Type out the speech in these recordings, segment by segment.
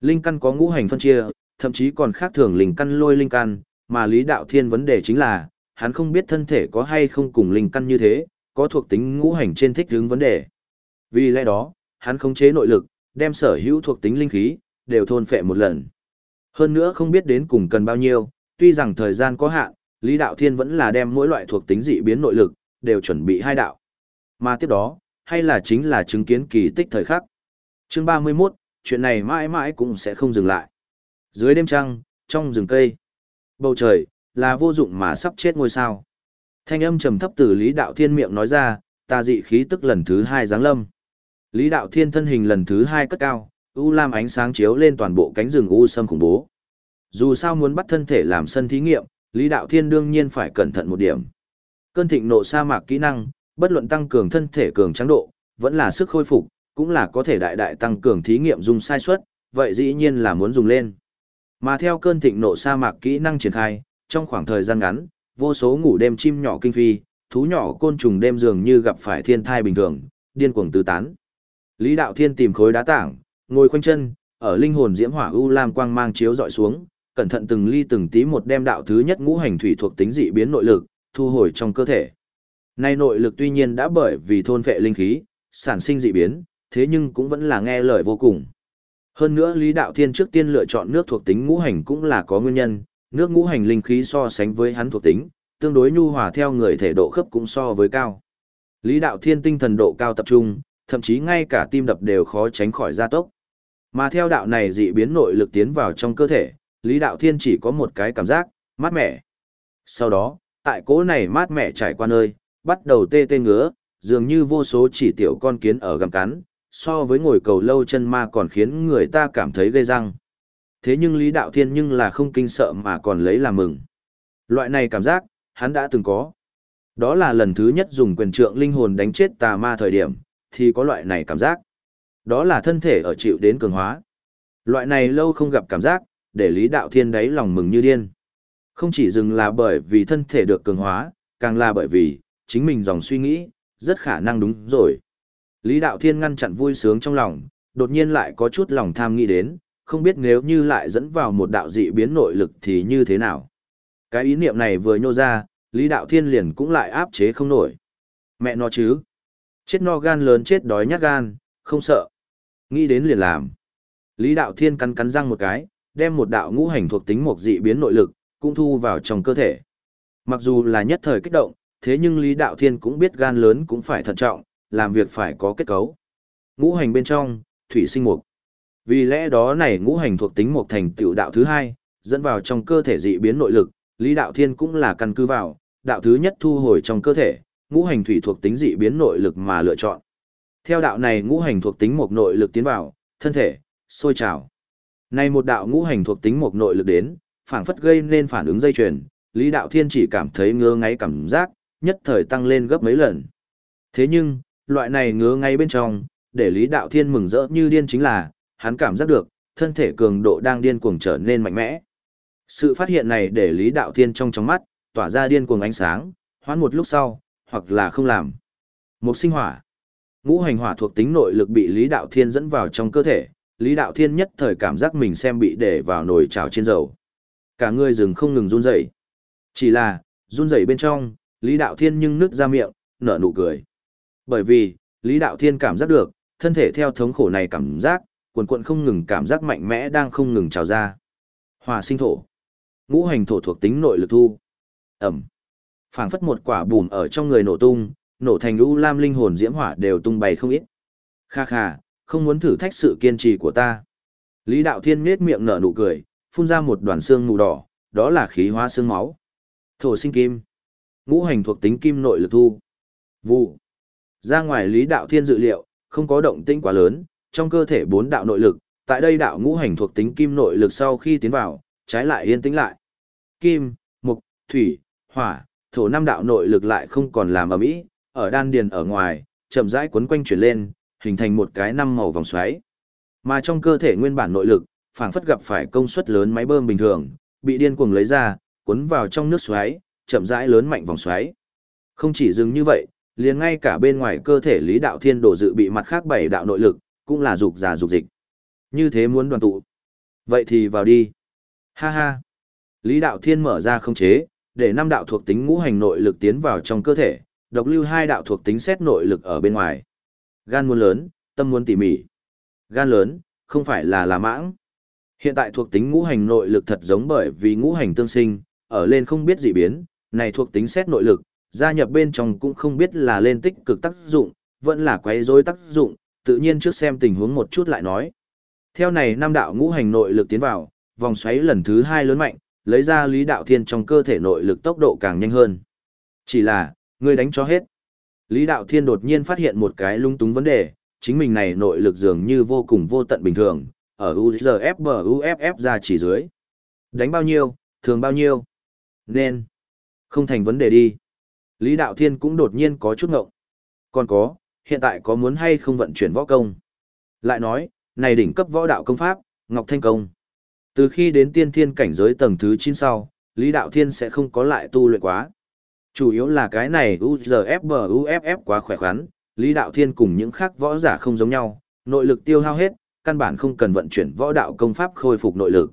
Linh căn có ngũ hành phân chia, thậm chí còn khác thường linh căn lôi linh căn, mà Lý Đạo Thiên vấn đề chính là, hắn không biết thân thể có hay không cùng linh căn như thế, có thuộc tính ngũ hành trên thích hướng vấn đề. Vì lẽ đó, hắn khống chế nội lực, đem sở hữu thuộc tính linh khí, đều thôn phệ một lần. Hơn nữa không biết đến cùng cần bao nhiêu, tuy rằng thời gian có hạn, Lý Đạo Thiên vẫn là đem mỗi loại thuộc tính dị biến nội lực, đều chuẩn bị hai đạo. Mà tiếp đó, hay là chính là chứng kiến kỳ tích thời khắc. Chương 31, chuyện này mãi mãi cũng sẽ không dừng lại. Dưới đêm trăng, trong rừng cây, bầu trời, là vô dụng mà sắp chết ngôi sao. Thanh âm trầm thấp từ Lý Đạo Thiên miệng nói ra, ta dị khí tức lần thứ hai giáng lâm. Lý Đạo Thiên thân hình lần thứ hai cất cao, u lam ánh sáng chiếu lên toàn bộ cánh rừng u sâm khủng bố. Dù sao muốn bắt thân thể làm sân thí nghiệm, Lý Đạo Thiên đương nhiên phải cẩn thận một điểm. Cơn thịnh nộ sa mạc kỹ năng, bất luận tăng cường thân thể cường trắng độ, vẫn là sức khôi phục, cũng là có thể đại đại tăng cường thí nghiệm dùng sai suất, vậy dĩ nhiên là muốn dùng lên. Mà theo cơn thịnh nộ sa mạc kỹ năng triển khai, trong khoảng thời gian ngắn, vô số ngủ đêm chim nhỏ kinh phi, thú nhỏ côn trùng đêm dường như gặp phải thiên thai bình thường, điên cuồng tứ tán. Lý Đạo Thiên tìm khối đá tảng, ngồi khoanh chân, ở linh hồn diễm hỏa u lam quang mang chiếu dọi xuống, cẩn thận từng ly từng tí một đem đạo thứ nhất ngũ hành thủy thuộc tính dị biến nội lực, thu hồi trong cơ thể. Nay nội lực tuy nhiên đã bởi vì thôn vệ linh khí, sản sinh dị biến, thế nhưng cũng vẫn là nghe lời vô cùng. Hơn nữa Lý Đạo Thiên trước tiên lựa chọn nước thuộc tính ngũ hành cũng là có nguyên nhân, nước ngũ hành linh khí so sánh với hắn thuộc tính, tương đối nhu hòa theo người thể độ khớp cũng so với cao. Lý Đạo Thiên tinh thần độ cao tập trung, thậm chí ngay cả tim đập đều khó tránh khỏi gia tốc. Mà theo đạo này dị biến nội lực tiến vào trong cơ thể, Lý Đạo Thiên chỉ có một cái cảm giác, mát mẻ. Sau đó, tại cố này mát mẻ trải qua nơi, bắt đầu tê tê ngứa, dường như vô số chỉ tiểu con kiến ở gầm cắn, so với ngồi cầu lâu chân ma còn khiến người ta cảm thấy gây răng. Thế nhưng Lý Đạo Thiên nhưng là không kinh sợ mà còn lấy làm mừng. Loại này cảm giác, hắn đã từng có. Đó là lần thứ nhất dùng quyền trượng linh hồn đánh chết tà ma thời điểm, thì có loại này cảm giác. Đó là thân thể ở chịu đến cường hóa. Loại này lâu không gặp cảm giác, để Lý Đạo Thiên đáy lòng mừng như điên. Không chỉ dừng là bởi vì thân thể được cường hóa, càng là bởi vì, chính mình dòng suy nghĩ, rất khả năng đúng rồi. Lý Đạo Thiên ngăn chặn vui sướng trong lòng, đột nhiên lại có chút lòng tham nghĩ đến, không biết nếu như lại dẫn vào một đạo dị biến nội lực thì như thế nào. Cái ý niệm này vừa nhô ra, Lý Đạo Thiên liền cũng lại áp chế không nổi. Mẹ nó chứ. Chết no gan lớn chết đói nhát gan, không sợ. Nghĩ đến liền làm. Lý Đạo Thiên cắn cắn răng một cái, đem một đạo ngũ hành thuộc tính một dị biến nội lực, cũng thu vào trong cơ thể. Mặc dù là nhất thời kích động, thế nhưng Lý Đạo Thiên cũng biết gan lớn cũng phải thận trọng, làm việc phải có kết cấu. Ngũ hành bên trong, thủy sinh mục. Vì lẽ đó này ngũ hành thuộc tính mục thành tiểu đạo thứ hai, dẫn vào trong cơ thể dị biến nội lực, Lý Đạo Thiên cũng là căn cứ vào, đạo thứ nhất thu hồi trong cơ thể, ngũ hành thủy thuộc tính dị biến nội lực mà lựa chọn. Theo đạo này ngũ hành thuộc tính mục nội lực tiến vào, thân thể, sôi trào. Này một đạo ngũ hành thuộc tính mục nội lực đến, phảng phất gây nên phản ứng dây chuyền, Lý Đạo Thiên chỉ cảm thấy ngứa ngáy cảm giác, nhất thời tăng lên gấp mấy lần. Thế nhưng, loại này ngứa ngay bên trong, để Lý Đạo Thiên mừng rỡ như điên chính là, hắn cảm giác được, thân thể cường độ đang điên cuồng trở nên mạnh mẽ. Sự phát hiện này để Lý Đạo Thiên trong trong mắt, tỏa ra điên cuồng ánh sáng, hoãn một lúc sau, hoặc là không làm. Một sinh hỏa. Ngũ hành hỏa thuộc tính nội lực bị Lý Đạo Thiên dẫn vào trong cơ thể, Lý Đạo Thiên nhất thời cảm giác mình xem bị để vào nồi chảo trên dầu. Cả người rừng không ngừng run rẩy. Chỉ là, run rẩy bên trong, Lý Đạo Thiên nhưng nứt ra miệng, nở nụ cười. Bởi vì, Lý Đạo Thiên cảm giác được, thân thể theo thống khổ này cảm giác, cuồn cuộn không ngừng cảm giác mạnh mẽ đang không ngừng trào ra. Hòa sinh thổ. Ngũ hành thổ thuộc tính nội lực thu. Ẩm. phảng phất một quả bùn ở trong người nổ tung, nổ thành lũ lam linh hồn diễm hỏa đều tung bay không ít. Kha kha, không muốn thử thách sự kiên trì của ta. Lý Đạo Thiên nết miệng nở nụ cười, phun ra một đoàn xương mù đỏ, đó là khí hóa xương máu. Thổ sinh kim. Ngũ hành thuộc tính kim nội lực thu. Vụ. Ra ngoài Lý Đạo Thiên dự liệu, không có động tĩnh quá lớn, trong cơ thể bốn đạo nội lực, tại đây đạo ngũ hành thuộc tính kim nội lực sau khi tiến vào, trái lại yên tĩnh lại. Kim, mục, thủy, hỏa, thổ năm đạo nội lực lại không còn làm ầm ĩ, ở đan điền ở ngoài, chậm rãi quấn quanh chuyển lên, hình thành một cái năm màu vòng xoáy. Mà trong cơ thể nguyên bản nội lực, phảng phất gặp phải công suất lớn máy bơm bình thường, bị điên cuồng lấy ra, cuốn vào trong nước xoáy, chậm rãi lớn mạnh vòng xoáy. Không chỉ dừng như vậy, liền ngay cả bên ngoài cơ thể Lý Đạo Thiên đổ dự bị mặt khác bảy đạo nội lực, cũng là dục giả dục dịch. Như thế muốn đoàn tụ. Vậy thì vào đi. Ha ha. Lý Đạo Thiên mở ra không chế, để năm đạo thuộc tính ngũ hành nội lực tiến vào trong cơ thể, độc lưu hai đạo thuộc tính xét nội lực ở bên ngoài. Gan muốn lớn, tâm muốn tỉ mỉ. Gan lớn, không phải là là mãng. Hiện tại thuộc tính ngũ hành nội lực thật giống bởi vì ngũ hành tương sinh, ở lên không biết gì biến, này thuộc tính xét nội lực, gia nhập bên trong cũng không biết là lên tích cực tác dụng, vẫn là quấy rối tác dụng, tự nhiên trước xem tình huống một chút lại nói. Theo này năm đạo ngũ hành nội lực tiến vào, vòng xoáy lần thứ hai lớn mạnh, lấy ra lý đạo thiên trong cơ thể nội lực tốc độ càng nhanh hơn. Chỉ là, ngươi đánh cho hết. Lý đạo thiên đột nhiên phát hiện một cái lung túng vấn đề, chính mình này nội lực dường như vô cùng vô tận bình thường, ở UZFBUFF ra chỉ dưới. Đánh bao nhiêu, thường bao nhiêu. Nên, không thành vấn đề đi. Lý đạo thiên cũng đột nhiên có chút ngộng. Còn có, hiện tại có muốn hay không vận chuyển võ công? Lại nói, này đỉnh cấp võ đạo công pháp, Ngọc Thanh Công. Từ khi đến tiên thiên cảnh giới tầng thứ 9 sau, Lý Đạo Thiên sẽ không có lại tu luyện quá. Chủ yếu là cái này UZFBUFF quá khỏe khoắn, Lý Đạo Thiên cùng những khác võ giả không giống nhau, nội lực tiêu hao hết, căn bản không cần vận chuyển võ đạo công pháp khôi phục nội lực.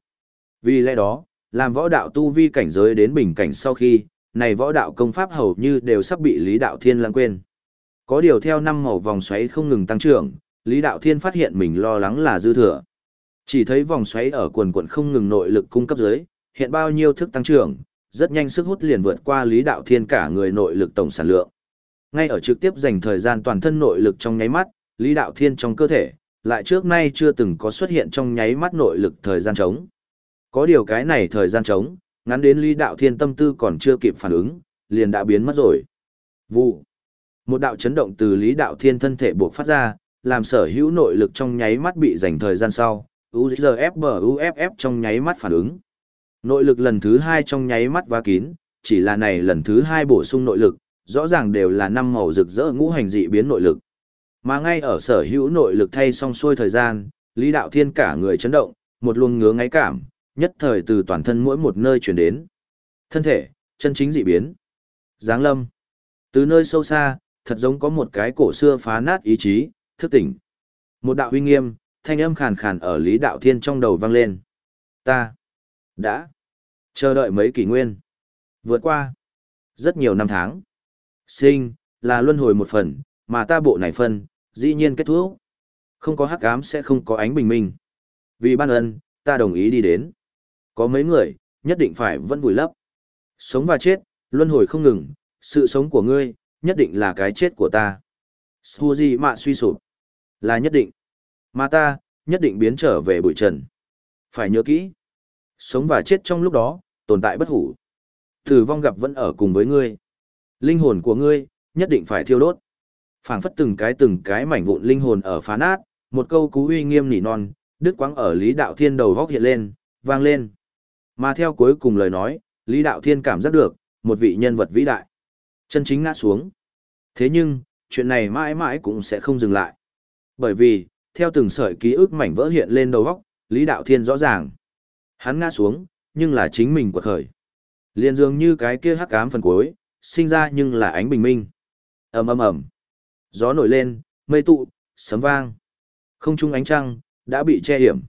Vì lẽ đó, làm võ đạo tu vi cảnh giới đến bình cảnh sau khi, này võ đạo công pháp hầu như đều sắp bị Lý Đạo Thiên lãng quên. Có điều theo năm màu vòng xoáy không ngừng tăng trưởng, Lý Đạo Thiên phát hiện mình lo lắng là dư thừa. Chỉ thấy vòng xoáy ở quần quần không ngừng nội lực cung cấp dưới, hiện bao nhiêu thức tăng trưởng, rất nhanh sức hút liền vượt qua Lý Đạo Thiên cả người nội lực tổng sản lượng. Ngay ở trực tiếp dành thời gian toàn thân nội lực trong nháy mắt, Lý Đạo Thiên trong cơ thể, lại trước nay chưa từng có xuất hiện trong nháy mắt nội lực thời gian trống. Có điều cái này thời gian trống, ngắn đến Lý Đạo Thiên tâm tư còn chưa kịp phản ứng, liền đã biến mất rồi. Vụ. Một đạo chấn động từ Lý Đạo Thiên thân thể buộc phát ra, làm sở hữu nội lực trong nháy mắt bị dành thời gian sau, UZFBUFF trong nháy mắt phản ứng. Nội lực lần thứ hai trong nháy mắt và kín, chỉ là này lần thứ hai bổ sung nội lực, rõ ràng đều là năm màu rực rỡ ngũ hành dị biến nội lực. Mà ngay ở sở hữu nội lực thay xong xuôi thời gian, Lý Đạo Thiên cả người chấn động, một luồng ngứa ngáy cảm, nhất thời từ toàn thân mỗi một nơi chuyển đến. Thân thể, chân chính dị biến. Giáng lâm. Từ nơi sâu xa, thật giống có một cái cổ xưa phá nát ý chí, thức tỉnh. Một đạo huy nghiêm, thanh âm khàn khàn ở Lý Đạo Thiên trong đầu vang lên. Ta đã chờ đợi mấy kỷ nguyên. Vượt qua rất nhiều năm tháng. Sinh là luân hồi một phần, mà ta bộ này phân, dĩ nhiên kết thúc. Không có hắc ám sẽ không có ánh bình minh. Vì ban ân, ta đồng ý đi đến. Có mấy người, nhất định phải vẫn vùi lấp. Sống và chết, luân hồi không ngừng, sự sống của ngươi, nhất định là cái chết của ta. Suzy mạ suy sụp. Là nhất định. Mà ta, nhất định biến trở về bụi trần. Phải nhớ kỹ. Sống và chết trong lúc đó, tồn tại bất hủ. Tử vong gặp vẫn ở cùng với ngươi. Linh hồn của ngươi, nhất định phải thiêu đốt. phảng phất từng cái từng cái mảnh vụn linh hồn ở phá nát, một câu cú uy nghiêm nỉ non, đứt quãng ở Lý Đạo Thiên đầu góc hiện lên, vang lên. Mà theo cuối cùng lời nói, Lý Đạo Thiên cảm giác được, một vị nhân vật vĩ đại. Chân chính ngã xuống. Thế nhưng, chuyện này mãi mãi cũng sẽ không dừng lại. Bởi vì, theo từng sợi ký ức mảnh vỡ hiện lên đầu góc, Lý Đạo Thiên rõ ràng. Hắn ngã xuống, nhưng là chính mình quật khởi. Liên dường như cái kia hắc ám phần cuối, sinh ra nhưng là ánh bình minh. ầm ầm ầm, gió nổi lên, mây tụ, sấm vang. Không trung ánh trăng đã bị che hiểm.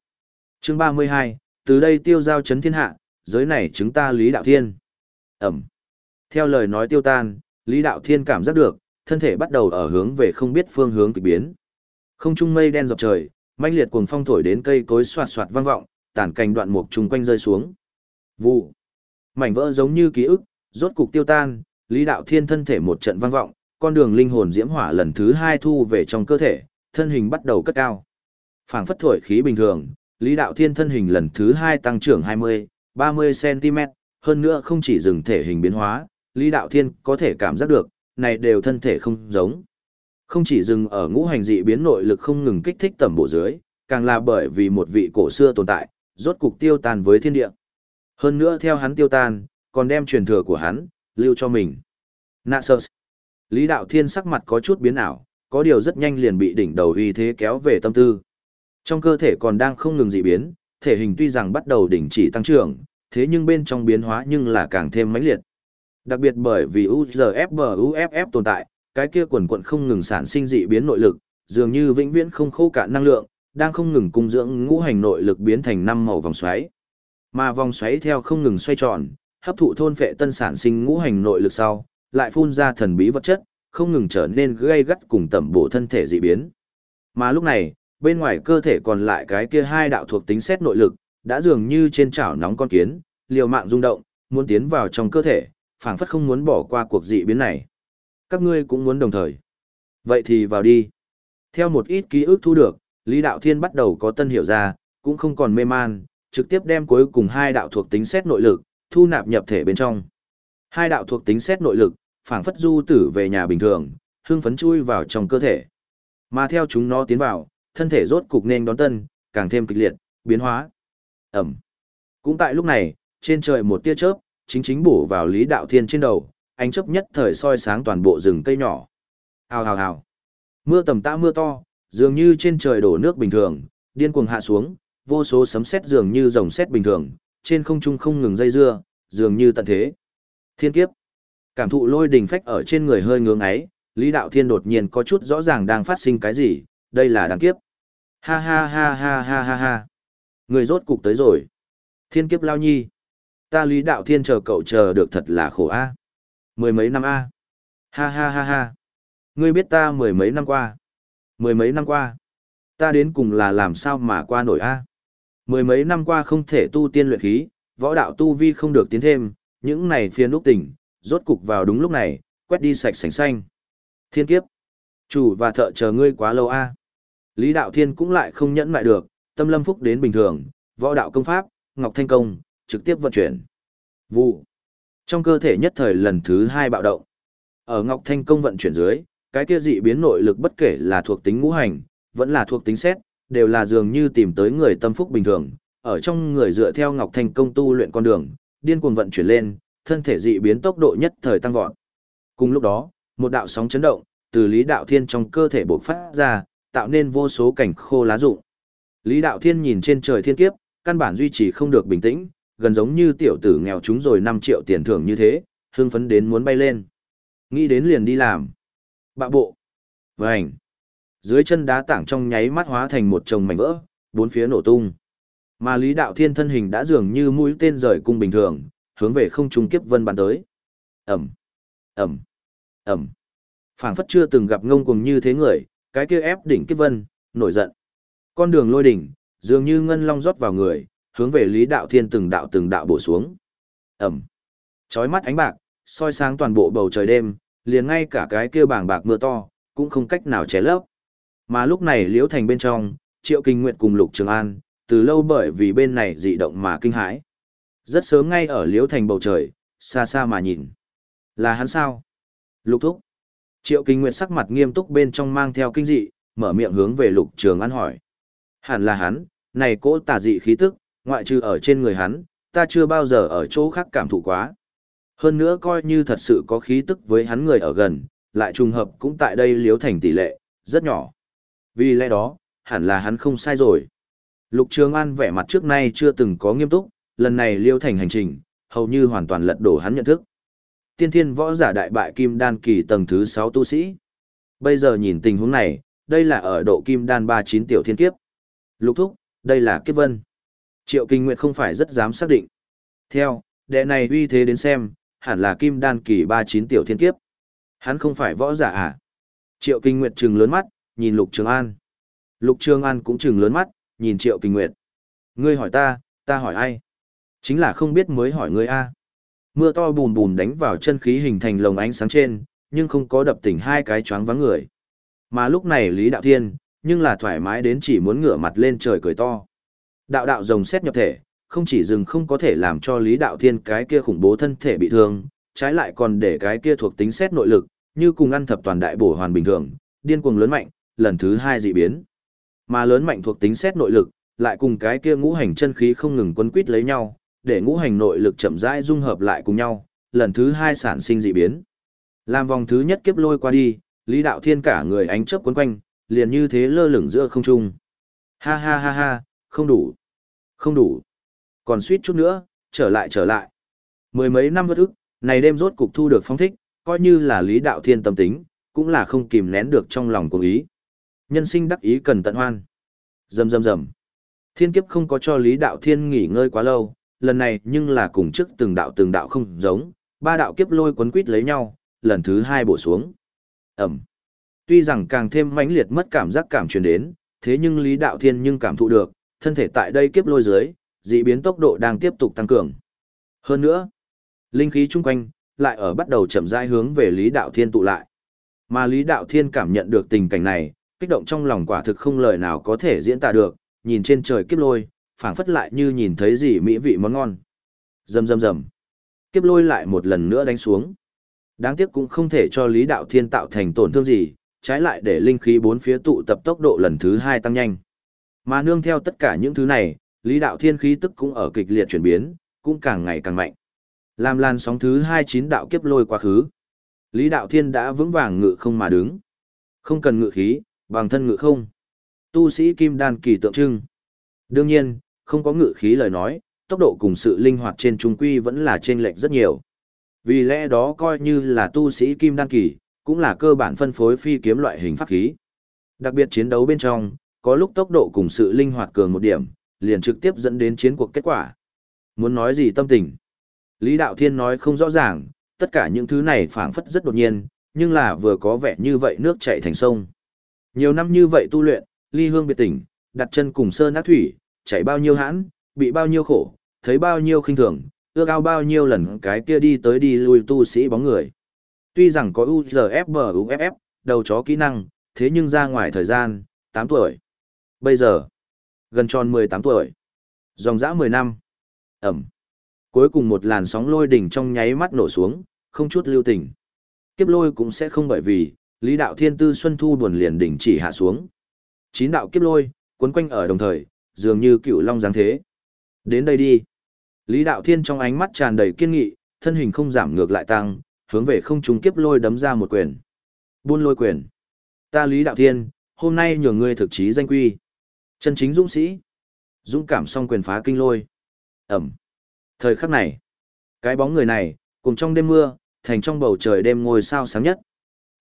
Chương 32, từ đây tiêu giao chấn thiên hạ, giới này chúng ta Lý Đạo Thiên. Ẩm. Theo lời nói tiêu tan, Lý Đạo Thiên cảm giác được, thân thể bắt đầu ở hướng về không biết phương hướng kỳ biến. Không trung mây đen dọc trời, mãnh liệt cuồng phong thổi đến cây cối xoạt xoạt vang vọng, tàn cành đoạn mục trung quanh rơi xuống. Vụ. Mảnh vỡ giống như ký ức, rốt cục tiêu tan, Lý Đạo Thiên thân thể một trận vang vọng, con đường linh hồn diễm hỏa lần thứ hai thu về trong cơ thể, thân hình bắt đầu cất cao. Phảng phất thổi khí bình thường, Lý Đạo Thiên thân hình lần thứ hai tăng trưởng 20, 30 cm, hơn nữa không chỉ dừng thể hình biến hóa, Lý Đạo Thiên có thể cảm giác được, này đều thân thể không giống. Không chỉ dừng ở ngũ hành dị biến nội lực không ngừng kích thích tầm bộ dưới, càng là bởi vì một vị cổ xưa tồn tại, rốt cục tiêu tan với thiên địa. Hơn nữa theo hắn tiêu tan, còn đem truyền thừa của hắn, lưu cho mình. Nasus. Lý Đạo Thiên sắc mặt có chút biến ảo, có điều rất nhanh liền bị đỉnh đầu uy thế kéo về tâm tư. Trong cơ thể còn đang không ngừng dị biến, thể hình tuy rằng bắt đầu đỉnh chỉ tăng trưởng, thế nhưng bên trong biến hóa nhưng là càng thêm mãnh liệt. Đặc biệt bởi vì UZFBUFF tồn tại, cái kia quần quận không ngừng sản sinh dị biến nội lực, dường như vĩnh viễn không khô cạn năng lượng, đang không ngừng cung dưỡng ngũ hành nội lực biến thành năm màu vòng xoáy. Mà vòng xoáy theo không ngừng xoay tròn, hấp thụ thôn phệ tân sản sinh ngũ hành nội lực sau, lại phun ra thần bí vật chất, không ngừng trở nên gây gắt cùng tẩm bổ thân thể dị biến. Mà lúc này, bên ngoài cơ thể còn lại cái kia hai đạo thuộc tính xét nội lực, đã dường như trên chảo nóng con kiến, liều mạng rung động, muốn tiến vào trong cơ thể, phảng phất không muốn bỏ qua cuộc dị biến này. Các ngươi cũng muốn đồng thời. Vậy thì vào đi. Theo một ít ký ức thu được, Lý Đạo Thiên bắt đầu có tân hiểu ra, cũng không còn mê man, trực tiếp đem cuối cùng hai đạo thuộc tính xét nội lực, thu nạp nhập thể bên trong. Hai đạo thuộc tính xét nội lực, phảng phất du tử về nhà bình thường, hương phấn chui vào trong cơ thể. Mà theo chúng nó tiến vào, thân thể rốt cục nên đón tân, càng thêm kịch liệt, biến hóa. Ẩm. Cũng tại lúc này, trên trời một tia chớp, chính chính bổ vào Lý Đạo Thiên trên đầu, ánh chớp nhất thời soi sáng toàn bộ rừng cây nhỏ. Hào hào hào. Mưa tầm tã mưa to, dường như trên trời đổ nước bình thường, điên cuồng hạ xuống, vô số sấm sét dường như rồng sét bình thường, trên không trung không ngừng dây dưa, dường như tận thế. Thiên kiếp. Cảm thụ lôi đình phách ở trên người hơi ngưỡng ấy, Lý Đạo Thiên đột nhiên có chút rõ ràng đang phát sinh cái gì, đây là đáng kiếp. Ha ha ha ha ha ha ha. Người rốt cục tới rồi. Thiên kiếp lao nhi. Ta Lý Đạo Thiên chờ cậu chờ được thật là khổ a. Mười mấy năm a. Ha ha ha ha. Ngươi biết ta mười mấy năm qua. Mười mấy năm qua. Ta đến cùng là làm sao mà qua nổi a. Mười mấy năm qua không thể tu tiên luyện khí, võ đạo tu vi không được tiến thêm, những này phiền lúc tỉnh, rốt cục vào đúng lúc này, quét đi sạch sành xanh. Thiên kiếp. Chủ và thợ chờ ngươi quá lâu a. Lý Đạo Thiên cũng lại không nhẫn lại được, tâm lâm phúc đến bình thường, võ đạo công pháp, Ngọc Thanh Công, trực tiếp vận chuyển. Vụ. Trong cơ thể nhất thời lần thứ hai bạo động. Ở Ngọc Thanh Công vận chuyển dưới, cái kia dị biến nội lực bất kể là thuộc tính ngũ hành, vẫn là thuộc tính xét, đều là dường như tìm tới người tâm phúc bình thường, ở trong người dựa theo Ngọc Thanh Công tu luyện con đường, điên cuồng vận chuyển lên, thân thể dị biến tốc độ nhất thời tăng vọt. Cùng lúc đó, một đạo sóng chấn động, từ Lý Đạo Thiên trong cơ thể bộc phát ra, tạo nên vô số cảnh khô lá rụng. Lý Đạo Thiên nhìn trên trời thiên kiếp, căn bản duy trì không được bình tĩnh, gần giống như tiểu tử nghèo chúng rồi 5 triệu tiền thưởng như thế, hưng phấn đến muốn bay lên. Nghĩ đến liền đi làm. Bạ bộ. Vành. Dưới chân đá tảng trong nháy mắt hóa thành một chồng mảnh vỡ, bốn phía nổ tung. Mà Lý Đạo Thiên thân hình đã dường như mũi tên rời cung bình thường, hướng về không trung kiếp vân bắn tới. Ẩm. Ẩm. Ẩm. phảng phất chưa từng gặp ngông cuồng như thế người, cái kia ép đỉnh kiếp vân, nổi giận. Con đường lôi đỉnh, dường như ngân long rót vào người, hướng về Lý Đạo Thiên từng đạo từng đạo bổ xuống. Ẩm. Chói mắt ánh bạc, soi sáng toàn bộ bầu trời đêm, liền ngay cả cái kia bảng bạc mưa to, cũng không cách nào che lấp. Mà lúc này Liễu Thành bên trong, Triệu Kinh Nguyệt cùng Lục Trường An, từ lâu bởi vì bên này dị động mà kinh hãi. Rất sớm ngay ở Liễu Thành bầu trời, xa xa mà nhìn. Là hắn sao? Lục thúc. Triệu Kinh Nguyệt sắc mặt nghiêm túc bên trong mang theo kinh dị, mở miệng hướng về Lục Trường An hỏi. Hẳn là hắn, này cỗ tà dị khí tức, ngoại trừ ở trên người hắn, ta chưa bao giờ ở chỗ khác cảm thụ quá. Hơn nữa coi như thật sự có khí tức với hắn người ở gần, lại trùng hợp cũng tại đây liếu thành tỷ lệ, rất nhỏ. Vì lẽ đó, hẳn là hắn không sai rồi. Lục Trường An vẻ mặt trước nay chưa từng có nghiêm túc, lần này liêu thành hành trình, hầu như hoàn toàn lật đổ hắn nhận thức. Tiên thiên võ giả đại bại kim đan kỳ tầng thứ 6 tu sĩ. Bây giờ nhìn tình huống này, đây là ở độ kim đan 39 tiểu thiên kiếp. Lục thúc, đây là kiếp vân. Triệu Kinh Nguyệt không phải rất dám xác định. Theo, đệ này uy thế đến xem, hẳn là kim đan kỳ 39 tiểu thiên kiếp. Hắn không phải võ giả à? Triệu Kinh Nguyệt trừng lớn mắt, nhìn Lục Trường An. Lục Trường An cũng trừng lớn mắt, nhìn Triệu Kinh Nguyệt. Ngươi hỏi ta, ta hỏi ai? Chính là không biết mới hỏi ngươi a. Mưa to bùn bùn đánh vào chân khí hình thành lồng ánh sáng trên, nhưng không có đập tỉnh hai cái choáng vắng người. Mà lúc này Lý Đạo Thiên, nhưng là thoải mái đến chỉ muốn ngửa mặt lên trời cười to. Đạo đạo rồng xét nhập thể, không chỉ dừng không có thể làm cho Lý Đạo Thiên cái kia khủng bố thân thể bị thương, trái lại còn để cái kia thuộc tính xét nội lực, như cùng ăn thập toàn đại bổ hoàn bình thường, điên cuồng lớn mạnh, lần thứ hai dị biến. Mà lớn mạnh thuộc tính xét nội lực, lại cùng cái kia ngũ hành chân khí không ngừng quấn quýt lấy nhau, để ngũ hành nội lực chậm rãi dung hợp lại cùng nhau, lần thứ hai sản sinh dị biến. Làm vòng thứ nhất kiếp lôi qua đi, Lý Đạo Thiên cả người ánh chớp quấn quanh, liền như thế lơ lửng giữa không trung. Ha ha ha ha, không đủ. Không đủ. Còn suýt chút nữa, trở lại trở lại. Mười mấy năm bất ức, này đêm rốt cục thu được phong thích, coi như là lý đạo thiên tâm tính, cũng là không kìm nén được trong lòng của ý. Nhân sinh đắc ý cần tận hoan. Rầm rầm rầm. Thiên kiếp không có cho Lý Đạo Thiên nghỉ ngơi quá lâu, lần này nhưng là cùng trước từng đạo từng đạo không giống, ba đạo kiếp lôi quấn quít lấy nhau, lần thứ hai bổ xuống. Ẩm. Tuy rằng càng thêm mãnh liệt mất cảm giác cảm truyền đến, thế nhưng Lý Đạo Thiên nhưng cảm thụ được, thân thể tại đây kiếp lôi dưới, dị biến tốc độ đang tiếp tục tăng cường. Hơn nữa, linh khí chung quanh lại ở bắt đầu chậm rãi hướng về Lý Đạo Thiên tụ lại. Mà Lý Đạo Thiên cảm nhận được tình cảnh này, kích động trong lòng quả thực không lời nào có thể diễn tả được, nhìn trên trời kiếp lôi, phảng phất lại như nhìn thấy gì mỹ vị món ngon. Rầm rầm rầm. Kiếp lôi lại một lần nữa đánh xuống. Đáng tiếc cũng không thể cho Lý Đạo Thiên tạo thành tổn thương gì, trái lại để linh khí bốn phía tụ tập tốc độ lần thứ hai tăng nhanh. Mà nương theo tất cả những thứ này, Lý Đạo Thiên khí tức cũng ở kịch liệt chuyển biến, cũng càng ngày càng mạnh. Làm lan sóng thứ hai chín đạo kiếp lôi quá khứ. Lý Đạo Thiên đã vững vàng ngự không mà đứng. Không cần ngự khí, bằng thân ngự không. Tu sĩ kim đan kỳ tượng trưng. Đương nhiên, không có ngự khí lời nói, tốc độ cùng sự linh hoạt trên trung quy vẫn là trên lệch rất nhiều. Vì lẽ đó coi như là tu sĩ kim đan kỳ, cũng là cơ bản phân phối phi kiếm loại hình pháp khí. Đặc biệt chiến đấu bên trong, có lúc tốc độ cùng sự linh hoạt cường một điểm, liền trực tiếp dẫn đến chiến cuộc kết quả. Muốn nói gì tâm tình? Lý Đạo Thiên nói không rõ ràng, tất cả những thứ này phảng phất rất đột nhiên, nhưng là vừa có vẻ như vậy nước chảy thành sông. Nhiều năm như vậy tu luyện, ly hương biệt tỉnh, đặt chân cùng sơn ác thủy, chảy bao nhiêu hãn, bị bao nhiêu khổ, thấy bao nhiêu khinh thường, ước ao bao nhiêu lần cái kia đi tới đi lui tu sĩ bóng người. Tuy rằng có UZFBUFF, đầu chó kỹ năng, thế nhưng ra ngoài thời gian, 8 tuổi. Bây giờ, gần tròn 18 tuổi. Dòng dã 10 năm. Ẩm. Cuối cùng một làn sóng lôi đỉnh trong nháy mắt nổ xuống, không chút lưu tình. Kiếp lôi cũng sẽ không bởi vì, Lý đạo thiên tư xuân thu buồn liền đỉnh chỉ hạ xuống. Chín đạo kiếp lôi, cuốn quanh ở đồng thời, dường như cựu long giáng thế. Đến đây đi. Lý đạo thiên trong ánh mắt tràn đầy kiên nghị, thân hình không giảm ngược lại tăng, hướng về không trung kiếp lôi đấm ra một quyền. Buôn lôi quyền. Ta Lý đạo thiên, hôm nay nhường ngươi thực chí danh quy. Chân chính dũng sĩ. Dũng cảm song quyền phá kinh lôi. Ẩm. Thời khắc này, cái bóng người này, cùng trong đêm mưa, thành trong bầu trời đêm ngôi sao sáng nhất.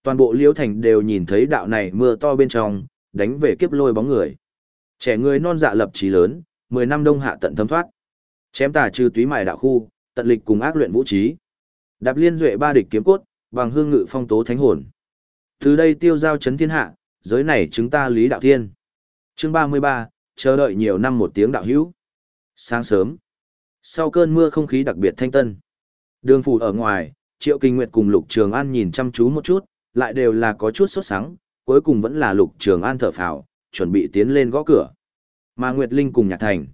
Toàn bộ liễu thành đều nhìn thấy đạo này mưa to bên trong, đánh về kiếp lôi bóng người. Trẻ người non dạ lập trí lớn, 10 năm đông hạ tận thấm thoát. Chém tà trừ túy mài đạo khu, tận lịch cùng ác luyện vũ trí. Đạp liên duệ ba địch kiếm cốt, bằng hương ngự phong tố thánh hồn. Từ đây tiêu giao chấn thiên hạ, giới này chứng ta lý đạo thiên. Chương 33, chờ đợi nhiều năm một tiếng đạo hữu. Sáng sớm, sau cơn mưa không khí đặc biệt thanh tân. Đường phủ ở ngoài, Triệu Kinh Nguyệt cùng Lục Trường An nhìn chăm chú một chút, lại đều là có chút sốt sắng, cuối cùng vẫn là Lục Trường An thở phào, chuẩn bị tiến lên gõ cửa. Mà Nguyệt Linh cùng Nhạc Thành,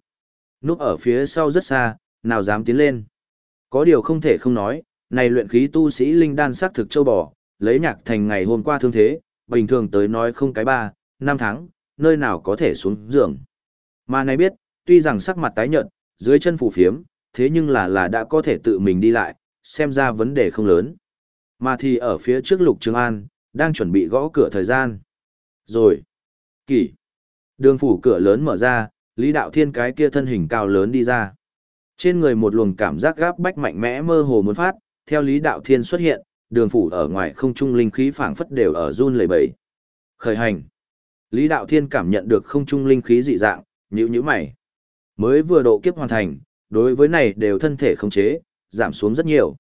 núp ở phía sau rất xa, nào dám tiến lên. Có điều không thể không nói, này luyện khí tu sĩ Linh đan sắc thực châu bò, lấy Nhạc Thành ngày hôm qua thương thế, bình thường tới nói không cái ba, năm tháng, nơi nào có thể xuống giường. Mà này biết, tuy rằng sắc mặt tái nhợt, dưới chân phủ phiếm, thế nhưng là là đã có thể tự mình đi lại, xem ra vấn đề không lớn. Mà thì ở phía trước Lục Trường An, đang chuẩn bị gõ cửa thời gian. Rồi. Kỷ. Đường phủ cửa lớn mở ra, Lý Đạo Thiên cái kia thân hình cao lớn đi ra. Trên người một luồng cảm giác gáp bách mạnh mẽ mơ hồ muốn phát, theo Lý Đạo Thiên xuất hiện, đường phủ ở ngoài không trung linh khí phảng phất đều ở run lẩy bẩy. Khởi hành. Lý Đạo Thiên cảm nhận được không trung linh khí dị dạng, nhíu nhíu mày. Mới vừa độ kiếp hoàn thành, đối với này đều thân thể không chế, giảm xuống rất nhiều.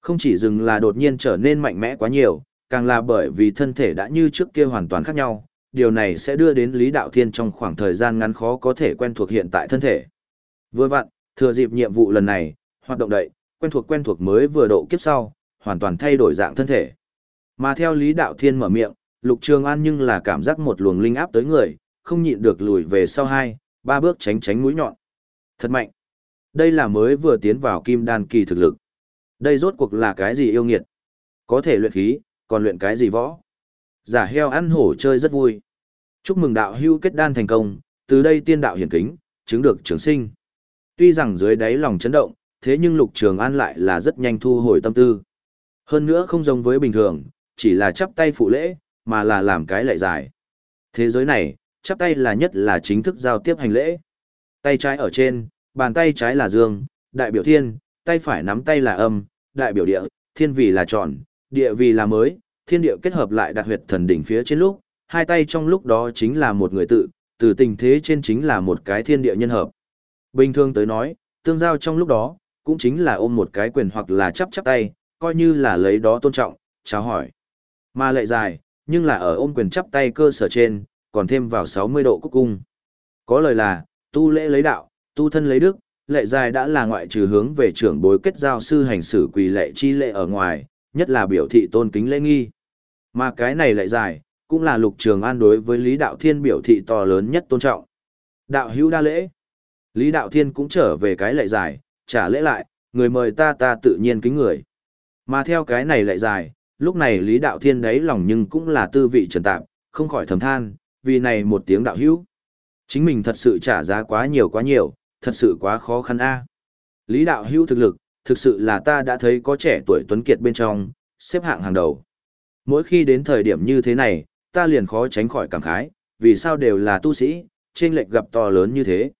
Không chỉ dừng là đột nhiên trở nên mạnh mẽ quá nhiều, càng là bởi vì thân thể đã như trước kia hoàn toàn khác nhau, điều này sẽ đưa đến Lý Đạo Thiên trong khoảng thời gian ngắn khó có thể quen thuộc hiện tại thân thể. Vừa vặn, thừa dịp nhiệm vụ lần này, hoạt động đậy, quen thuộc quen thuộc mới vừa độ kiếp sau, hoàn toàn thay đổi dạng thân thể. Mà theo Lý Đạo Thiên mở miệng, Lục Trường An nhưng là cảm giác một luồng linh áp tới người, không nhịn được lùi về sau hai, ba bước tránh tránh mũi nhọn. Thật mạnh. Đây là mới vừa tiến vào kim đan kỳ thực lực. Đây rốt cuộc là cái gì yêu nghiệt? Có thể luyện khí, còn luyện cái gì võ? Giả heo ăn hổ chơi rất vui. Chúc mừng đạo hưu kết đan thành công, từ đây tiên đạo hiển kính, chứng được trường sinh. Tuy rằng dưới đáy lòng chấn động, thế nhưng lục trường an lại là rất nhanh thu hồi tâm tư. Hơn nữa không giống với bình thường, chỉ là chắp tay phụ lễ, mà là làm cái lệ dài. Thế giới này, chắp tay là nhất là chính thức giao tiếp hành lễ. Tay trái ở trên, bàn tay trái là dương, đại biểu thiên, tay phải nắm tay là âm, đại biểu địa, thiên vì là tròn, địa vì là mới, thiên địa kết hợp lại đặt huyệt thần đỉnh phía trên lúc, hai tay trong lúc đó chính là một người tự, từ tình thế trên chính là một cái thiên địa nhân hợp. Bình thường tới nói, tương giao trong lúc đó, cũng chính là ôm một cái quyền hoặc là chắp chắp tay, coi như là lấy đó tôn trọng, chào hỏi. Mà lệ dài, nhưng là ở ôm quyền chắp tay cơ sở trên, còn thêm vào 60 độ cúc cung. Có lời là, tu lễ lấy đạo, tu thân lấy đức, lệ dài đã là ngoại trừ hướng về trưởng bối kết giao sư hành xử quỳ lệ chi lệ ở ngoài, nhất là biểu thị tôn kính lễ nghi. Mà cái này lại dài, cũng là lục trường an đối với Lý Đạo Thiên biểu thị to lớn nhất tôn trọng. Đạo hữu đa lễ. Lý Đạo Thiên cũng trở về cái lại dài, trả lễ lại, người mời ta ta tự nhiên kính người. Mà theo cái này lại dài, lúc này Lý Đạo Thiên đấy lòng nhưng cũng là tư vị trần tạm, không khỏi thầm than, vì này một tiếng đạo hữu. Chính mình thật sự trả giá quá nhiều quá nhiều, thật sự quá khó khăn a. Lý Đạo hữu thực lực, thực sự là ta đã thấy có trẻ tuổi tuấn kiệt bên trong, xếp hạng hàng đầu. Mỗi khi đến thời điểm như thế này, ta liền khó tránh khỏi cảm khái, vì sao đều là tu sĩ, trên lệch gặp to lớn như thế.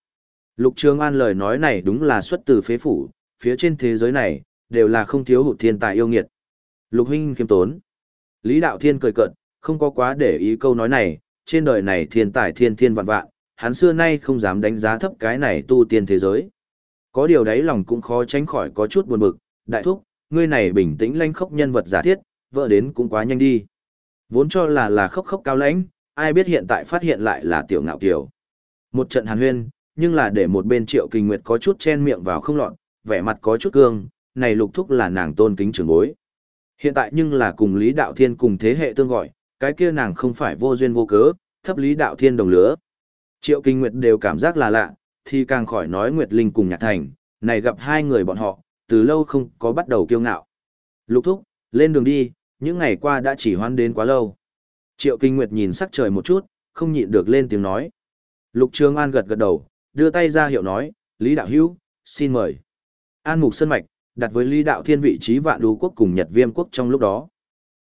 Lục Trường An lời nói này đúng là xuất từ phế phủ, phía trên thế giới này, đều là không thiếu hụt thiên tài yêu nghiệt. Lục huynh khiêm tốn. Lý Đạo Thiên cười cợt, không có quá để ý câu nói này, trên đời này thiên tài thiên thiên vạn vạn, hắn xưa nay không dám đánh giá thấp cái này tu tiên thế giới. Có điều đấy lòng cũng khó tránh khỏi có chút buồn bực, đại thúc, ngươi này bình tĩnh lanh khốc nhân vật giả thiết, vợ đến cũng quá nhanh đi. Vốn cho là là khốc khốc cao lãnh, ai biết hiện tại phát hiện lại là tiểu ngạo kiểu. Một trận hàn huyên, nhưng là để một bên triệu kinh nguyệt có chút chen miệng vào không lọt, vẻ mặt có chút cương, này lục thúc là nàng tôn kính trưởng bối. Hiện tại nhưng là cùng Lý Đạo Thiên cùng thế hệ tương gọi, cái kia nàng không phải vô duyên vô cớ, thấp Lý Đạo Thiên đồng lứa. Triệu Kinh Nguyệt đều cảm giác là lạ, thì càng khỏi nói Nguyệt Linh cùng Nhạc Thành, này gặp hai người bọn họ, từ lâu không có bắt đầu kiêu ngạo. Lục thúc, lên đường đi, những ngày qua đã chỉ hoan đến quá lâu. Triệu Kinh Nguyệt nhìn sắc trời một chút, không nhịn được lên tiếng nói. Lục Trường An gật gật đầu, đưa tay ra hiệu nói, Lý Đạo Hữu xin mời. An Mục Sơn Mạch, đặt với Lý Đạo Thiên vị trí vạn đú quốc cùng Nhật Viêm quốc trong lúc đó.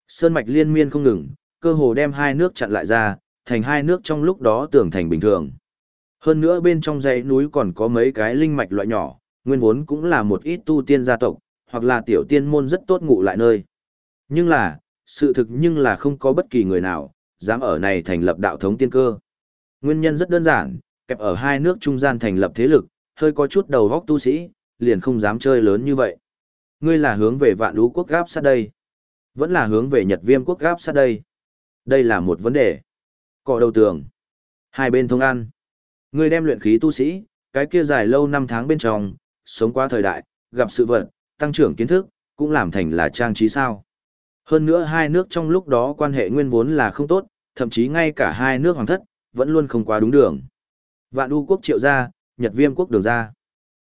Sơn Mạch liên miên không ngừng, cơ hồ đem hai nước chặn lại ra, thành hai nước trong lúc đó tưởng thành bình thường. Hơn nữa bên trong dãy núi còn có mấy cái linh mạch loại nhỏ, nguyên vốn cũng là một ít tu tiên gia tộc, hoặc là tiểu tiên môn rất tốt ngủ lại nơi. Nhưng là, sự thực nhưng là không có bất kỳ người nào, dám ở này thành lập đạo thống tiên cơ. Nguyên nhân rất đơn giản, kẹp ở hai nước trung gian thành lập thế lực, hơi có chút đầu góc tu sĩ, liền không dám chơi lớn như vậy. Ngươi là hướng về vạn lũ quốc gáp sát đây, vẫn là hướng về nhật viêm quốc gáp sát đây. Đây là một vấn đề. Cọ đầu tường. Hai bên thông ăn. Người đem luyện khí tu sĩ, cái kia dài lâu năm tháng bên trong, sống qua thời đại, gặp sự vật, tăng trưởng kiến thức, cũng làm thành là trang trí sao. Hơn nữa hai nước trong lúc đó quan hệ nguyên vốn là không tốt, thậm chí ngay cả hai nước hoàng thất, vẫn luôn không quá đúng đường. Vạn U quốc triệu gia, Nhật Viêm quốc đường gia,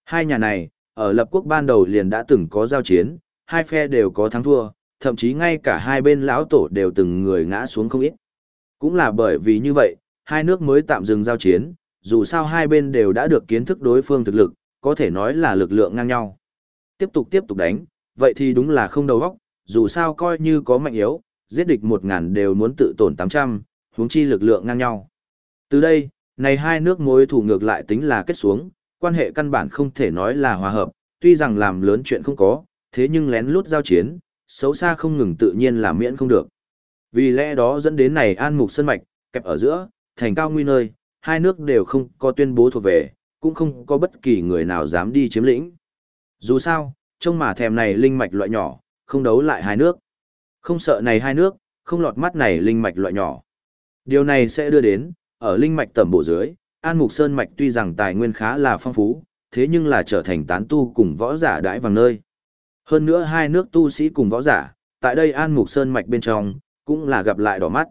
Hai nhà này, ở lập quốc ban đầu liền đã từng có giao chiến, hai phe đều có thắng thua, thậm chí ngay cả hai bên lão tổ đều từng người ngã xuống không ít. Cũng là bởi vì như vậy, hai nước mới tạm dừng giao chiến, dù sao hai bên đều đã được kiến thức đối phương thực lực, có thể nói là lực lượng ngang nhau. Tiếp tục tiếp tục đánh, vậy thì đúng là không đầu óc, dù sao coi như có mạnh yếu, giết địch một ngàn đều muốn tự tổn 800, huống chi lực lượng ngang nhau. Từ đây, này hai nước mối thủ ngược lại tính là kết xuống, quan hệ căn bản không thể nói là hòa hợp, tuy rằng làm lớn chuyện không có, thế nhưng lén lút giao chiến, xấu xa không ngừng tự nhiên là miễn không được. Vì lẽ đó dẫn đến này an mục sân mạch, kẹp ở giữa, thành cao nguy nơi, hai nước đều không có tuyên bố thuộc về, cũng không có bất kỳ người nào dám đi chiếm lĩnh. Dù sao, trông mà thèm này linh mạch loại nhỏ, không đấu lại hai nước. Không sợ này hai nước, không lọt mắt này linh mạch loại nhỏ. Điều này sẽ đưa đến, ở linh mạch tầm bộ dưới, An Mục Sơn mạch tuy rằng tài nguyên khá là phong phú, thế nhưng là trở thành tán tu cùng võ giả đãi vàng nơi. Hơn nữa hai nước tu sĩ cùng võ giả, tại đây An Mục Sơn mạch bên trong, cũng là gặp lại đỏ mắt.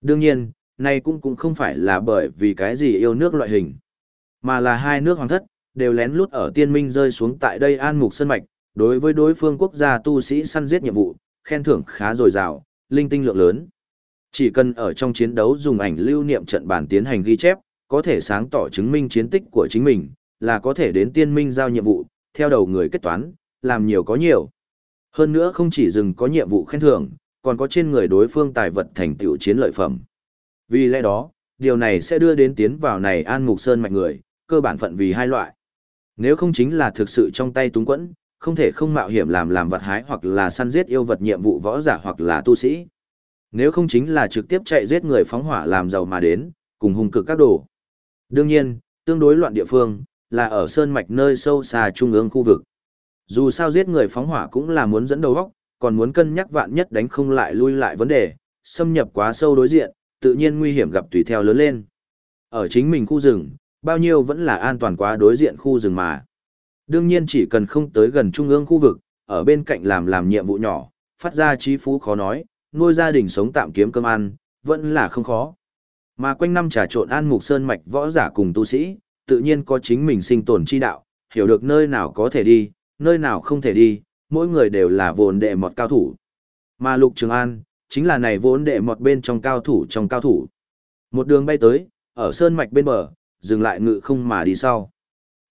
Đương nhiên, nay cũng cũng không phải là bởi vì cái gì yêu nước loại hình, mà là hai nước hoàng thất, đều lén lút ở tiên minh rơi xuống tại đây An Mục Sơn mạch, đối với đối phương quốc gia tu sĩ săn giết nhiệm vụ, khen thưởng khá dồi dào, linh tinh lượng lớn. Chỉ cần ở trong chiến đấu dùng ảnh lưu niệm trận bản tiến hành ghi chép, có thể sáng tỏ chứng minh chiến tích của chính mình, là có thể đến tiên minh giao nhiệm vụ, theo đầu người kết toán, làm nhiều có nhiều. Hơn nữa không chỉ dừng có nhiệm vụ khen thưởng, còn có trên người đối phương tài vật thành tựu chiến lợi phẩm. Vì lẽ đó, điều này sẽ đưa đến tiến vào này an mục sơn mạnh người, cơ bản phận vì hai loại. Nếu không chính là thực sự trong tay túng quẫn, không thể không mạo hiểm làm làm vật hái hoặc là săn giết yêu vật nhiệm vụ võ giả hoặc là tu sĩ. Nếu không chính là trực tiếp chạy giết người phóng hỏa làm giàu mà đến, cùng hung cực các đồ. Đương nhiên, tương đối loạn địa phương, là ở sơn mạch nơi sâu xa trung ương khu vực. Dù sao giết người phóng hỏa cũng là muốn dẫn đầu góc, còn muốn cân nhắc vạn nhất đánh không lại lui lại vấn đề, xâm nhập quá sâu đối diện, tự nhiên nguy hiểm gặp tùy theo lớn lên. Ở chính mình khu rừng, bao nhiêu vẫn là an toàn quá đối diện khu rừng mà. Đương nhiên chỉ cần không tới gần trung ương khu vực, ở bên cạnh làm làm nhiệm vụ nhỏ, phát ra trí phú khó nói, nuôi gia đình sống tạm kiếm cơm ăn, vẫn là không khó. Mà quanh năm trà trộn an mục sơn mạch võ giả cùng tu sĩ, tự nhiên có chính mình sinh tồn chi đạo, hiểu được nơi nào có thể đi, nơi nào không thể đi, mỗi người đều là vồn đệ một cao thủ. Mà Lục Trường An, chính là này vốn đệ một bên trong cao thủ trong cao thủ. Một đường bay tới, ở sơn mạch bên bờ, dừng lại ngự không mà đi sau.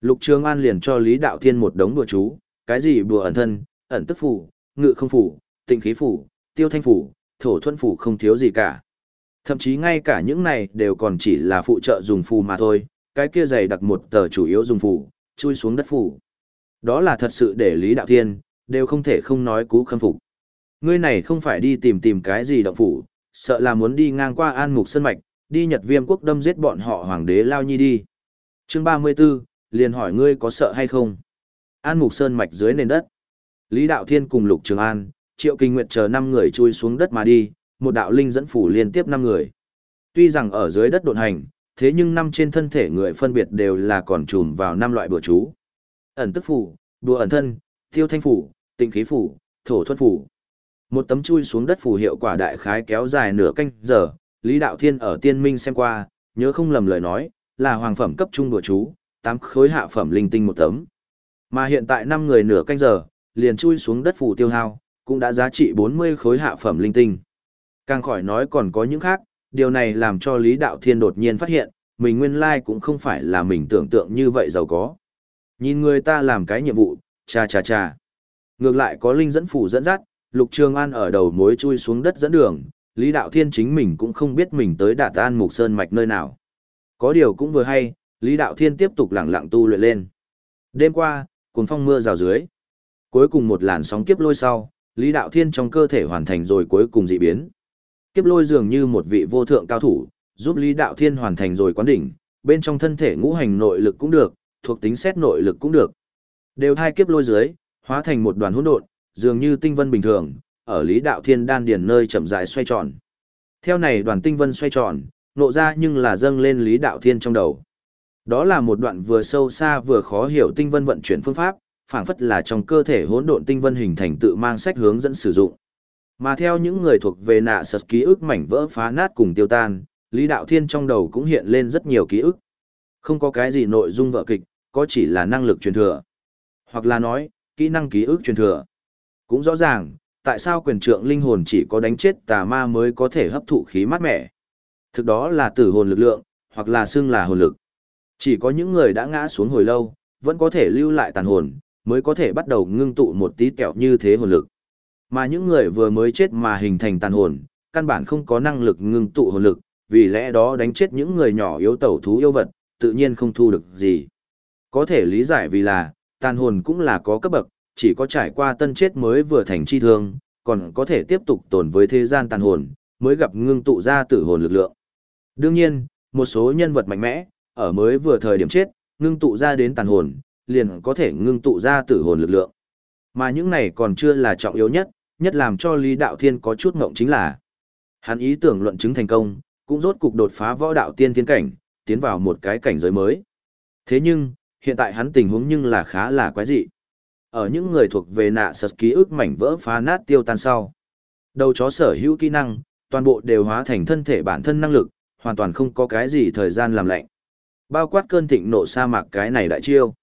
Lục Trường An liền cho Lý Đạo Thiên một đống đùa chú, cái gì bùa ẩn thân, ẩn tức phủ, ngự không phủ, tịnh khí phủ, tiêu thanh phủ, thổ thuận phủ không thiếu gì cả. Thậm chí ngay cả những này đều còn chỉ là phụ trợ dùng phù mà thôi, cái kia dày đặc một tờ chủ yếu dùng phù, chui xuống đất phủ. Đó là thật sự để Lý Đạo Thiên, đều không thể không nói cú khâm phục. Ngươi này không phải đi tìm tìm cái gì động phủ, sợ là muốn đi ngang qua An Mục Sơn Mạch, đi Nhật Viêm quốc đâm giết bọn họ hoàng đế Lao Nhi đi. Chương 34, liền hỏi ngươi có sợ hay không? An Mục Sơn Mạch dưới nền đất. Lý Đạo Thiên cùng Lục Trường An, Triệu Kinh Nguyệt chờ năm người chui xuống đất mà đi, một đạo linh dẫn phủ liên tiếp năm người. Tuy rằng ở dưới đất độn hành, thế nhưng năm trên thân thể người phân biệt đều là còn trùm vào năm loại bùa chú. Ẩn tức phủ, đùa ẩn thân, tiêu thanh phủ, tịnh khí phủ, thổ thuất phủ. Một tấm chui xuống đất phủ hiệu quả đại khái kéo dài nửa canh giờ, Lý Đạo Thiên ở tiên minh xem qua, nhớ không lầm lời nói, là hoàng phẩm cấp trung đùa chú, tám khối hạ phẩm linh tinh một tấm. Mà hiện tại năm người nửa canh giờ, liền chui xuống đất phủ tiêu hao, cũng đã giá trị 40 khối hạ phẩm linh tinh. Càng khỏi nói còn có những khác, điều này làm cho Lý Đạo Thiên đột nhiên phát hiện, mình nguyên lai cũng không phải là mình tưởng tượng như vậy giàu có. Nhìn người ta làm cái nhiệm vụ, cha cha cha. Ngược lại có linh dẫn phủ dẫn dắt, Lục Trường An ở đầu mối chui xuống đất dẫn đường, Lý Đạo Thiên chính mình cũng không biết mình tới Đạt An Mục Sơn mạch nơi nào. Có điều cũng vừa hay, Lý Đạo Thiên tiếp tục lặng lặng tu luyện lên. Đêm qua, cuốn phong mưa rào dưới. Cuối cùng một làn sóng kiếp lôi sau, Lý Đạo Thiên trong cơ thể hoàn thành rồi cuối cùng dị biến. Kiếp lôi dường như một vị vô thượng cao thủ, giúp Lý Đạo Thiên hoàn thành rồi quán đỉnh, bên trong thân thể ngũ hành nội lực cũng được, thuộc tính xét nội lực cũng được. Đều thai kiếp lôi dưới, hóa thành một đoàn hỗn độn, dường như tinh vân bình thường, ở Lý Đạo Thiên đan điền nơi chậm rãi xoay tròn. Theo này đoàn tinh vân xoay tròn, nộ ra nhưng là dâng lên Lý Đạo Thiên trong đầu. Đó là một đoạn vừa sâu xa vừa khó hiểu tinh vân vận chuyển phương pháp, phảng phất là trong cơ thể hỗn độn tinh vân hình thành tự mang sách hướng dẫn sử dụng. Mà theo những người thuộc về nạ sật ký ức mảnh vỡ phá nát cùng tiêu tan, Lý Đạo Thiên trong đầu cũng hiện lên rất nhiều ký ức. Không có cái gì nội dung vợ kịch, có chỉ là năng lực truyền thừa. Hoặc là nói, kỹ năng ký ức truyền thừa. Cũng rõ ràng, tại sao quyền trượng linh hồn chỉ có đánh chết tà ma mới có thể hấp thụ khí mát mẻ. Thực đó là tử hồn lực lượng, hoặc là xưng là hồn lực. Chỉ có những người đã ngã xuống hồi lâu, vẫn có thể lưu lại tàn hồn, mới có thể bắt đầu ngưng tụ một tí kẹo như thế hồn lực. Mà những người vừa mới chết mà hình thành tàn hồn, căn bản không có năng lực ngưng tụ hồn lực, vì lẽ đó đánh chết những người nhỏ yếu tẩu thú yêu vật, tự nhiên không thu được gì. Có thể lý giải vì là, tàn hồn cũng là có cấp bậc, chỉ có trải qua tân chết mới vừa thành chi thương, còn có thể tiếp tục tồn với thế gian tàn hồn, mới gặp ngưng tụ ra tử hồn lực lượng. Đương nhiên, một số nhân vật mạnh mẽ, ở mới vừa thời điểm chết, ngưng tụ ra đến tàn hồn, liền có thể ngưng tụ ra tử hồn lực lượng. Mà những này còn chưa là trọng yếu nhất, nhất làm cho Lý Đạo Thiên có chút ngộng chính là hắn ý tưởng luận chứng thành công, cũng rốt cục đột phá võ đạo tiên thiên cảnh, tiến vào một cái cảnh giới mới. Thế nhưng, hiện tại hắn tình huống nhưng là khá là quái dị. Ở những người thuộc về nạ sật ký ức mảnh vỡ phá nát tiêu tan sau. Đầu chó sở hữu kỹ năng, toàn bộ đều hóa thành thân thể bản thân năng lực, hoàn toàn không có cái gì thời gian làm lạnh. Bao quát cơn thịnh nộ sa mạc cái này đại chiêu.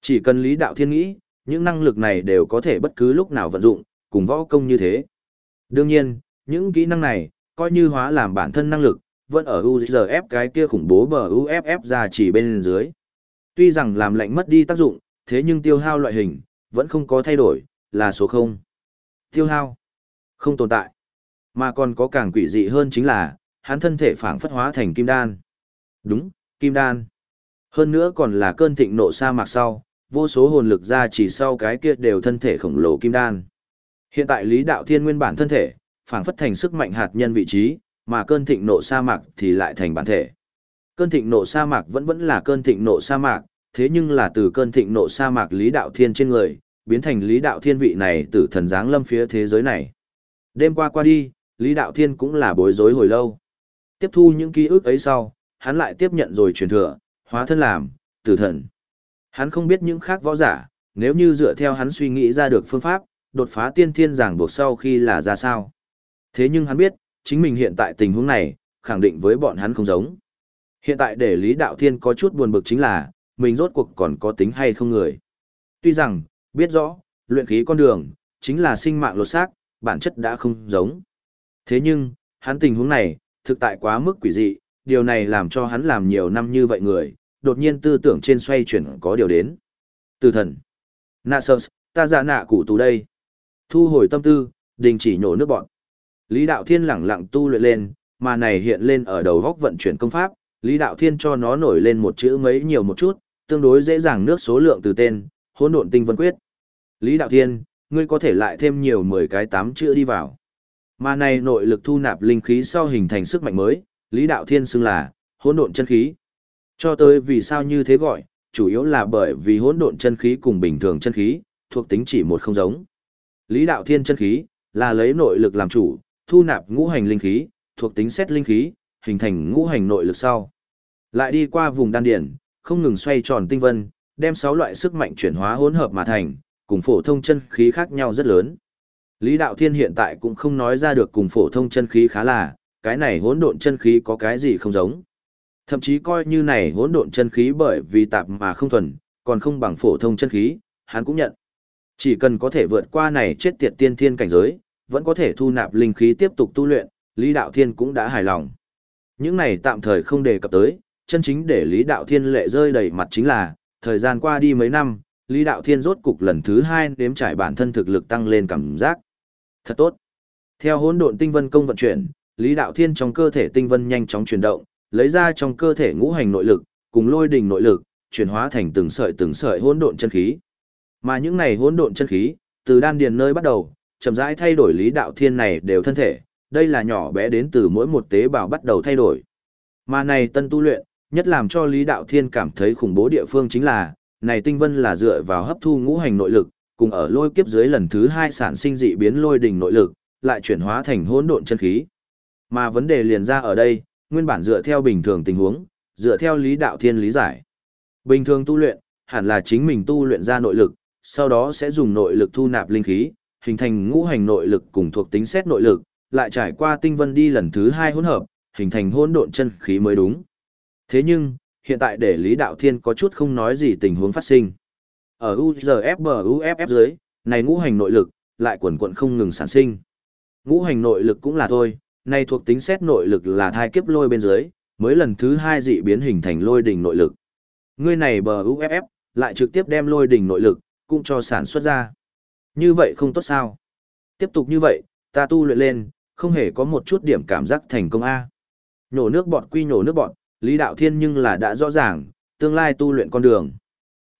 Chỉ cần lý đạo thiên nghĩ, những năng lực này đều có thể bất cứ lúc nào vận dụng, cùng võ công như thế. Đương nhiên, những kỹ năng này, coi như hóa làm bản thân năng lực, vẫn ở UZF cái kia khủng bố bờ UFF ra chỉ bên dưới. Tuy rằng làm lạnh mất đi tác dụng, thế nhưng tiêu hao loại hình, vẫn không có thay đổi, là số 0. Tiêu hao, không tồn tại. Mà còn có càng quỷ dị hơn chính là, hắn thân thể phản phất hóa thành kim đan. Đúng, kim đan. Hơn nữa còn là cơn thịnh nộ sa mạc sau, vô số hồn lực ra chỉ sau cái kia đều thân thể khổng lồ kim đan. Hiện tại Lý Đạo Thiên nguyên bản thân thể, phản phất thành sức mạnh hạt nhân vị trí, mà cơn thịnh nộ sa mạc thì lại thành bản thể. Cơn thịnh nộ sa mạc vẫn vẫn là cơn thịnh nộ sa mạc, thế nhưng là từ cơn thịnh nộ sa mạc Lý Đạo Thiên trên người, biến thành Lý Đạo Thiên vị này tử thần dáng lâm phía thế giới này. Đêm qua qua đi, Lý Đạo Thiên cũng là bối rối hồi lâu. Tiếp thu những ký ức ấy sau, hắn lại tiếp nhận rồi truyền thừa, hóa thân làm, tử thần. Hắn không biết những khác võ giả, nếu như dựa theo hắn suy nghĩ ra được phương pháp, đột phá tiên thiên giảng buộc sau khi là ra sao. Thế nhưng hắn biết, chính mình hiện tại tình huống này, khẳng định với bọn hắn không giống. Hiện tại để Lý Đạo Thiên có chút buồn bực chính là, mình rốt cuộc còn có tính hay không người. Tuy rằng, biết rõ, luyện khí con đường, chính là sinh mạng lột xác, bản chất đã không giống. Thế nhưng, hắn tình huống này, thực tại quá mức quỷ dị, điều này làm cho hắn làm nhiều năm như vậy người, đột nhiên tư tưởng trên xoay chuyển có điều đến. Từ thần. Nạ sơ, ta giả nạ củ tù đây. Thu hồi tâm tư, đình chỉ nhổ nước bọn. Lý Đạo Thiên lẳng lặng tu luyện lên, mà này hiện lên ở đầu góc vận chuyển công pháp, Lý Đạo Thiên cho nó nổi lên một chữ mấy nhiều một chút, tương đối dễ dàng nước số lượng từ tên, hỗn độn tinh vân quyết. Lý Đạo Thiên, ngươi có thể lại thêm nhiều 10 cái tám chữ đi vào. Mà này nội lực thu nạp linh khí sau hình thành sức mạnh mới, Lý Đạo Thiên xưng là hỗn độn chân khí. Cho tới vì sao như thế gọi, chủ yếu là bởi vì hỗn độn chân khí cùng bình thường chân khí, thuộc tính chỉ một không giống. Lý Đạo Thiên chân khí là lấy nội lực làm chủ, thu nạp ngũ hành linh khí, thuộc tính xét linh khí, hình thành ngũ hành nội lực sau. Lại đi qua vùng đan điển, không ngừng xoay tròn tinh vân, đem sáu loại sức mạnh chuyển hóa hỗn hợp mà thành, cùng phổ thông chân khí khác nhau rất lớn. Lý Đạo Thiên hiện tại cũng không nói ra được cùng phổ thông chân khí khá là, cái này hỗn độn chân khí có cái gì không giống. Thậm chí coi như này hỗn độn chân khí bởi vì tạp mà không thuần, còn không bằng phổ thông chân khí, hắn cũng nhận. Chỉ cần có thể vượt qua này chết tiệt tiên thiên cảnh giới, vẫn có thể thu nạp linh khí tiếp tục tu luyện, Lý Đạo Thiên cũng đã hài lòng. Những này tạm thời không đề cập tới, chân chính để Lý Đạo Thiên lệ rơi đầy mặt chính là, thời gian qua đi mấy năm, Lý Đạo Thiên rốt cục lần thứ hai nếm trải bản thân thực lực tăng lên cảm giác. Thật tốt. Theo hỗn độn tinh vân công vận chuyển, Lý Đạo Thiên trong cơ thể tinh vân nhanh chóng chuyển động, lấy ra trong cơ thể ngũ hành nội lực, cùng lôi đình nội lực, chuyển hóa thành từng sợi từng sợi hỗn độn chân khí. Mà những này hỗn độn chân khí, từ đan điền nơi bắt đầu, chậm rãi thay đổi Lý Đạo Thiên này đều thân thể, đây là nhỏ bé đến từ mỗi một tế bào bắt đầu thay đổi. Mà này tân tu luyện, nhất làm cho Lý Đạo Thiên cảm thấy khủng bố địa phương chính là, này tinh vân là dựa vào hấp thu ngũ hành nội lực, cùng ở lôi kiếp dưới lần thứ hai sản sinh dị biến lôi đỉnh nội lực, lại chuyển hóa thành hỗn độn chân khí. Mà vấn đề liền ra ở đây, nguyên bản dựa theo bình thường tình huống, dựa theo Lý Đạo Thiên lý giải. Bình thường tu luyện, hẳn là chính mình tu luyện ra nội lực, sau đó sẽ dùng nội lực thu nạp linh khí, hình thành ngũ hành nội lực cùng thuộc tính xét nội lực, lại trải qua tinh vân đi lần thứ hai hỗn hợp, hình thành hỗn độn chân khí mới đúng. Thế nhưng, hiện tại để Lý Đạo Thiên có chút không nói gì tình huống phát sinh. Ở UZFBUFF dưới, này ngũ hành nội lực, lại quần quận không ngừng sản sinh. Ngũ hành nội lực cũng là thôi, này thuộc tính xét nội lực là thai kiếp lôi bên dưới, mới lần thứ hai dị biến hình thành lôi đỉnh nội lực. Ngươi này bờ UFF, lại trực tiếp đem lôi đỉnh nội lực, cũng cho sản xuất ra. Như vậy không tốt sao? Tiếp tục như vậy, ta tu luyện lên, không hề có một chút điểm cảm giác thành công A. Nhổ nước bọt quy nhổ nước bọt, Lý Đạo Thiên nhưng là đã rõ ràng, tương lai tu luyện con đường.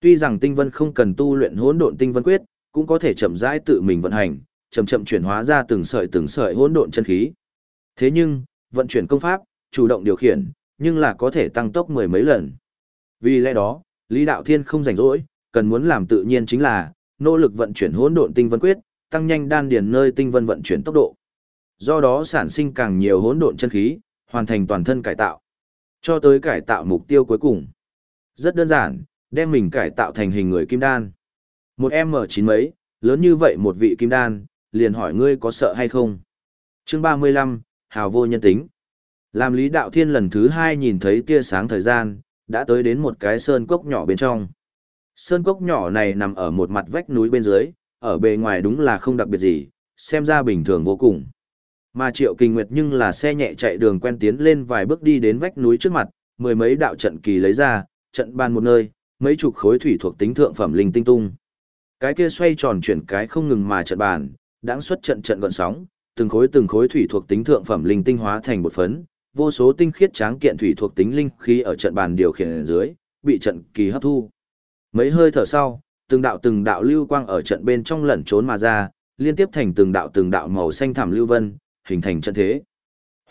Tuy rằng tinh vân không cần tu luyện hỗn độn tinh vân quyết, cũng có thể chậm rãi tự mình vận hành, chậm chậm chuyển hóa ra từng sợi từng sợi hỗn độn chân khí. Thế nhưng, vận chuyển công pháp, chủ động điều khiển, nhưng là có thể tăng tốc mười mấy lần. Vì lẽ đó, Lý Đạo Thiên không rảnh rỗi, cần muốn làm tự nhiên chính là nỗ lực vận chuyển hỗn độn tinh vân quyết, tăng nhanh đan điền nơi tinh vân vận chuyển tốc độ. Do đó sản sinh càng nhiều hỗn độn chân khí, hoàn thành toàn thân cải tạo. Cho tới cải tạo mục tiêu cuối cùng. Rất đơn giản, đem mình cải tạo thành hình người kim đan. Một m chín mấy, lớn như vậy một vị kim đan, liền hỏi ngươi có sợ hay không. Chương ba mươi lăm, hào vô nhân tính. Làm lý đạo thiên lần thứ hai nhìn thấy tia sáng thời gian, đã tới đến một cái sơn cốc nhỏ bên trong. Sơn cốc nhỏ này nằm ở một mặt vách núi bên dưới, ở bề ngoài đúng là không đặc biệt gì, xem ra bình thường vô cùng. Mà Triệu Kinh Nguyệt nhưng là xe nhẹ chạy đường quen tiến lên vài bước đi đến vách núi trước mặt, mười mấy đạo trận kỳ lấy ra, trận bàn một nơi, mấy chục khối thủy thuộc tính thượng phẩm linh tinh tung. Cái kia xoay tròn chuyển cái không ngừng mà trận bàn, đãng xuất trận trận gọn sóng, từng khối từng khối thủy thuộc tính thượng phẩm linh tinh hóa thành một phấn, vô số tinh khiết tráng kiện thủy thuộc tính linh khí ở trận bàn điều khiển ở dưới, bị trận kỳ hấp thu. Mấy hơi thở sau, từng đạo từng đạo lưu quang ở trận bên trong lẩn trốn mà ra, liên tiếp thành từng đạo từng đạo màu xanh thẳm lưu vân, hình thành trận thế.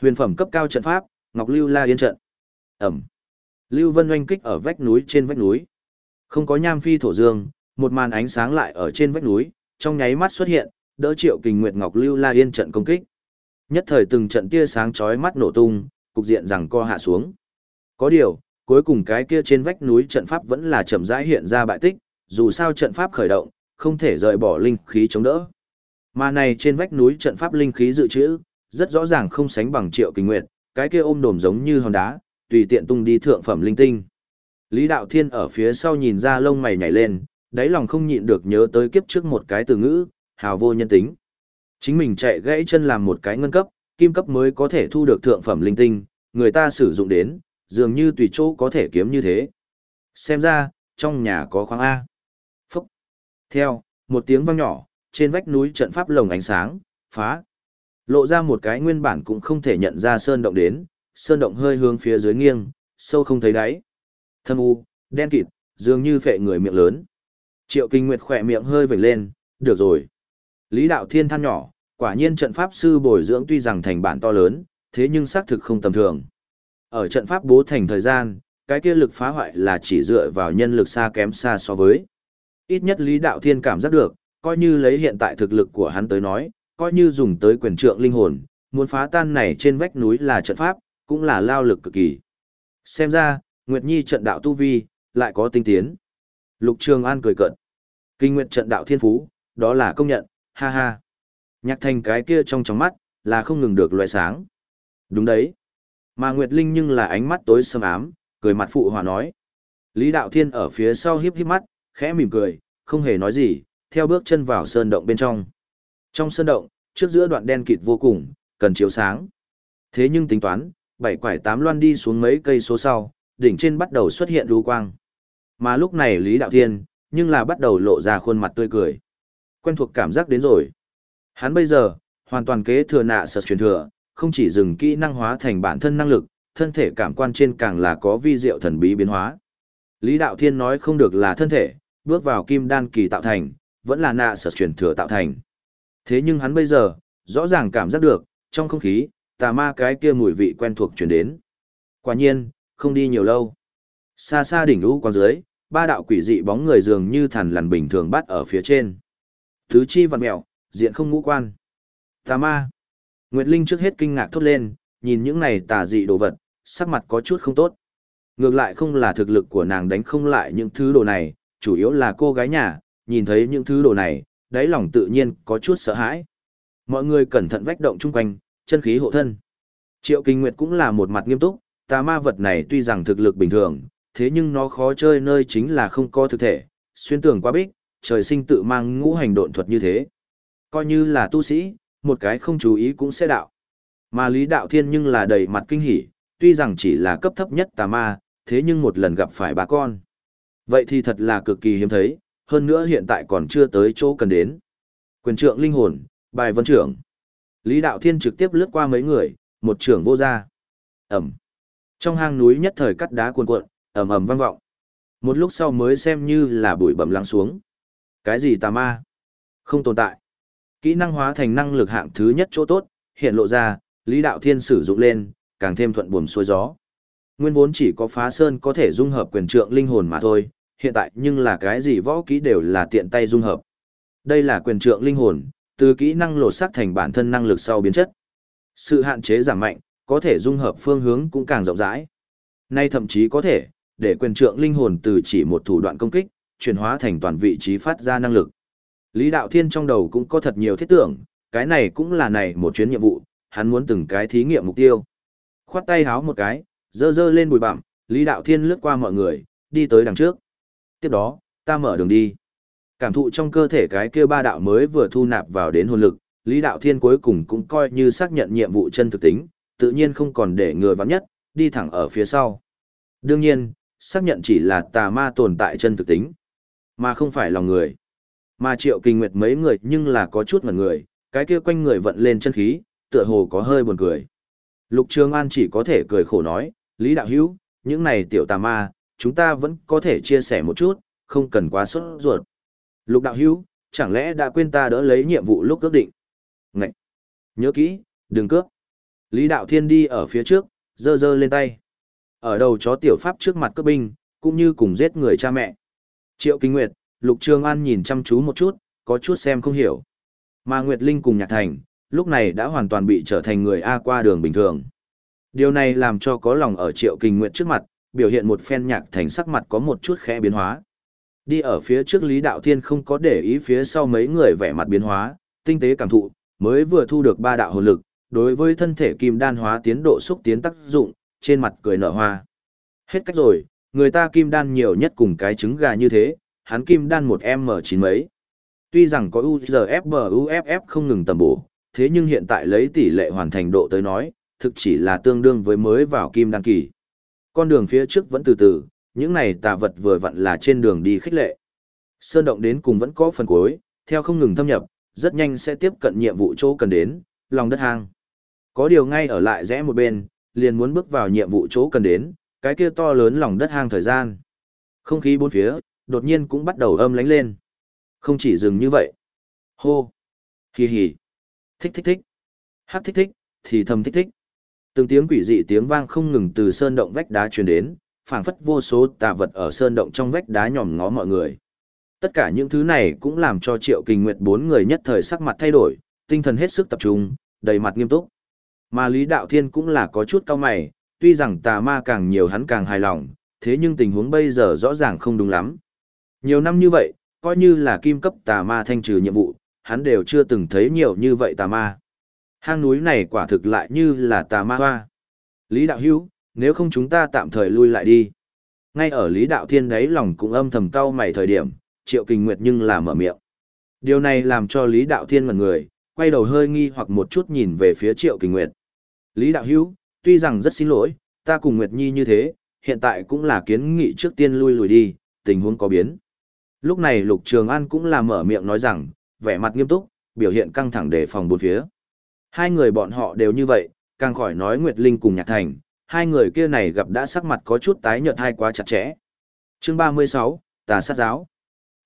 Huyền phẩm cấp cao trận pháp, Ngọc Lưu La Yên trận. Ẩm. Lưu Vân oanh kích ở vách núi trên vách núi. Không có nham phi thổ dương, một màn ánh sáng lại ở trên vách núi, trong nháy mắt xuất hiện, đỡ Triệu Kình Nguyệt Ngọc Lưu La Yên trận công kích. Nhất thời từng trận tia sáng chói mắt nổ tung, cục diện rằng co hạ xuống. Có điều, cuối cùng cái kia trên vách núi trận pháp vẫn là chậm rãi hiện ra bại tích, dù sao trận pháp khởi động, không thể rời bỏ linh khí chống đỡ. Mà này trên vách núi trận pháp linh khí dự trữ, rất rõ ràng không sánh bằng Triệu Kình Nguyệt, cái kia ôm đồm giống như hòn đá, tùy tiện tung đi thượng phẩm linh tinh. Lý Đạo Thiên ở phía sau nhìn ra lông mày nhảy lên, đáy lòng không nhịn được nhớ tới kiếp trước một cái từ ngữ, hào vô nhân tính. Chính mình chạy gãy chân làm một cái ngân cấp, kim cấp mới có thể thu được thượng phẩm linh tinh, người ta sử dụng đến, dường như tùy chỗ có thể kiếm như thế. Xem ra, trong nhà có khoáng A. Phúc. Theo, một tiếng vang nhỏ, trên vách núi trận pháp lồng ánh sáng, phá. Lộ ra một cái nguyên bản cũng không thể nhận ra sơn động đến, sơn động hơi hướng phía dưới nghiêng, sâu không thấy đáy. Thâm u, đen kịt, dường như phệ người miệng lớn. Triệu Kinh Nguyệt khỏe miệng hơi vểnh lên, được rồi. Lý Đạo Thiên than nhỏ, quả nhiên trận pháp sư bồi dưỡng tuy rằng thành bản to lớn, thế nhưng xác thực không tầm thường. Ở trận pháp bố thành thời gian, cái kia lực phá hoại là chỉ dựa vào nhân lực xa kém xa so với. Ít nhất Lý Đạo Thiên cảm giác được, coi như lấy hiện tại thực lực của hắn tới nói, coi như dùng tới quyền trượng linh hồn, muốn phá tan này trên vách núi là trận pháp, cũng là lao lực cực kỳ. Xem ra, Nguyệt Nhi trận đạo tu vi, lại có tinh tiến. Lục Trường An cười cợt. Kinh nguyện trận đạo thiên phú, đó là công nhận, ha ha. Nhạc thành cái kia trong trong mắt, là không ngừng được loại sáng. Đúng đấy. Mà Nguyệt Linh nhưng là ánh mắt tối sầm ám, cười mặt phụ hòa nói. Lý Đạo Thiên ở phía sau hiếp hiếp mắt, khẽ mỉm cười, không hề nói gì, theo bước chân vào sơn động bên trong. Trong sơn động, trước giữa đoạn đen kịt vô cùng, cần chiếu sáng. Thế nhưng tính toán, bảy quải tám loan đi xuống mấy cây số sau, đỉnh trên bắt đầu xuất hiện lưu quang. Mà lúc này Lý Đạo Thiên, nhưng là bắt đầu lộ ra khuôn mặt tươi cười. Quen thuộc cảm giác đến rồi. Hắn bây giờ, hoàn toàn kế thừa nạ sở truyền thừa, không chỉ dừng kỹ năng hóa thành bản thân năng lực, thân thể cảm quan trên càng là có vi diệu thần bí biến hóa. Lý Đạo Thiên nói không được là thân thể, bước vào kim đan kỳ tạo thành, vẫn là nạ sở truyền thừa tạo thành. Thế nhưng hắn bây giờ, rõ ràng cảm giác được, trong không khí, tà ma cái kia mùi vị quen thuộc truyền đến. Quả nhiên, không đi nhiều lâu. Xa xa đỉnh lũ quang dưới, ba đạo quỷ dị bóng người dường như thần lằn bình thường bắt ở phía trên. Thứ chi vặn mẹo, diện không ngũ quan. Tà ma. Nguyệt Linh trước hết kinh ngạc thốt lên, nhìn những này tà dị đồ vật, sắc mặt có chút không tốt. Ngược lại không là thực lực của nàng đánh không lại những thứ đồ này, chủ yếu là cô gái nhà, nhìn thấy những thứ đồ này, đáy lòng tự nhiên có chút sợ hãi. Mọi người cẩn thận vách động chung quanh, chân khí hộ thân. Triệu Kinh Nguyệt cũng là một mặt nghiêm túc, tà ma vật này tuy rằng thực lực bình thường, thế nhưng nó khó chơi nơi chính là không có thực thể, xuyên tường quá bích, trời sinh tự mang ngũ hành độn thuật như thế. Coi như là tu sĩ, một cái không chú ý cũng sẽ đạo. Mà Lý Đạo Thiên nhưng là đầy mặt kinh hỉ, tuy rằng chỉ là cấp thấp nhất tà ma, thế nhưng một lần gặp phải bà con. Vậy thì thật là cực kỳ hiếm thấy, hơn nữa hiện tại còn chưa tới chỗ cần đến. Quyền trượng linh hồn, bài vân trưởng. Lý Đạo Thiên trực tiếp lướt qua mấy người, một trưởng vô ra. Ẩm. Trong hang núi nhất thời cắt đá cuồn cuộn, ầm ầm vang vọng. Một lúc sau mới xem như là bụi bẩm lắng xuống. Cái gì tà ma? Không tồn tại. Kỹ năng hóa thành năng lực hạng thứ nhất chỗ tốt, hiện lộ ra, Lý Đạo Thiên sử dụng lên, càng thêm thuận buồm xuôi gió. Nguyên vốn chỉ có phá sơn có thể dung hợp quyền trượng linh hồn mà thôi, hiện tại nhưng là cái gì võ kỹ đều là tiện tay dung hợp. Đây là quyền trượng linh hồn, từ kỹ năng lột xác thành bản thân năng lực sau biến chất. Sự hạn chế giảm mạnh, có thể dung hợp phương hướng cũng càng rộng rãi. Nay thậm chí có thể, để quyền trượng linh hồn từ chỉ một thủ đoạn công kích, chuyển hóa thành toàn vị trí phát ra năng lực. Lý Đạo Thiên trong đầu cũng có thật nhiều thiết tưởng, cái này cũng là này một chuyến nhiệm vụ, hắn muốn từng cái thí nghiệm mục tiêu. Khoát tay háo một cái, dơ dơ lên bùi bặm, Lý Đạo Thiên lướt qua mọi người, đi tới đằng trước. Tiếp đó, ta mở đường đi. Cảm thụ trong cơ thể cái kia ba đạo mới vừa thu nạp vào đến hồn lực, Lý Đạo Thiên cuối cùng cũng coi như xác nhận nhiệm vụ chân thực tính, tự nhiên không còn để người vắng nhất, đi thẳng ở phía sau. Đương nhiên, xác nhận chỉ là tà ma tồn tại chân thực tính, mà không phải lòng người. Mà triệu kinh nguyệt mấy người nhưng là có chút ngần người, cái kia quanh người vận lên chân khí, tựa hồ có hơi buồn cười. Lục Trường An chỉ có thể cười khổ nói, Lý Đạo Hữu những này tiểu tà ma, chúng ta vẫn có thể chia sẻ một chút, không cần quá sốt ruột. Lục Đạo Hữu chẳng lẽ đã quên ta đỡ lấy nhiệm vụ lúc ước định? Ngậy! Nhớ kỹ, đừng cướp. Lý Đạo Thiên đi ở phía trước, giơ giơ lên tay. Ở đầu chó tiểu pháp trước mặt cướp binh, cũng như cùng giết người cha mẹ. Triệu Kinh Nguyệt, Lục Trường An nhìn chăm chú một chút, có chút xem không hiểu. Mà Nguyệt Linh cùng Nhạc Thành, lúc này đã hoàn toàn bị trở thành người A qua đường bình thường. Điều này làm cho có lòng ở Triệu Kinh Nguyệt trước mặt, biểu hiện một phen Nhạc Thành sắc mặt có một chút khẽ biến hóa. Đi ở phía trước Lý Đạo Thiên không có để ý phía sau mấy người vẻ mặt biến hóa, tinh tế cảm thụ, mới vừa thu được ba đạo hồn lực, đối với thân thể kim đan hóa tiến độ xúc tiến tác dụng, trên mặt cười nở hoa. Hết cách rồi, người ta kim đan nhiều nhất cùng cái trứng gà như thế, hắn kim đan một m chín mấy. Tuy rằng có UZFBUFF không ngừng tầm bổ, thế nhưng hiện tại lấy tỷ lệ hoàn thành độ tới nói, thực chỉ là tương đương với mới vào kim đan kỳ. Con đường phía trước vẫn từ từ, những này tà vật vừa vặn là trên đường đi khích lệ. Sơn động đến cùng vẫn có phần cuối, theo không ngừng thâm nhập, rất nhanh sẽ tiếp cận nhiệm vụ chỗ cần đến, lòng đất hang. Có điều ngay ở lại rẽ một bên, liền muốn bước vào nhiệm vụ chỗ cần đến, cái kia to lớn lòng đất hang thời gian. Không khí bốn phía, đột nhiên cũng bắt đầu âm lánh lên. Không chỉ dừng như vậy. Hô. Hì hì. Thích thích thích. Hát thích thích, thì thầm thích thích. Từng tiếng quỷ dị tiếng vang không ngừng từ sơn động vách đá truyền đến, phảng phất vô số tà vật ở sơn động trong vách đá nhòm ngó mọi người. Tất cả những thứ này cũng làm cho Triệu Kình Nguyệt bốn người nhất thời sắc mặt thay đổi, tinh thần hết sức tập trung, đầy mặt nghiêm túc. Mà Lý Đạo Thiên cũng là có chút cao mày, tuy rằng tà ma càng nhiều hắn càng hài lòng, thế nhưng tình huống bây giờ rõ ràng không đúng lắm. Nhiều năm như vậy, coi như là kim cấp tà ma thanh trừ nhiệm vụ, hắn đều chưa từng thấy nhiều như vậy tà ma. Hang núi này quả thực lại như là tà ma hoa. Lý Đạo Hữu nếu không chúng ta tạm thời lui lại đi. Ngay ở Lý Đạo Thiên đấy lòng cũng âm thầm cau mày thời điểm, Triệu Kình Nguyệt nhưng là mở miệng. Điều này làm cho Lý Đạo Thiên ngẩn người, quay đầu hơi nghi hoặc một chút nhìn về phía Triệu Kình Nguyệt. Lý Đạo Hữu tuy rằng rất xin lỗi, ta cùng Nguyệt Nhi như thế, hiện tại cũng là kiến nghị trước tiên lui lùi đi, tình huống có biến. Lúc này Lục Trường An cũng là mở miệng nói rằng, vẻ mặt nghiêm túc, biểu hiện căng thẳng để phòng bốn phía. Hai người bọn họ đều như vậy, càng khỏi nói Nguyệt Linh cùng Nhạc Thành, hai người kia này gặp đã sắc mặt có chút tái nhợt hai quá chặt chẽ. Chương 36, Tà sát giáo.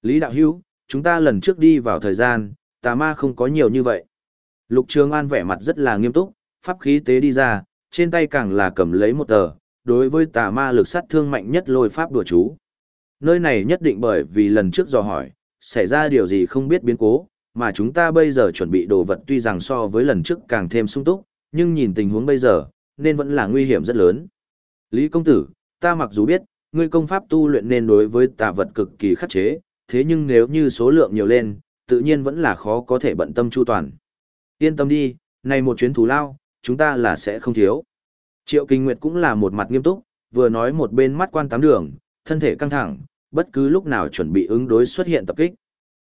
Lý Đạo Hữu, chúng ta lần trước đi vào thời gian, tà ma không có nhiều như vậy. Lục Trường An vẻ mặt rất là nghiêm túc, pháp khí tế đi ra, trên tay càng là cầm lấy một tờ, đối với tà ma lực sát thương mạnh nhất lôi pháp đùa chú. Nơi này nhất định bởi vì lần trước dò hỏi, xảy ra điều gì không biết biến cố, mà chúng ta bây giờ chuẩn bị đồ vật tuy rằng so với lần trước càng thêm sung túc, nhưng nhìn tình huống bây giờ, nên vẫn là nguy hiểm rất lớn. Lý công tử, ta mặc dù biết, ngươi công pháp tu luyện nên đối với tà vật cực kỳ khắc chế, thế nhưng nếu như số lượng nhiều lên, tự nhiên vẫn là khó có thể bận tâm chu toàn. Yên tâm đi, này một chuyến thù lao, chúng ta là sẽ không thiếu. Triệu Kinh Nguyệt cũng là một mặt nghiêm túc, vừa nói một bên mắt quan tám đường, thân thể căng thẳng, bất cứ lúc nào chuẩn bị ứng đối xuất hiện tập kích.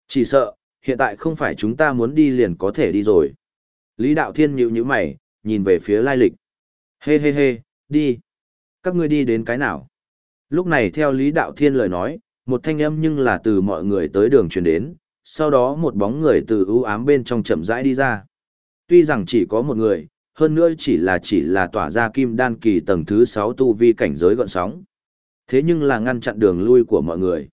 Chỉ sợ, hiện tại không phải chúng ta muốn đi liền có thể đi rồi. Lý Đạo Thiên nhíu nhíu mày, nhìn về phía lai lịch. Hê hê hê, đi. Các ngươi đi đến cái nào? Lúc này theo Lý Đạo Thiên lời nói, một thanh âm nhưng là từ mọi người tới đường truyền đến, sau đó một bóng người từ ưu ám bên trong chậm rãi đi ra. Tuy rằng chỉ có một người, hơn nữa chỉ là chỉ là tỏa ra kim đan kỳ tầng thứ 6 tu vi cảnh giới gọn sóng. Thế nhưng là ngăn chặn đường lui của mọi người.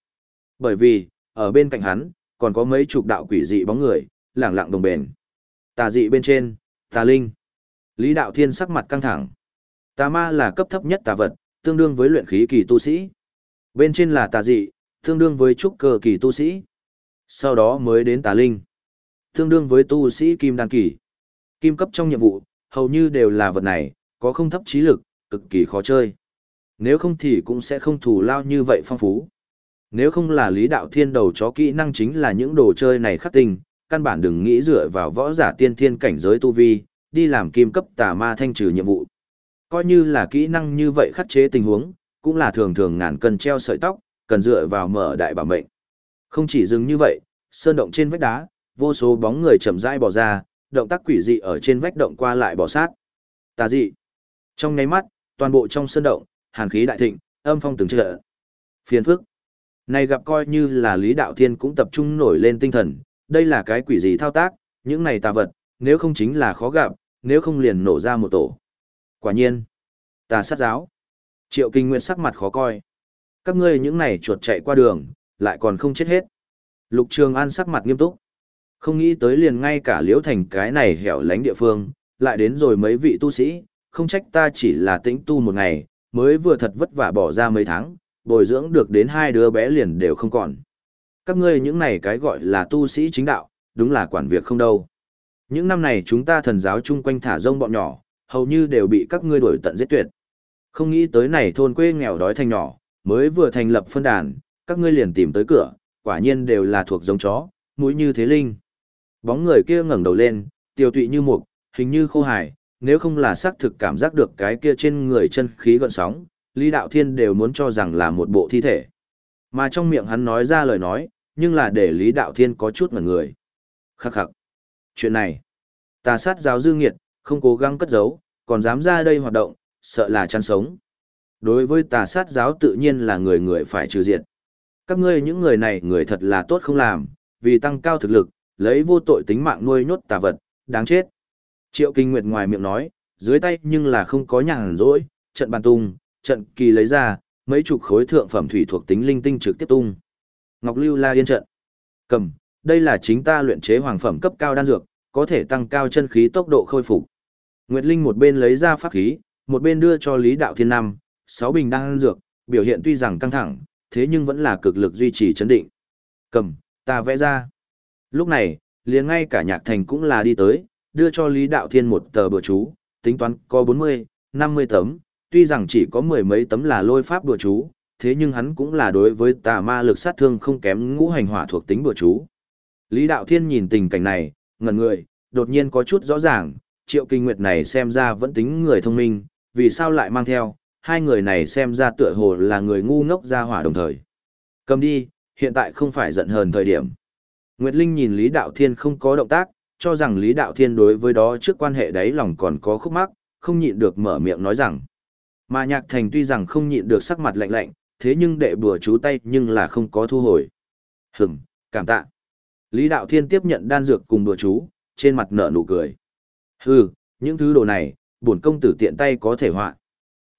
Bởi vì, ở bên cạnh hắn, còn có mấy chục đạo quỷ dị bóng người, lẳng lặng đồng bền. Tà dị bên trên, tà linh. Lý đạo thiên sắc mặt căng thẳng. Tà ma là cấp thấp nhất tà vật, tương đương với luyện khí kỳ tu sĩ. Bên trên là tà dị, tương đương với trúc cơ kỳ tu sĩ. Sau đó mới đến tà linh, tương đương với tu sĩ kim đan kỳ. Kim cấp trong nhiệm vụ, hầu như đều là vật này, có không thấp trí lực, cực kỳ khó chơi. Nếu không thì cũng sẽ không thủ lao như vậy phong phú. Nếu không là lý đạo thiên đầu chó kỹ năng chính là những đồ chơi này khắc tình, căn bản đừng nghĩ dựa vào võ giả tiên thiên cảnh giới tu vi, đi làm kim cấp tà ma thanh trừ nhiệm vụ. Coi như là kỹ năng như vậy khắc chế tình huống, cũng là thường thường ngàn cân treo sợi tóc, cần dựa vào mở đại bảo mệnh. Không chỉ dừng như vậy, sơn động trên vách đá, vô số bóng người chậm rãi bò ra, động tác quỷ dị ở trên vách động qua lại bò sát. Tà dị. Trong nháy mắt, toàn bộ trong sơn động, hàn khí đại thịnh, âm phong từng trợ. Phiền phức. Này gặp coi như là Lý Đạo Thiên cũng tập trung nổi lên tinh thần, đây là cái quỷ gì thao tác, những này tà vật, nếu không chính là khó gặp, nếu không liền nổ ra một tổ. Quả nhiên, tà sát giáo. Triệu Kinh Nguyệt sắc mặt khó coi. Các ngươi những này chuột chạy qua đường, lại còn không chết hết. Lục Trường An sắc mặt nghiêm túc. Không nghĩ tới liền ngay cả liễu thành cái này hẻo lánh địa phương, lại đến rồi mấy vị tu sĩ, không trách ta chỉ là tĩnh tu một ngày, mới vừa thật vất vả bỏ ra mấy tháng, bồi dưỡng được đến hai đứa bé liền đều không còn. Các ngươi những này cái gọi là tu sĩ chính đạo, đúng là quản việc không đâu. Những năm này chúng ta thần giáo chung quanh thả rông bọn nhỏ, hầu như đều bị các ngươi đuổi tận giết tuyệt. Không nghĩ tới này thôn quê nghèo đói thành nhỏ, mới vừa thành lập phân đàn, các ngươi liền tìm tới cửa, quả nhiên đều là thuộc giống chó, mũi như thế linh. Bóng người kia ngẩng đầu lên, tiêu tụy như mục, hình như khô hải nếu không là xác thực cảm giác được cái kia trên người chân khí gợn sóng, Lý Đạo Thiên đều muốn cho rằng là một bộ thi thể. Mà trong miệng hắn nói ra lời nói, nhưng là để Lý Đạo Thiên có chút ngẩn người. Khắc khắc. Chuyện này, tà sát giáo dư nghiệt, không cố gắng cất giấu, còn dám ra đây hoạt động, sợ là chăn sống. Đối với tà sát giáo tự nhiên là người người phải trừ diệt. Các ngươi những người này người thật là tốt không làm, vì tăng cao thực lực, lấy vô tội tính mạng nuôi nhốt tà vật, đáng chết. Triệu Kinh Nguyệt ngoài miệng nói, dưới tay nhưng là không có nhàn rỗi, trận bàn tung, trận kỳ lấy ra, mấy chục khối thượng phẩm thủy thuộc tính linh tinh trực tiếp tung. Ngọc Lưu La Yên trận. Cầm, đây là chính ta luyện chế hoàng phẩm cấp cao đan dược, có thể tăng cao chân khí tốc độ khôi phục. Nguyệt Linh một bên lấy ra pháp khí, một bên đưa cho Lý Đạo Thiên năm, sáu bình đan dược, biểu hiện tuy rằng căng thẳng, thế nhưng vẫn là cực lực duy trì chấn định. Cầm, ta vẽ ra. Lúc này, liền ngay cả nhạc thành cũng là đi tới, đưa cho Lý Đạo Thiên một tờ bừa chú, tính toán có 40, 50 tấm, tuy rằng chỉ có mười mấy tấm là lôi pháp bừa chú, thế nhưng hắn cũng là đối với tà ma lực sát thương không kém ngũ hành hỏa thuộc tính bừa chú. Lý Đạo Thiên nhìn tình cảnh này, ngẩn người, đột nhiên có chút rõ ràng, triệu kinh nguyệt này xem ra vẫn tính người thông minh, vì sao lại mang theo, hai người này xem ra tựa hồ là người ngu ngốc ra hỏa đồng thời. Cầm đi, hiện tại không phải giận hờn thời điểm. Nguyệt Linh nhìn Lý Đạo Thiên không có động tác, cho rằng Lý Đạo Thiên đối với đó trước quan hệ đấy lòng còn có khúc mắc, không nhịn được mở miệng nói rằng. Mà Nhạc Thành tuy rằng không nhịn được sắc mặt lạnh lạnh, thế nhưng đệ bùa chú tay nhưng là không có thu hồi. Hửm, cảm tạ. Lý Đạo Thiên tiếp nhận đan dược cùng bùa chú, trên mặt nở nụ cười. Hừ, những thứ đồ này, bổn công tử tiện tay có thể họa.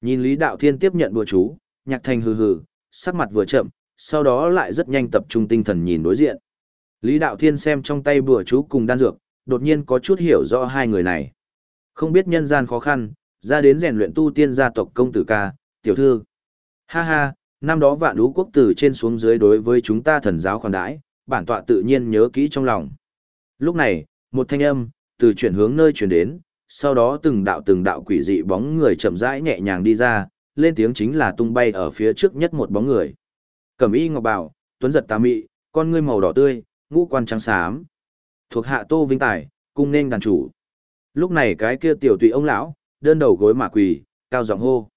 Nhìn Lý Đạo Thiên tiếp nhận bùa chú, Nhạc Thành hừ hừ, sắc mặt vừa chậm, sau đó lại rất nhanh tập trung tinh thần nhìn đối diện. Lý Đạo Thiên xem trong tay bùa chú cùng đan dược, đột nhiên có chút hiểu rõ hai người này. Không biết nhân gian khó khăn, ra đến rèn luyện tu tiên gia tộc công tử ca, tiểu thư. Ha ha, năm đó vạn lũ quốc tử trên xuống dưới đối với chúng ta thần giáo khoản đãi, bản tọa tự nhiên nhớ kỹ trong lòng. Lúc này, một thanh âm, từ chuyển hướng nơi chuyển đến, sau đó từng đạo từng đạo quỷ dị bóng người chậm rãi nhẹ nhàng đi ra, lên tiếng chính là tung bay ở phía trước nhất một bóng người. Cẩm y ngọc bảo, tuấn giật tà mị, con ngươi màu đỏ tươi, ngũ quan trắng xám. Thuộc hạ Tô Vinh Tài, cung nên đàn chủ. Lúc này cái kia tiểu tùy ông lão, đơn đầu gối mà quỳ, cao giọng hô.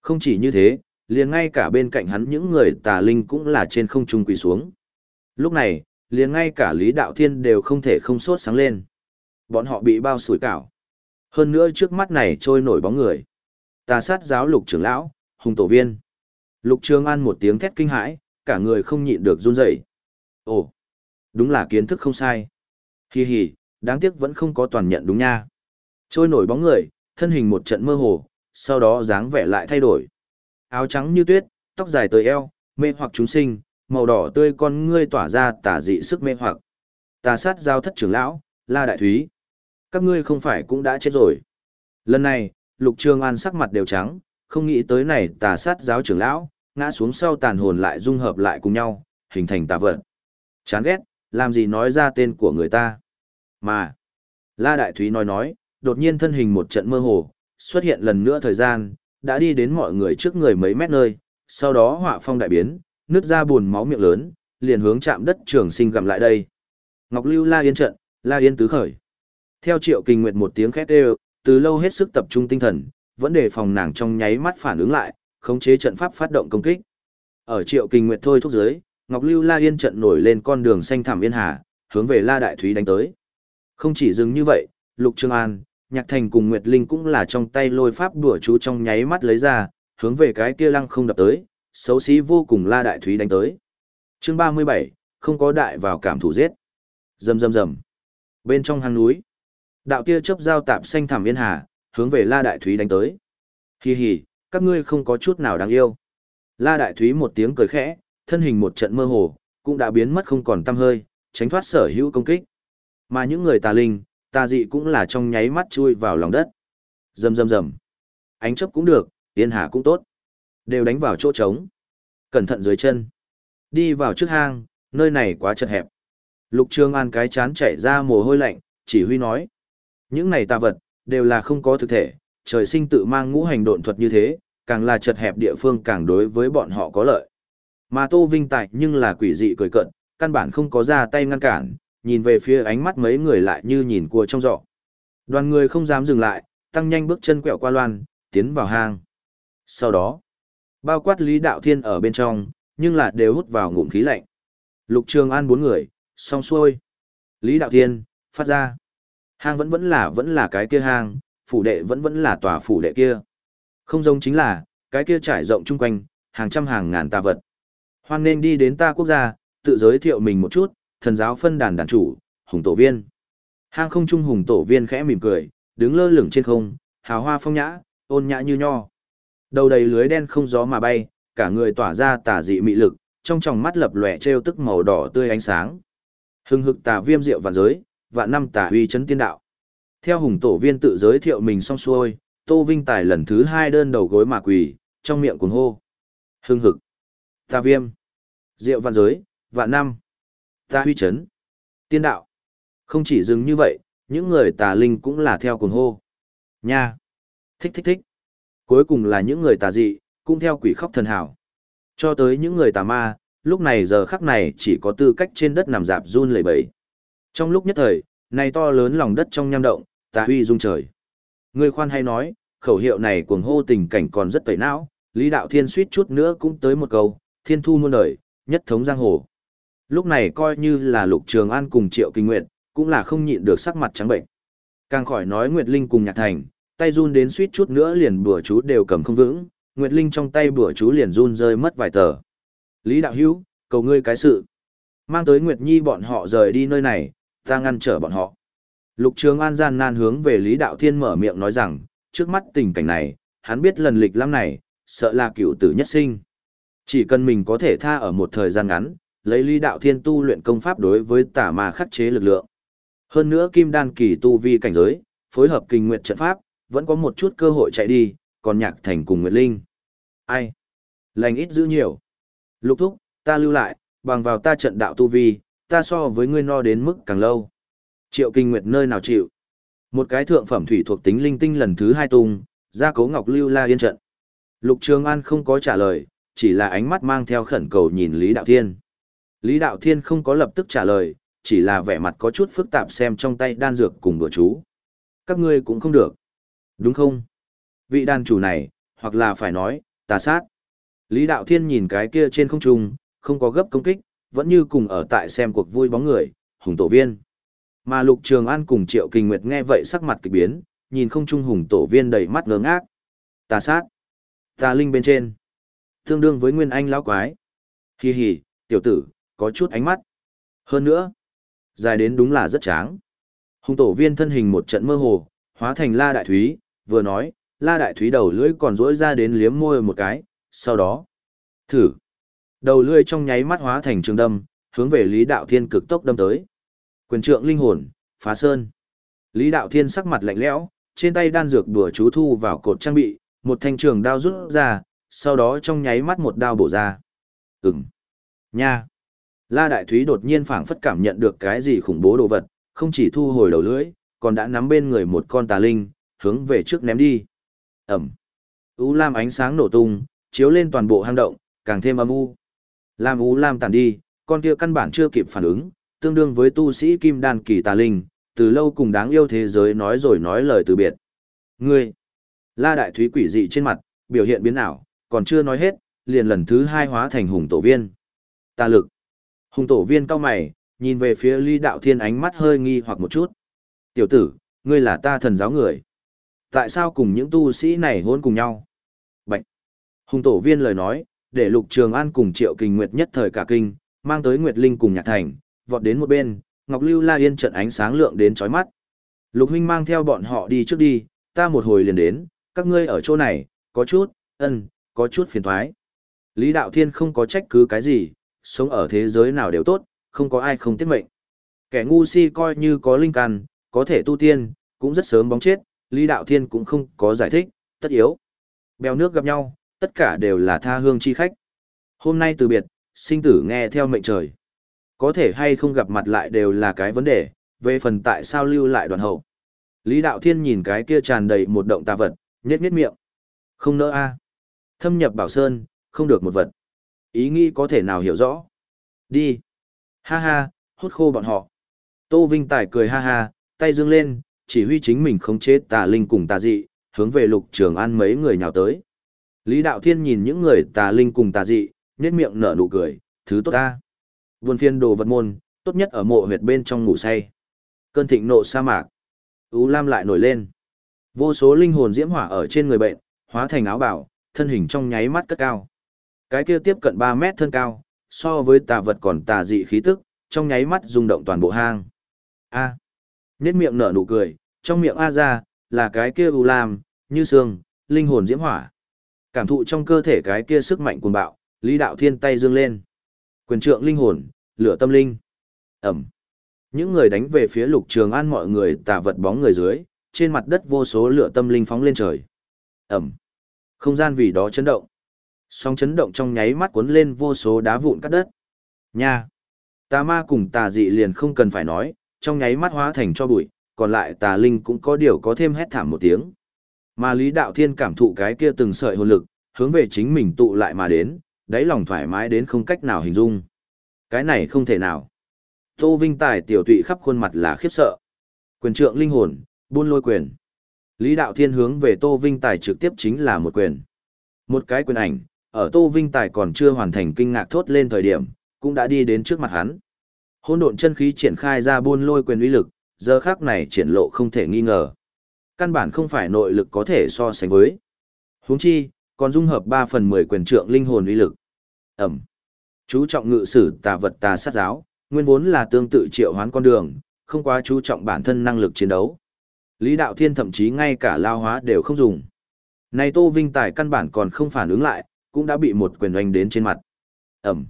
Không chỉ như thế, liền ngay cả bên cạnh hắn những người tà linh cũng là trên không trung quỳ xuống. Lúc này, liền ngay cả Lý Đạo Thiên đều không thể không sốt sáng lên. Bọn họ bị bao sủi cảo. Hơn nữa trước mắt này trôi nổi bóng người. Tà sát giáo lục trưởng lão, hùng tổ viên. Lục Trường An một tiếng thét kinh hãi, cả người không nhịn được run rẩy. Ồ, đúng là kiến thức không sai. Hi hi, đáng tiếc vẫn không có toàn nhận đúng nha. Trôi nổi bóng người, thân hình một trận mơ hồ, sau đó dáng vẻ lại thay đổi. Áo trắng như tuyết, tóc dài tới eo, mê hoặc chúng sinh, màu đỏ tươi con ngươi tỏa ra tả dị sức mê hoặc. Tà sát giao thất trưởng lão, La Đại Thúy. Các ngươi không phải cũng đã chết rồi. Lần này, Lục Trường An sắc mặt đều trắng, không nghĩ tới này tà sát giáo trưởng lão, ngã xuống sau tàn hồn lại dung hợp lại cùng nhau, hình thành tà vật. Chán ghét, làm gì nói ra tên của người ta. Mà, La Đại Thúy nói nói, đột nhiên thân hình một trận mơ hồ, xuất hiện lần nữa thời gian, đã đi đến mọi người trước người mấy mét nơi, sau đó họa phong đại biến, nứt ra buồn máu miệng lớn, liền hướng chạm đất trường sinh gặm lại đây. Ngọc Lưu La Yên trận, La Yên tứ khởi. Theo Triệu Kinh Nguyệt một tiếng khét đều, từ lâu hết sức tập trung tinh thần, vẫn để phòng nàng trong nháy mắt phản ứng lại, khống chế trận pháp phát động công kích. Ở Triệu Kinh Nguyệt thôi thúc dưới, Ngọc Lưu La Yên trận nổi lên con đường xanh thẳm yên hà, hướng về La Đại Thúy đánh tới. Không chỉ dừng như vậy, Lục Trương An, Nhạc Thành cùng Nguyệt Linh cũng là trong tay lôi pháp đùa chú trong nháy mắt lấy ra, hướng về cái kia lăng không đập tới, xấu xí vô cùng La Đại Thúy đánh tới. Chương 37, không có đại vào cảm thủ giết. Rầm rầm rầm. Bên trong hang núi, đạo tia chớp giao tạp xanh thảm yên hà, hướng về La Đại Thúy đánh tới. Hi hi, các ngươi không có chút nào đáng yêu. La Đại Thúy một tiếng cười khẽ, thân hình một trận mơ hồ, cũng đã biến mất không còn tăm hơi, tránh thoát sở hữu công kích. Mà những người tà linh, tà dị cũng là trong nháy mắt chui vào lòng đất. Rầm rầm rầm. Ánh chớp cũng được, tiên hà cũng tốt. Đều đánh vào chỗ trống. Cẩn thận dưới chân. Đi vào trước hang, nơi này quá chật hẹp. Lục Trương An cái chán chảy ra mồ hôi lạnh, chỉ huy nói. Những này tà vật, đều là không có thực thể, trời sinh tự mang ngũ hành độn thuật như thế, càng là chật hẹp địa phương càng đối với bọn họ có lợi. Mà Tô Vinh Tài nhưng là quỷ dị cười cận, căn bản không có ra tay ngăn cản, nhìn về phía ánh mắt mấy người lại như nhìn cua trong giỏ. Đoàn người không dám dừng lại, tăng nhanh bước chân quẹo qua loan, tiến vào hang. Sau đó, bao quát Lý Đạo Thiên ở bên trong, nhưng là đều hút vào ngụm khí lạnh. Lục Trường An bốn người, song xuôi. Lý Đạo Thiên, phát ra. Hang vẫn vẫn là vẫn là cái kia hang, phủ đệ vẫn vẫn là tòa phủ đệ kia. Không giống chính là, cái kia trải rộng chung quanh, hàng trăm hàng ngàn tà vật. Hoan nên đi đến ta quốc gia, tự giới thiệu mình một chút, thần giáo phân đàn đàn chủ, hùng tổ viên. Hang không trung hùng tổ viên khẽ mỉm cười, đứng lơ lửng trên không, hào hoa phong nhã, ôn nhã như nho. Đầu đầy lưới đen không gió mà bay, cả người tỏa ra tà dị mị lực, trong tròng mắt lập lòe trêu tức màu đỏ tươi ánh sáng. Hưng hực tà viêm diệu vạn giới, vạn năm tà uy chấn tiên đạo. Theo hùng tổ viên tự giới thiệu mình xong xuôi, Tô Vinh Tài lần thứ hai đơn đầu gối mà quỳ, trong miệng cuồng hô. Hưng hực, tà viêm, diệu vạn giới, vạn năm, Ta huy chấn, tiên đạo. Không chỉ dừng như vậy, những người tà linh cũng là theo cuồng hô. Nha, thích thích thích. Cuối cùng là những người tà dị, cũng theo quỷ khóc thần hảo. Cho tới những người tà ma, lúc này giờ khắc này chỉ có tư cách trên đất nằm dạp run lẩy bẩy. Trong lúc nhất thời, này to lớn lòng đất trong nham động, tà huy rung trời. Người khoan hay nói, khẩu hiệu này cuồng hô tình cảnh còn rất tẩy não, Lý Đạo Thiên suýt chút nữa cũng tới một câu, thiên thu muôn đời, nhất thống giang hồ. Lúc này coi như là Lục Trường An cùng Triệu Kinh Nguyệt, cũng là không nhịn được sắc mặt trắng bệnh. Càng khỏi nói Nguyệt Linh cùng Nhạc Thành, tay run đến suýt chút nữa liền bùa chú đều cầm không vững, Nguyệt Linh trong tay bùa chú liền run rơi mất vài tờ. Lý Đạo Hữu cầu ngươi cái sự. Mang tới Nguyệt Nhi bọn họ rời đi nơi này, ta ngăn trở bọn họ. Lục Trường An gian nan hướng về Lý Đạo Thiên mở miệng nói rằng, trước mắt tình cảnh này, hắn biết lần lịch lắm này, sợ là cựu tử nhất sinh. Chỉ cần mình có thể tha ở một thời gian ngắn, lấy Lý Đạo Thiên tu luyện công pháp đối với tà ma khắc chế lực lượng. Hơn nữa Kim Đan kỳ tu vi cảnh giới, phối hợp kinh nguyện trận pháp, vẫn có một chút cơ hội chạy đi, còn nhạc thành cùng Nguyệt Linh. Ai? Lành ít giữ nhiều. Lục thúc, ta lưu lại, bằng vào ta trận đạo tu vi, ta so với ngươi no đến mức càng lâu. Triệu kinh nguyệt nơi nào chịu? Một cái thượng phẩm thủy thuộc tính linh tinh lần thứ hai tung, ra cố ngọc lưu la yên trận. Lục Trường An không có trả lời, chỉ là ánh mắt mang theo khẩn cầu nhìn Lý Đạo Thiên. Lý Đạo Thiên không có lập tức trả lời, chỉ là vẻ mặt có chút phức tạp xem trong tay đan dược cùng đùa chú. Các ngươi cũng không được. Đúng không? Vị đàn chủ này, hoặc là phải nói, tà sát. Lý Đạo Thiên nhìn cái kia trên không trung, không có gấp công kích, vẫn như cùng ở tại xem cuộc vui bóng người, hùng tổ viên. Mà Lục Trường An cùng Triệu Kinh Nguyệt nghe vậy sắc mặt kỳ biến, nhìn không trung hùng tổ viên đầy mắt ngớ ngác. Tà sát. Tà linh bên trên. Tương đương với Nguyên Anh lão quái. Hi hi, tiểu tử, có chút ánh mắt. Hơn nữa, dài đến đúng là rất tráng. Hùng tổ viên thân hình một trận mơ hồ, hóa thành La Đại Thúy, vừa nói, La Đại Thúy đầu lưỡi còn rỗi ra đến liếm môi một cái, sau đó, thử. Đầu lưỡi trong nháy mắt hóa thành trường đâm, hướng về Lý Đạo Thiên cực tốc đâm tới. Quyền trượng linh hồn, phá sơn. Lý Đạo Thiên sắc mặt lạnh lẽo, trên tay đan dược đùa chú thu vào cột trang bị, một thanh trường đao rút ra, sau đó trong nháy mắt một đao bổ ra. Ừm. Nha. La Đại Thúy đột nhiên phảng phất cảm nhận được cái gì khủng bố đồ vật, không chỉ thu hồi đầu lưỡi, còn đã nắm bên người một con tà linh, hướng về trước ném đi. Ẩm. U lam ánh sáng nổ tung, chiếu lên toàn bộ hang động, càng thêm âm u. Lam u lam tàn đi, con kia căn bản chưa kịp phản ứng, tương đương với tu sĩ kim đan kỳ tà linh, từ lâu cùng đáng yêu thế giới nói rồi nói lời từ biệt. Ngươi, la đại thúy quỷ dị trên mặt, biểu hiện biến ảo, còn chưa nói hết, liền lần thứ hai hóa thành hùng tổ viên. Tà lực. Hùng tổ viên cao mày, nhìn về phía ly đạo thiên ánh mắt hơi nghi hoặc một chút. Tiểu tử, ngươi là ta thần giáo người. Tại sao cùng những tu sĩ này hôn cùng nhau? Bạch. Hùng tổ viên lời nói, để lục trường an cùng triệu kinh nguyệt nhất thời cả kinh, mang tới Nguyệt Linh cùng nhạc thành, vọt đến một bên, Ngọc Lưu La Yên trận ánh sáng lượng đến chói mắt. Lục huynh mang theo bọn họ đi trước đi, ta một hồi liền đến, các ngươi ở chỗ này, có chút, ân, có chút phiền thoái. Lý Đạo Thiên không có trách cứ cái gì, sống ở thế giới nào đều tốt, không có ai không tiết mệnh. Kẻ ngu si coi như có linh căn, có thể tu tiên, cũng rất sớm bóng chết, Lý Đạo Thiên cũng không có giải thích, tất yếu. Bèo nước gặp nhau, Tất cả đều là tha hương chi khách. Hôm nay từ biệt, sinh tử nghe theo mệnh trời. Có thể hay không gặp mặt lại đều là cái vấn đề, về phần tại sao lưu lại đoàn hậu. Lý Đạo Thiên nhìn cái kia tràn đầy một động tà vật, nhét nhét miệng. Không nỡ a Thâm nhập bảo sơn, không được một vật. Ý nghĩ có thể nào hiểu rõ. Đi. Ha ha, hút khô bọn họ. Tô Vinh Tài cười ha ha, tay dương lên, chỉ huy chính mình khống chế tà linh cùng tà dị, hướng về lục trường an mấy người nhào tới. Lý Đạo Thiên nhìn những người tà linh cùng tà dị, nhét miệng nở nụ cười, thứ tốt ta. Vườn phiên đồ vật môn, tốt nhất ở mộ huyệt bên trong ngủ say. Cơn thịnh nộ sa mạc. U Lam lại nổi lên. Vô số linh hồn diễm hỏa ở trên người bệnh, hóa thành áo bảo, thân hình trong nháy mắt cất cao. Cái kia tiếp cận 3 mét thân cao, so với tà vật còn tà dị khí tức, trong nháy mắt rung động toàn bộ hang. A. À. Nét miệng nở nụ cười, trong miệng A ra, là cái kia U Lam, như xương, linh hồn diễm hỏa. Cảm thụ trong cơ thể cái kia sức mạnh cuồng bạo, Lý Đạo Thiên tay dương lên. Quyền trượng linh hồn, lửa tâm linh. Ẩm. Những người đánh về phía lục trường an mọi người tà vật bóng người dưới, trên mặt đất vô số lửa tâm linh phóng lên trời. Ẩm. Không gian vì đó chấn động. Song chấn động trong nháy mắt cuốn lên vô số đá vụn cắt đất. Nha. Tà ma cùng tà dị liền không cần phải nói, trong nháy mắt hóa thành cho bụi, còn lại tà linh cũng có điều có thêm hét thảm một tiếng. Mà Lý Đạo Thiên cảm thụ cái kia từng sợi hồn lực, hướng về chính mình tụ lại mà đến, đáy lòng thoải mái đến không cách nào hình dung. Cái này không thể nào. Tô Vinh Tài tiểu tụy khắp khuôn mặt là khiếp sợ. Quyền trượng linh hồn, buôn lôi quyền. Lý Đạo Thiên hướng về Tô Vinh Tài trực tiếp chính là một quyền. Một cái quyền ảnh, ở Tô Vinh Tài còn chưa hoàn thành kinh ngạc thốt lên thời điểm, cũng đã đi đến trước mặt hắn. hỗn độn chân khí triển khai ra buôn lôi quyền uy lực, giờ khắc này triển lộ không thể nghi ngờ. Căn bản không phải nội lực có thể so sánh với. Huống chi, còn dung hợp 3 phần 10 quyền trượng linh hồn uy lực. Ẩm. Chú trọng ngự sử tà vật tà sát giáo, nguyên vốn là tương tự triệu hoán con đường, không quá chú trọng bản thân năng lực chiến đấu. Lý Đạo Thiên thậm chí ngay cả lao hóa đều không dùng. Này Tô Vinh Tài căn bản còn không phản ứng lại, cũng đã bị một quyền oanh đến trên mặt. Ẩm.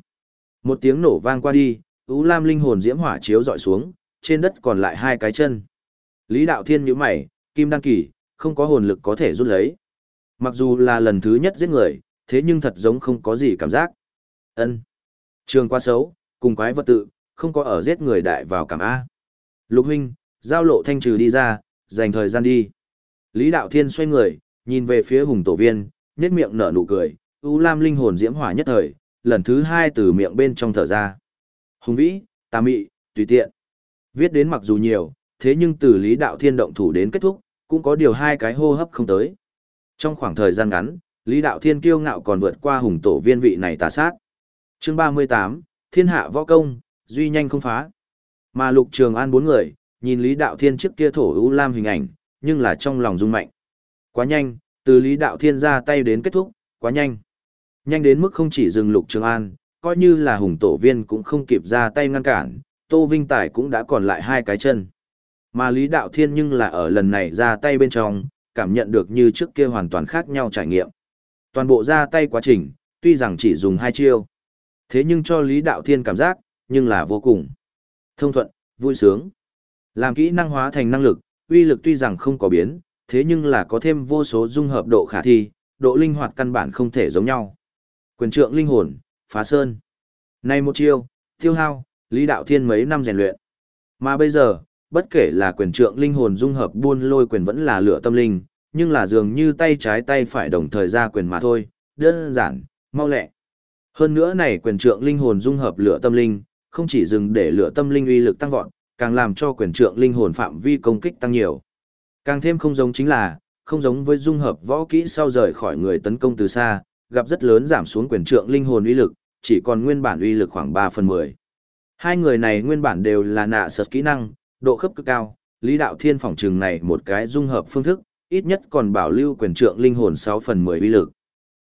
Một tiếng nổ vang qua đi, Ú Lam linh hồn diễm hỏa chiếu dọi xuống, trên đất còn lại hai cái chân. Lý Đạo Thiên nhíu mày, kim đăng kỳ, không có hồn lực có thể rút lấy. Mặc dù là lần thứ nhất giết người, thế nhưng thật giống không có gì cảm giác. Ân. Trường quá xấu, cùng quái vật tự, không có ở giết người đại vào cảm A. Lục huynh, giao lộ thanh trừ đi ra, dành thời gian đi. Lý Đạo Thiên xoay người, nhìn về phía hùng tổ viên, nhếch miệng nở nụ cười, U Lam linh hồn diễm hỏa nhất thời, lần thứ hai từ miệng bên trong thở ra. Hùng vĩ, tà mị, tùy tiện. Viết đến mặc dù nhiều, thế nhưng từ Lý Đạo Thiên động thủ đến kết thúc, cũng có điều hai cái hô hấp không tới. Trong khoảng thời gian ngắn, Lý Đạo Thiên kiêu ngạo còn vượt qua hùng tổ viên vị này tà sát. Chương 38, Thiên hạ võ công, duy nhanh không phá. Mà Lục Trường An bốn người, nhìn Lý Đạo Thiên trước kia thổ ưu lam hình ảnh, nhưng là trong lòng rung mạnh. Quá nhanh, từ Lý Đạo Thiên ra tay đến kết thúc, quá nhanh. Nhanh đến mức không chỉ dừng Lục Trường An, coi như là hùng tổ viên cũng không kịp ra tay ngăn cản, Tô Vinh Tài cũng đã còn lại hai cái chân. Mà Lý Đạo Thiên nhưng là ở lần này ra tay bên trong, cảm nhận được như trước kia hoàn toàn khác nhau trải nghiệm. Toàn bộ ra tay quá trình, tuy rằng chỉ dùng hai chiêu. Thế nhưng cho Lý Đạo Thiên cảm giác, nhưng là vô cùng. Thông thuận, vui sướng. Làm kỹ năng hóa thành năng lực, uy lực tuy rằng không có biến, thế nhưng là có thêm vô số dung hợp độ khả thi, độ linh hoạt căn bản không thể giống nhau. Quyền trượng linh hồn, phá sơn. Nay một chiêu, tiêu hao, Lý Đạo Thiên mấy năm rèn luyện. Mà bây giờ, bất kể là quyền trượng linh hồn dung hợp buôn lôi quyền vẫn là lửa tâm linh, nhưng là dường như tay trái tay phải đồng thời ra quyền mà thôi, đơn giản, mau lẹ. Hơn nữa này quyền trượng linh hồn dung hợp lửa tâm linh, không chỉ dừng để lửa tâm linh uy lực tăng vọt, càng làm cho quyền trượng linh hồn phạm vi công kích tăng nhiều. Càng thêm không giống chính là, không giống với dung hợp võ kỹ sau rời khỏi người tấn công từ xa, gặp rất lớn giảm xuống quyền trượng linh hồn uy lực, chỉ còn nguyên bản uy lực khoảng 3 phần 10. Hai người này nguyên bản đều là nạ sật kỹ năng, độ khớp cực cao, Lý Đạo Thiên phỏng trừng này một cái dung hợp phương thức, ít nhất còn bảo lưu quyền trượng linh hồn 6 phần 10 uy lực.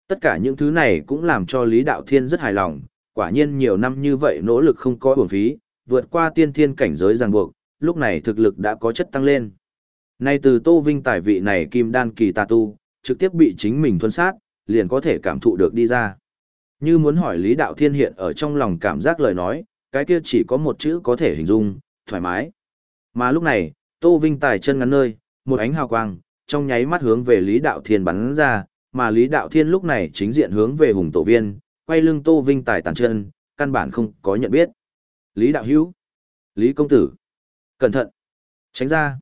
Tất cả những thứ này cũng làm cho Lý Đạo Thiên rất hài lòng, quả nhiên nhiều năm như vậy nỗ lực không có uổng phí, vượt qua tiên thiên cảnh giới ràng buộc, lúc này thực lực đã có chất tăng lên. Nay từ Tô Vinh tài vị này kim đan kỳ tà tu, trực tiếp bị chính mình thuần sát, liền có thể cảm thụ được đi ra. Như muốn hỏi Lý Đạo Thiên hiện ở trong lòng cảm giác lời nói, cái kia chỉ có một chữ có thể hình dung, thoải mái. Mà lúc này, Tô Vinh tài chân ngắn nơi, một ánh hào quang, trong nháy mắt hướng về Lý Đạo Thiên bắn ra, mà Lý Đạo Thiên lúc này chính diện hướng về hùng tổ viên, quay lưng Tô Vinh Tài tàn chân, căn bản không có nhận biết. Lý Đạo Hữu Lý Công Tử Cẩn thận Tránh ra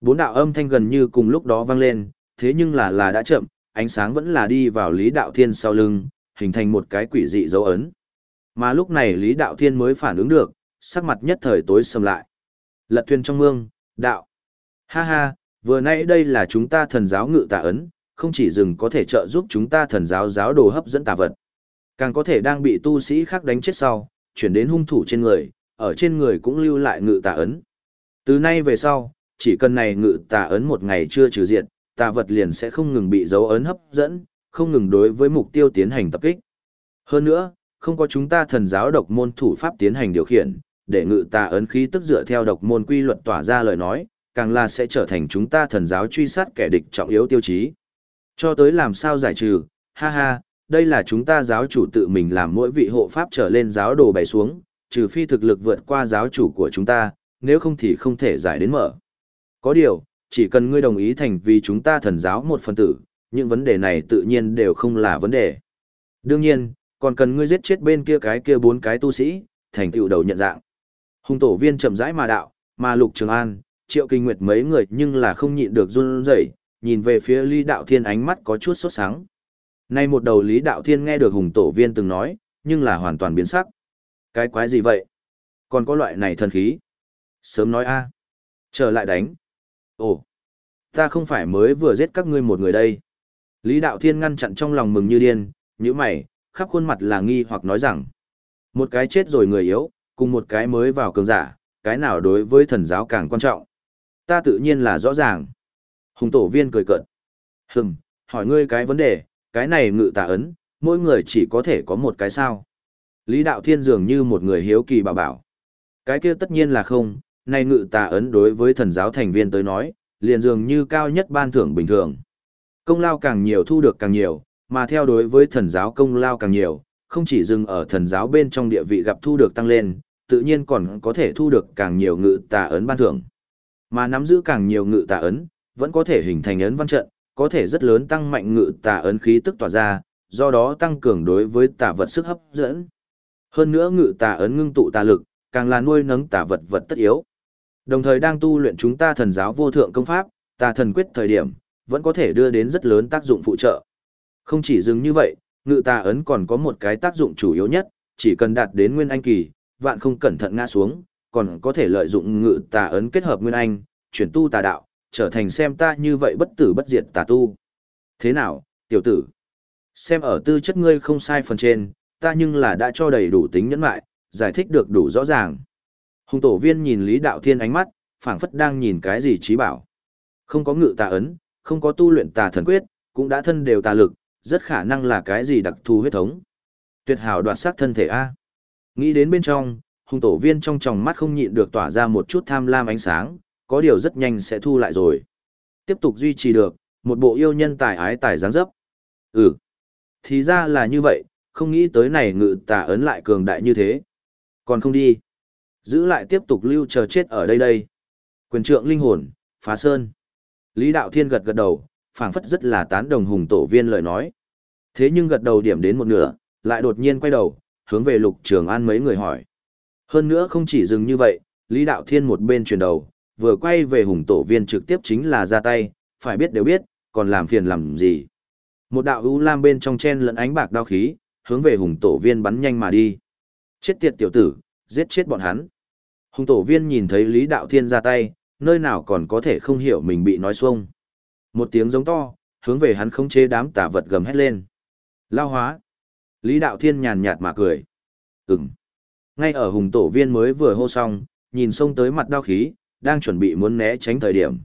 Bốn đạo âm thanh gần như cùng lúc đó vang lên, thế nhưng là là đã chậm, ánh sáng vẫn là đi vào Lý Đạo Thiên sau lưng, hình thành một cái quỷ dị dấu ấn. Mà lúc này Lý Đạo Thiên mới phản ứng được, sắc mặt nhất thời tối sầm lại. Lật thuyền trong mương, đạo. Ha ha, vừa nãy đây là chúng ta thần giáo ngự tà ấn, không chỉ dừng có thể trợ giúp chúng ta thần giáo giáo đồ hấp dẫn tà vật. Càng có thể đang bị tu sĩ khác đánh chết sau, chuyển đến hung thủ trên người, ở trên người cũng lưu lại ngự tà ấn. Từ nay về sau, chỉ cần này ngự tà ấn một ngày chưa trừ diệt, tà vật liền sẽ không ngừng bị dấu ấn hấp dẫn, không ngừng đối với mục tiêu tiến hành tập kích. Hơn nữa, không có chúng ta thần giáo độc môn thủ pháp tiến hành điều khiển, để ngự tà ấn khí tức dựa theo độc môn quy luật tỏa ra lời nói, càng là sẽ trở thành chúng ta thần giáo truy sát kẻ địch trọng yếu tiêu chí. Cho tới làm sao giải trừ, ha ha, đây là chúng ta giáo chủ tự mình làm mỗi vị hộ pháp trở lên giáo đồ bày xuống, trừ phi thực lực vượt qua giáo chủ của chúng ta, nếu không thì không thể giải đến mở. Có điều, chỉ cần ngươi đồng ý thành vì chúng ta thần giáo một phần tử, những vấn đề này tự nhiên đều không là vấn đề. Đương nhiên, còn cần ngươi giết chết bên kia cái kia bốn cái tu sĩ, thành tựu đầu nhận dạng. Hùng tổ viên chậm rãi mà đạo, mà Lục Trường An, Triệu Kinh Nguyệt mấy người nhưng là không nhịn được run rẩy, nhìn về phía Lý Đạo Thiên ánh mắt có chút sốt sáng. Nay một đầu Lý Đạo Thiên nghe được Hùng tổ viên từng nói, nhưng là hoàn toàn biến sắc. Cái quái gì vậy? Còn có loại này thần khí? Sớm nói a. Trở lại đánh. Ồ, ta không phải mới vừa giết các ngươi một người đây. Lý Đạo Thiên ngăn chặn trong lòng mừng như điên, như mày, khắp khuôn mặt là nghi hoặc nói rằng. Một cái chết rồi người yếu, cùng một cái mới vào cường giả, cái nào đối với thần giáo càng quan trọng. Ta tự nhiên là rõ ràng. Hùng tổ viên cười cợt. Hừm, hỏi ngươi cái vấn đề, cái này ngự tà ấn, mỗi người chỉ có thể có một cái sao. Lý Đạo Thiên dường như một người hiếu kỳ bảo bảo. Cái kia tất nhiên là không, này ngự tà ấn đối với thần giáo thành viên tới nói, liền dường như cao nhất ban thưởng bình thường. Công lao càng nhiều thu được càng nhiều, mà theo đối với thần giáo công lao càng nhiều, không chỉ dừng ở thần giáo bên trong địa vị gặp thu được tăng lên, tự nhiên còn có thể thu được càng nhiều ngự tà ấn ban thưởng. Mà nắm giữ càng nhiều ngự tà ấn, vẫn có thể hình thành ấn văn trận, có thể rất lớn tăng mạnh ngự tà ấn khí tức tỏa ra, do đó tăng cường đối với tà vật sức hấp dẫn. Hơn nữa ngự tà ấn ngưng tụ tà lực, càng là nuôi nấng tà vật vật tất yếu. Đồng thời đang tu luyện chúng ta thần giáo vô thượng công pháp, tà thần quyết thời điểm, vẫn có thể đưa đến rất lớn tác dụng phụ trợ. Không chỉ dừng như vậy, ngự tà ấn còn có một cái tác dụng chủ yếu nhất, chỉ cần đạt đến nguyên anh kỳ, vạn không cẩn thận ngã xuống, còn có thể lợi dụng ngự tà ấn kết hợp nguyên anh, chuyển tu tà đạo, trở thành xem ta như vậy bất tử bất diệt tà tu. Thế nào, tiểu tử? Xem ở tư chất ngươi không sai phần trên, ta nhưng là đã cho đầy đủ tính nhẫn lại, giải thích được đủ rõ ràng. Hùng tổ viên nhìn Lý Đạo Thiên ánh mắt, phảng phất đang nhìn cái gì trí bảo. Không có ngự tà ấn, không có tu luyện tà thần quyết, cũng đã thân đều tà lực, rất khả năng là cái gì đặc thù huyết thống. Tuyệt hảo đoạt sắc thân thể A. Nghĩ đến bên trong, hùng tổ viên trong tròng mắt không nhịn được tỏa ra một chút tham lam ánh sáng, có điều rất nhanh sẽ thu lại rồi. Tiếp tục duy trì được, một bộ yêu nhân tài ái tài dáng dấp. Ừ. Thì ra là như vậy, không nghĩ tới này ngự tà ấn lại cường đại như thế. Còn không đi. Giữ lại tiếp tục lưu chờ chết ở đây đây. Quyền trượng linh hồn, phá sơn. Lý Đạo Thiên gật gật đầu, phảng phất rất là tán đồng hùng tổ viên lời nói. Thế nhưng gật đầu điểm đến một nửa, lại đột nhiên quay đầu, hướng về lục trường an mấy người hỏi. Hơn nữa không chỉ dừng như vậy, Lý Đạo Thiên một bên chuyển đầu, vừa quay về hùng tổ viên trực tiếp chính là ra tay, phải biết đều biết, còn làm phiền làm gì. Một đạo ưu lam bên trong chen lẫn ánh bạc đao khí, hướng về hùng tổ viên bắn nhanh mà đi. Chết tiệt tiểu tử, giết chết bọn hắn. Hùng tổ viên nhìn thấy Lý Đạo Thiên ra tay, nơi nào còn có thể không hiểu mình bị nói xuông. Một tiếng giống to, hướng về hắn không chế đám tà vật gầm hét lên. Lao hóa. Lý Đạo Thiên nhàn nhạt mà cười. Ừm. Ngay ở hùng tổ viên mới vừa hô xong, nhìn xông tới mặt đao khí, đang chuẩn bị muốn né tránh thời điểm.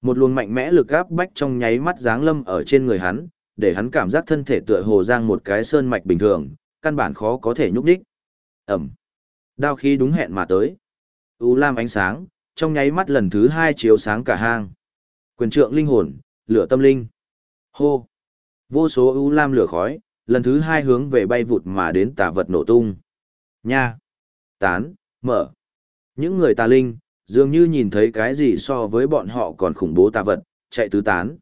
Một luồng mạnh mẽ lực áp bách trong nháy mắt giáng lâm ở trên người hắn, để hắn cảm giác thân thể tựa hồ giang một cái sơn mạch bình thường, căn bản khó có thể nhúc đích. Ẩm. Đao khí đúng hẹn mà tới. U lam ánh sáng, trong nháy mắt lần thứ hai chiếu sáng cả hang. Quyền trượng linh hồn, lửa tâm linh. Hô. Vô số u lam lửa khói, lần thứ hai hướng về bay vụt mà đến tà vật nổ tung. Nha. Tán, mở. Những người tà linh, dường như nhìn thấy cái gì so với bọn họ còn khủng bố tà vật, chạy tứ tán.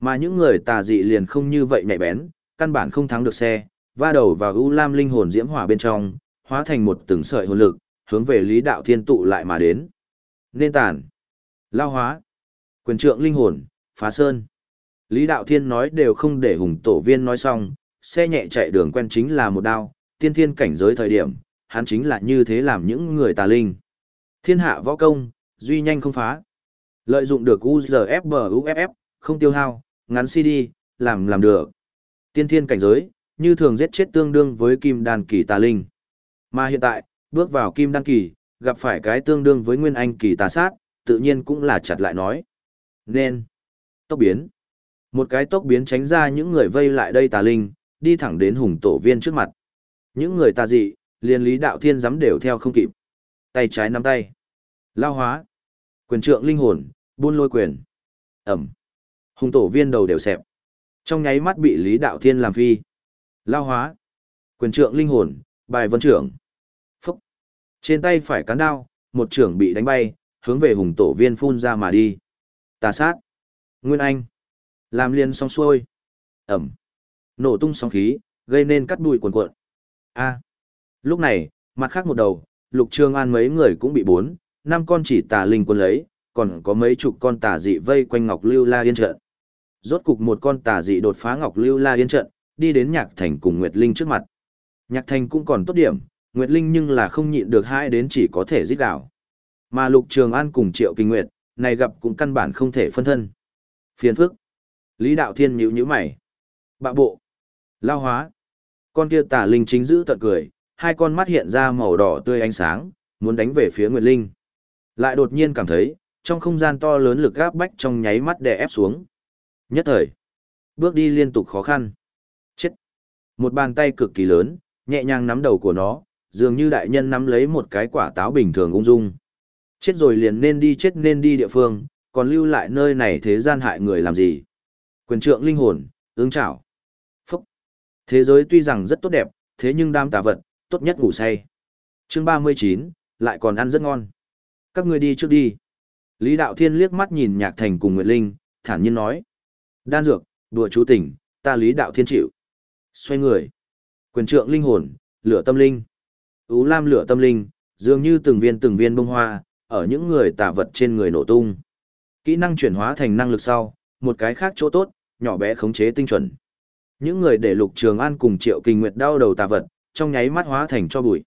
Mà những người tà dị liền không như vậy nhạy bén, căn bản không thắng được xe, va đầu vào U Lam linh hồn diễm hỏa bên trong, hóa thành một từng sợi hồn lực, hướng về Lý Đạo Thiên tụ lại mà đến. Nên tàn, lao hóa, quyền trượng linh hồn, phá sơn. Lý Đạo Thiên nói đều không để hùng tổ viên nói xong, xe nhẹ chạy đường quen chính là một đao, tiên thiên cảnh giới thời điểm, hắn chính là như thế làm những người tà linh. Thiên hạ võ công, duy nhanh không phá. Lợi dụng được UZFBUFF, không tiêu hao, ngắn CD, làm làm được. Tiên thiên cảnh giới, như thường giết chết tương đương với kim đan kỳ tà linh. Mà hiện tại, bước vào kim đăng kỳ, gặp phải cái tương đương với nguyên anh kỳ tà sát, tự nhiên cũng là chặt lại nói. Nên, tốc biến. Một cái tốc biến tránh ra những người vây lại đây tà linh, đi thẳng đến hùng tổ viên trước mặt. Những người tà dị, liền lý đạo thiên giám đều theo không kịp. Tay trái nắm tay. Lao hóa. Quyền trượng linh hồn, buôn lôi quyền. Ẩm. Hùng tổ viên đầu đều xẹp. Trong nháy mắt bị lý đạo thiên làm phi. Lao hóa. Quyền trượng linh hồn, bài vân trưởng. Trên tay phải cán đao, một trưởng bị đánh bay, hướng về hùng tổ viên phun ra mà đi. Tà sát. Nguyên Anh. Làm liền xong xuôi. Ẩm. Nổ tung sóng khí, gây nên cắt bụi cuồn cuộn. A. Lúc này, mặt khác một đầu, Lục Trường An mấy người cũng bị bốn, năm con chỉ tà linh quân lấy, còn có mấy chục con tà dị vây quanh Ngọc Lưu La Yên trận. Rốt cục một con tà dị đột phá Ngọc Lưu La Yên trận, đi đến Nhạc Thành cùng Nguyệt Linh trước mặt. Nhạc Thành cũng còn tốt điểm, Nguyệt Linh nhưng là không nhịn được hai đến chỉ có thể giết đảo. Mà Lục Trường An cùng Triệu Kinh Nguyệt, này gặp cũng căn bản không thể phân thân. Phiền phức. Lý Đạo Thiên nhíu nhíu mày. Bạ bộ. Lao hóa. Con kia tà linh chính giữ tận cười, hai con mắt hiện ra màu đỏ tươi ánh sáng, muốn đánh về phía Nguyệt Linh. Lại đột nhiên cảm thấy, trong không gian to lớn lực gáp bách trong nháy mắt đè ép xuống. Nhất thời, bước đi liên tục khó khăn. Chết. Một bàn tay cực kỳ lớn, nhẹ nhàng nắm đầu của nó, dường như đại nhân nắm lấy một cái quả táo bình thường ung dung. Chết rồi liền nên đi chết nên đi địa phương, còn lưu lại nơi này thế gian hại người làm gì. Quyền trượng linh hồn, ứng trảo. Phúc. Thế giới tuy rằng rất tốt đẹp, thế nhưng đam tà vật, tốt nhất ngủ say. Chương 39, lại còn ăn rất ngon. Các ngươi đi trước đi. Lý Đạo Thiên liếc mắt nhìn Nhạc Thành cùng Nguyệt Linh, thản nhiên nói. Đan dược, đùa chú tỉnh, ta Lý Đạo Thiên chịu. Xoay người. Quyền trượng linh hồn, lửa tâm linh. Ú lam lửa tâm linh, dường như từng viên từng viên bông hoa, ở những người tà vật trên người nổ tung. Kỹ năng chuyển hóa thành năng lực sau, một cái khác chỗ tốt, nhỏ bé khống chế tinh chuẩn. Những người để Lục Trường An cùng Triệu Kinh Nguyệt đau đầu tà vật, trong nháy mắt hóa thành cho bụi.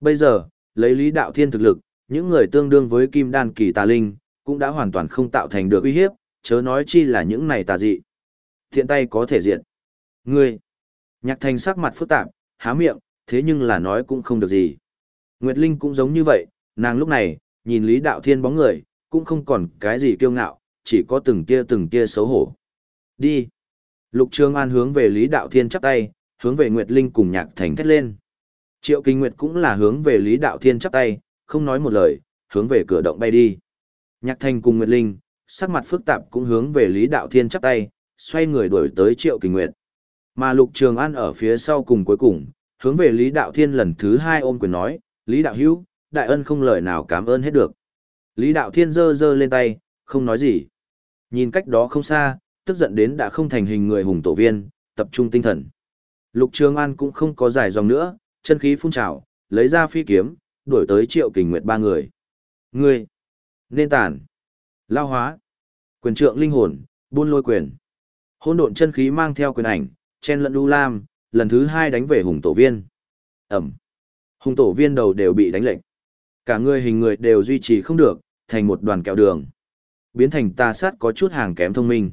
Bây giờ, lấy Lý Đạo Thiên thực lực, những người tương đương với Kim Đan kỳ tà linh, cũng đã hoàn toàn không tạo thành được uy hiếp, chớ nói chi là những này tà dị. Thiện tay có thể diện. Ngươi. Nhạc Thành sắc mặt phức tạp, há miệng, thế nhưng là nói cũng không được gì. Nguyệt Linh cũng giống như vậy, nàng lúc này, nhìn Lý Đạo Thiên bóng người, cũng không còn cái gì kiêu ngạo, chỉ có từng kia từng kia xấu hổ. Đi. Lục Trường An hướng về Lý Đạo Thiên chắp tay, hướng về Nguyệt Linh cùng Nhạc Thành thét lên. Triệu Kinh Nguyệt cũng là hướng về Lý Đạo Thiên chắp tay, không nói một lời, hướng về cửa động bay đi. Nhạc Thành cùng Nguyệt Linh, sắc mặt phức tạp cũng hướng về Lý Đạo Thiên chắp tay, xoay người đuổi tới Triệu Kinh Nguyệt. Mà Lục Trường An ở phía sau cùng cuối cùng, hướng về Lý Đạo Thiên lần thứ hai ôm quyền nói, Lý Đạo Hữu đại ân không lời nào cảm ơn hết được. Lý Đạo Thiên giơ giơ lên tay, không nói gì. Nhìn cách đó không xa, tức giận đến đã không thành hình người hùng tổ viên, tập trung tinh thần. Lục Trường An cũng không có giải dòng nữa, chân khí phun trào, lấy ra phi kiếm, đuổi tới Triệu Kình Nguyệt ba người. Ngươi, nên tàn, lao hóa, quyền trượng linh hồn, buôn lôi quyền. hỗn độn chân khí mang theo quyền ảnh, chen lẫn đu lam, lần thứ hai đánh về hùng tổ viên. Ẩm. Hùng tổ viên đầu đều bị đánh lệnh. Cả người hình người đều duy trì không được, thành một đoàn kẹo đường. Biến thành tà sát có chút hàng kém thông minh.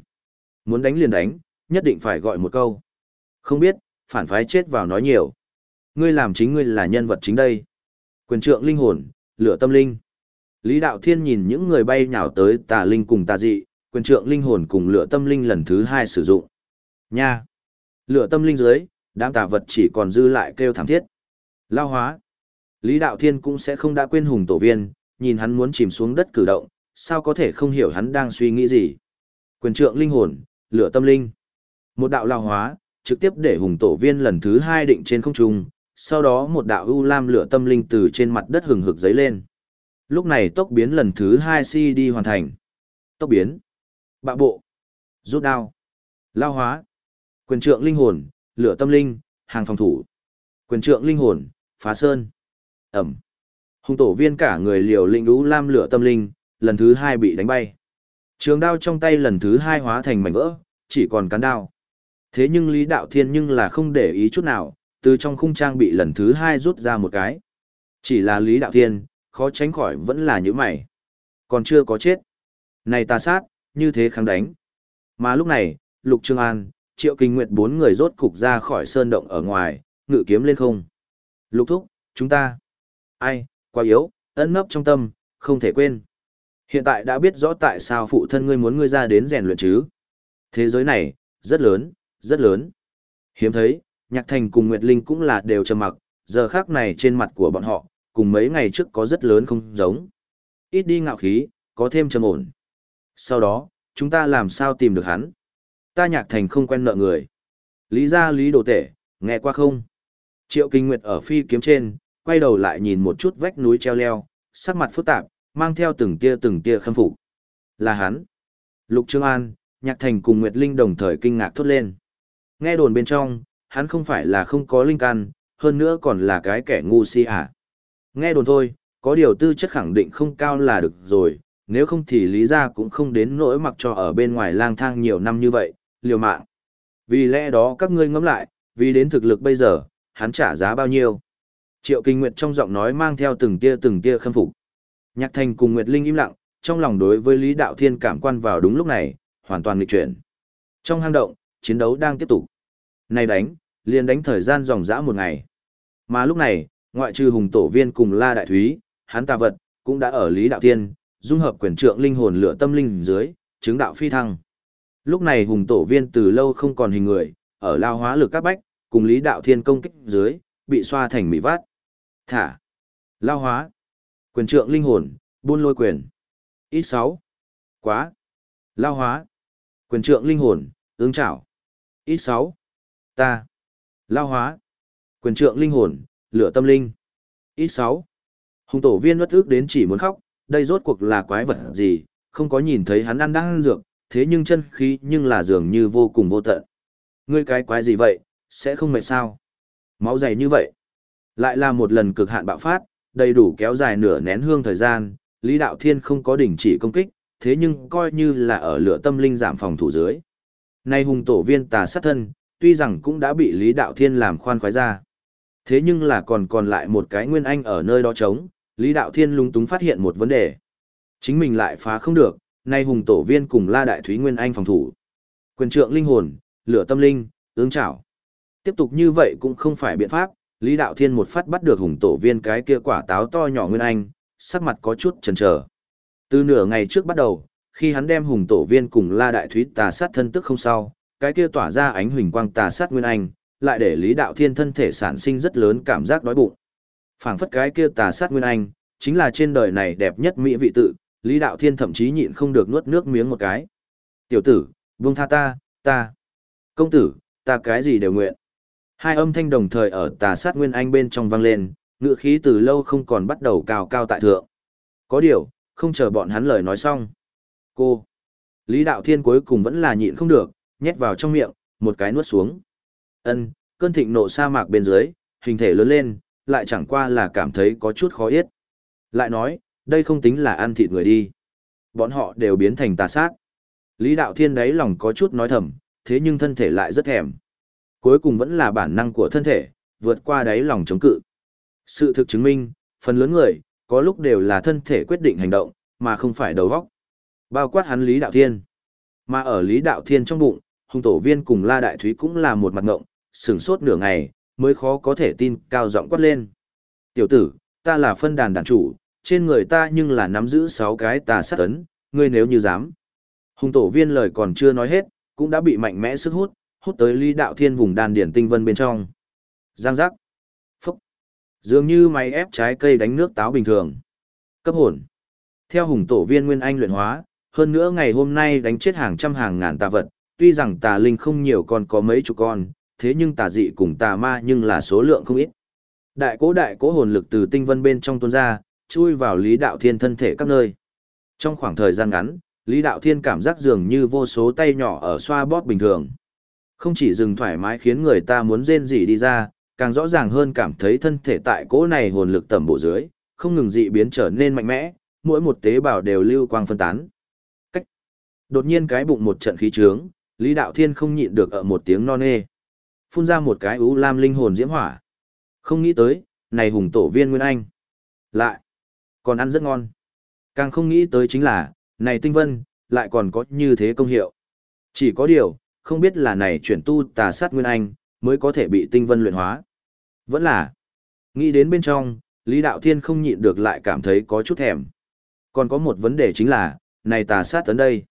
Muốn đánh liền đánh, nhất định phải gọi một câu. Không biết, phản phái chết vào nói nhiều. Ngươi làm chính ngươi là nhân vật chính đây. Quyền trượng linh hồn, lửa tâm linh. Lý Đạo Thiên nhìn những người bay nhào tới tà linh cùng tà dị, quyền trượng linh hồn cùng lửa tâm linh lần thứ hai sử dụng. Nha! Lửa tâm linh dưới, đám tà vật chỉ còn dư lại kêu thảm thiết. Lao hóa! Lý Đạo Thiên cũng sẽ không đã quên hùng tổ viên, nhìn hắn muốn chìm xuống đất cử động, sao có thể không hiểu hắn đang suy nghĩ gì. Quyền trượng linh hồn, lửa tâm linh. Một đạo lao hóa, trực tiếp để hùng tổ viên lần thứ hai định trên không trung, sau đó một đạo u lam lửa tâm linh từ trên mặt đất hừng hực dấy lên. Lúc này tốc biến lần thứ hai si đi hoàn thành. Tốc biến. Bạ bộ. Rút đao. Lao hóa. Quyền trượng linh hồn, lửa tâm linh, hàng phòng thủ. Quyền trượng linh hồn, phá sơn. Ẩm. Hùng tổ viên cả người liều linh đú lam lửa tâm linh, lần thứ hai bị đánh bay. Trường đao trong tay lần thứ hai hóa thành mảnh vỡ, chỉ còn cán đao. Thế nhưng Lý Đạo Thiên nhưng là không để ý chút nào, từ trong khung trang bị lần thứ hai rút ra một cái. Chỉ là Lý Đạo Thiên, khó tránh khỏi vẫn là những mày. Còn chưa có chết. Này ta sát, như thế kháng đánh. Mà lúc này, Lục Trương An, Triệu Kinh Nguyệt bốn người rốt cục ra khỏi sơn động ở ngoài, ngự kiếm lên không. Lục thúc, chúng ta. Ai, quá yếu, ẩn nấp trong tâm, không thể quên. Hiện tại đã biết rõ tại sao phụ thân ngươi muốn ngươi ra đến rèn luyện chứ. Thế giới này, rất lớn, rất lớn. Hiếm thấy, Nhạc Thành cùng Nguyệt Linh cũng là đều trầm mặc, giờ khác này trên mặt của bọn họ, cùng mấy ngày trước có rất lớn không giống. Ít đi ngạo khí, có thêm trầm ổn. Sau đó, chúng ta làm sao tìm được hắn? Ta Nhạc Thành không quen nợ người. Lý ra lý đồ tể, nghe qua không? Triệu Kinh Nguyệt ở phi kiếm trên, quay đầu lại nhìn một chút vách núi treo leo, sắc mặt phức tạp, mang theo từng tia từng tia khâm phục. Là hắn. Lục Trương An, Nhạc Thành cùng Nguyệt Linh đồng thời kinh ngạc thốt lên. Nghe đồn bên trong, hắn không phải là không có linh căn, hơn nữa còn là cái kẻ ngu si à. Nghe đồn thôi, có điều tư chất khẳng định không cao là được rồi, nếu không thì lý ra cũng không đến nỗi mặc cho ở bên ngoài lang thang nhiều năm như vậy, liều mạng. Vì lẽ đó các ngươi ngẫm lại, vì đến thực lực bây giờ, hắn trả giá bao nhiêu. Triệu Kinh Nguyệt trong giọng nói mang theo từng tia từng tia khâm phục. Nhạc Thành cùng Nguyệt Linh im lặng, trong lòng đối với Lý Đạo Thiên cảm quan vào đúng lúc này, hoàn toàn nghịch chuyển. Trong hang động, chiến đấu đang tiếp tục. Này đánh, liền đánh thời gian dòng dã một ngày. Mà lúc này, ngoại trừ hùng tổ viên cùng La Đại Thúy, hắn tà vật, cũng đã ở Lý Đạo Thiên, dung hợp quyền trượng linh hồn lửa tâm linh dưới, chứng đạo phi thăng. Lúc này hùng tổ viên từ lâu không còn hình người, ở lao hóa lực các bách, cùng Lý Đạo Thiên công kích dưới, bị xoa thành mỹ vát. Thả. Lao hóa. Quyền trượng linh hồn, buôn lôi quyền. Ít sáu Quá. Lao hóa. Quyền trượng linh hồn, ứng trảo. Ít sáu Ta. Lao hóa. Quyền trượng linh hồn, lửa tâm linh. Ít sáu Hùng tổ viên nuốt ước đến chỉ muốn khóc, đây rốt cuộc là quái vật gì, không có nhìn thấy hắn ăn đang ăn dược, thế nhưng chân khí nhưng là dường như vô cùng vô tận. Ngươi cái quái gì vậy, sẽ không mệt sao? Máu dày như vậy. Lại là một lần cực hạn bạo phát, đầy đủ kéo dài nửa nén hương thời gian, Lý Đạo Thiên không có đình chỉ công kích, thế nhưng coi như là ở lửa tâm linh giảm phòng thủ dưới. Nay hùng tổ viên tà sát thân, tuy rằng cũng đã bị Lý Đạo Thiên làm khoan khoái ra. Thế nhưng là còn còn lại một cái nguyên anh ở nơi đó trống, Lý Đạo Thiên lung túng phát hiện một vấn đề. Chính mình lại phá không được, nay hùng tổ viên cùng La Đại Thúy Nguyên Anh phòng thủ. Quyền trượng linh hồn, lửa tâm linh, ứng chảo. Tiếp tục như vậy cũng không phải biện pháp, Lý Đạo Thiên một phát bắt được hùng tổ viên cái kia quả táo to nhỏ Nguyên Anh, sắc mặt có chút chần chờ. Từ nửa ngày trước bắt đầu, khi hắn đem hùng tổ viên cùng La Đại Thúy tà sát thân tức không sau, cái kia tỏa ra ánh huỳnh quang tà sát Nguyên Anh, lại để Lý Đạo Thiên thân thể sản sinh rất lớn cảm giác đói bụng. phảng phất cái kia tà sát Nguyên Anh, chính là trên đời này đẹp nhất mỹ vị tự, Lý Đạo Thiên thậm chí nhịn không được nuốt nước miếng một cái. Tiểu tử, buông tha ta, ta. Công tử, ta cái gì đều nguyện. Hai âm thanh đồng thời ở tà sát Nguyên Anh bên trong vang lên, ngựa khí từ lâu không còn bắt đầu cao cao tại thượng. Có điều, không chờ bọn hắn lời nói xong. Cô. Lý Đạo Thiên cuối cùng vẫn là nhịn không được, nhét vào trong miệng, một cái nuốt xuống. Ân, cơn thịnh nộ sa mạc bên dưới, hình thể lớn lên, lại chẳng qua là cảm thấy có chút khó yết. Lại nói, đây không tính là ăn thịt người đi. Bọn họ đều biến thành tà sát. Lý Đạo Thiên đấy lòng có chút nói thầm, thế nhưng thân thể lại rất thèm. Cuối cùng vẫn là bản năng của thân thể, vượt qua đáy lòng chống cự. Sự thực chứng minh, phần lớn người, có lúc đều là thân thể quyết định hành động, mà không phải đầu óc. Bao quát hắn Lý Đạo Thiên. Mà ở Lý Đạo Thiên trong bụng, hùng tổ viên cùng La Đại Thúy cũng là một mặt ngộng, sửng sốt nửa ngày, mới khó có thể tin, cao giọng quát lên. Tiểu tử, ta là phân đàn đàn chủ, trên người ta nhưng là nắm giữ sáu cái tà sát ấn, ngươi nếu như dám. Hùng tổ viên lời còn chưa nói hết, cũng đã bị mạnh mẽ sức hút, hút tới Lý Đạo Thiên vùng đan điển tinh vân bên trong. Giang giác. Phúc. Dường như máy ép trái cây đánh nước táo bình thường. Cấp hồn. Theo hùng tổ viên Nguyên Anh luyện hóa, hơn nữa ngày hôm nay đánh chết hàng trăm hàng ngàn tà vật, tuy rằng tà linh không nhiều còn có mấy chục con, thế nhưng tà dị cùng tà ma nhưng là số lượng không ít. Đại cố đại cố hồn lực từ tinh vân bên trong tuôn ra, chui vào Lý Đạo Thiên thân thể các nơi. Trong khoảng thời gian ngắn, Lý Đạo Thiên cảm giác dường như vô số tay nhỏ ở xoa bóp bình thường. Không chỉ dừng thoải mái khiến người ta muốn rên rỉ đi ra, càng rõ ràng hơn cảm thấy thân thể tại cỗ này hồn lực tầm bộ dưới, không ngừng dị biến trở nên mạnh mẽ, mỗi một tế bào đều lưu quang phân tán. Cách. Đột nhiên cái bụng một trận khí trướng, Lý Đạo Thiên không nhịn được ở một tiếng non nê. Phun ra một cái ú lam linh hồn diễm hỏa. Không nghĩ tới, này hùng tổ viên Nguyên Anh. Lại, còn ăn rất ngon. Càng không nghĩ tới chính là, này tinh vân, lại còn có như thế công hiệu. Chỉ có điều, không biết là này chuyển tu tà sát Nguyên Anh, mới có thể bị tinh vân luyện hóa. Vẫn là, nghĩ đến bên trong, Lý Đạo Thiên không nhịn được lại cảm thấy có chút thèm. Còn có một vấn đề chính là, này tà sát tấn đây.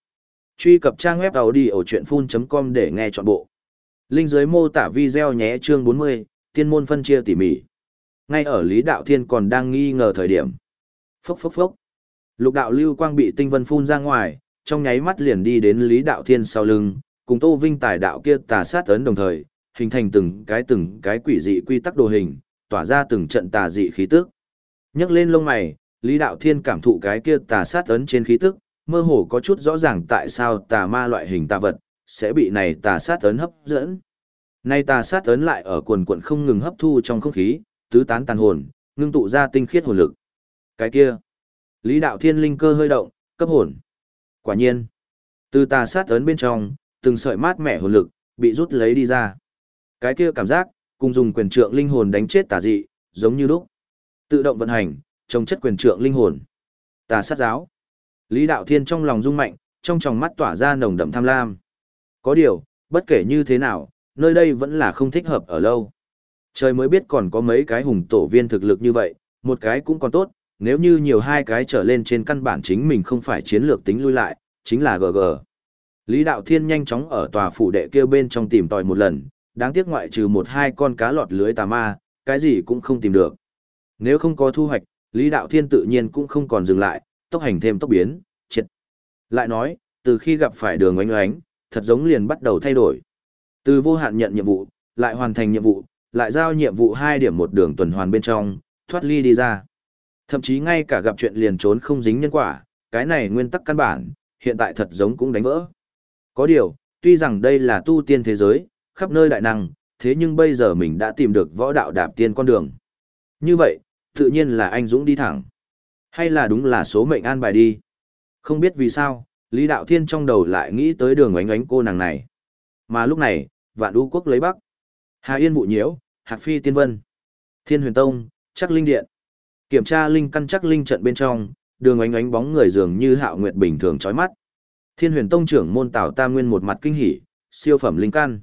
Truy cập trang web đầu đi ở chuyệnfun.com để nghe trọn bộ. Linh dưới mô tả video nhé chương 40, tiên môn phân chia tỉ mỉ. Ngay ở Lý Đạo Thiên còn đang nghi ngờ thời điểm. Phốc phốc phốc. Lục đạo lưu quang bị tinh vân phun ra ngoài, trong nháy mắt liền đi đến Lý Đạo Thiên sau lưng, cùng Tô Vinh tài đạo kia tà sát ấn đồng thời, hình thành từng cái từng cái quỷ dị quy tắc đồ hình, tỏa ra từng trận tà dị khí tức. Nhấc lên lông mày, Lý Đạo Thiên cảm thụ cái kia tà sát ấn trên khí tức, mơ hồ có chút rõ ràng tại sao tà ma loại hình tà vật sẽ bị này tà sát ấn hấp dẫn. Nay tà sát ấn lại ở quần quần không ngừng hấp thu trong không khí, tứ tán tàn hồn, ngưng tụ ra tinh khiết hồn lực. Cái kia, Lý Đạo Thiên linh cơ hơi động, cấp hồn. Quả nhiên, từ tà sát ấn bên trong, từng sợi mát mẻ hồn lực bị rút lấy đi ra. Cái kia cảm giác, cùng dùng quyền trượng linh hồn đánh chết tà dị, giống như lúc. Tự động vận hành, trong chất quyền trượng linh hồn. Tà sát giáo. Lý Đạo Thiên trong lòng rung mạnh, trong tròng mắt tỏa ra nồng đậm tham lam. Có điều, bất kể như thế nào, nơi đây vẫn là không thích hợp ở lâu. Trời mới biết còn có mấy cái hùng tổ viên thực lực như vậy, một cái cũng còn tốt, nếu như nhiều hai cái trở lên trên căn bản chính mình không phải chiến lược tính lui lại, chính là GG. Lý Đạo Thiên nhanh chóng ở tòa phủ đệ kia bên trong tìm tòi một lần, đáng tiếc ngoại trừ một hai con cá lọt lưới tà ma, cái gì cũng không tìm được. Nếu không có thu hoạch, Lý Đạo Thiên tự nhiên cũng không còn dừng lại, tốc hành thêm tốc biến, triệt. Lại nói, từ khi gặp phải đường oanh oánh, thật giống liền bắt đầu thay đổi. Từ vô hạn nhận nhiệm vụ, lại hoàn thành nhiệm vụ, lại giao nhiệm vụ hai điểm một đường tuần hoàn bên trong, thoát ly đi ra. Thậm chí ngay cả gặp chuyện liền trốn không dính nhân quả, cái này nguyên tắc căn bản, hiện tại thật giống cũng đánh vỡ. Có điều, tuy rằng đây là tu tiên thế giới, khắp nơi đại năng, thế nhưng bây giờ mình đã tìm được võ đạo đạp tiên con đường. Như vậy, tự nhiên là anh Dũng đi thẳng. Hay là đúng là số mệnh an bài đi. Không biết vì sao, Lý Đạo Thiên trong đầu lại nghĩ tới đường oánh oánh cô nàng này. Mà lúc này, vạn đu quốc lấy bắc. Hà Yên vụ nhiễu, Hạc Phi Tiên Vân. Thiên Huyền Tông, chắc linh điện. Kiểm tra linh căn chắc linh trận bên trong, đường ánh ánh bóng người dường như hạo nguyệt bình thường chói mắt. Thiên Huyền Tông trưởng môn Tào Tam Nguyên một mặt kinh hỉ, siêu phẩm linh căn.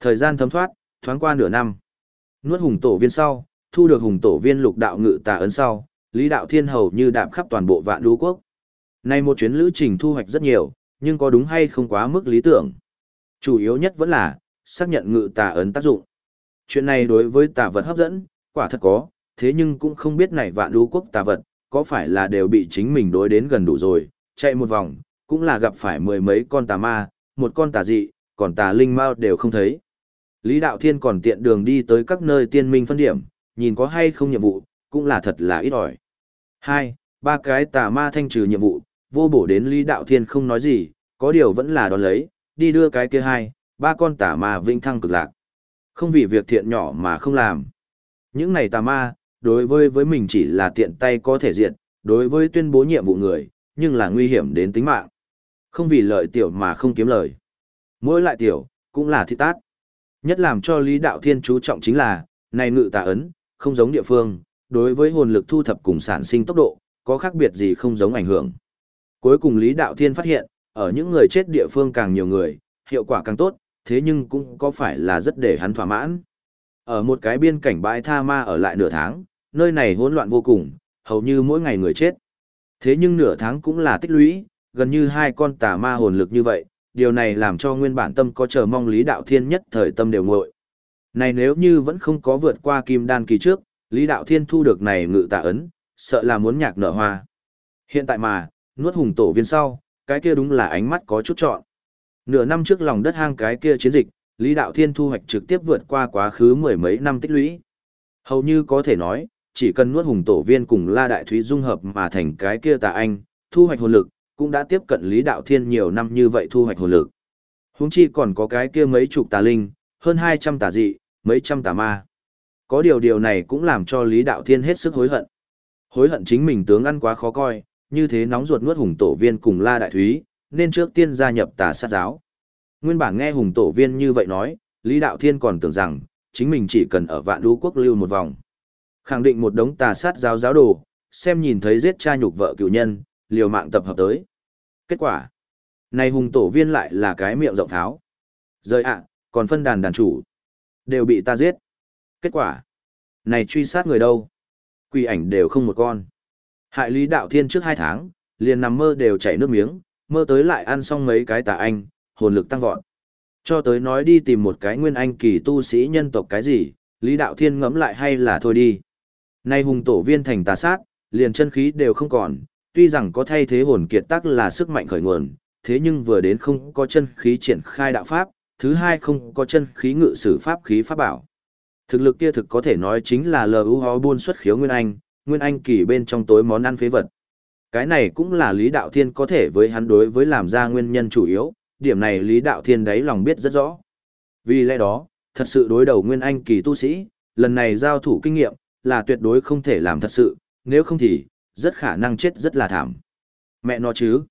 Thời gian thấm thoát, thoáng qua nửa năm. Nuốt hùng tổ viên sau, thu được hùng tổ viên lục đạo ngự tà ấn sau, Lý Đạo Thiên hầu như đạp khắp toàn bộ vạn lũ quốc. Nay một chuyến lữ trình thu hoạch rất nhiều, nhưng có đúng hay không quá mức lý tưởng. Chủ yếu nhất vẫn là, xác nhận ngự tà ấn tác dụng. Chuyện này đối với tà vật hấp dẫn, quả thật có, thế nhưng cũng không biết này vạn lũ quốc tà vật, có phải là đều bị chính mình đối đến gần đủ rồi, chạy một vòng, cũng là gặp phải mười mấy con tà ma, một con tà dị, còn tà linh mao đều không thấy. Lý Đạo Thiên còn tiện đường đi tới các nơi tiên minh phân điểm, nhìn có hay không nhiệm vụ, cũng là thật là ít ỏi. Hai, ba cái tà ma thanh trừ nhiệm vụ, vô bổ đến Lý Đạo Thiên không nói gì, có điều vẫn là đón lấy, đi đưa cái kia hai, ba con tà ma vinh thăng cực lạc. Không vì việc thiện nhỏ mà không làm. Những này tà ma, đối với với mình chỉ là tiện tay có thể diệt, đối với tuyên bố nhiệm vụ người, nhưng là nguy hiểm đến tính mạng. Không vì lợi tiểu mà không kiếm lời. Mỗi lại tiểu, cũng là thi tát. Nhất làm cho Lý Đạo Thiên chú trọng chính là, này ngự tà ấn, không giống địa phương, đối với hồn lực thu thập cùng sản sinh tốc độ, có khác biệt gì không giống ảnh hưởng. Cuối cùng Lý Đạo Thiên phát hiện, ở những người chết địa phương càng nhiều người, hiệu quả càng tốt, thế nhưng cũng có phải là rất để hắn thỏa mãn. Ở một cái biên cảnh bãi tha ma ở lại nửa tháng, nơi này hỗn loạn vô cùng, hầu như mỗi ngày người chết. Thế nhưng nửa tháng cũng là tích lũy, gần như hai con tà ma hồn lực như vậy, điều này làm cho nguyên bản tâm có chờ mong Lý Đạo Thiên nhất thời tâm đều ngội. Này nếu như vẫn không có vượt qua kim đan kỳ trước, Lý Đạo Thiên thu được này ngự tạ ấn, sợ là muốn nhạc nở hoa. Hiện tại mà, nuốt hùng tổ viên sau, cái kia đúng là ánh mắt có chút trọn. Nửa năm trước lòng đất hang cái kia chiến dịch, Lý Đạo Thiên thu hoạch trực tiếp vượt qua quá khứ mười mấy năm tích lũy. Hầu như có thể nói, chỉ cần nuốt hùng tổ viên cùng La Đại Thúy dung hợp mà thành cái kia tà anh, thu hoạch hồn lực, cũng đã tiếp cận Lý Đạo Thiên nhiều năm như vậy thu hoạch hồn lực. Huống chi còn có cái kia mấy chục tà linh, hơn 200 tà dị, mấy trăm tà ma. Có điều điều này cũng làm cho Lý Đạo Thiên hết sức hối hận. Hối hận chính mình tướng ăn quá khó coi, như thế nóng ruột nuốt hùng tổ viên cùng La Đại Thúy, nên trước tiên gia nhập tà sát giáo. Nguyên bản nghe hùng tổ viên như vậy nói, Lý Đạo Thiên còn tưởng rằng, chính mình chỉ cần ở vạn đu quốc lưu một vòng. Khẳng định một đống tà sát giáo giáo đồ, xem nhìn thấy giết cha nhục vợ cựu nhân, liều mạng tập hợp tới. Kết quả, này hùng tổ viên lại là cái miệng rộng tháo. Rời ạ, còn phân đàn đàn chủ, đều bị ta giết. Kết quả, này truy sát người đâu? Quỷ ảnh đều không một con. Hại Lý Đạo Thiên trước hai tháng, liền nằm mơ đều chảy nước miếng, mơ tới lại ăn xong mấy cái tà anh, hồn lực tăng vọt. Cho tới nói đi tìm một cái nguyên anh kỳ tu sĩ nhân tộc cái gì, Lý Đạo Thiên ngẫm lại hay là thôi đi. Nay hùng tổ viên thành tà sát, liền chân khí đều không còn, tuy rằng có thay thế hồn kiệt tác là sức mạnh khởi nguồn, thế nhưng vừa đến không có chân khí triển khai đạo pháp, thứ hai không có chân khí ngự sử pháp khí pháp bảo. Thực lực kia thực có thể nói chính là lơ u hó buôn xuất khiếu Nguyên Anh, Nguyên Anh kỳ bên trong tối món ăn phế vật. Cái này cũng là Lý Đạo Thiên có thể với hắn đối với làm ra nguyên nhân chủ yếu, điểm này Lý Đạo Thiên đáy lòng biết rất rõ. Vì lẽ đó, thật sự đối đầu Nguyên Anh kỳ tu sĩ, lần này giao thủ kinh nghiệm, là tuyệt đối không thể làm thật sự, nếu không thì, rất khả năng chết rất là thảm. Mẹ nó chứ.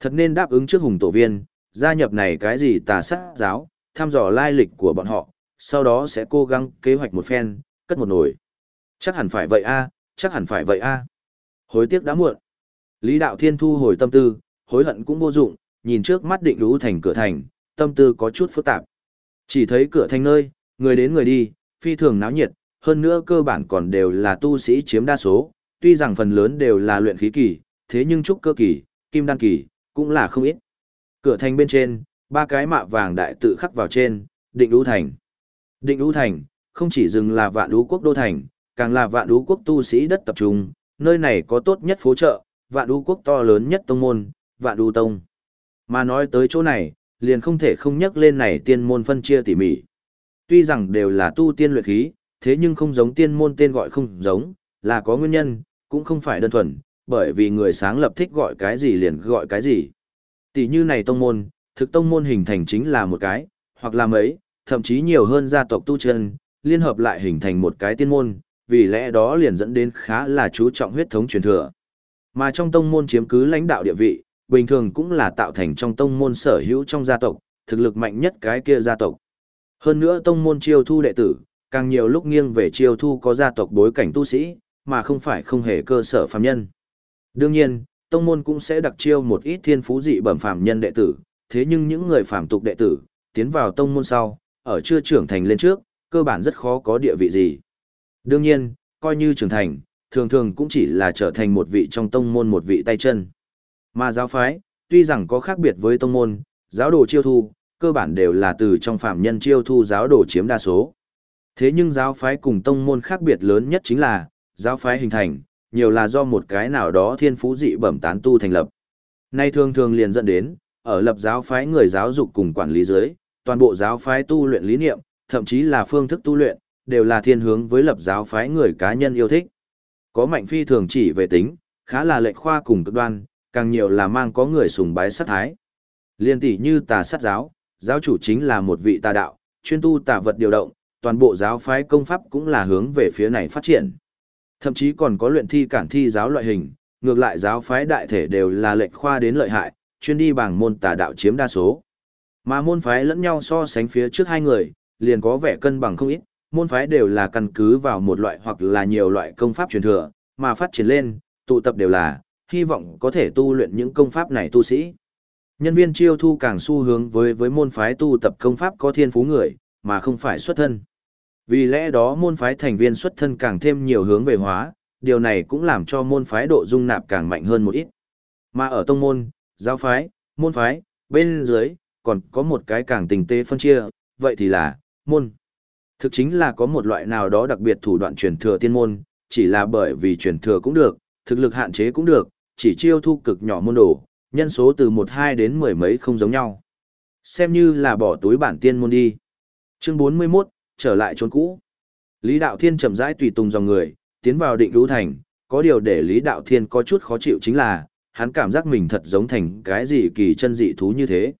Thật nên đáp ứng trước hùng tổ viên, gia nhập này cái gì tà sát giáo, thăm dò lai lịch của bọn họ, sau đó sẽ cố gắng kế hoạch một phen, cất một nồi. Chắc hẳn phải vậy a, chắc hẳn phải vậy a. Hối tiếc đã muộn. Lý Đạo Thiên thu hồi tâm tư, hối hận cũng vô dụng, nhìn trước mắt định lũ thành cửa thành, tâm tư có chút phức tạp. Chỉ thấy cửa thành nơi, người đến người đi, phi thường náo nhiệt, hơn nữa cơ bản còn đều là tu sĩ chiếm đa số, tuy rằng phần lớn đều là luyện khí kỳ, thế nhưng trúc cơ kỳ, kim đan kỳ, cũng là không ít. Cửa thành bên trên, ba cái mạ vàng đại tự khắc vào trên, định lũ thành. Định lũ thành, không chỉ dừng là vạn lũ quốc đô thành, càng là vạn lũ quốc tu sĩ đất tập trung, nơi này có tốt nhất phố chợ, vạn lũ quốc to lớn nhất tông môn, vạn lũ tông. Mà nói tới chỗ này, liền không thể không nhắc lên này tiên môn phân chia tỉ mỉ. Tuy rằng đều là tu tiên luyện khí, thế nhưng không giống tiên môn tên gọi không giống, là có nguyên nhân, cũng không phải đơn thuần, bởi vì người sáng lập thích gọi cái gì liền gọi cái gì. Tỷ như này tông môn, thực tông môn hình thành chính là một cái, hoặc là mấy, thậm chí nhiều hơn gia tộc tu chân, liên hợp lại hình thành một cái tiên môn, vì lẽ đó liền dẫn đến khá là chú trọng huyết thống truyền thừa. Mà trong tông môn chiếm cứ lãnh đạo địa vị, bình thường cũng là tạo thành trong tông môn sở hữu trong gia tộc, thực lực mạnh nhất cái kia gia tộc. Hơn nữa tông môn chiêu thu đệ tử, càng nhiều lúc nghiêng về chiêu thu có gia tộc bối cảnh tu sĩ, mà không phải không hề cơ sở phàm nhân. Đương nhiên, tông môn cũng sẽ đặc chiêu một ít thiên phú dị bẩm phàm nhân đệ tử, thế nhưng những người phàm tục đệ tử, tiến vào tông môn sau, ở chưa trưởng thành lên trước, cơ bản rất khó có địa vị gì. Đương nhiên, coi như trưởng thành, thường thường cũng chỉ là trở thành một vị trong tông môn một vị tay chân. Mà giáo phái, tuy rằng có khác biệt với tông môn, giáo đồ chiêu thu, cơ bản đều là từ trong phạm nhân chiêu thu giáo đồ chiếm đa số. Thế nhưng giáo phái cùng tông môn khác biệt lớn nhất chính là, giáo phái hình thành, nhiều là do một cái nào đó thiên phú dị bẩm tán tu thành lập. Nay thường thường liền dẫn đến, ở lập giáo phái người giáo dục cùng quản lý dưới, toàn bộ giáo phái tu luyện lý niệm, thậm chí là phương thức tu luyện, đều là thiên hướng với lập giáo phái người cá nhân yêu thích. Có mạnh phi thường chỉ về tính, khá là lệch khoa cùng cực đoan, càng nhiều là mang có người sùng bái sát thái. Liên tỷ như tà sát giáo, giáo chủ chính là một vị tà đạo, chuyên tu tà vật điều động, toàn bộ giáo phái công pháp cũng là hướng về phía này phát triển. Thậm chí còn có luyện thi cản thi giáo loại hình, ngược lại giáo phái đại thể đều là lệch khoa đến lợi hại, chuyên đi bằng môn tà đạo chiếm đa số. Mà môn phái lẫn nhau so sánh phía trước hai người, liền có vẻ cân bằng không ít, môn phái đều là căn cứ vào một loại hoặc là nhiều loại công pháp truyền thừa, mà phát triển lên, tụ tập đều là, hy vọng có thể tu luyện những công pháp này tu sĩ. Nhân viên chiêu thu càng xu hướng với với môn phái tu tập công pháp có thiên phú người, mà không phải xuất thân. Vì lẽ đó môn phái thành viên xuất thân càng thêm nhiều hướng về hóa, điều này cũng làm cho môn phái độ dung nạp càng mạnh hơn một ít. Mà ở tông môn, giáo phái, môn phái, bên dưới, còn có một cái càng tình tế phân chia, vậy thì là, môn. Thực chính là có một loại nào đó đặc biệt thủ đoạn truyền thừa tiên môn, chỉ là bởi vì truyền thừa cũng được, thực lực hạn chế cũng được, chỉ chiêu thu cực nhỏ môn đồ, nhân số từ một hai đến mười mấy không giống nhau. Xem như là bỏ túi bản tiên môn đi. Chương 41, trở lại chốn cũ. Lý Đạo Thiên chậm rãi tùy tùng dòng người, tiến vào định lũ thành, có điều để Lý Đạo Thiên có chút khó chịu chính là, hắn cảm giác mình thật giống thành cái gì kỳ chân dị thú như thế.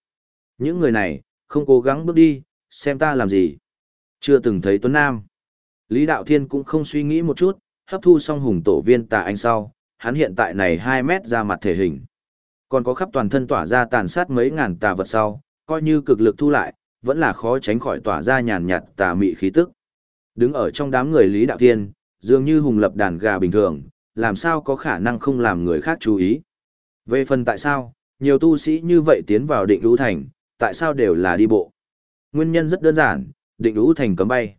Những người này, Không cố gắng bước đi, xem ta làm gì. Chưa từng thấy Tuấn Nam. Lý Đạo Thiên cũng không suy nghĩ một chút, hấp thu xong hùng tổ viên tà anh sau, hắn hiện tại này 2 mét ra mặt thể hình. Còn có khắp toàn thân tỏa ra tàn sát mấy ngàn tà vật sau, coi như cực lực thu lại, vẫn là khó tránh khỏi tỏa ra nhàn nhạt tà mị khí tức. Đứng ở trong đám người Lý Đạo Thiên, dường như hùng lập đàn gà bình thường, làm sao có khả năng không làm người khác chú ý. Về phần tại sao, nhiều tu sĩ như vậy tiến vào định lũ thành, tại sao đều là đi bộ? Nguyên nhân rất đơn giản, định lũ thành cấm bay.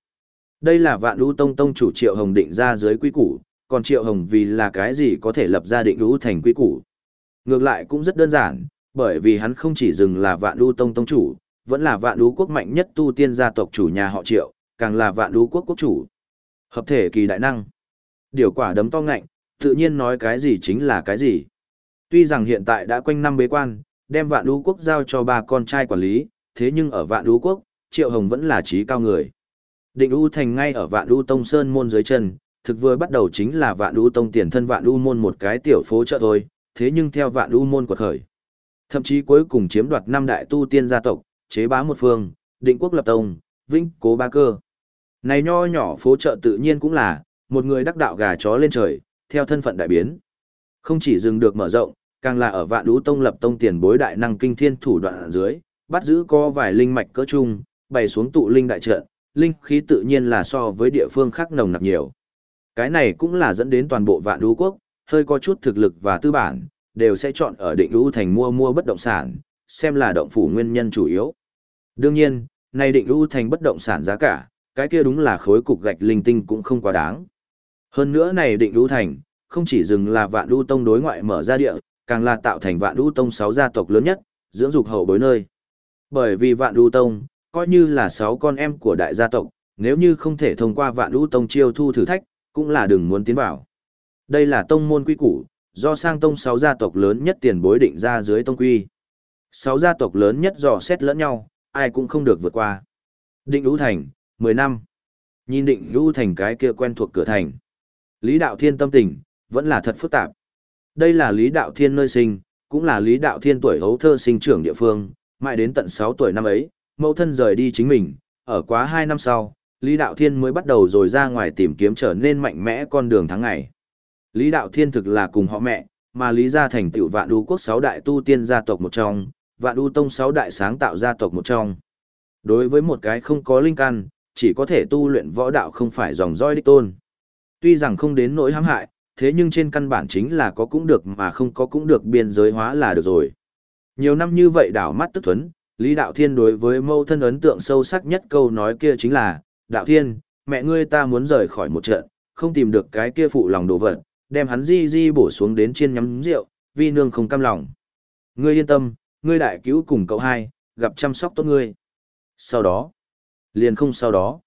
Đây là vạn lũ tông tông chủ Triệu Hồng định ra dưới quy củ, còn Triệu Hồng vì là cái gì có thể lập ra định lũ thành quy củ. Ngược lại cũng rất đơn giản, bởi vì hắn không chỉ dừng là vạn lũ tông tông chủ, vẫn là vạn lũ quốc mạnh nhất tu tiên gia tộc chủ nhà họ Triệu, càng là vạn lũ quốc quốc chủ. Hợp thể kỳ đại năng. Điều quả đấm to ngạnh, tự nhiên nói cái gì chính là cái gì. Tuy rằng hiện tại đã quanh năm bế quan, đem vạn lũ quốc giao cho ba con trai quản lý, thế nhưng ở vạn lũ quốc, Triệu Hồng vẫn là trí cao người. Định U thành ngay ở vạn lũ tông sơn môn dưới chân, thực vừa bắt đầu chính là vạn lũ tông tiền thân vạn lũ môn một cái tiểu phố chợ thôi, thế nhưng theo vạn lũ môn quật khởi. Thậm chí cuối cùng chiếm đoạt năm đại tu tiên gia tộc, chế bá một phương, định quốc lập tông, vĩnh cố ba cơ. Này nho nhỏ phố chợ tự nhiên cũng là, một người đắc đạo gà chó lên trời, theo thân phận đại biến. Không chỉ dừng được mở rộng, càng là ở vạn đú tông lập tông tiền bối đại năng kinh thiên thủ đoạn dưới, bắt giữ có vài linh mạch cỡ trung, bày xuống tụ linh đại trận, linh khí tự nhiên là so với địa phương khác nồng nặc nhiều. Cái này cũng là dẫn đến toàn bộ vạn đú quốc, hơi có chút thực lực và tư bản, đều sẽ chọn ở định đú thành mua mua bất động sản, xem là động phủ nguyên nhân chủ yếu. Đương nhiên, này định ưu thành bất động sản giá cả, cái kia đúng là khối cục gạch linh tinh cũng không quá đáng. Hơn nữa này định ưu thành, không chỉ dừng là vạn ưu tông đối ngoại mở ra địa, càng là tạo thành vạn ưu tông 6 gia tộc lớn nhất, dưỡng dục hậu bối nơi. Bởi vì vạn ưu tông, coi như là 6 con em của đại gia tộc, nếu như không thể thông qua vạn ưu tông chiêu thu thử thách, cũng là đừng muốn tiến vào. Đây là tông môn quy củ, do sang tông 6 gia tộc lớn nhất tiền bối định ra dưới tông quy sáu gia tộc lớn nhất dò xét lẫn nhau, ai cũng không được vượt qua. Định Lũ Thành, 10 năm. Nhìn định Lũ Thành cái kia quen thuộc cửa thành. Lý Đạo Thiên tâm tình, vẫn là thật phức tạp. Đây là Lý Đạo Thiên nơi sinh, cũng là Lý Đạo Thiên tuổi hấu thơ sinh trưởng địa phương, mãi đến tận 6 tuổi năm ấy, mẫu thân rời đi chính mình, ở quá 2 năm sau, Lý Đạo Thiên mới bắt đầu rồi ra ngoài tìm kiếm trở nên mạnh mẽ con đường tháng ngày. Lý Đạo Thiên thực là cùng họ mẹ, mà Lý gia thành tựu vạn đu quốc 6 đại tu tiên gia tộc một trong, vạn U tông sáu đại sáng tạo gia tộc một trong. Đối với một cái không có linh căn, chỉ có thể tu luyện võ đạo không phải dòng roi đích tôn. Tuy rằng không đến nỗi hãm hại, thế nhưng trên căn bản chính là có cũng được mà không có cũng được biên giới hóa là được rồi. Nhiều năm như vậy đảo mắt tức thuấn, Lý Đạo Thiên đối với mâu thân ấn tượng sâu sắc nhất câu nói kia chính là, Đạo Thiên, mẹ ngươi ta muốn rời khỏi một trận, không tìm được cái kia phụ lòng đồ vật, đem hắn di di bổ xuống đến chiên nhắm rượu, vi nương không cam lòng. Ngươi yên tâm, ngươi đại cứu cùng cậu hai, gặp chăm sóc tốt ngươi. Sau đó, liền không sau đó,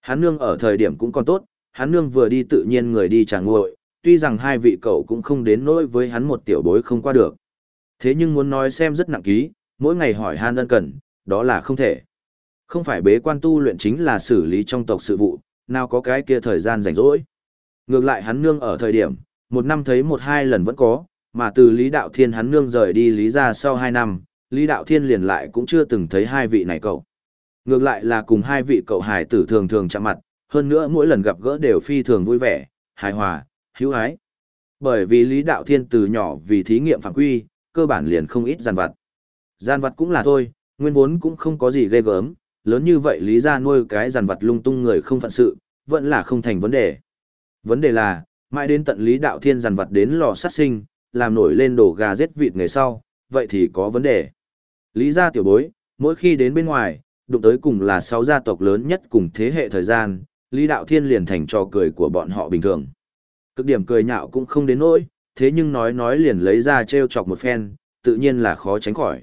hắn nương ở thời điểm cũng còn tốt, hắn nương vừa đi tự nhiên người đi chẳng nguội, tuy rằng hai vị cậu cũng không đến nỗi với hắn một tiểu bối không qua được. Thế nhưng muốn nói xem rất nặng ký, mỗi ngày hỏi han ân cần, đó là không thể. Không phải bế quan tu luyện chính là xử lý trong tộc sự vụ, nào có cái kia thời gian rảnh rỗi. Ngược lại hắn nương ở thời điểm, một năm thấy một hai lần vẫn có, mà từ Lý Đạo Thiên hắn nương rời đi Lý ra sau hai năm, Lý Đạo Thiên liền lại cũng chưa từng thấy hai vị này cậu. Ngược lại là cùng hai vị cậu hải tử thường thường chạm mặt, hơn nữa mỗi lần gặp gỡ đều phi thường vui vẻ, hài hòa, hữu ái. Bởi vì Lý Đạo Thiên từ nhỏ vì thí nghiệm phạm quy, cơ bản liền không ít gian vặt. Gian vặt cũng là thôi, nguyên vốn cũng không có gì ghê gớm, lớn như vậy Lý ra nuôi cái gian vặt lung tung người không phận sự, vẫn là không thành vấn đề. Vấn đề là, mãi đến tận Lý Đạo Thiên gian vặt đến lò sát sinh, làm nổi lên đồ gà giết vịt ngày sau, vậy thì có vấn đề. Lý gia tiểu bối, mỗi khi đến bên ngoài, đụng tới cùng là sáu gia tộc lớn nhất cùng thế hệ thời gian, Lý Đạo Thiên liền thành trò cười của bọn họ bình thường. Cực điểm cười nhạo cũng không đến nỗi, thế nhưng nói nói liền lấy ra trêu chọc một phen, tự nhiên là khó tránh khỏi.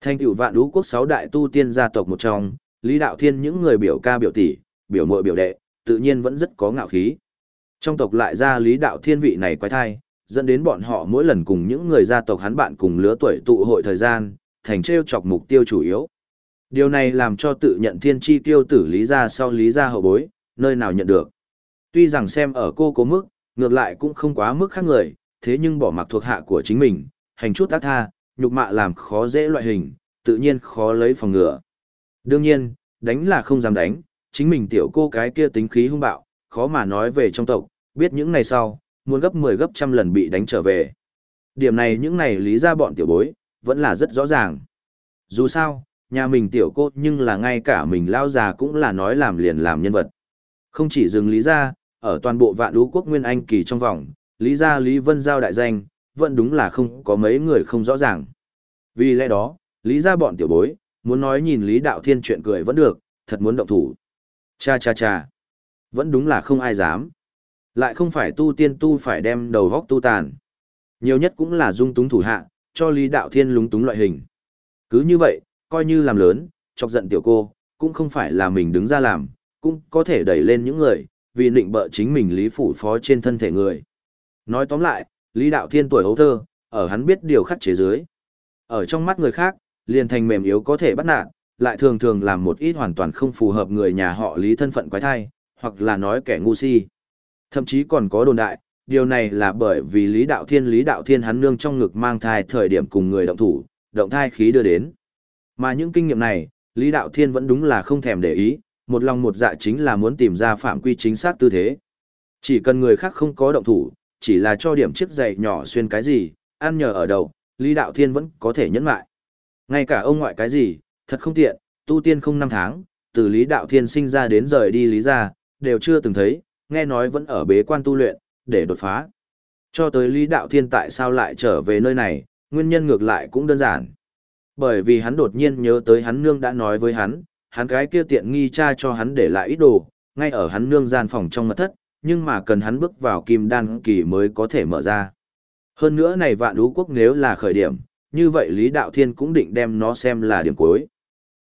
Thanh tiểu vạn đú quốc sáu đại tu tiên gia tộc một trong, Lý Đạo Thiên những người biểu ca biểu tỷ, biểu muội biểu đệ, tự nhiên vẫn rất có ngạo khí. Trong tộc lại ra Lý Đạo Thiên vị này quái thai, dẫn đến bọn họ mỗi lần cùng những người gia tộc hắn bạn cùng lứa tuổi tụ hội thời gian, thành treo chọc mục tiêu chủ yếu. Điều này làm cho tự nhận thiên chi tiêu tử lý gia sau lý gia hậu bối, nơi nào nhận được. Tuy rằng xem ở cô cố mức, ngược lại cũng không quá mức khác người, thế nhưng bỏ mặc thuộc hạ của chính mình, hành chút tác tha, nhục mạ làm khó dễ loại hình, tự nhiên khó lấy phòng ngừa. Đương nhiên, đánh là không dám đánh, chính mình tiểu cô cái kia tính khí hung bạo, khó mà nói về trong tộc, biết những ngày sau, muốn gấp 10 gấp trăm lần bị đánh trở về. Điểm này những này lý ra bọn tiểu bối, vẫn là rất rõ ràng. Dù sao, nhà mình tiểu cô nhưng là ngay cả mình lao già cũng là nói làm liền làm nhân vật. Không chỉ dừng lý ra, ở toàn bộ vạn lũ quốc nguyên anh kỳ trong vòng, lý gia lý vân giao đại danh, vẫn đúng là không có mấy người không rõ ràng. Vì lẽ đó, lý gia bọn tiểu bối, muốn nói nhìn lý đạo thiên chuyện cười vẫn được, thật muốn động thủ. Cha cha cha, vẫn đúng là không ai dám. Lại không phải tu tiên tu phải đem đầu góc tu tàn. Nhiều nhất cũng là dung túng thủ hạ, cho lý đạo thiên lúng túng loại hình. Cứ như vậy, coi như làm lớn, chọc giận tiểu cô, cũng không phải là mình đứng ra làm, cũng có thể đẩy lên những người, vì định bợ chính mình lý phủ phó trên thân thể người. Nói tóm lại, lý đạo thiên tuổi hấu thơ, ở hắn biết điều khắc chế dưới. Ở trong mắt người khác, liền thành mềm yếu có thể bắt nạt, lại thường thường làm một ít hoàn toàn không phù hợp người nhà họ lý thân phận quái thai, hoặc là nói kẻ ngu si. Thậm chí còn có đồn đại, điều này là bởi vì lý đạo thiên lý đạo thiên hắn nương trong ngực mang thai thời điểm cùng người động thủ, động thai khí đưa đến. Mà những kinh nghiệm này, lý đạo thiên vẫn đúng là không thèm để ý, một lòng một dạ chính là muốn tìm ra phạm quy chính xác tư thế. Chỉ cần người khác không có động thủ, chỉ là cho điểm chiếc giày nhỏ xuyên cái gì, ăn nhờ ở đầu, Lý Đạo Thiên vẫn có thể nhẫn lại. Ngay cả ông ngoại cái gì, thật không tiện, tu tiên không năm tháng, từ Lý Đạo Thiên sinh ra đến rời đi Lý gia, đều chưa từng thấy, nghe nói vẫn ở bế quan tu luyện, để đột phá. Cho tới Lý Đạo Thiên tại sao lại trở về nơi này, nguyên nhân ngược lại cũng đơn giản. Bởi vì hắn đột nhiên nhớ tới hắn nương đã nói với hắn, hắn cái kia tiện nghi cha cho hắn để lại ít đồ, ngay ở hắn nương gian phòng trong mật thất, nhưng mà cần hắn bước vào kim đan kỳ mới có thể mở ra. Hơn nữa này vạn lũ quốc nếu là khởi điểm, như vậy Lý Đạo Thiên cũng định đem nó xem là điểm cuối.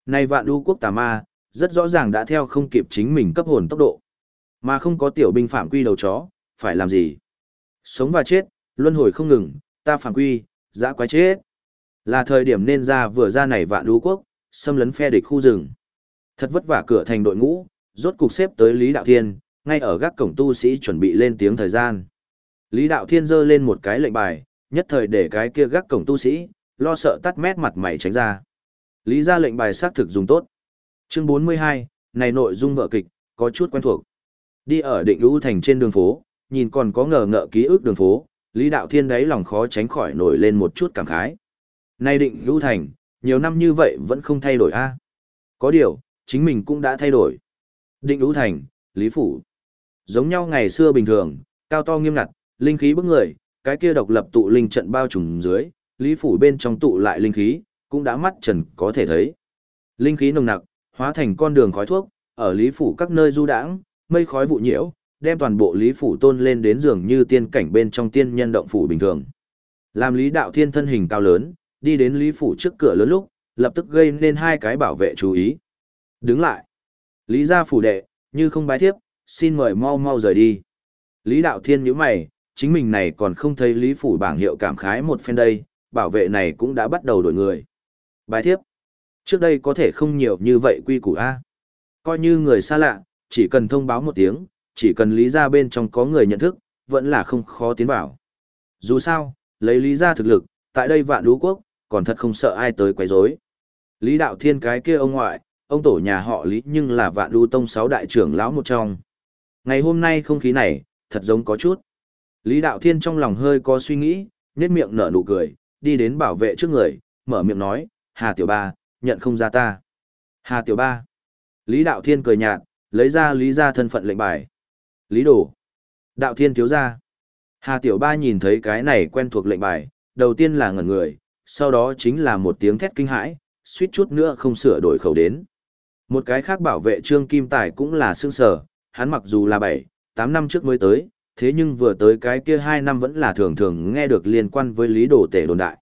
Này vạn lũ quốc tà ma, rất rõ ràng đã theo không kịp chính mình cấp hồn tốc độ. Mà không có tiểu binh phạm quy đầu chó, phải làm gì? Sống và chết, luân hồi không ngừng, ta phạm quy, dã quái chết. Là thời điểm nên ra vừa ra này vạn lũ quốc, xâm lấn phe địch khu rừng. Thật vất vả cửa thành đội ngũ, rốt cục xếp tới Lý Đạo Thiên, ngay ở gác cổng tu sĩ chuẩn bị lên tiếng thời gian. Lý Đạo Thiên giơ lên một cái lệnh bài, nhất thời để cái kia gác cổng tu sĩ, lo sợ tắt mét mặt mày tránh ra. Lý ra lệnh bài xác thực dùng tốt. Chương 42, này nội dung vợ kịch, có chút quen thuộc. Đi ở định lũ thành trên đường phố, nhìn còn có ngờ ngợ ký ức đường phố, Lý Đạo Thiên đấy lòng khó tránh khỏi nổi lên một chút cảm khái. nay định lũ thành, nhiều năm như vậy vẫn không thay đổi a à? Có điều, chính mình cũng đã thay đổi. Định lũ thành, Lý Phủ. Giống nhau ngày xưa bình thường, cao to nghiêm ngặt, linh khí bức người, cái kia độc lập tụ linh trận bao trùm dưới, Lý Phủ bên trong tụ lại linh khí, cũng đã mắt trần có thể thấy. Linh khí nồng nặc, hóa thành con đường khói thuốc, ở Lý Phủ các nơi du đãng, mây khói vụ nhiễu, đem toàn bộ Lý Phủ tôn lên đến giường như tiên cảnh bên trong tiên nhân động phủ bình thường. Làm Lý Đạo Thiên thân hình cao lớn, đi đến Lý Phủ trước cửa lớn lúc, lập tức gây nên hai cái bảo vệ chú ý. Đứng lại. Lý gia phủ đệ, như không bái thiếp, xin mời mau mau rời đi. Lý Đạo Thiên nhíu mày, chính mình này còn không thấy Lý phủ bảng hiệu cảm khái một phen đây, bảo vệ này cũng đã bắt đầu đổi người. Bái thiếp. Trước đây có thể không nhiều như vậy quy củ A. Coi như người xa lạ, chỉ cần thông báo một tiếng, chỉ cần lý ra bên trong có người nhận thức, vẫn là không khó tiến vào. Dù sao, lấy lý ra thực lực, tại đây vạn lũ quốc, còn thật không sợ ai tới quấy rối. Lý đạo thiên cái kia ông ngoại, ông tổ nhà họ lý nhưng là vạn lũ tông sáu đại trưởng lão một trong. Ngày hôm nay không khí này, thật giống có chút. Lý đạo thiên trong lòng hơi có suy nghĩ, nét miệng nở nụ cười, đi đến bảo vệ trước người, mở miệng nói, Hà Tiểu Ba, nhận không ra ta. Hà Tiểu Ba. Lý Đạo Thiên cười nhạt, lấy ra Lý ra thân phận lệnh bài. Lý Đồ. Đạo Thiên thiếu gia Hà Tiểu Ba nhìn thấy cái này quen thuộc lệnh bài, đầu tiên là ngẩn người, sau đó chính là một tiếng thét kinh hãi, suýt chút nữa không sửa đổi khẩu đến. Một cái khác bảo vệ Trương Kim Tài cũng là sương sở, hắn mặc dù là 7, 8 năm trước mới tới, thế nhưng vừa tới cái kia 2 năm vẫn là thường thường nghe được liên quan với Lý Đồ Tể đồn đại.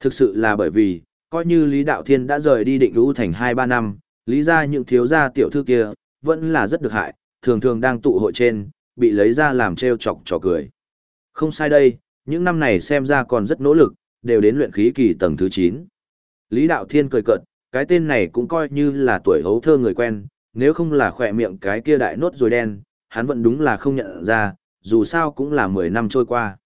Thực sự là bởi vì, coi như Lý Đạo Thiên đã rời đi định lũ thành 2-3 năm, lý ra những thiếu gia tiểu thư kia, vẫn là rất được hại, thường thường đang tụ hội trên, bị lấy ra làm treo chọc trò cười. Không sai đây, những năm này xem ra còn rất nỗ lực, đều đến luyện khí kỳ tầng thứ 9. Lý Đạo Thiên cười cợt, cái tên này cũng coi như là tuổi hấu thơ người quen, nếu không là khỏe miệng cái kia đại nốt rồi đen, hắn vẫn đúng là không nhận ra, dù sao cũng là 10 năm trôi qua.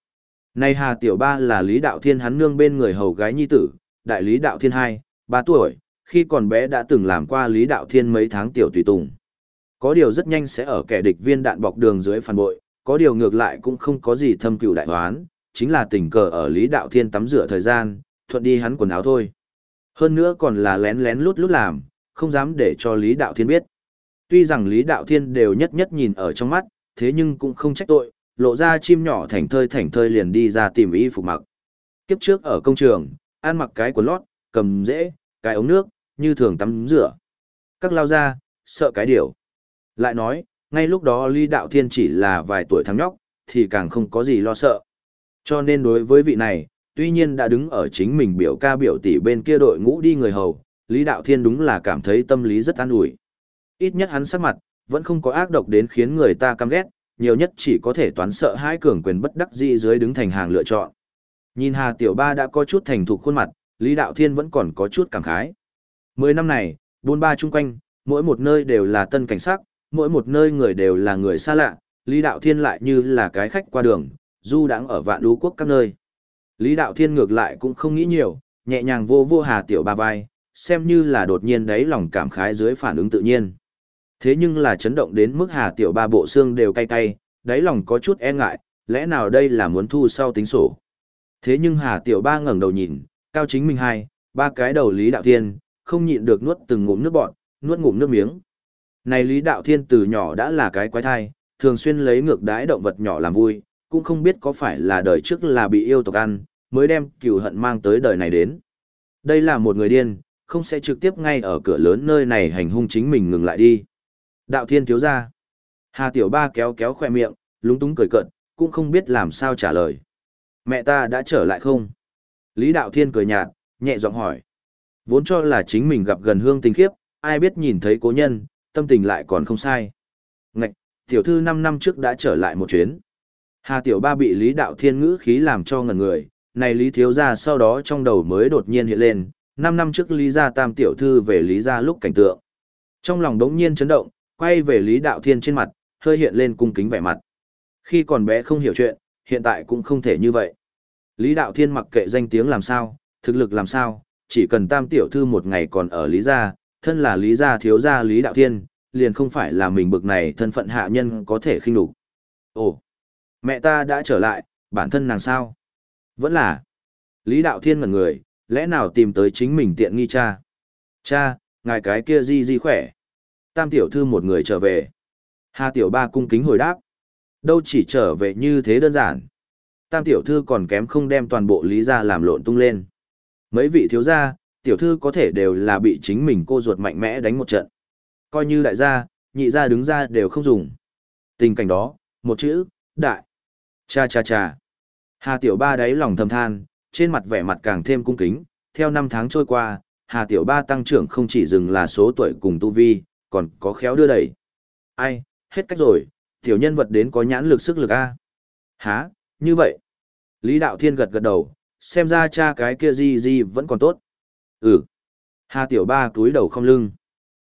Này Hà Tiểu Ba là Lý Đạo Thiên hắn nương bên người hầu gái nhi tử, đại lý Đạo Thiên 2, 3 tuổi, khi còn bé đã từng làm qua Lý Đạo Thiên mấy tháng tiểu tùy tùng. Có điều rất nhanh sẽ ở kẻ địch viên đạn bọc đường dưới phản bội, có điều ngược lại cũng không có gì thâm cựu đại hoán, chính là tình cờ ở Lý Đạo Thiên tắm rửa thời gian, thuận đi hắn quần áo thôi. Hơn nữa còn là lén lén lút lút làm, không dám để cho Lý Đạo Thiên biết. Tuy rằng Lý Đạo Thiên đều nhất nhất nhìn ở trong mắt, thế nhưng cũng không trách tội, lộ ra chim nhỏ thảnh thơi thảnh thơi liền đi ra tìm y phục mặc. Kiếp trước ở công trường, ăn mặc cái quần lót, cầm dễ, cái ống nước, như thường tắm rửa. Các lao ra, sợ cái điều. Lại nói, ngay lúc đó Lý Đạo Thiên chỉ là vài tuổi thằng nhóc, thì càng không có gì lo sợ. Cho nên đối với vị này, tuy nhiên đã đứng ở chính mình biểu ca biểu tỷ bên kia đội ngũ đi người hầu, Lý Đạo Thiên đúng là cảm thấy tâm lý rất an ủi. Ít nhất hắn sắc mặt, vẫn không có ác độc đến khiến người ta căm ghét, nhiều nhất chỉ có thể toán sợ hai cường quyền bất đắc dĩ dưới đứng thành hàng lựa chọn. Nhìn Hà Tiểu Ba đã có chút thành thục khuôn mặt, Lý Đạo Thiên vẫn còn có chút cảm khái. Mười năm này, buôn ba chung quanh, mỗi một nơi đều là tân cảnh sắc, mỗi một nơi người đều là người xa lạ, Lý Đạo Thiên lại như là cái khách qua đường, du đãng ở vạn Lũ quốc các nơi. Lý Đạo Thiên ngược lại cũng không nghĩ nhiều, nhẹ nhàng vô vô Hà Tiểu Ba vai, xem như là đột nhiên đấy lòng cảm khái dưới phản ứng tự nhiên. Thế nhưng là chấn động đến mức Hà Tiểu Ba bộ xương đều cay cay, đáy lòng có chút e ngại, lẽ nào đây là muốn thu sau tính sổ. Thế nhưng Hà Tiểu Ba ngẩng đầu nhìn, cao chính mình hai, ba cái đầu Lý Đạo Thiên, không nhịn được nuốt từng ngụm nước bọt, nuốt ngụm nước miếng. Này Lý Đạo Thiên từ nhỏ đã là cái quái thai, thường xuyên lấy ngược đái động vật nhỏ làm vui, cũng không biết có phải là đời trước là bị yêu tộc ăn, mới đem cừu hận mang tới đời này đến. Đây là một người điên, không sẽ trực tiếp ngay ở cửa lớn nơi này hành hung chính mình ngừng lại đi. Đạo Thiên thiếu ra. Hà Tiểu Ba kéo kéo khoe miệng, lúng túng cười cợt, cũng không biết làm sao trả lời. Mẹ ta đã trở lại không? Lý Đạo Thiên cười nhạt, nhẹ giọng hỏi. Vốn cho là chính mình gặp gần hương tình khiếp, ai biết nhìn thấy cố nhân, tâm tình lại còn không sai. Ngạch, tiểu thư 5 năm trước đã trở lại một chuyến. Hà Tiểu Ba bị Lý Đạo Thiên ngữ khí làm cho ngẩn người, này Lý Thiếu Gia sau đó trong đầu mới đột nhiên hiện lên, 5 năm trước Lý Gia Tam Tiểu Thư về Lý Gia lúc cảnh tượng. Trong lòng đống nhiên chấn động, quay về Lý Đạo Thiên trên mặt, hơi hiện lên cung kính vẻ mặt. Khi còn bé không hiểu chuyện, hiện tại cũng không thể như vậy. Lý Đạo Thiên mặc kệ danh tiếng làm sao, thực lực làm sao, chỉ cần Tam Tiểu Thư một ngày còn ở Lý Gia, thân là Lý Gia thiếu gia Lý Đạo Thiên, liền không phải là mình bực này thân phận hạ nhân có thể khinh đủ. Ồ, mẹ ta đã trở lại, bản thân nàng sao? Vẫn là. Lý Đạo Thiên ngẩn người, lẽ nào tìm tới chính mình tiện nghi cha? Cha, ngài cái kia di di khỏe. Tam tiểu thư một người trở về. Hà tiểu ba cung kính hồi đáp. Đâu chỉ trở về như thế đơn giản. Tam tiểu thư còn kém không đem toàn bộ lý ra làm lộn tung lên. Mấy vị thiếu gia, tiểu thư có thể đều là bị chính mình cô ruột mạnh mẽ đánh một trận. Coi như đại gia, nhị gia đứng ra đều không dùng. Tình cảnh đó, một chữ, đại. Cha cha cha. Hà Tiểu Ba đáy lòng thầm than, trên mặt vẻ mặt càng thêm cung kính, theo năm tháng trôi qua, Hà Tiểu Ba tăng trưởng không chỉ dừng là số tuổi cùng tu vi, còn có khéo đưa đẩy. Ai, hết cách rồi, tiểu nhân vật đến có nhãn lực sức lực A. Hả, như vậy. Lý Đạo Thiên gật gật đầu, xem ra cha cái kia gì gì vẫn còn tốt. Ừ. Hà Tiểu Ba túi đầu không lưng.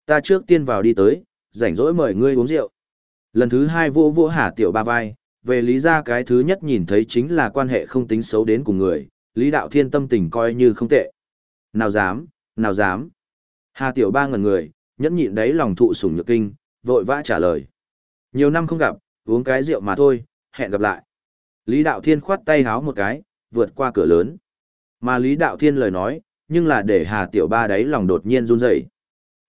Ta trước tiên vào đi tới, rảnh rỗi mời ngươi uống rượu. Lần thứ hai vô vô Hà Tiểu Ba vai, về lý ra cái thứ nhất nhìn thấy chính là quan hệ không tính xấu đến cùng người, Lý Đạo Thiên tâm tình coi như không tệ. Nào dám, nào dám. Hà Tiểu Ba ngẩn người, nhẫn nhịn đấy lòng thụ sủng nhược kinh, vội vã trả lời. Nhiều năm không gặp, uống cái rượu mà thôi, hẹn gặp lại. Lý Đạo Thiên khoát tay háo một cái, vượt qua cửa lớn. Mà Lý Đạo Thiên lời nói, nhưng là để Hà Tiểu Ba đấy lòng đột nhiên run rẩy.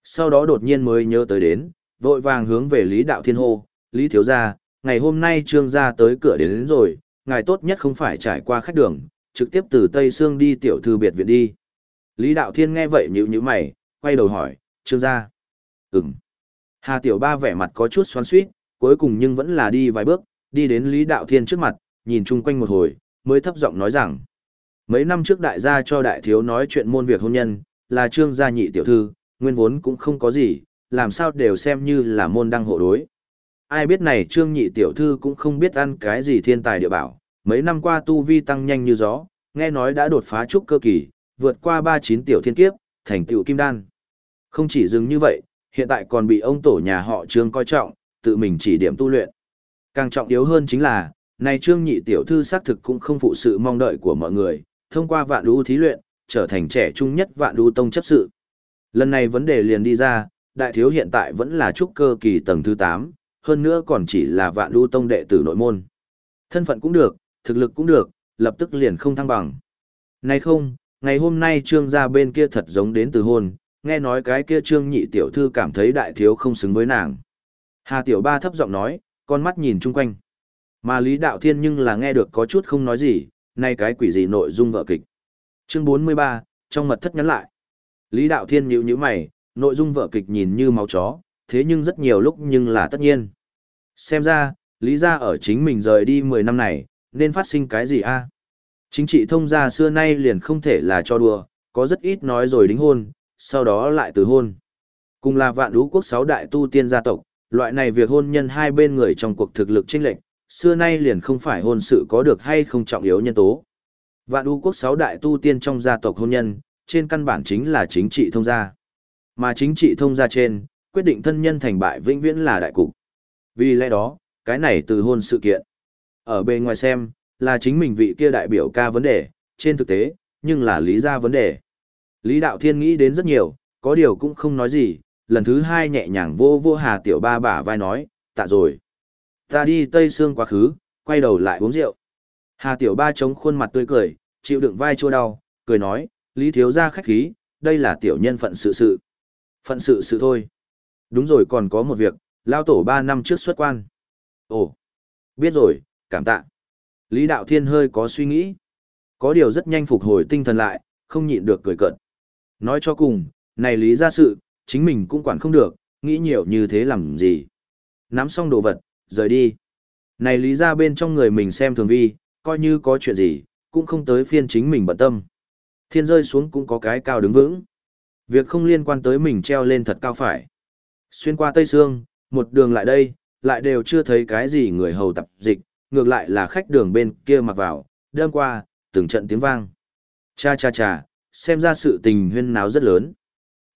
Sau đó đột nhiên mới nhớ tới đến, vội vàng hướng về Lý Đạo Thiên hô, Lý Thiếu Gia, ngày hôm nay trương gia tới cửa đến, đến rồi, ngài tốt nhất không phải trải qua khách đường, trực tiếp từ Tây Sương đi tiểu thư biệt viện đi. Lý Đạo Thiên nghe vậy nhíu nhíu mày, quay đầu hỏi, trương gia. Ừm. Hà Tiểu Ba vẻ mặt có chút xoắn xuýt, cuối cùng nhưng vẫn là đi vài bước, đi đến Lý Đạo Thiên trước mặt, nhìn chung quanh một hồi, mới thấp giọng nói rằng. Mấy năm trước đại gia cho đại thiếu nói chuyện môn việc hôn nhân, là trương gia nhị tiểu thư, nguyên vốn cũng không có gì, làm sao đều xem như là môn đăng hộ đối. Ai biết này trương nhị tiểu thư cũng không biết ăn cái gì thiên tài địa bảo, mấy năm qua tu vi tăng nhanh như gió, nghe nói đã đột phá trúc cơ kỳ, vượt qua ba chín tiểu thiên kiếp, thành tựu kim đan. Không chỉ dừng như vậy, hiện tại còn bị ông tổ nhà họ trương coi trọng, tự mình chỉ điểm tu luyện. Càng trọng yếu hơn chính là, này trương nhị tiểu thư xác thực cũng không phụ sự mong đợi của mọi người, thông qua vạn lũ thí luyện, trở thành trẻ trung nhất vạn lũ tông chấp sự. Lần này vấn đề liền đi ra, đại thiếu hiện tại vẫn là trúc cơ kỳ tầng thứ 8, hơn nữa còn chỉ là vạn lưu tông đệ tử nội môn. Thân phận cũng được, thực lực cũng được, lập tức liền không thăng bằng. Này không, ngày hôm nay trương gia bên kia thật giống đến từ hôn, nghe nói cái kia trương nhị tiểu thư cảm thấy đại thiếu không xứng với nàng. Hà tiểu ba thấp giọng nói, con mắt nhìn chung quanh. Mà Lý Đạo Thiên nhưng là nghe được có chút không nói gì, nay cái quỷ gì nội dung vợ kịch. Chương 43, trong mật thất nhắn lại. Lý Đạo Thiên nhíu nhíu mày, nội dung vợ kịch nhìn như máu chó, thế nhưng rất nhiều lúc nhưng là tất nhiên. Xem ra, Lý gia ở chính mình rời đi 10 năm này, nên phát sinh cái gì a? Chính trị thông gia xưa nay liền không thể là cho đùa, có rất ít nói rồi đính hôn, sau đó lại từ hôn. Cùng là vạn lũ quốc sáu đại tu tiên gia tộc, loại này việc hôn nhân hai bên người trong cuộc thực lực chênh lệch, xưa nay liền không phải hôn sự có được hay không trọng yếu nhân tố. Vạn U quốc sáu đại tu tiên trong gia tộc hôn nhân, trên căn bản chính là chính trị thông gia. Mà chính trị thông gia trên, quyết định thân nhân thành bại vĩnh viễn là đại cục. Vì lẽ đó, cái này từ hôn sự kiện. Ở bên ngoài xem, là chính mình vị kia đại biểu ca vấn đề, trên thực tế, nhưng là lý ra vấn đề. Lý Đạo Thiên nghĩ đến rất nhiều, có điều cũng không nói gì, lần thứ hai nhẹ nhàng vô vô hà tiểu ba bả vai nói, tạ rồi. Ta đi Tây Sương quá khứ, quay đầu lại uống rượu. Hà tiểu ba chống khuôn mặt tươi cười, chịu đựng vai chua đau, cười nói, Lý thiếu gia khách khí, đây là tiểu nhân phận sự sự. Phận sự sự thôi. Đúng rồi còn có một việc, lao tổ ba năm trước xuất quan. Ồ, biết rồi, cảm tạ. Lý Đạo Thiên hơi có suy nghĩ. Có điều rất nhanh phục hồi tinh thần lại, không nhịn được cười cợt. Nói cho cùng, này lý ra sự, chính mình cũng quản không được, nghĩ nhiều như thế làm gì. Nắm xong đồ vật, rời đi. Này lý ra bên trong người mình xem thường vi, coi như có chuyện gì, cũng không tới phiên chính mình bận tâm. Thiên rơi xuống cũng có cái cao đứng vững. Việc không liên quan tới mình treo lên thật cao phải. Xuyên qua Tây Sương, một đường lại đây, lại đều chưa thấy cái gì người hầu tập dịch, ngược lại là khách đường bên kia mặc vào, đêm qua, từng trận tiếng vang. Cha cha cha, xem ra sự tình huyên náo rất lớn.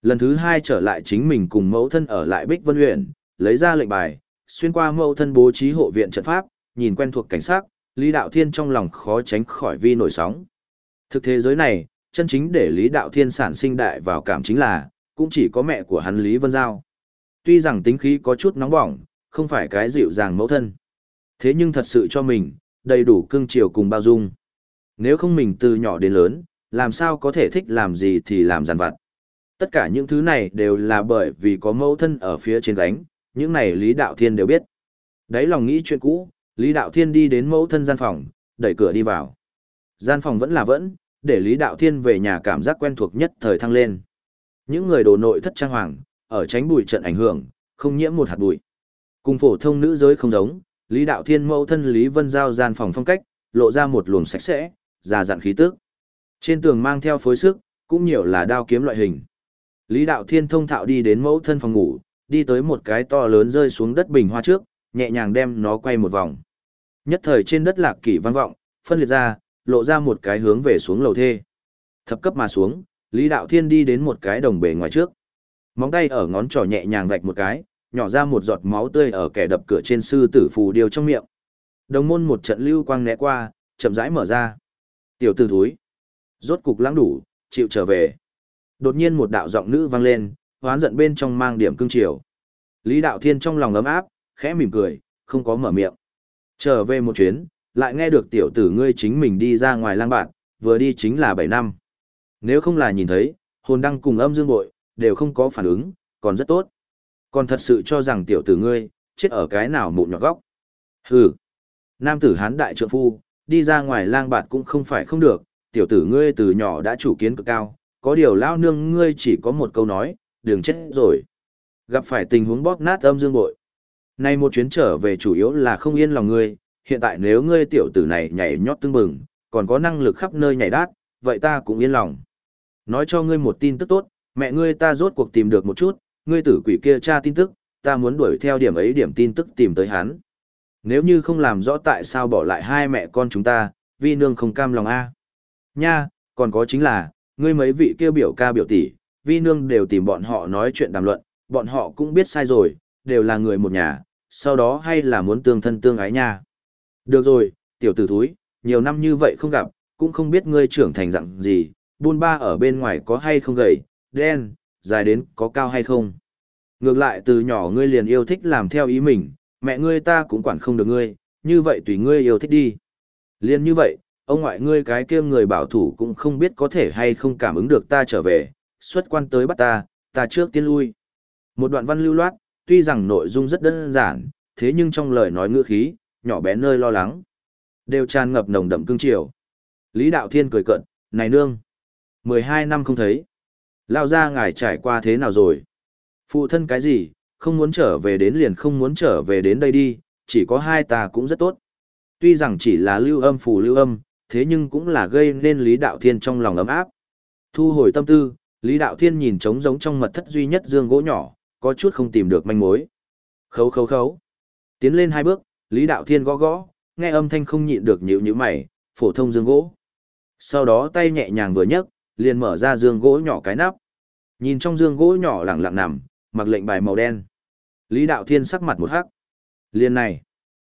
Lần thứ hai trở lại chính mình cùng mẫu thân ở lại Bích Vân huyện, lấy ra lệnh bài, xuyên qua mẫu thân bố trí hộ viện trận pháp, nhìn quen thuộc cảnh sát, Lý Đạo Thiên trong lòng khó tránh khỏi vi nổi sóng. Thực thế giới này, chân chính để Lý Đạo Thiên sản sinh đại vào cảm chính là, cũng chỉ có mẹ của hắn Lý Vân Giao. Tuy rằng tính khí có chút nóng bỏng, không phải cái dịu dàng mẫu thân. Thế nhưng thật sự cho mình, đầy đủ cương chiều cùng bao dung. Nếu không mình từ nhỏ đến lớn, làm sao có thể thích làm gì thì làm giàn vặt. Tất cả những thứ này đều là bởi vì có mẫu thân ở phía trên gánh, những này Lý Đạo Thiên đều biết. Đấy lòng nghĩ chuyện cũ, Lý Đạo Thiên đi đến mẫu thân gian phòng, đẩy cửa đi vào. Gian phòng vẫn là vẫn, để Lý Đạo Thiên về nhà cảm giác quen thuộc nhất thời thăng lên. Những người đồ nội thất trang hoàng, ở tránh bụi trận ảnh hưởng, không nhiễm một hạt bụi. Cùng phổ thông nữ giới không giống, Lý Đạo Thiên mẫu thân Lý Vân Giao gian phòng phong cách, lộ ra một luồng sạch sẽ, già dặn khí tức. Trên tường mang theo phối sức, cũng nhiều là đao kiếm loại hình. Lý Đạo Thiên thông thạo đi đến mẫu thân phòng ngủ, đi tới một cái to lớn rơi xuống đất bình hoa trước, nhẹ nhàng đem nó quay một vòng. Nhất thời trên đất lạc kỷ vang vọng, phân liệt ra, lộ ra một cái hướng về xuống lầu thê. Thập cấp mà xuống, Lý Đạo Thiên đi đến một cái đồng bể ngoài trước. Móng tay ở ngón trỏ nhẹ nhàng vạch một cái, nhỏ ra một giọt máu tươi ở kẻ đập cửa trên sư tử phù điêu trong miệng. Đồng môn một trận lưu quang né qua, chậm rãi mở ra. Tiểu tử thúi. Rốt cục lãng đủ, chịu trở về. Đột nhiên một đạo giọng nữ vang lên, hoán giận bên trong mang điểm cương triều, Lý Đạo Thiên trong lòng ấm áp, khẽ mỉm cười, không có mở miệng. Trở về một chuyến, lại nghe được tiểu tử ngươi chính mình đi ra ngoài lang bạn, vừa đi chính là 7 năm. Nếu không là nhìn thấy, hồn đăng cùng âm dương bội, đều không có phản ứng, còn rất tốt. Còn thật sự cho rằng tiểu tử ngươi, chết ở cái nào mụn nhọt góc. Hừ. Nam tử hán đại trượng phu, đi ra ngoài lang bạt cũng không phải không được, tiểu tử ngươi từ nhỏ đã chủ kiến cực cao, có điều lao nương ngươi chỉ có một câu nói, đường chết rồi. Gặp phải tình huống bóp nát âm dương bội. Nay một chuyến trở về chủ yếu là không yên lòng ngươi, hiện tại nếu ngươi tiểu tử này nhảy nhót tương bừng, còn có năng lực khắp nơi nhảy đát, vậy ta cũng yên lòng. Nói cho ngươi một tin tức tốt, mẹ ngươi ta rốt cuộc tìm được một chút, ngươi tử quỷ kia tra tin tức, ta muốn đuổi theo điểm ấy điểm tin tức tìm tới hắn. Nếu như không làm rõ tại sao bỏ lại hai mẹ con chúng ta, vi nương không cam lòng a. Nha, còn có chính là, ngươi mấy vị kia biểu ca biểu tỷ, vi nương đều tìm bọn họ nói chuyện đàm luận, bọn họ cũng biết sai rồi, đều là người một nhà, sau đó hay là muốn tương thân tương ái nha. Được rồi, tiểu tử thúi, nhiều năm như vậy không gặp, cũng không biết ngươi trưởng thành dạng gì, buôn ba ở bên ngoài có hay không gầy, đen, dài đến có cao hay không. Ngược lại từ nhỏ ngươi liền yêu thích làm theo ý mình, mẹ ngươi ta cũng quản không được ngươi, như vậy tùy ngươi yêu thích đi. Liên như vậy, ông ngoại ngươi cái kia người bảo thủ cũng không biết có thể hay không cảm ứng được ta trở về, xuất quan tới bắt ta, ta trước tiên lui. Một đoạn văn lưu loát, tuy rằng nội dung rất đơn giản, thế nhưng trong lời nói ngữ khí, nhỏ bé nơi lo lắng, đều tràn ngập nồng đậm cương triều. Lý Đạo Thiên cười cận, này nương, 12 năm không thấy. Lao ra ngài trải qua thế nào rồi? Phụ thân cái gì, không muốn trở về đến liền không muốn trở về đến đây đi, chỉ có hai ta cũng rất tốt. Tuy rằng chỉ là lưu âm phù lưu âm, thế nhưng cũng là gây nên Lý Đạo Thiên trong lòng ấm áp. Thu hồi tâm tư, Lý Đạo Thiên nhìn trống giống trong mật thất duy nhất dương gỗ nhỏ, có chút không tìm được manh mối. Khấu khấu khấu. Tiến lên hai bước, Lý Đạo Thiên gõ gõ, nghe âm thanh không nhịn được nhíu nhíu mày, phổ thông dương gỗ. Sau đó tay nhẹ nhàng vừa nhấc, liền mở ra dương gỗ nhỏ cái nắp. Nhìn trong dương gỗ nhỏ lặng lặng nằm, mặc lệnh bài màu đen. Lý Đạo Thiên sắc mặt một hắc. Liên này,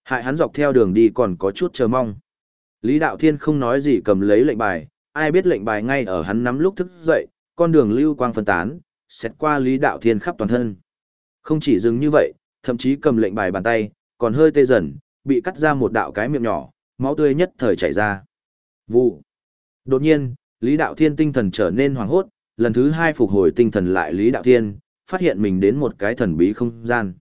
hại hắn dọc theo đường đi còn có chút chờ mong. Lý Đạo Thiên không nói gì cầm lấy lệnh bài, ai biết lệnh bài ngay ở hắn nắm lúc thức dậy, con đường lưu quang phân tán, xét qua Lý Đạo Thiên khắp toàn thân. Không chỉ dừng như vậy, thậm chí cầm lệnh bài bàn tay, còn hơi tê dần, bị cắt ra một đạo cái miệng nhỏ, máu tươi nhất thời chảy ra. Vụ. Đột nhiên, Lý Đạo Thiên tinh thần trở nên hoảng hốt, lần thứ hai phục hồi tinh thần lại Lý Đạo Thiên, phát hiện mình đến một cái thần bí không gian.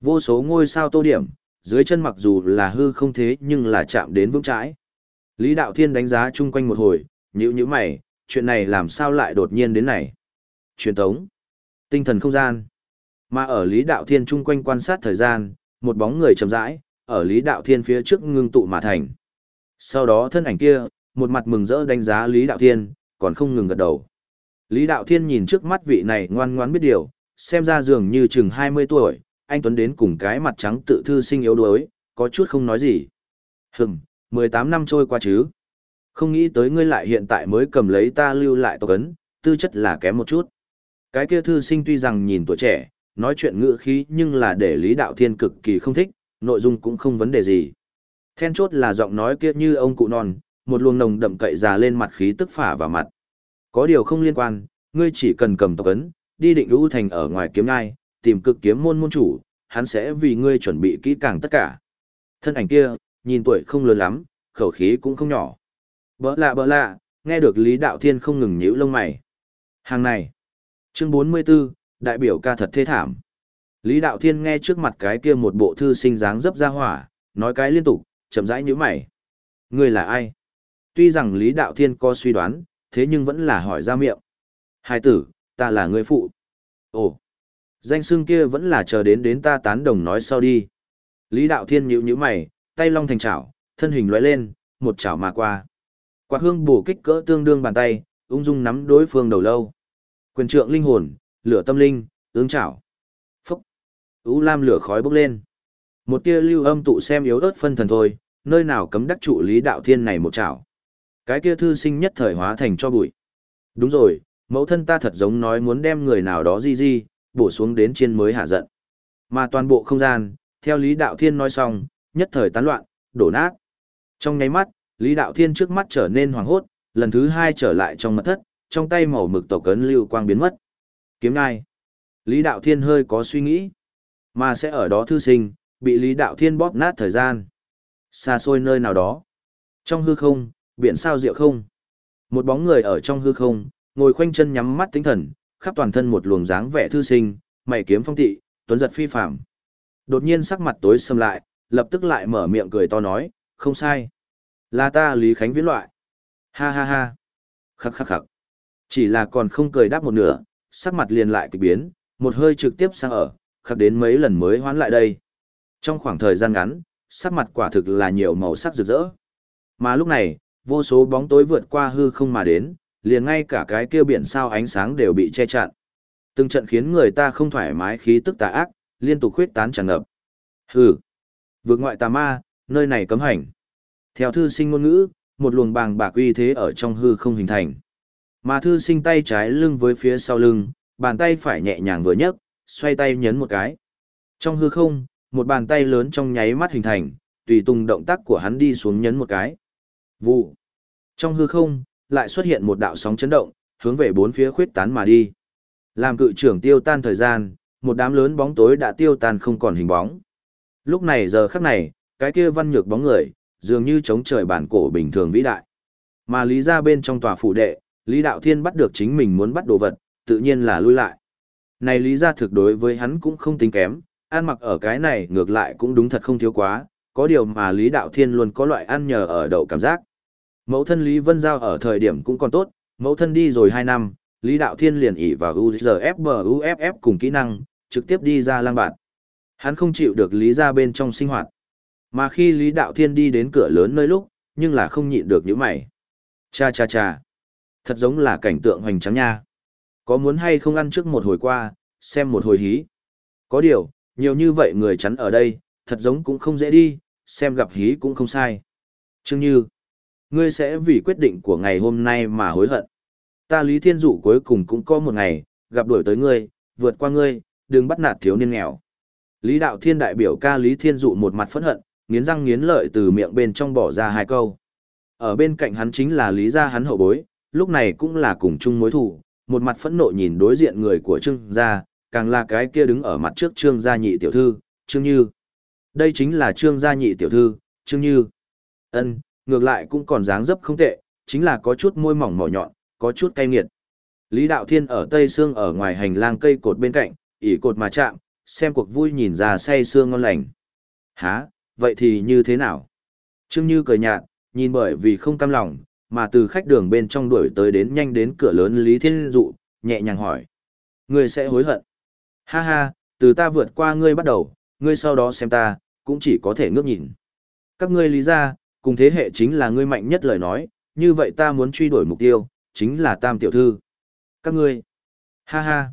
Vô số ngôi sao tô điểm, dưới chân mặc dù là hư không thế nhưng là chạm đến vững chãi. Lý Đạo Thiên đánh giá chung quanh một hồi, nhữ nhữ mày, chuyện này làm sao lại đột nhiên đến này. Truyền tống, tinh thần không gian. Mà ở Lý Đạo Thiên chung quanh quan sát thời gian, một bóng người chậm rãi, ở Lý Đạo Thiên phía trước ngưng tụ mà thành. Sau đó thân ảnh kia, một mặt mừng rỡ đánh giá Lý Đạo Thiên, còn không ngừng gật đầu. Lý Đạo Thiên nhìn trước mắt vị này ngoan ngoãn biết điều, xem ra dường như chừng 20 tuổi, anh Tuấn đến cùng cái mặt trắng tự thư sinh yếu đuối, có chút không nói gì. Hừm, 18 năm trôi qua chứ. Không nghĩ tới ngươi lại hiện tại mới cầm lấy ta lưu lại tộc ấn, tư chất là kém một chút. Cái kia thư sinh tuy rằng nhìn tuổi trẻ, nói chuyện ngựa khí nhưng là để Lý Đạo Thiên cực kỳ không thích, nội dung cũng không vấn đề gì. Then chốt là giọng nói kia như ông cụ non, một luồng nồng đậm cậy già lên mặt khí tức phả vào mặt. Có điều không liên quan, ngươi chỉ cần cầm tộc ấn, đi định ưu thành ở ngoài kiếm ngai, tìm cực kiếm môn môn chủ, hắn sẽ vì ngươi chuẩn bị kỹ càng tất cả. Thân ảnh kia, nhìn tuổi không lớn lắm, khẩu khí cũng không nhỏ. Bỡ lạ bỡ lạ, nghe được Lý Đạo Thiên không ngừng nhíu lông mày. Hàng này. Chương 44, đại biểu ca thật thê thảm. Lý Đạo Thiên nghe trước mặt cái kia một bộ thư sinh dáng dấp ra hỏa, nói cái liên tục, chậm rãi nhíu mày. Ngươi là ai? Tuy rằng Lý Đạo Thiên có suy đoán, thế nhưng vẫn là hỏi ra miệng. Hai tử, ta là người phụ. Ồ, danh xưng kia vẫn là chờ đến đến ta tán đồng nói sau đi. Lý Đạo Thiên nhíu nhíu mày, tay long thành chảo, thân hình lóe lên, một chảo mà qua. Quạt hương bổ kích cỡ tương đương bàn tay, ung dung nắm đối phương đầu lâu. Quyền trượng linh hồn, lửa tâm linh, ứng chảo. Phúc. Ú lam lửa khói bốc lên. Một tia lưu âm tụ xem yếu ớt phân thần thôi, nơi nào cấm đắc trụ Lý Đạo Thiên này một chảo. Cái kia thư sinh nhất thời hóa thành cho bụi. Đúng rồi, mẫu thân ta thật giống nói muốn đem người nào đó di di, bổ xuống đến trên mới hạ giận. Mà toàn bộ không gian, theo Lý Đạo Thiên nói xong, nhất thời tán loạn, đổ nát. Trong nháy mắt, Lý Đạo Thiên trước mắt trở nên hoàng hốt, lần thứ hai trở lại trong mật thất, trong tay màu mực tổ cấn lưu quang biến mất. Kiếm ngai. Lý Đạo Thiên hơi có suy nghĩ, mà sẽ ở đó thư sinh, bị Lý Đạo Thiên bóp nát thời gian. Xa xôi nơi nào đó. Trong hư không, biển sao diệu không. Một bóng người ở trong hư không, ngồi khoanh chân nhắm mắt tinh thần, khắp toàn thân một luồng dáng vẻ thư sinh, mày kiếm phong tị, tuấn giật phi phạm. Đột nhiên sắc mặt tối sầm lại, lập tức lại mở miệng cười to nói, không sai. Là ta Lý Khánh viễn loại. Ha ha ha. Khắc khắc khắc. Chỉ là còn không cười đáp một nửa, sắc mặt liền lại kỳ biến, một hơi trực tiếp sang ở, khắc đến mấy lần mới hoán lại đây. Trong khoảng thời gian ngắn, sắc mặt quả thực là nhiều màu sắc rực rỡ. Mà lúc này, vô số bóng tối vượt qua hư không mà đến, liền ngay cả cái kia biển sao ánh sáng đều bị che chặn. Từng trận khiến người ta không thoải mái khí tức tà ác, liên tục khuyết tán tràn ngập. Hừ, vượt ngoại tà ma, nơi này cấm hành. Theo thư sinh ngôn ngữ, một luồng bàng bạc uy thế ở trong hư không hình thành. Mà thư sinh tay trái lưng với phía sau lưng, bàn tay phải nhẹ nhàng vừa nhấc, xoay tay nhấn một cái. Trong hư không, một bàn tay lớn trong nháy mắt hình thành, tùy tung động tác của hắn đi xuống nhấn một cái. Vụ. Trong hư không, lại xuất hiện một đạo sóng chấn động, hướng về bốn phía khuyết tán mà đi. Làm cự trưởng tiêu tan thời gian, một đám lớn bóng tối đã tiêu tan không còn hình bóng. Lúc này giờ khắc này, cái kia văn nhược bóng người, dường như chống trời bản cổ bình thường vĩ đại. Mà lý ra bên trong tòa phủ đệ, Lý Đạo Thiên bắt được chính mình muốn bắt đồ vật, tự nhiên là lui lại. Này lý ra thực đối với hắn cũng không tính kém, ăn mặc ở cái này ngược lại cũng đúng thật không thiếu quá, có điều mà Lý Đạo Thiên luôn có loại ăn nhờ ở đậu cảm giác. Mẫu thân Lý Vân Giao ở thời điểm cũng còn tốt, mẫu thân đi rồi 2 năm, Lý Đạo Thiên liền ỉ vào UZFBUFF cùng kỹ năng, trực tiếp đi ra lang bạn. Hắn không chịu được Lý ra bên trong sinh hoạt. Mà khi Lý Đạo Thiên đi đến cửa lớn nơi lúc, nhưng là không nhịn được những mày. Cha cha cha. Thật giống là cảnh tượng hoành tráng nha. Có muốn hay không ăn trước một hồi qua, xem một hồi hí. Có điều, nhiều như vậy người chắn ở đây, thật giống cũng không dễ đi, xem gặp hí cũng không sai. Trương Như, ngươi sẽ vì quyết định của ngày hôm nay mà hối hận. Ta Lý Thiên Dụ cuối cùng cũng có một ngày, gặp đuổi tới ngươi, vượt qua ngươi, đừng bắt nạt thiếu niên nghèo. Lý Đạo Thiên đại biểu ca Lý Thiên Dụ một mặt phẫn hận, nghiến răng nghiến lợi từ miệng bên trong bỏ ra hai câu. Ở bên cạnh hắn chính là Lý gia hắn hậu bối, lúc này cũng là cùng chung mối thù, một mặt phẫn nộ nhìn đối diện người của Trương gia, càng là cái kia đứng ở mặt trước Trương gia nhị tiểu thư, Trương Như. Đây chính là Trương gia nhị tiểu thư, Trương Như. Ân, ngược lại cũng còn dáng dấp không tệ, chính là có chút môi mỏng mỏ nhọn, có chút cay nghiệt. Lý Đạo Thiên ở Tây Sương ở ngoài hành lang cây cột bên cạnh, ỉ cột mà chạm, xem cuộc vui nhìn ra say sương ngon lành. Hả, vậy thì như thế nào? Trương Như cười nhạt, nhìn bởi vì không cam lòng, mà từ khách đường bên trong đuổi tới đến nhanh đến cửa lớn Lý Thiên Dụ, nhẹ nhàng hỏi. Ngươi sẽ hối hận. Ha ha, từ ta vượt qua ngươi bắt đầu, ngươi sau đó xem ta, cũng chỉ có thể ngước nhìn. Các ngươi lý ra, cùng thế hệ chính là ngươi mạnh nhất lời nói, như vậy ta muốn truy đuổi mục tiêu, chính là tam tiểu thư. Các ngươi. Ha ha.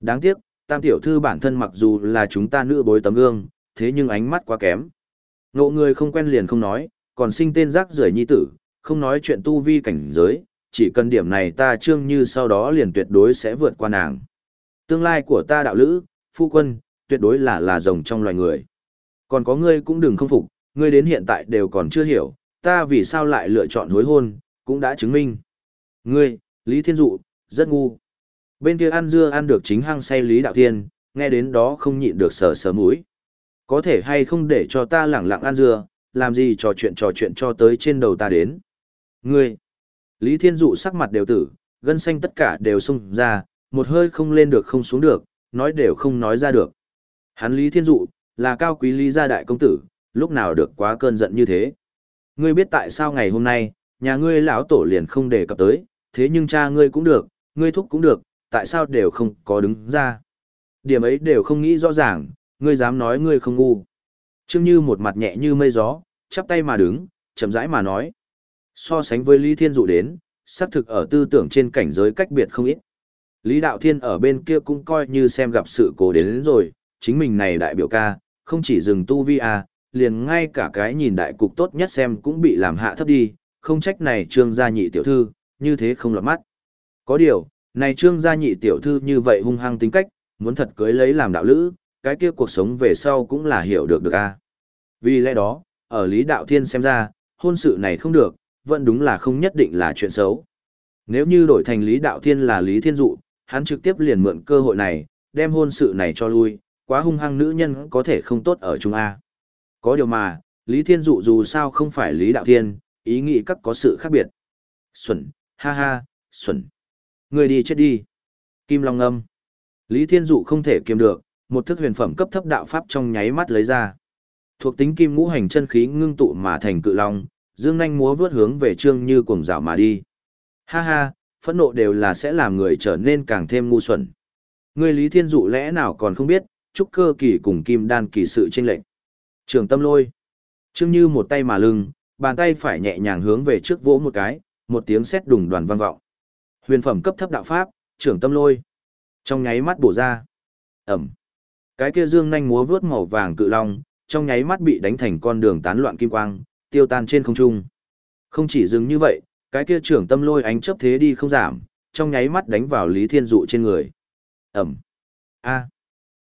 Đáng tiếc, tam tiểu thư bản thân mặc dù là chúng ta nữ bối tấm gương, thế nhưng ánh mắt quá kém. Ngộ người không quen liền không nói, còn sinh tên rác rưởi nhi tử, không nói chuyện tu vi cảnh giới, chỉ cần điểm này ta trương như sau đó liền tuyệt đối sẽ vượt qua nàng. Tương lai của ta đạo lữ, phu quân, tuyệt đối là là rồng trong loài người. Còn có ngươi cũng đừng không phục, ngươi đến hiện tại đều còn chưa hiểu, ta vì sao lại lựa chọn hối hôn, cũng đã chứng minh. Ngươi, Lý Thiên Dụ, rất ngu. Bên kia ăn dưa ăn được chính hăng say Lý Đạo Thiên, nghe đến đó không nhịn được sờ sờ mũi. Có thể hay không để cho ta lẳng lặng ăn dưa, làm gì trò chuyện trò chuyện cho tới trên đầu ta đến. Ngươi, Lý Thiên Dụ sắc mặt đều tử, gân xanh tất cả đều sung ra, một hơi không lên được không xuống được, nói đều không nói ra được. Hắn Lý Thiên Dụ, là cao quý Lý gia đại công tử, lúc nào được quá cơn giận như thế. Ngươi biết tại sao ngày hôm nay, nhà ngươi lão tổ liền không đề cập tới, thế nhưng cha ngươi cũng được, ngươi thúc cũng được, tại sao đều không có đứng ra. Điểm ấy đều không nghĩ rõ ràng, ngươi dám nói ngươi không ngu. Trương Như một mặt nhẹ như mây gió, chắp tay mà đứng, chậm rãi mà nói. So sánh với Lý Thiên Dụ đến, xác thực ở tư tưởng trên cảnh giới cách biệt không ít. Lý Đạo Thiên ở bên kia cũng coi như xem gặp sự cố đến, đến rồi, chính mình này đại biểu ca, không chỉ dừng tu vi à, liền ngay cả cái nhìn đại cục tốt nhất xem cũng bị làm hạ thấp đi, không trách này trương gia nhị tiểu thư, như thế không lọt mắt. Có điều, này trương gia nhị tiểu thư như vậy hung hăng tính cách, muốn thật cưới lấy làm đạo lữ, cái kia cuộc sống về sau cũng là hiểu được được a. Vì lẽ đó, ở Lý Đạo Thiên xem ra, hôn sự này không được, vẫn đúng là không nhất định là chuyện xấu. Nếu như đổi thành Lý Đạo Thiên là Lý Thiên Dụ, hắn trực tiếp liền mượn cơ hội này, đem hôn sự này cho lui, quá hung hăng nữ nhân có thể không tốt ở Trung A. Có điều mà, Lý Thiên Dụ dù sao không phải Lý Đạo Thiên, ý nghĩ các có sự khác biệt. Xuẩn, ha ha, xuẩn. Người đi chết đi. Kim Long âm. Lý Thiên Dụ không thể kiềm được, một thức huyền phẩm cấp thấp đạo pháp trong nháy mắt lấy ra. Thuộc tính kim ngũ hành chân khí ngưng tụ mà thành cự long, dương nhanh múa vướt hướng về trương như cuồng dạo mà đi. Ha ha, phẫn nộ đều là sẽ làm người trở nên càng thêm ngu xuẩn. Người Lý Thiên Dụ lẽ nào còn không biết, trúc cơ kỳ cùng kim đan kỳ sự chênh lệnh. Trường tâm lôi. Trương như một tay mà lưng, bàn tay phải nhẹ nhàng hướng về trước vỗ một cái, một tiếng sét đùng đoàn vang vọng. Huyền phẩm cấp thấp đạo pháp, trưởng tâm lôi. Trong nháy mắt bổ ra. Ẩm. Cái kia dương nhanh múa vướt màu vàng cự long, trong nháy mắt bị đánh thành con đường tán loạn kim quang, tiêu tan trên không trung. Không chỉ dừng như vậy, cái kia trưởng tâm lôi ánh chớp thế đi không giảm, trong nháy mắt đánh vào Lý Thiên Dụ trên người. Ẩm. A.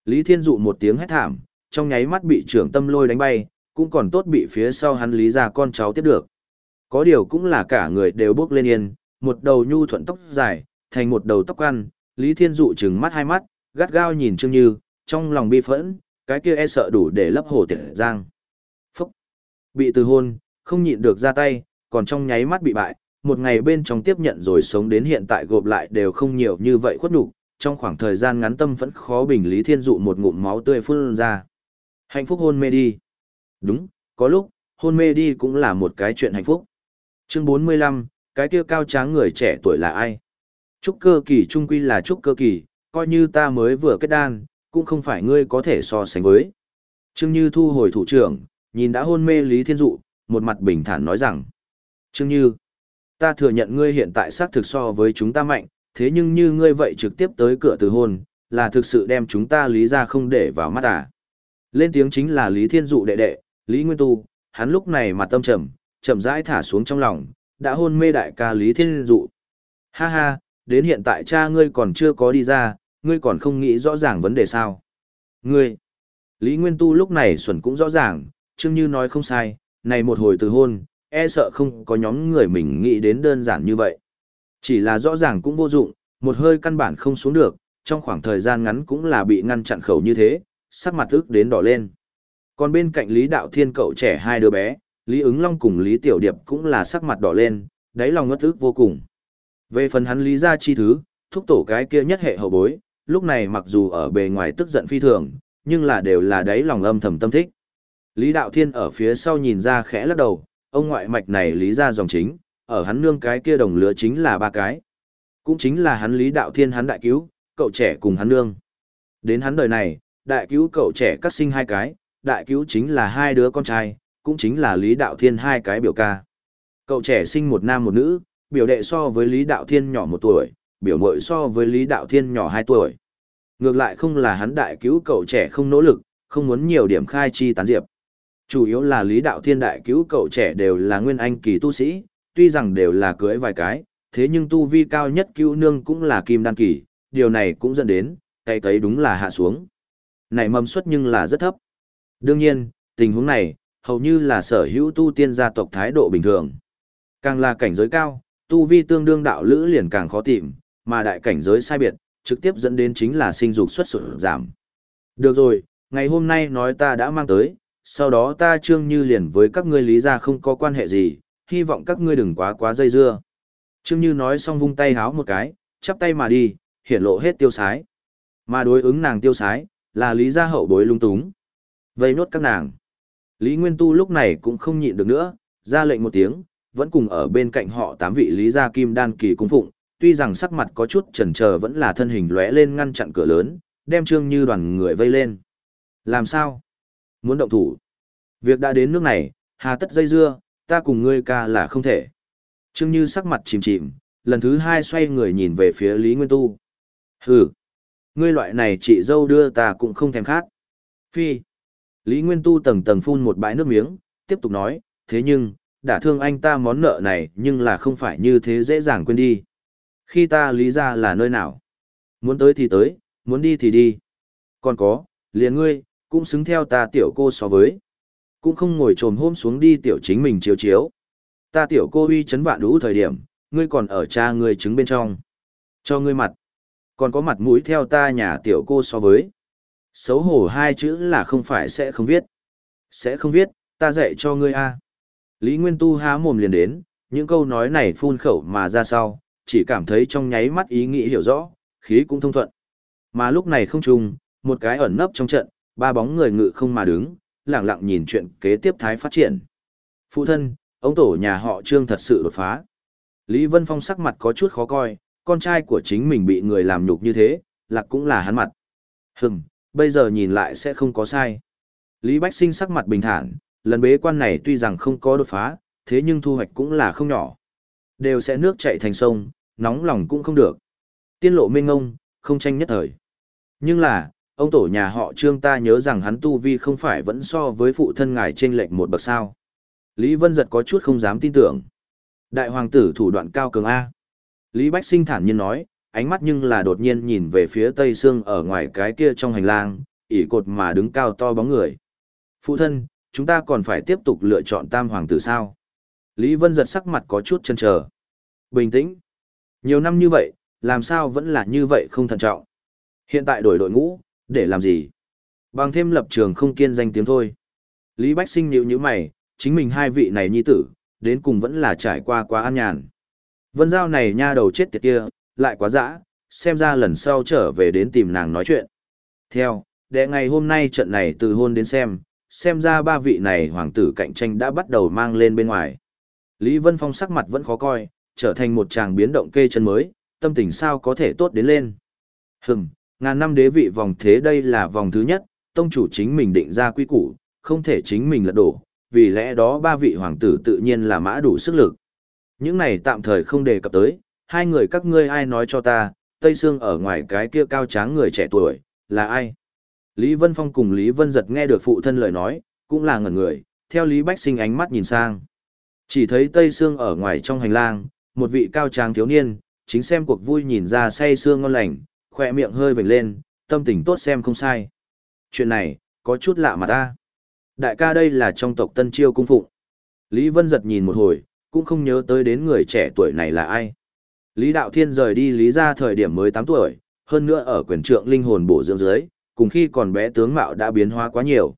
Lý Thiên Dụ một tiếng hét thảm, trong nháy mắt bị trưởng tâm lôi đánh bay, cũng còn tốt bị phía sau hắn Lý ra con cháu tiếp được. Có điều cũng là cả người đều bước lên yên, một đầu nhu thuận tóc dài, thành một đầu tóc ăn, Lý Thiên Dụ trừng mắt hai mắt, gắt gao nhìn Trương Như, trong lòng bi phẫn, cái kia e sợ đủ để lấp hồ tiệt giang. Phúc! Bị từ hôn, không nhịn được ra tay, còn trong nháy mắt bị bại, một ngày bên trong tiếp nhận rồi sống đến hiện tại gộp lại đều không nhiều như vậy khuất đủ. trong khoảng thời gian ngắn tâm vẫn khó bình Lý Thiên Dụ một ngụm máu tươi phun ra. Hạnh phúc hôn mê đi. Đúng, có lúc, hôn mê đi cũng là một cái chuyện hạnh phúc. Chương 45, cái kia cao tráng người trẻ tuổi là ai? Trúc cơ kỳ trung quy là trúc cơ kỳ, coi như ta mới vừa kết đan, cũng không phải ngươi có thể so sánh với. Trương Như thu hồi thủ trưởng, nhìn đã hôn mê Lý Thiên Dụ, một mặt bình thản nói rằng. Trương Như, ta thừa nhận ngươi hiện tại xác thực so với chúng ta mạnh, thế nhưng như ngươi vậy trực tiếp tới cửa từ hôn, là thực sự đem chúng ta lý ra không để vào mắt à. Lên tiếng chính là Lý Thiên Dụ đệ đệ, Lý Nguyên Tu, hắn lúc này mặt tâm trầm, chậm rãi thả xuống trong lòng, đã hôn mê đại ca Lý Thiên Dụ. Ha ha, đến hiện tại cha ngươi còn chưa có đi ra, ngươi còn không nghĩ rõ ràng vấn đề sao. Ngươi, Lý Nguyên Tu lúc này xuẩn cũng rõ ràng, chương Như nói không sai, này một hồi từ hôn, e sợ không có nhóm người mình nghĩ đến đơn giản như vậy. Chỉ là rõ ràng cũng vô dụng, một hơi căn bản không xuống được, trong khoảng thời gian ngắn cũng là bị ngăn chặn khẩu như thế, sắc mặt ức đến đỏ lên. Còn bên cạnh Lý Đạo Thiên cậu trẻ hai đứa bé, Lý ứng long cùng Lý Tiểu Điệp cũng là sắc mặt đỏ lên, đáy lòng ngất ức vô cùng. Về phần hắn Lý ra chi thứ, thúc tổ cái kia nhất hệ hậu bối, lúc này mặc dù ở bề ngoài tức giận phi thường, nhưng là đều là đáy lòng âm thầm tâm thích. Lý Đạo Thiên ở phía sau nhìn ra khẽ lắc đầu, ông ngoại mạch này lý ra dòng chính, ở hắn nương cái kia đồng lứa chính là ba cái. Cũng chính là hắn Lý Đạo Thiên hắn đại cứu, cậu trẻ cùng hắn nương. Đến hắn đời này, đại cứu cậu trẻ cắt sinh hai cái, đại cứu chính là hai đứa con trai, cũng chính là Lý Đạo Thiên hai cái biểu ca. Cậu trẻ sinh một nam một nữ, biểu đệ so với Lý Đạo Thiên nhỏ một tuổi, biểu mội so với Lý Đạo Thiên nhỏ hai tuổi. Ngược lại không là hắn đại cứu cậu trẻ không nỗ lực, không muốn nhiều điểm khai chi tán diệp. Chủ yếu là Lý Đạo Thiên đại cứu cậu trẻ đều là nguyên anh kỳ tu sĩ, tuy rằng đều là cưới vài cái, thế nhưng tu vi cao nhất cứu nương cũng là kim đan kỳ, điều này cũng dẫn đến, cây cấy đúng là hạ xuống. Này mầm suất nhưng là rất thấp. Đương nhiên, tình huống này, hầu như là sở hữu tu tiên gia tộc thái độ bình thường. Càng là cảnh giới cao, tu vi tương đương đạo lữ liền càng khó tìm, mà đại cảnh giới sai biệt, trực tiếp dẫn đến chính là sinh dục xuất sụt giảm. Được rồi, ngày hôm nay nói ta đã mang tới, sau đó ta trương như liền với các ngươi lý ra không có quan hệ gì, hy vọng các ngươi đừng quá quá dây dưa. Trương Như nói xong vung tay háo một cái, chắp tay mà đi, hiển lộ hết tiêu sái. Mà đối ứng nàng tiêu sái, là lý gia hậu bối lung túng. Vây nốt các nàng. Lý Nguyên Tu lúc này cũng không nhịn được nữa, ra lệnh một tiếng, vẫn cùng ở bên cạnh họ tám vị lý gia kim đan kỳ cung phụng, tuy rằng sắc mặt có chút chần chờ vẫn là thân hình lóe lên ngăn chặn cửa lớn, đem Trương Như đoàn người vây lên. Làm sao? Muốn động thủ. Việc đã đến nước này, hà tất dây dưa, ta cùng ngươi ca là không thể. Trương Như sắc mặt chìm chìm, lần thứ hai xoay người nhìn về phía Lý Nguyên Tu. Hừ, ngươi loại này chị dâu đưa ta cũng không thèm khát. Phi. Lý Nguyên Tu tầng tầng phun một bãi nước miếng, tiếp tục nói, thế nhưng, đã thương anh ta món nợ này nhưng là không phải như thế dễ dàng quên đi. Khi ta lý ra là nơi nào? Muốn tới thì tới, muốn đi thì đi. Còn có, liền ngươi, cũng xứng theo ta tiểu cô so với. Cũng không ngồi trồm hôm xuống đi tiểu chính mình chiếu chiếu. Ta tiểu cô uy chấn vạn đủ thời điểm, ngươi còn ở cha ngươi trứng bên trong. Cho ngươi mặt. Còn có mặt mũi theo ta nhà tiểu cô so với. Xấu hổ hai chữ là không phải sẽ không viết. Sẽ không viết, ta dạy cho ngươi a. Lý Nguyên Tu há mồm liền đến, những câu nói này phun khẩu mà ra sau, chỉ cảm thấy trong nháy mắt ý nghĩ hiểu rõ, khí cũng thông thuận. Mà lúc này không trùng, một cái ẩn nấp trong trận, ba bóng người ngự không mà đứng, lặng lặng nhìn chuyện kế tiếp thái phát triển. Phụ thân, ông tổ nhà họ Trương thật sự đột phá. Lý Vân Phong sắc mặt có chút khó coi, con trai của chính mình bị người làm nhục như thế, lạc cũng là hắn mặt. Hừm, bây giờ nhìn lại sẽ không có sai. Lý Bách Sinh sắc mặt bình thản, lần bế quan này tuy rằng không có đột phá, thế nhưng thu hoạch cũng là không nhỏ. Đều sẽ nước chảy thành sông, nóng lòng cũng không được. Tiên lộ minh ông, không tranh nhất thời. Nhưng là, ông tổ nhà họ trương ta nhớ rằng hắn tu vi không phải vẫn so với phụ thân ngài trên lệnh một bậc sao. Lý Vân Giật có chút không dám tin tưởng. Đại hoàng tử thủ đoạn cao cường A. Lý Bách Sinh thản nhiên nói, ánh mắt nhưng là đột nhiên nhìn về phía tây xương ở ngoài cái kia trong hành lang, ỉ cột mà đứng cao to bóng người. Phụ thân, chúng ta còn phải tiếp tục lựa chọn tam hoàng tử sao? Lý Vân giật sắc mặt có chút chân chờ. Bình tĩnh. Nhiều năm như vậy, làm sao vẫn là như vậy không thận trọng. Hiện tại đổi đội ngũ, để làm gì? Bằng thêm lập trường không kiên danh tiếng thôi. Lý Bách Sinh nhíu nhíu mày, chính mình hai vị này nhi tử, đến cùng vẫn là trải qua quá an nhàn. Vân Giao này nha đầu chết tiệt kia, lại quá dã, xem ra lần sau trở về đến tìm nàng nói chuyện. Theo, đệ ngày hôm nay trận này từ hôn đến xem, xem ra ba vị này hoàng tử cạnh tranh đã bắt đầu mang lên bên ngoài. Lý Vân Phong sắc mặt vẫn khó coi, trở thành một chàng biến động kê chân mới, tâm tình sao có thể tốt đến lên. Hừm, ngàn năm đế vị vòng thế đây là vòng thứ nhất, tông chủ chính mình định ra quy củ, không thể chính mình lật đổ, vì lẽ đó ba vị hoàng tử tự nhiên là mã đủ sức lực. Những này tạm thời không đề cập tới, hai người các ngươi ai nói cho ta, Tây Sương ở ngoài cái kia cao tráng người trẻ tuổi, là ai? Lý Vân Phong cùng Lý Vân Giật nghe được phụ thân lời nói, cũng là ngẩn người, theo Lý Bách sinh ánh mắt nhìn sang. Chỉ thấy Tây Sương ở ngoài trong hành lang, một vị cao tráng thiếu niên, chính xem cuộc vui nhìn ra say sương ngon lành, khỏe miệng hơi vểnh lên, tâm tình tốt xem không sai. Chuyện này, có chút lạ mà ta. Đại ca đây là trong tộc Tân Chiêu cung phụng. Lý Vân giật nhìn một hồi, cũng không nhớ tới đến người trẻ tuổi này là ai. Lý Đạo Thiên rời đi Lý ra thời điểm mới 8 tuổi, hơn nữa ở quyền trượng linh hồn bổ dưỡng dưới, cùng khi còn bé tướng mạo đã biến hóa quá nhiều.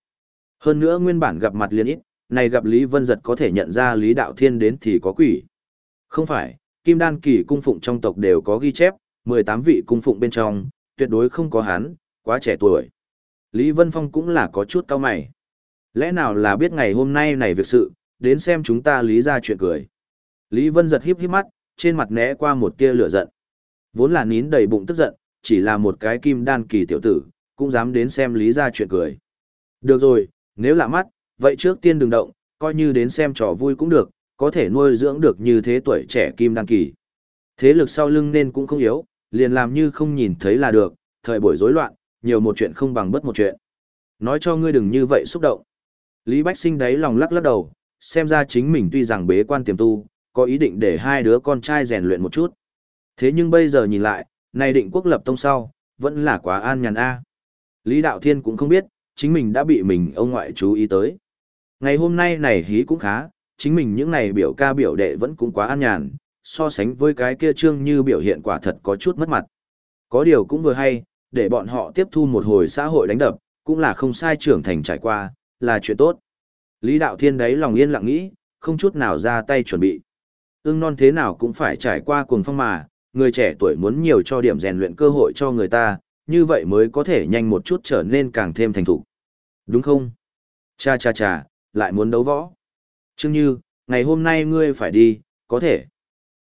Hơn nữa nguyên bản gặp mặt liên ít, này gặp Lý Vân Giật có thể nhận ra Lý Đạo Thiên đến thì có quỷ. Không phải, Kim Đan kỳ cung phụng trong tộc đều có ghi chép, 18 vị cung phụng bên trong, tuyệt đối không có hắn, quá trẻ tuổi. Lý Vân Phong cũng là có chút cao mày. Lẽ nào là biết ngày hôm nay này việc sự, đến xem chúng ta lý ra chuyện cười. Lý Vân giật híp híp mắt, trên mặt né qua một tia lửa giận. Vốn là nín đầy bụng tức giận, chỉ là một cái kim đan kỳ tiểu tử, cũng dám đến xem lý ra chuyện cười. Được rồi, nếu lạ mắt, vậy trước tiên đừng động, coi như đến xem trò vui cũng được, có thể nuôi dưỡng được như thế tuổi trẻ kim đan kỳ. Thế lực sau lưng nên cũng không yếu, liền làm như không nhìn thấy là được, thời buổi rối loạn, nhiều một chuyện không bằng bất một chuyện. Nói cho ngươi đừng như vậy xúc động. Lý Bách Sinh đáy lòng lắc lắc đầu, xem ra chính mình tuy rằng bế quan tiềm tu, có ý định để hai đứa con trai rèn luyện một chút. Thế nhưng bây giờ nhìn lại, này định quốc lập tông sau, vẫn là quá an nhàn a. Lý Đạo Thiên cũng không biết, chính mình đã bị mình ông ngoại chú ý tới. Ngày hôm nay này hí cũng khá, chính mình những này biểu ca biểu đệ vẫn cũng quá an nhàn, so sánh với cái kia trương như biểu hiện quả thật có chút mất mặt. Có điều cũng vừa hay, để bọn họ tiếp thu một hồi xã hội đánh đập, cũng là không sai trưởng thành trải qua, là chuyện tốt. Lý Đạo Thiên đấy lòng yên lặng nghĩ, không chút nào ra tay chuẩn bị. Ưng non thế nào cũng phải trải qua cuồng phong mà, người trẻ tuổi muốn nhiều cho điểm rèn luyện cơ hội cho người ta, như vậy mới có thể nhanh một chút trở nên càng thêm thành thục. Đúng không? Cha cha cha, lại muốn đấu võ. Trương Như, ngày hôm nay ngươi phải đi, có thể.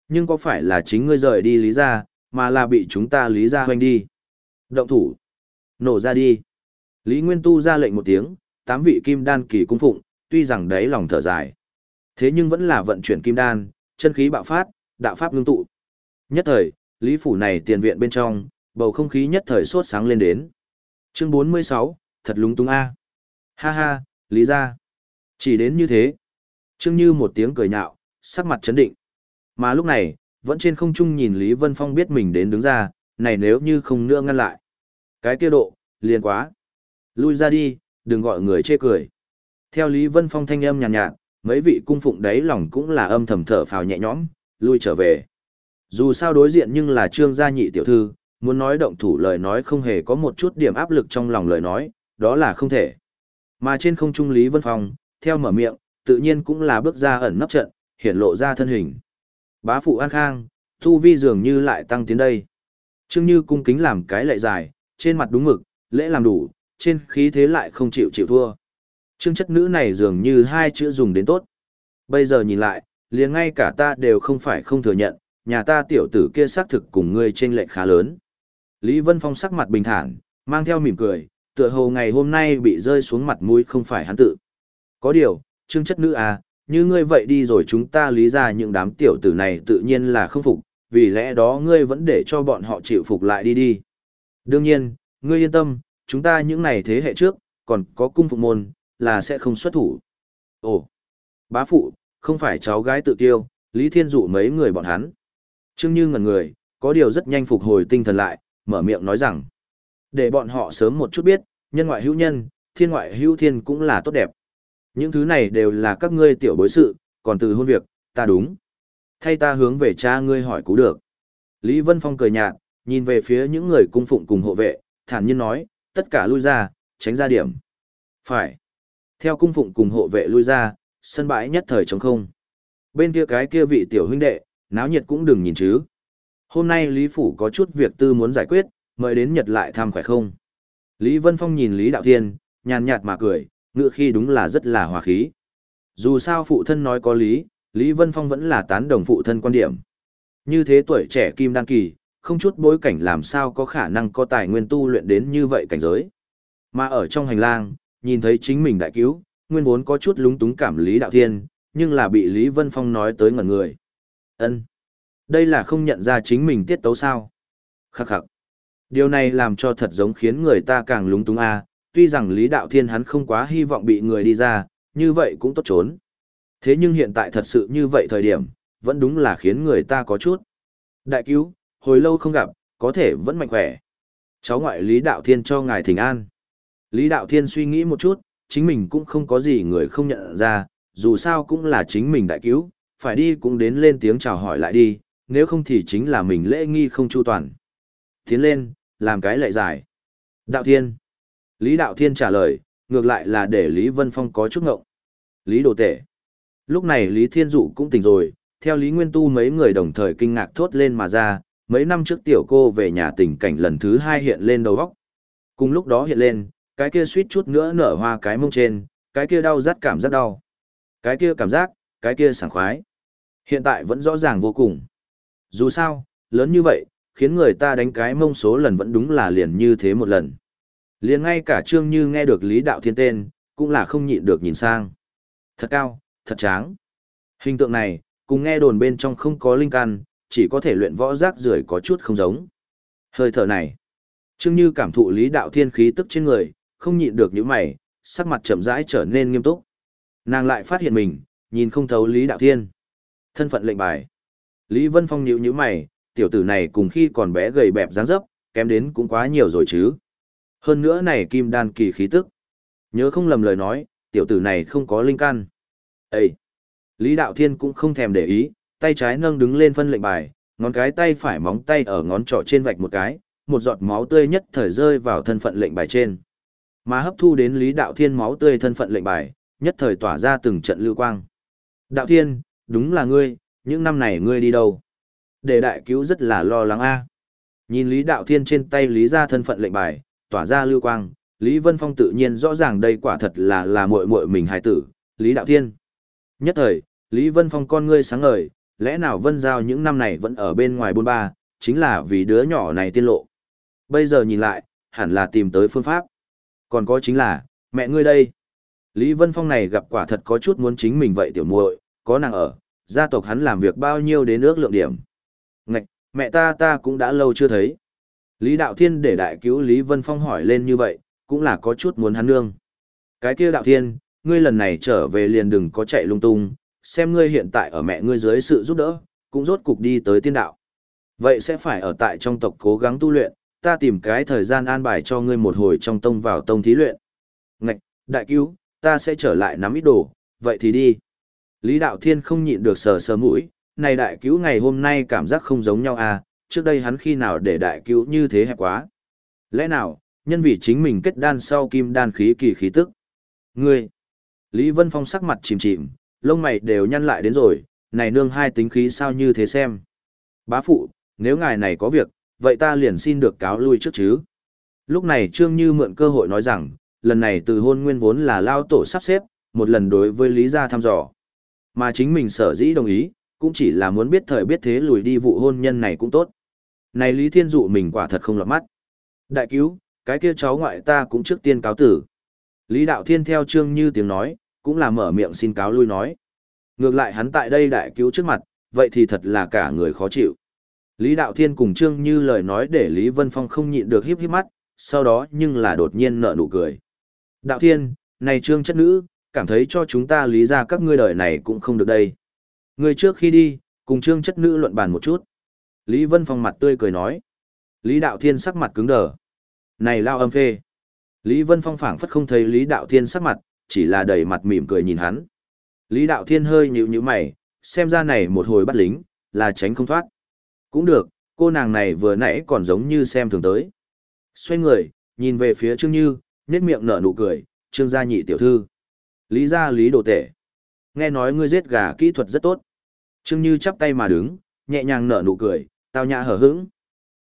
Nhưng có phải là chính ngươi rời đi lý ra, mà là bị chúng ta lý ra hoành đi? Động thủ. Nổ ra đi. Lý Nguyên Tu ra lệnh một tiếng, tám vị kim đan kỳ cung phụng, tuy rằng đấy lòng thở dài. Thế nhưng vẫn là vận chuyển kim đan, chân khí bạo phát, đạo pháp ngưng tụ. Nhất thời, Lý Phủ này tiền viện bên trong, bầu không khí nhất thời sốt sáng lên đến. Chương 46, thật lúng túng a. Ha ha, Lý ra. Chỉ đến như thế. Chương như một tiếng cười nhạo, sắc mặt chấn định. Mà lúc này, vẫn trên không trung nhìn Lý Vân Phong biết mình đến đứng ra, này nếu như không nữa ngăn lại. Cái kia độ, liền quá. Lui ra đi, đừng gọi người chê cười. Theo Lý Vân Phong thanh âm nhàn nhạt, nhạt, mấy vị cung phụng đấy lòng cũng là âm thầm thở phào nhẹ nhõm, lui trở về. Dù sao đối diện nhưng là trương gia nhị tiểu thư, muốn nói động thủ lời nói không hề có một chút điểm áp lực trong lòng lời nói, đó là không thể. Mà trên không trung Lý Vân Phong, theo mở miệng, tự nhiên cũng là bước ra ẩn nấp trận, hiển lộ ra thân hình. Bá phụ An Khang, thu vi dường như lại tăng tiến đây. Trương Như cung kính làm cái lệ dài, trên mặt đúng mực, lễ làm đủ, trên khí thế lại không chịu chịu thua. Trương chất nữ này dường như hai chữ dùng đến tốt. Bây giờ nhìn lại, liền ngay cả ta đều không phải không thừa nhận, nhà ta tiểu tử kia xác thực cùng ngươi trên lệ khá lớn. Lý Vân Phong sắc mặt bình thản, mang theo mỉm cười, tựa hồ ngày hôm nay bị rơi xuống mặt mũi không phải hắn tự. Có điều, trương chất nữ à, như ngươi vậy đi rồi chúng ta lý ra những đám tiểu tử này tự nhiên là không phục, vì lẽ đó ngươi vẫn để cho bọn họ chịu phục lại đi đi. Đương nhiên, ngươi yên tâm, chúng ta những này thế hệ trước, còn có cung phục môn, là sẽ không xuất thủ. Ồ, bá phụ, không phải cháu gái tự tiêu, Lý Thiên dụ mấy người bọn hắn. Trương Như ngẩn người, có điều rất nhanh phục hồi tinh thần lại, mở miệng nói rằng, để bọn họ sớm một chút biết, nhân ngoại hữu nhân, thiên ngoại hữu thiên cũng là tốt đẹp. Những thứ này đều là các ngươi tiểu bối sự, còn từ hôn việc, ta đúng. Thay ta hướng về cha ngươi hỏi cú được. Lý Vân Phong cười nhạt, nhìn về phía những người cung phụng cùng hộ vệ, thản nhiên nói, tất cả lui ra, tránh ra điểm. Phải. Theo cung phụng cùng hộ vệ lui ra, sân bãi nhất thời trống không. Bên kia cái kia vị tiểu huynh đệ, náo nhiệt cũng đừng nhìn chứ. Hôm nay Lý Phủ có chút việc tư muốn giải quyết, mời đến Nhật lại thăm khỏe không. Lý Vân Phong nhìn Lý Đạo Thiên, nhàn nhạt mà cười, ngựa khi đúng là rất là hòa khí. Dù sao phụ thân nói có lý, Lý Vân Phong vẫn là tán đồng phụ thân quan điểm. Như thế tuổi trẻ kim đan kỳ, không chút bối cảnh làm sao có khả năng có tài nguyên tu luyện đến như vậy cảnh giới. Mà ở trong hành lang, nhìn thấy chính mình đại cứu, nguyên vốn có chút lúng túng cảm Lý Đạo Thiên, nhưng là bị Lý Vân Phong nói tới ngẩn người. ân Đây là không nhận ra chính mình tiết tấu sao. Khắc khắc. Điều này làm cho thật giống khiến người ta càng lúng túng a tuy rằng Lý Đạo Thiên hắn không quá hy vọng bị người đi ra, như vậy cũng tốt trốn. Thế nhưng hiện tại thật sự như vậy thời điểm, vẫn đúng là khiến người ta có chút. Đại cứu, hồi lâu không gặp, có thể vẫn mạnh khỏe. Cháu ngoại Lý Đạo Thiên cho ngài thỉnh an. Lý Đạo Thiên suy nghĩ một chút, chính mình cũng không có gì người không nhận ra, dù sao cũng là chính mình đại cứu, phải đi cũng đến lên tiếng chào hỏi lại đi, nếu không thì chính là mình lễ nghi không chu toàn. Tiến lên, làm cái lệ giải. Đạo Thiên. Lý Đạo Thiên trả lời, ngược lại là để Lý Vân Phong có chút ngộng. Lý Đồ Tể. Lúc này Lý Thiên Dụ cũng tỉnh rồi, theo Lý Nguyên Tu mấy người đồng thời kinh ngạc thốt lên mà ra, mấy năm trước tiểu cô về nhà tình cảnh lần thứ hai hiện lên đầu góc. Cùng lúc đó hiện lên, cái kia suýt chút nữa nở hoa cái mông trên, cái kia đau rát cảm giác đau. Cái kia cảm giác, cái kia sảng khoái. Hiện tại vẫn rõ ràng vô cùng. Dù sao, lớn như vậy, khiến người ta đánh cái mông số lần vẫn đúng là liền như thế một lần. Liền ngay cả Trương Như nghe được Lý Đạo Thiên tên, cũng là không nhịn được nhìn sang. Thật cao, thật tráng. Hình tượng này, cùng nghe đồn bên trong không có linh căn, chỉ có thể luyện võ giác rưởi có chút không giống. Hơi thở này. Trương Như cảm thụ Lý Đạo Thiên khí tức trên người, không nhịn được những mày, sắc mặt chậm rãi trở nên nghiêm túc. Nàng lại phát hiện mình, nhìn không thấu Lý Đạo Thiên. Thân phận lệnh bài. Lý Vân Phong nhíu nhíu mày, tiểu tử này cùng khi còn bé gầy bẹp dáng dấp, kém đến cũng quá nhiều rồi chứ. Hơn nữa này kim đan kỳ khí tức. Nhớ không lầm lời nói, tiểu tử này không có linh căn. Ê! Lý Đạo Thiên cũng không thèm để ý, tay trái nâng đứng lên phân lệnh bài, ngón cái tay phải móng tay ở ngón trỏ trên vạch một cái, một giọt máu tươi nhất thời rơi vào thân phận lệnh bài trên. Mà hấp thu đến Lý Đạo Thiên máu tươi thân phận lệnh bài, nhất thời tỏa ra từng trận lưu quang. Đạo Thiên, đúng là ngươi, những năm này ngươi đi đâu? Để đại cứu rất là lo lắng a. Nhìn Lý Đạo Thiên trên tay Lý ra thân phận lệnh bài, tỏa ra lưu quang, Lý Vân Phong tự nhiên rõ ràng đây quả thật là là muội muội mình hài tử, Lý Đạo Thiên. Nhất thời, Lý Vân Phong con ngươi sáng ngời, lẽ nào Vân Giao những năm này vẫn ở bên ngoài bôn ba, chính là vì đứa nhỏ này tiên lộ. Bây giờ nhìn lại, hẳn là tìm tới phương pháp. Còn có chính là, mẹ ngươi đây. Lý Vân Phong này gặp quả thật có chút muốn chính mình vậy tiểu muội, có nàng ở, gia tộc hắn làm việc bao nhiêu đến ước lượng điểm. Ngạch, mẹ ta ta cũng đã lâu chưa thấy. Lý Đạo Thiên để đại cứu Lý Vân Phong hỏi lên như vậy, cũng là có chút muốn hắn nương. Cái kia Đạo Thiên, ngươi lần này trở về liền đừng có chạy lung tung, xem ngươi hiện tại ở mẹ ngươi dưới sự giúp đỡ, cũng rốt cục đi tới tiên đạo. Vậy sẽ phải ở tại trong tộc cố gắng tu luyện, ta tìm cái thời gian an bài cho ngươi một hồi trong tông vào tông thí luyện. Ngạch, đại cứu, ta sẽ trở lại nắm ít đồ, vậy thì đi. Lý Đạo Thiên không nhịn được sờ sờ mũi, này đại cứu ngày hôm nay cảm giác không giống nhau à, trước đây hắn khi nào để đại cứu như thế hẹp quá. Lẽ nào, nhân vì chính mình kết đan sau kim đan khí kỳ khí tức. Ngươi, Lý Vân Phong sắc mặt chìm chìm, lông mày đều nhăn lại đến rồi, này nương hai tính khí sao như thế xem. Bá phụ, nếu ngài này có việc, vậy ta liền xin được cáo lui trước chứ. Lúc này Trương Như mượn cơ hội nói rằng, lần này từ hôn nguyên vốn là lao tổ sắp xếp, một lần đối với Lý gia thăm dò. Mà chính mình sở dĩ đồng ý, cũng chỉ là muốn biết thời biết thế lùi đi vụ hôn nhân này cũng tốt. Này Lý Thiên Dụ mình quả thật không lọt mắt. Đại cứu, cái kia cháu ngoại ta cũng trước tiên cáo tử. Lý Đạo Thiên theo Trương Như tiếng nói, cũng là mở miệng xin cáo lui nói. Ngược lại hắn tại đây đại cứu trước mặt, vậy thì thật là cả người khó chịu. Lý Đạo Thiên cùng Trương Như lời nói để Lý Vân Phong không nhịn được híp híp mắt, sau đó nhưng là đột nhiên nở nụ cười. Đạo Thiên, này Trương chất nữ, cảm thấy cho chúng ta lý ra các ngươi đời này cũng không được đây. người trước khi đi, cùng Trương chất nữ luận bàn một chút. Lý Vân Phong mặt tươi cười nói. Lý Đạo Thiên sắc mặt cứng đờ. Này lao âm phê. Lý Vân Phong phảng phất không thấy Lý Đạo Thiên sắc mặt, chỉ là đầy mặt mỉm cười nhìn hắn. Lý Đạo Thiên hơi nhíu nhíu mày, xem ra này một hồi bắt lính, là tránh không thoát. Cũng được, cô nàng này vừa nãy còn giống như xem thường tới. Xoay người, nhìn về phía Trương Như, nét miệng nở nụ cười, Trương gia nhị tiểu thư. Lý gia lý đồ tể. Nghe nói ngươi giết gà kỹ thuật rất tốt. Trương Như chắp tay mà đứng, nhẹ nhàng nở nụ cười, tao nhã hở hững.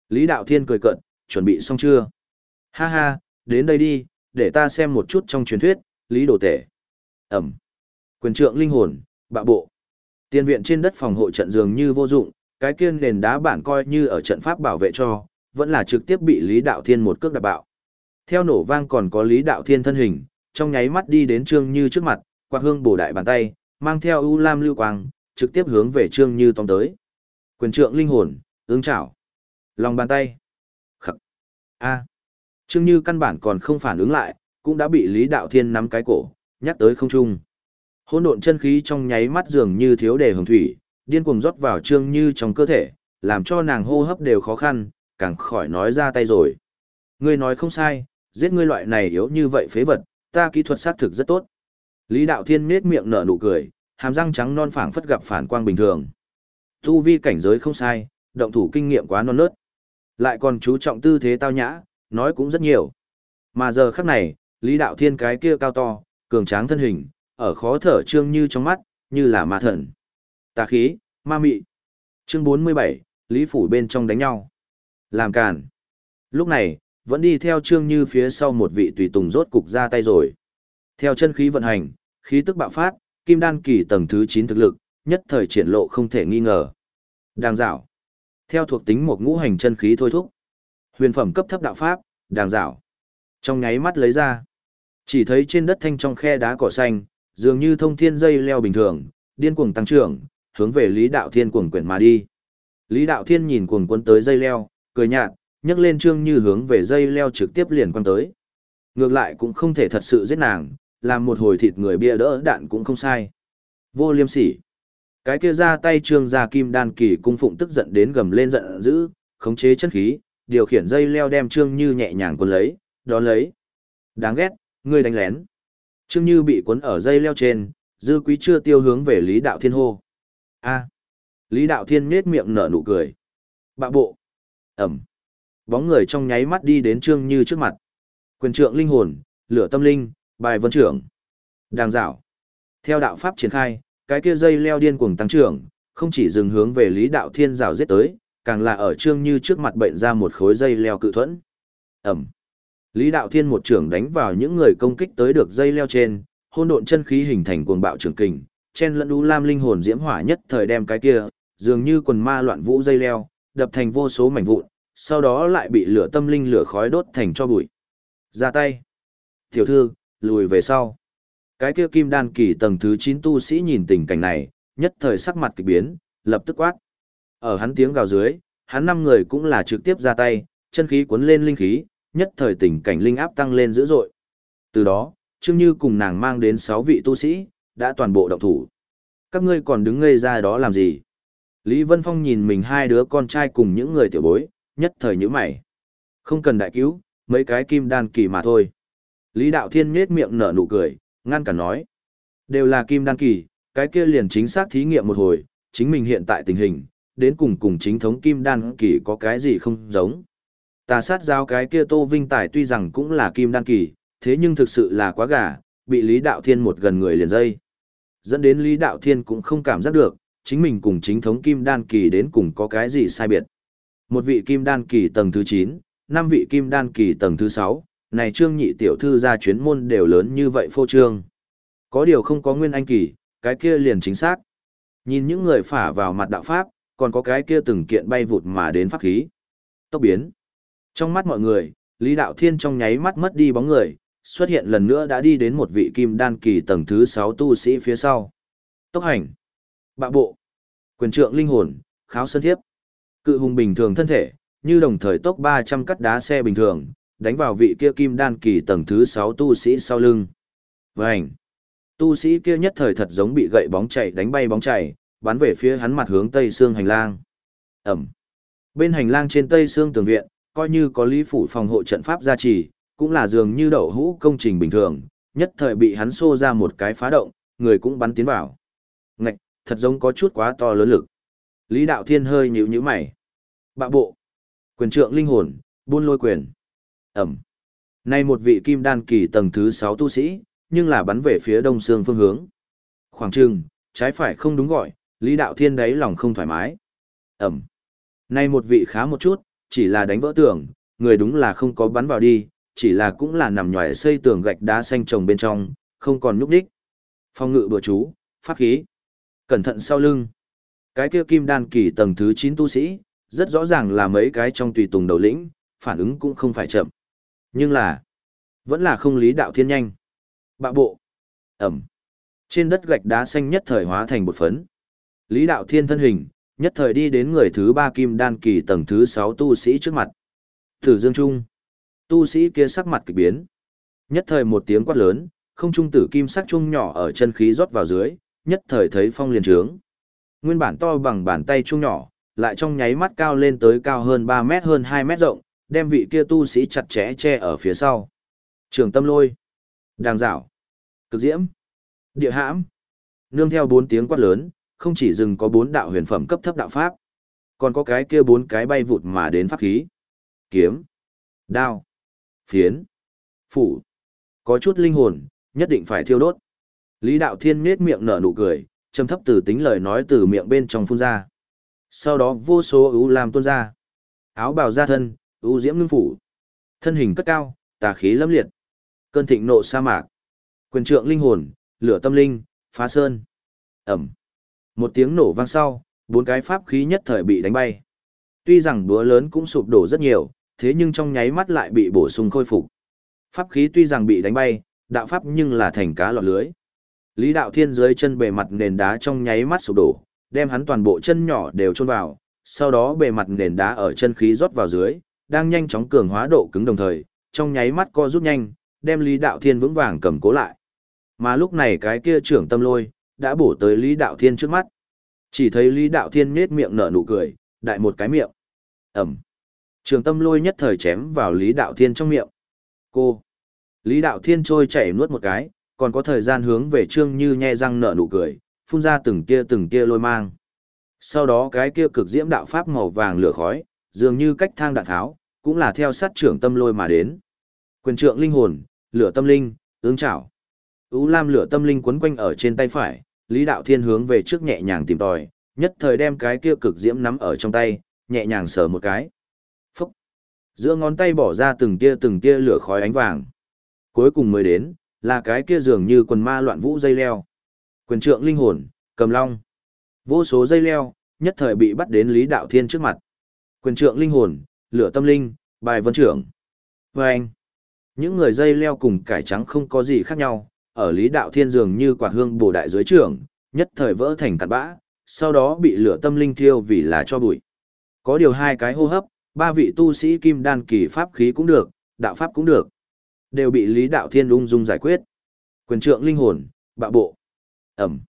Lý Đạo Thiên cười cận, chuẩn bị xong chưa? Ha ha, đến đây đi, để ta xem một chút trong truyền thuyết, Lý Đồ Tể. Ẩm. Quyền trượng linh hồn, bạ bộ. Tiên viện trên đất phòng hộ trận dường như vô dụng, cái kiên nền đá bản coi như ở trận pháp bảo vệ cho, vẫn là trực tiếp bị Lý Đạo Thiên một cước đạp bạo. Theo nổ vang còn có Lý Đạo Thiên thân hình, trong nháy mắt đi đến Trương Như trước mặt, quạt hương bổ đại bàn tay, mang theo u lam lưu quang, trực tiếp hướng về Trương Như tóm tới. Quyền trượng linh hồn, ứng chảo. Lòng bàn tay. Khắc. A. Trương Như căn bản còn không phản ứng lại, cũng đã bị Lý Đạo Thiên nắm cái cổ, nhắc tới không trung. Hỗn độn chân khí trong nháy mắt dường như thiếu đề hồng thủy, điên cuồng rót vào Trương Như trong cơ thể, làm cho nàng hô hấp đều khó khăn, càng khỏi nói ra tay rồi. Ngươi nói không sai, giết ngươi loại này yếu như vậy phế vật, ta kỹ thuật xác thực rất tốt. Lý Đạo Thiên nết miệng nở nụ cười, hàm răng trắng non phảng phất gặp phản quang bình thường. Tu vi cảnh giới không sai, động thủ kinh nghiệm quá non nớt. Lại còn chú trọng tư thế tao nhã, nói cũng rất nhiều. Mà giờ khắc này, Lý Đạo Thiên cái kia cao to, cường tráng thân hình, ở khó thở trương như trong mắt, như là ma thần. Tà khí, ma mị. Chương 47, Lý Phủ bên trong đánh nhau. Làm càn. Lúc này, vẫn đi theo trương như phía sau một vị tùy tùng rốt cục ra tay rồi. Theo chân khí vận hành, khí tức bạo phát, kim đan kỳ tầng thứ 9 thực lực, nhất thời triển lộ không thể nghi ngờ. Đang dạo. Theo thuộc tính một ngũ hành chân khí thôi thúc. Huyền phẩm cấp thấp đạo pháp, đàng dạo. Trong nháy mắt lấy ra. Chỉ thấy trên đất thanh trong khe đá cỏ xanh, dường như thông thiên dây leo bình thường, điên cuồng tăng trưởng, hướng về Lý Đạo Thiên cuồng quyển mà đi. Lý Đạo Thiên nhìn cuồng quân tới dây leo, cười nhạt, nhấc lên trương như hướng về dây leo trực tiếp liền quăng tới. Ngược lại cũng không thể thật sự giết nàng, làm một hồi thịt người bia đỡ đạn cũng không sai. Vô liêm sỉ. Cái kia ra tay trương gia kim đan kỳ cung phụng tức giận đến gầm lên giận dữ, khống chế chân khí, điều khiển dây leo đem trương như nhẹ nhàng cuốn lấy, đón lấy. Đáng ghét, ngươi đánh lén. Trương như bị cuốn ở dây leo trên, dư quý chưa tiêu hướng về Lý Đạo Thiên hô. a Lý Đạo Thiên nết miệng nở nụ cười. Bạ bộ. Ẩm. Bóng người trong nháy mắt đi đến trương như trước mặt. Quyền trượng linh hồn, lửa tâm linh, bài vân trưởng. Đàng dạo. Theo đạo pháp triển khai, cái kia dây leo điên cuồng tăng trưởng, không chỉ dừng hướng về Lý Đạo Thiên rào giết tới, càng là ở trương như trước mặt bệnh ra một khối dây leo cự thuẫn. Ẩm. Lý Đạo Thiên một trưởng đánh vào những người công kích tới được dây leo trên, hôn độn chân khí hình thành cuồng bạo trường kình, chen lẫn đu lam linh hồn diễm hỏa nhất thời đem cái kia, dường như quần ma loạn vũ dây leo, đập thành vô số mảnh vụn, sau đó lại bị lửa tâm linh lửa khói đốt thành cho bụi. Ra tay. Tiểu thư, lùi về sau. Cái kia kim đan kỳ tầng thứ 9 tu sĩ nhìn tình cảnh này, nhất thời sắc mặt kỳ biến, lập tức quát. Ở hắn tiếng gào dưới, hắn năm người cũng là trực tiếp ra tay, chân khí cuốn lên linh khí, nhất thời tình cảnh linh áp tăng lên dữ dội. Từ đó, Trương Như cùng nàng mang đến 6 vị tu sĩ, đã toàn bộ động thủ. Các ngươi còn đứng ngây ra đó làm gì? Lý Vân Phong nhìn mình hai đứa con trai cùng những người tiểu bối, nhất thời như mày. Không cần đại cứu, mấy cái kim đan kỳ mà thôi. Lý Đạo Thiên nhếch miệng nở nụ cười, ngăn cản nói. Đều là kim đan kỳ, cái kia liền chính xác thí nghiệm một hồi, chính mình hiện tại tình hình, đến cùng cùng chính thống kim đan kỳ có cái gì không giống. Tà sát giao cái kia Tô Vinh Tài tuy rằng cũng là kim đan kỳ, thế nhưng thực sự là quá gà, bị Lý Đạo Thiên một gần người liền dây. Dẫn đến Lý Đạo Thiên cũng không cảm giác được, chính mình cùng chính thống kim đan kỳ đến cùng có cái gì sai biệt. Một vị kim đan kỳ tầng thứ 9, năm vị kim đan kỳ tầng thứ 6, này trương nhị tiểu thư ra chuyến môn đều lớn như vậy phô trương. Có điều không có nguyên anh kỳ, cái kia liền chính xác. Nhìn những người phả vào mặt đạo pháp, còn có cái kia từng kiện bay vụt mà đến pháp khí. Tốc biến. Trong mắt mọi người, Lý Đạo Thiên trong nháy mắt mất đi bóng người, xuất hiện lần nữa đã đi đến một vị kim đan kỳ tầng thứ 6 tu sĩ phía sau. Tốc hành. Bạ bộ. Quyền trượng linh hồn, kháo sơn thiếp. Cự hùng bình thường thân thể, như đồng thời tốc 300 cắt đá xe bình thường, đánh vào vị kia kim đan kỳ tầng thứ 6 tu sĩ sau lưng. Vành. Tu sĩ kia nhất thời thật giống bị gậy bóng chạy đánh bay bóng chạy, bắn về phía hắn mặt hướng tây xương hành lang. Ẩm. Bên hành lang trên tây xương tường viện, coi như có lý phủ phòng hộ trận pháp gia trì, cũng là dường như đậu hũ công trình bình thường, nhất thời bị hắn xô ra một cái phá động, người cũng bắn tiến vào. Ngạch, thật giống có chút quá to lớn lực. Lý Đạo Thiên hơi nhíu nhíu mày. Bạ bộ. Quyền trượng linh hồn, buôn lôi quyền. Ẩm. Nay một vị kim đan kỳ tầng thứ 6 tu sĩ, nhưng là bắn về phía đông xương phương hướng. Khoảng trừng, trái phải không đúng gọi, Lý Đạo Thiên đấy lòng không thoải mái. Ẩm. Nay một vị khá một chút, chỉ là đánh vỡ tường, người đúng là không có bắn vào đi, chỉ là cũng là nằm nhòi xây tường gạch đá xanh trồng bên trong, không còn nhúc đích. Phong ngự bừa chú, pháp khí. Cẩn thận sau lưng. Cái kia kim đan kỳ tầng thứ 9 tu sĩ, rất rõ ràng là mấy cái trong tùy tùng đầu lĩnh, phản ứng cũng không phải chậm. Nhưng là, vẫn là không lý đạo thiên nhanh. Bạo bộ. Ẩm. Trên đất gạch đá xanh nhất thời hóa thành bột phấn. Lý đạo thiên thân hình, nhất thời đi đến người thứ ba kim đan kỳ tầng thứ sáu tu sĩ trước mặt. Tử Dương Trung. Tu sĩ kia sắc mặt kỳ biến. Nhất thời một tiếng quát lớn, không trung tử kim sắc trung nhỏ ở chân khí rót vào dưới, nhất thời thấy phong liền trướng. Nguyên bản to bằng bàn tay trung nhỏ, lại trong nháy mắt cao lên tới cao hơn 3 mét hơn 2 mét rộng, đem vị kia tu sĩ chặt chẽ che ở phía sau. Trường tâm lôi, đàng dạo, cực diễm, địa hãm, nương theo bốn tiếng quát lớn, không chỉ dừng có bốn đạo huyền phẩm cấp thấp đạo pháp, còn có cái kia bốn cái bay vụt mà đến pháp khí. Kiếm, đao, phiến, phủ, có chút linh hồn, nhất định phải thiêu đốt. Lý Đạo Thiên nết miệng nở nụ cười, trầm thấp từ tính lời nói từ miệng bên trong phun ra. Sau đó vô số ưu làm tuôn ra. Áo bào ra thân, ưu diễm ngưng phủ. Thân hình cất cao, tà khí lâm liệt. Cơn thịnh nộ sa mạc. Quyền trượng linh hồn, lửa tâm linh, phá sơn. Ẩm. Một tiếng nổ vang sau, bốn cái pháp khí nhất thời bị đánh bay. Tuy rằng búa lớn cũng sụp đổ rất nhiều, thế nhưng trong nháy mắt lại bị bổ sung khôi phục. Pháp khí tuy rằng bị đánh bay, đạo pháp nhưng là thành cá lọt lưới. Lý Đạo Thiên dưới chân bề mặt nền đá trong nháy mắt sụp đổ, đem hắn toàn bộ chân nhỏ đều chôn vào, sau đó bề mặt nền đá ở chân khí rót vào dưới, đang nhanh chóng cường hóa độ cứng đồng thời, trong nháy mắt co rút nhanh, đem Lý Đạo Thiên vững vàng cầm cố lại. Mà lúc này cái kia trưởng tâm lôi, đã bổ tới Lý Đạo Thiên trước mắt. Chỉ thấy Lý Đạo Thiên nhếch miệng nở nụ cười, đại một cái miệng. Ẩm. Trường tâm lôi nhất thời chém vào Lý Đạo Thiên trong miệng. Cô. Lý Đạo Thiên trôi chảy nuốt một cái, còn có thời gian hướng về Trương Như nhe răng nở nụ cười, phun ra từng tia từng tia lôi mang. Sau đó cái kia cực diễm đạo pháp màu vàng lửa khói, dường như cách thang đạn tháo, cũng là theo sát trưởng tâm lôi mà đến. Quyền trượng linh hồn, lửa tâm linh, ứng chảo. Ú lam lửa tâm linh quấn quanh ở trên tay phải, Lý Đạo Thiên hướng về trước nhẹ nhàng tìm tòi, nhất thời đem cái kia cực diễm nắm ở trong tay, nhẹ nhàng sờ một cái. Phúc! Giữa ngón tay bỏ ra từng tia từng tia lửa khói ánh vàng. Cuối cùng mới đến, là cái kia dường như quần ma loạn vũ dây leo. Quyền trượng linh hồn, cầm long. Vô số dây leo, nhất thời bị bắt đến Lý Đạo Thiên trước mặt. Quyền trượng linh hồn, lửa tâm linh, bài vân trưởng. Và anh, những người dây leo cùng cải trắng không có gì khác nhau, ở Lý Đạo Thiên dường như quạt hương bổ đại dưới trưởng, nhất thời vỡ thành cặn bã, sau đó bị lửa tâm linh thiêu vì là cho bụi. Có điều hai cái hô hấp, ba vị tu sĩ kim đan kỳ pháp khí cũng được, đạo pháp cũng được. Đều bị Lý Đạo Thiên ung dung giải quyết. Quyền trượng linh hồn, bạo bộ. Ẩm.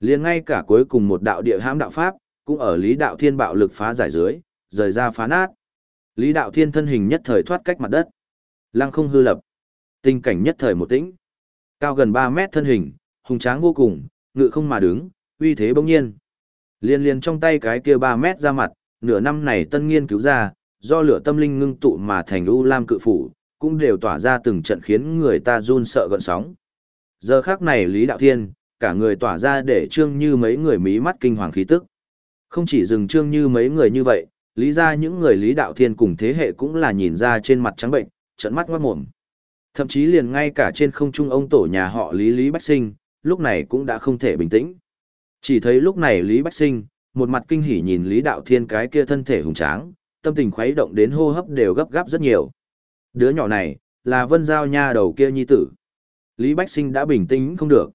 liền ngay cả cuối cùng một đạo địa hãm đạo pháp, cũng ở Lý Đạo Thiên bạo lực phá giải dưới, rời ra phá nát. Lý Đạo Thiên thân hình nhất thời thoát cách mặt đất. Lăng không hư lập. Tình cảnh nhất thời một tĩnh. Cao gần 3 mét thân hình, hùng tráng vô cùng, ngự không mà đứng, uy thế bỗng nhiên. Liên liên trong tay cái kia 3 mét ra mặt, nửa năm này tân nghiên cứu ra, do lửa tâm linh ngưng tụ mà thành u lam cự phủ, cũng đều tỏa ra từng trận khiến người ta run sợ gợn sóng. Giờ khác này Lý Đạo Thiên, cả người tỏa ra để trương như mấy người mí mắt kinh hoàng khí tức. Không chỉ dừng trương như mấy người như vậy, lý ra những người Lý Đạo Thiên cùng thế hệ cũng là nhìn ra trên mặt trắng bệnh, trận mắt ngoát mồm. Thậm chí liền ngay cả trên không trung ông tổ nhà họ Lý Lý Bách Sinh, lúc này cũng đã không thể bình tĩnh. Chỉ thấy lúc này Lý Bách Sinh, một mặt kinh hỉ nhìn Lý Đạo Thiên cái kia thân thể hùng tráng, tâm tình khuấy động đến hô hấp đều gấp gáp rất nhiều. Đứa nhỏ này, là Vân Giao nha đầu kia nhi tử. Lý Bách Sinh đã bình tĩnh không được.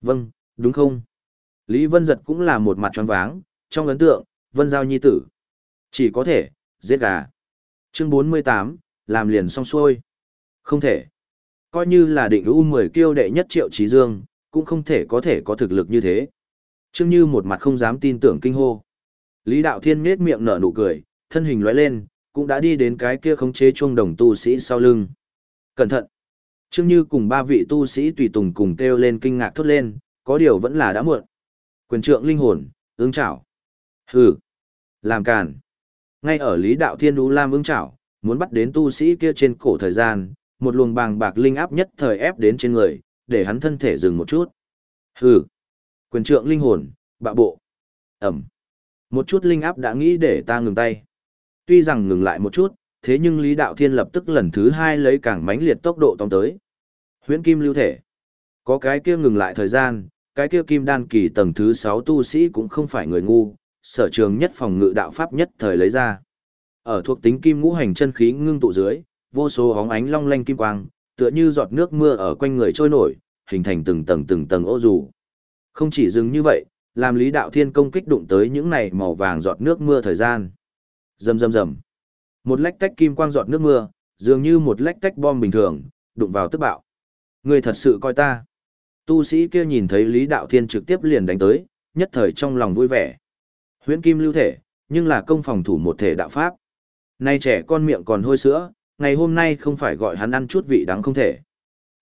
Vâng, đúng không? Lý Vân Giật cũng là một mặt tròn váng, trong ấn tượng, Vân Giao nhi tử. Chỉ có thể, giết gà. Chương 48, làm liền xong xuôi. Không thể. Coi như là định u 10 kiêu đệ nhất triệu trí dương, cũng không thể có thể có thực lực như thế. Chương như một mặt không dám tin tưởng kinh hô. Lý Đạo Thiên nết miệng nở nụ cười, thân hình lóe lên, cũng đã đi đến cái kia khống chế chuông đồng tu sĩ sau lưng. Cẩn thận! Trương Như cùng ba vị tu sĩ tùy tùng cùng kêu lên kinh ngạc thốt lên, có điều vẫn là đã muộn. Quyền trượng linh hồn, ứng chảo. Hừ! Làm càn! Ngay ở Lý Đạo Thiên Đu Lam ưng chảo, muốn bắt đến tu sĩ kia trên cổ thời gian, một luồng bàng bạc linh áp nhất thời ép đến trên người, để hắn thân thể dừng một chút. Hừ. Quyền trượng linh hồn, bạ bộ. Ẩm. Một chút linh áp đã nghĩ để ta ngừng tay. Tuy rằng ngừng lại một chút, thế nhưng Lý Đạo Thiên lập tức lần thứ hai lấy càng mãnh liệt tốc độ tông tới. Huyễn kim lưu thể. Có cái kia ngừng lại thời gian, cái kia kim đan kỳ tầng thứ 6 tu sĩ cũng không phải người ngu, sở trường nhất phòng ngự đạo pháp nhất thời lấy ra. Ở thuộc tính kim ngũ hành chân khí ngưng tụ dưới, vô số hóng ánh long lanh kim quang, tựa như giọt nước mưa ở quanh người trôi nổi, hình thành từng tầng từng tầng ô dù. Không chỉ dừng như vậy, làm Lý Đạo Thiên công kích đụng tới những này màu vàng giọt nước mưa thời gian. Rầm rầm rầm. Một lách tách kim quang giọt nước mưa, dường như một lách tách bom bình thường, đụng vào tức bạo. Người thật sự coi ta. Tu sĩ kia nhìn thấy Lý Đạo Thiên trực tiếp liền đánh tới, nhất thời trong lòng vui vẻ. Huyễn kim lưu thể, nhưng là công phòng thủ một thể đạo pháp. Nay trẻ con miệng còn hôi sữa, ngày hôm nay không phải gọi hắn ăn chút vị đắng không thể.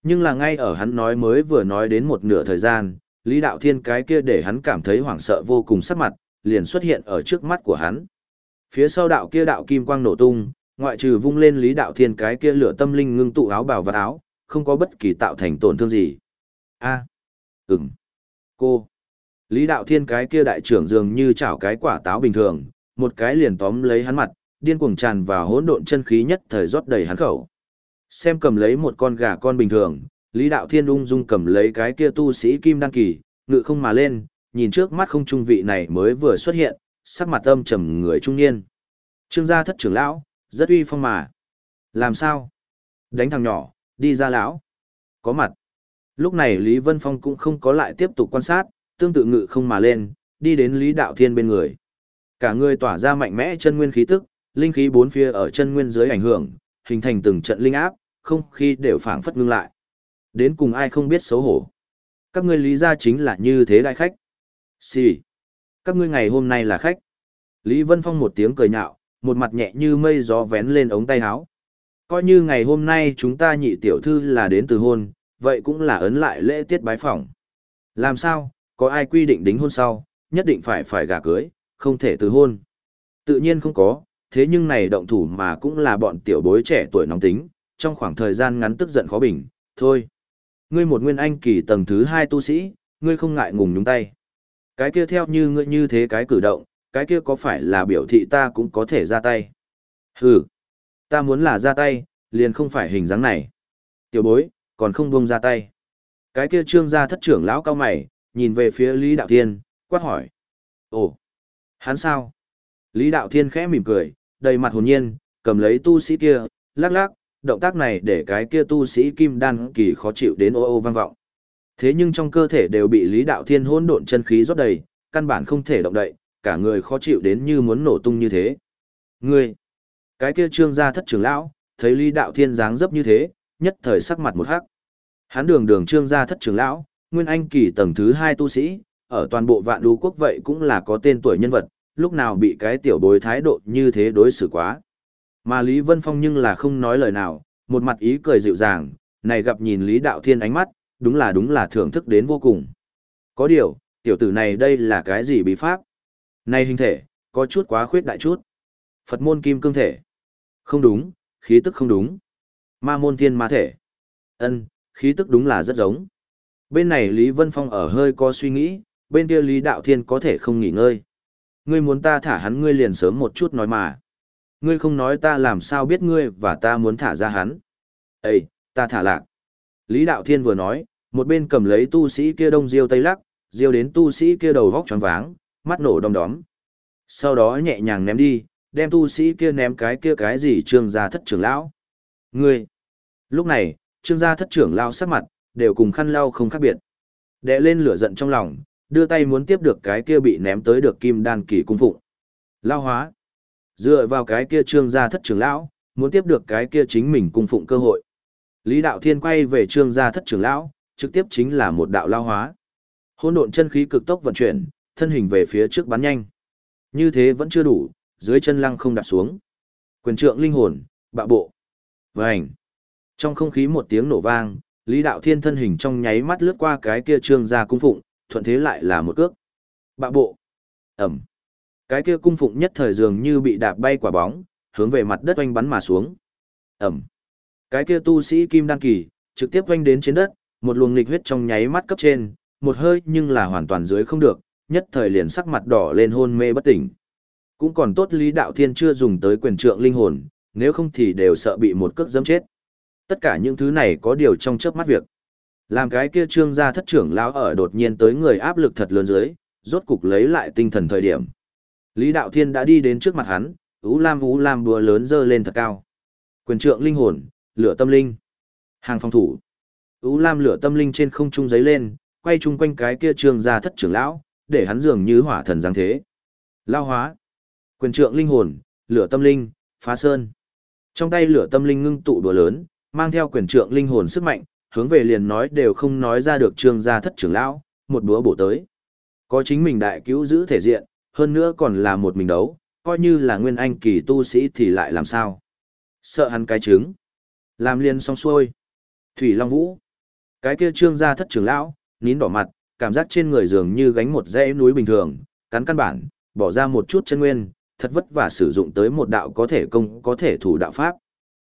Nhưng là ngay ở hắn nói mới vừa nói đến một nửa thời gian, Lý Đạo Thiên cái kia để hắn cảm thấy hoảng sợ vô cùng sắc mặt, liền xuất hiện ở trước mắt của hắn. Phía sau đạo kia đạo kim quang nổ tung, ngoại trừ vung lên Lý Đạo Thiên cái kia lửa tâm linh ngưng tụ áo bào và áo, không có bất kỳ tạo thành tổn thương gì. A, à, ừm, cô. Lý Đạo Thiên cái kia đại trưởng dường như chảo cái quả táo bình thường, một cái liền tóm lấy hắn mặt, điên cuồng tràn vào hỗn độn chân khí nhất thời rót đầy hắn khẩu. Xem cầm lấy một con gà con bình thường, Lý Đạo Thiên ung dung cầm lấy cái kia tu sĩ kim đăng kỳ, ngự không mà lên, nhìn trước mắt không trung vị này mới vừa xuất hiện, sắc mặt âm trầm người trung niên. Trương gia thất trưởng lão, rất uy phong mà. Làm sao? Đánh thằng nhỏ, đi ra lão. Có mặt. Lúc này Lý Vân Phong cũng không có lại tiếp tục quan sát, tương tự ngự không mà lên, đi đến Lý Đạo Thiên bên người. Cả người tỏa ra mạnh mẽ chân nguyên khí tức, linh khí bốn phía ở chân nguyên dưới ảnh hưởng, hình thành từng trận linh áp, không khí đều phảng phất ngưng lại. Đến cùng ai không biết xấu hổ. Các ngươi lý gia chính là như thế đại khách. Xì. Các ngươi ngày hôm nay là khách. Lý Vân Phong một tiếng cười nhạo, một mặt nhẹ như mây gió vén lên ống tay áo. Coi như ngày hôm nay chúng ta nhị tiểu thư là đến từ hôn, vậy cũng là ấn lại lễ tiết bái phỏng. Làm sao, có ai quy định đính hôn sau, nhất định phải phải gả cưới, không thể từ hôn. Tự nhiên không có, thế nhưng này động thủ mà cũng là bọn tiểu bối trẻ tuổi nóng tính, trong khoảng thời gian ngắn tức giận khó bình, thôi. Ngươi một nguyên anh kỳ tầng thứ hai tu sĩ, ngươi không ngại ngùng nhúng tay. Cái kia theo như ngươi như thế cái cử động, cái kia có phải là biểu thị ta cũng có thể ra tay? Hừ, ta muốn là ra tay, liền không phải hình dáng này. Tiểu bối, còn không buông ra tay. Cái kia trương gia thất trưởng lão cao mày, nhìn về phía Lý Đạo Thiên, quát hỏi. Ồ, hắn sao? Lý Đạo Thiên khẽ mỉm cười, đầy mặt hồn nhiên, cầm lấy tu sĩ kia, lắc lắc, động tác này để cái kia tu sĩ kim đan kỳ khó chịu đến ô ô vang vọng. Thế nhưng trong cơ thể đều bị Lý Đạo Thiên hỗn độn chân khí rót đầy, căn bản không thể động đậy, cả người khó chịu đến như muốn nổ tung như thế. Ngươi, cái kia trương gia thất trưởng lão, thấy Lý Đạo Thiên dáng dấp như thế, nhất thời sắc mặt một hắc. Hắn đường đường trương gia thất trưởng lão, nguyên anh kỳ tầng thứ hai tu sĩ, ở toàn bộ vạn đu quốc vậy cũng là có tên tuổi nhân vật, lúc nào bị cái tiểu bối thái độ như thế đối xử quá. Mà Lý Vân Phong nhưng là không nói lời nào, một mặt ý cười dịu dàng, này gặp nhìn Lý Đạo Thiên ánh mắt, đúng là đúng là thưởng thức đến vô cùng. Có điều, tiểu tử này đây là cái gì bí pháp? Này hình thể, có chút quá khuyết đại chút. Phật môn kim cương thể. Không đúng, khí tức không đúng. Ma môn thiên ma thể. ân khí tức đúng là rất giống. Bên này Lý Vân Phong ở hơi có suy nghĩ, bên kia Lý Đạo Thiên có thể không nghỉ ngơi. Ngươi muốn ta thả hắn ngươi liền sớm một chút nói mà. Ngươi không nói ta làm sao biết ngươi và ta muốn thả ra hắn. Ê, ta thả lạc. Lý Đạo Thiên vừa nói, một bên cầm lấy tu sĩ kia đông diêu tây lắc, diêu đến tu sĩ kia đầu vóc tròn váng, mắt nổ đom đóm. Sau đó nhẹ nhàng ném đi, đem tu sĩ kia ném cái kia cái gì trương gia thất trưởng lão. Ngươi! Lúc này, trương gia thất trưởng lão sắc mặt, đều cùng khăn lau không khác biệt. Đệ lên lửa giận trong lòng, đưa tay muốn tiếp được cái kia bị ném tới được kim đan kỳ cung phụng. Lao hóa. Dựa vào cái kia trương gia thất trưởng lão, muốn tiếp được cái kia chính mình cung phụng cơ hội. Lý Đạo Thiên quay về trương gia thất trưởng lão, trực tiếp chính là một đạo lao hóa. Hỗn độn chân khí cực tốc vận chuyển, thân hình về phía trước bắn nhanh. Như thế vẫn chưa đủ, dưới chân lăng không đạp xuống. Quyền trượng linh hồn, bạo bộ. Vành. Trong không khí một tiếng nổ vang, Lý Đạo Thiên thân hình trong nháy mắt lướt qua cái kia trương gia cung phụng, thuận thế lại là một cước. Bạ bộ. Ẩm. Cái kia cung phụng nhất thời dường như bị đạp bay quả bóng, hướng về mặt đất oanh bắn mà xuống. Ẩm. Cái kia tu sĩ kim đan kỳ, trực tiếp oanh đến trên đất, một luồng nghịch huyết trong nháy mắt cấp trên, một hơi nhưng là hoàn toàn dưới không được, nhất thời liền sắc mặt đỏ lên hôn mê bất tỉnh. Cũng còn tốt Lý Đạo Thiên chưa dùng tới quyền trượng linh hồn, nếu không thì đều sợ bị một cước dẫm chết. Tất cả những thứ này có điều trong chớp mắt việc. Làm cái kia trương gia thất trưởng lão ở đột nhiên tới người áp lực thật lớn dưới, rốt cục lấy lại tinh thần thời điểm. Lý Đạo Thiên đã đi đến trước mặt hắn, Ú Lam Ú Lam đùa lớn dơ lên thật cao. Quyền trượng linh hồn, lửa tâm linh. Hàng phòng thủ. Ú Lam lửa tâm linh trên không trung giấy lên, quay chung quanh cái kia trương gia thất trưởng lão, để hắn dường như hỏa thần giáng thế. Lao hóa. Quyền trượng linh hồn, lửa tâm linh, phá sơn. Trong tay lửa tâm linh ngưng tụ đùa lớn, mang theo quyền trượng linh hồn sức mạnh, hướng về liền nói đều không nói ra được trương gia thất trưởng lão, một búa bổ tới. Có chính mình đại cứu giữ thể diện, hơn nữa còn là một mình đấu, coi như là nguyên anh kỳ tu sĩ thì lại làm sao. Sợ hắn cái trứng. Làm liền xong xuôi. Thủy Long Vũ. Cái kia trương gia thất trưởng lão, nín đỏ mặt, cảm giác trên người dường như gánh một dãy núi bình thường, cắn căn bản, bỏ ra một chút chân nguyên, thật vất vả sử dụng tới một đạo có thể công có thể thủ đạo pháp.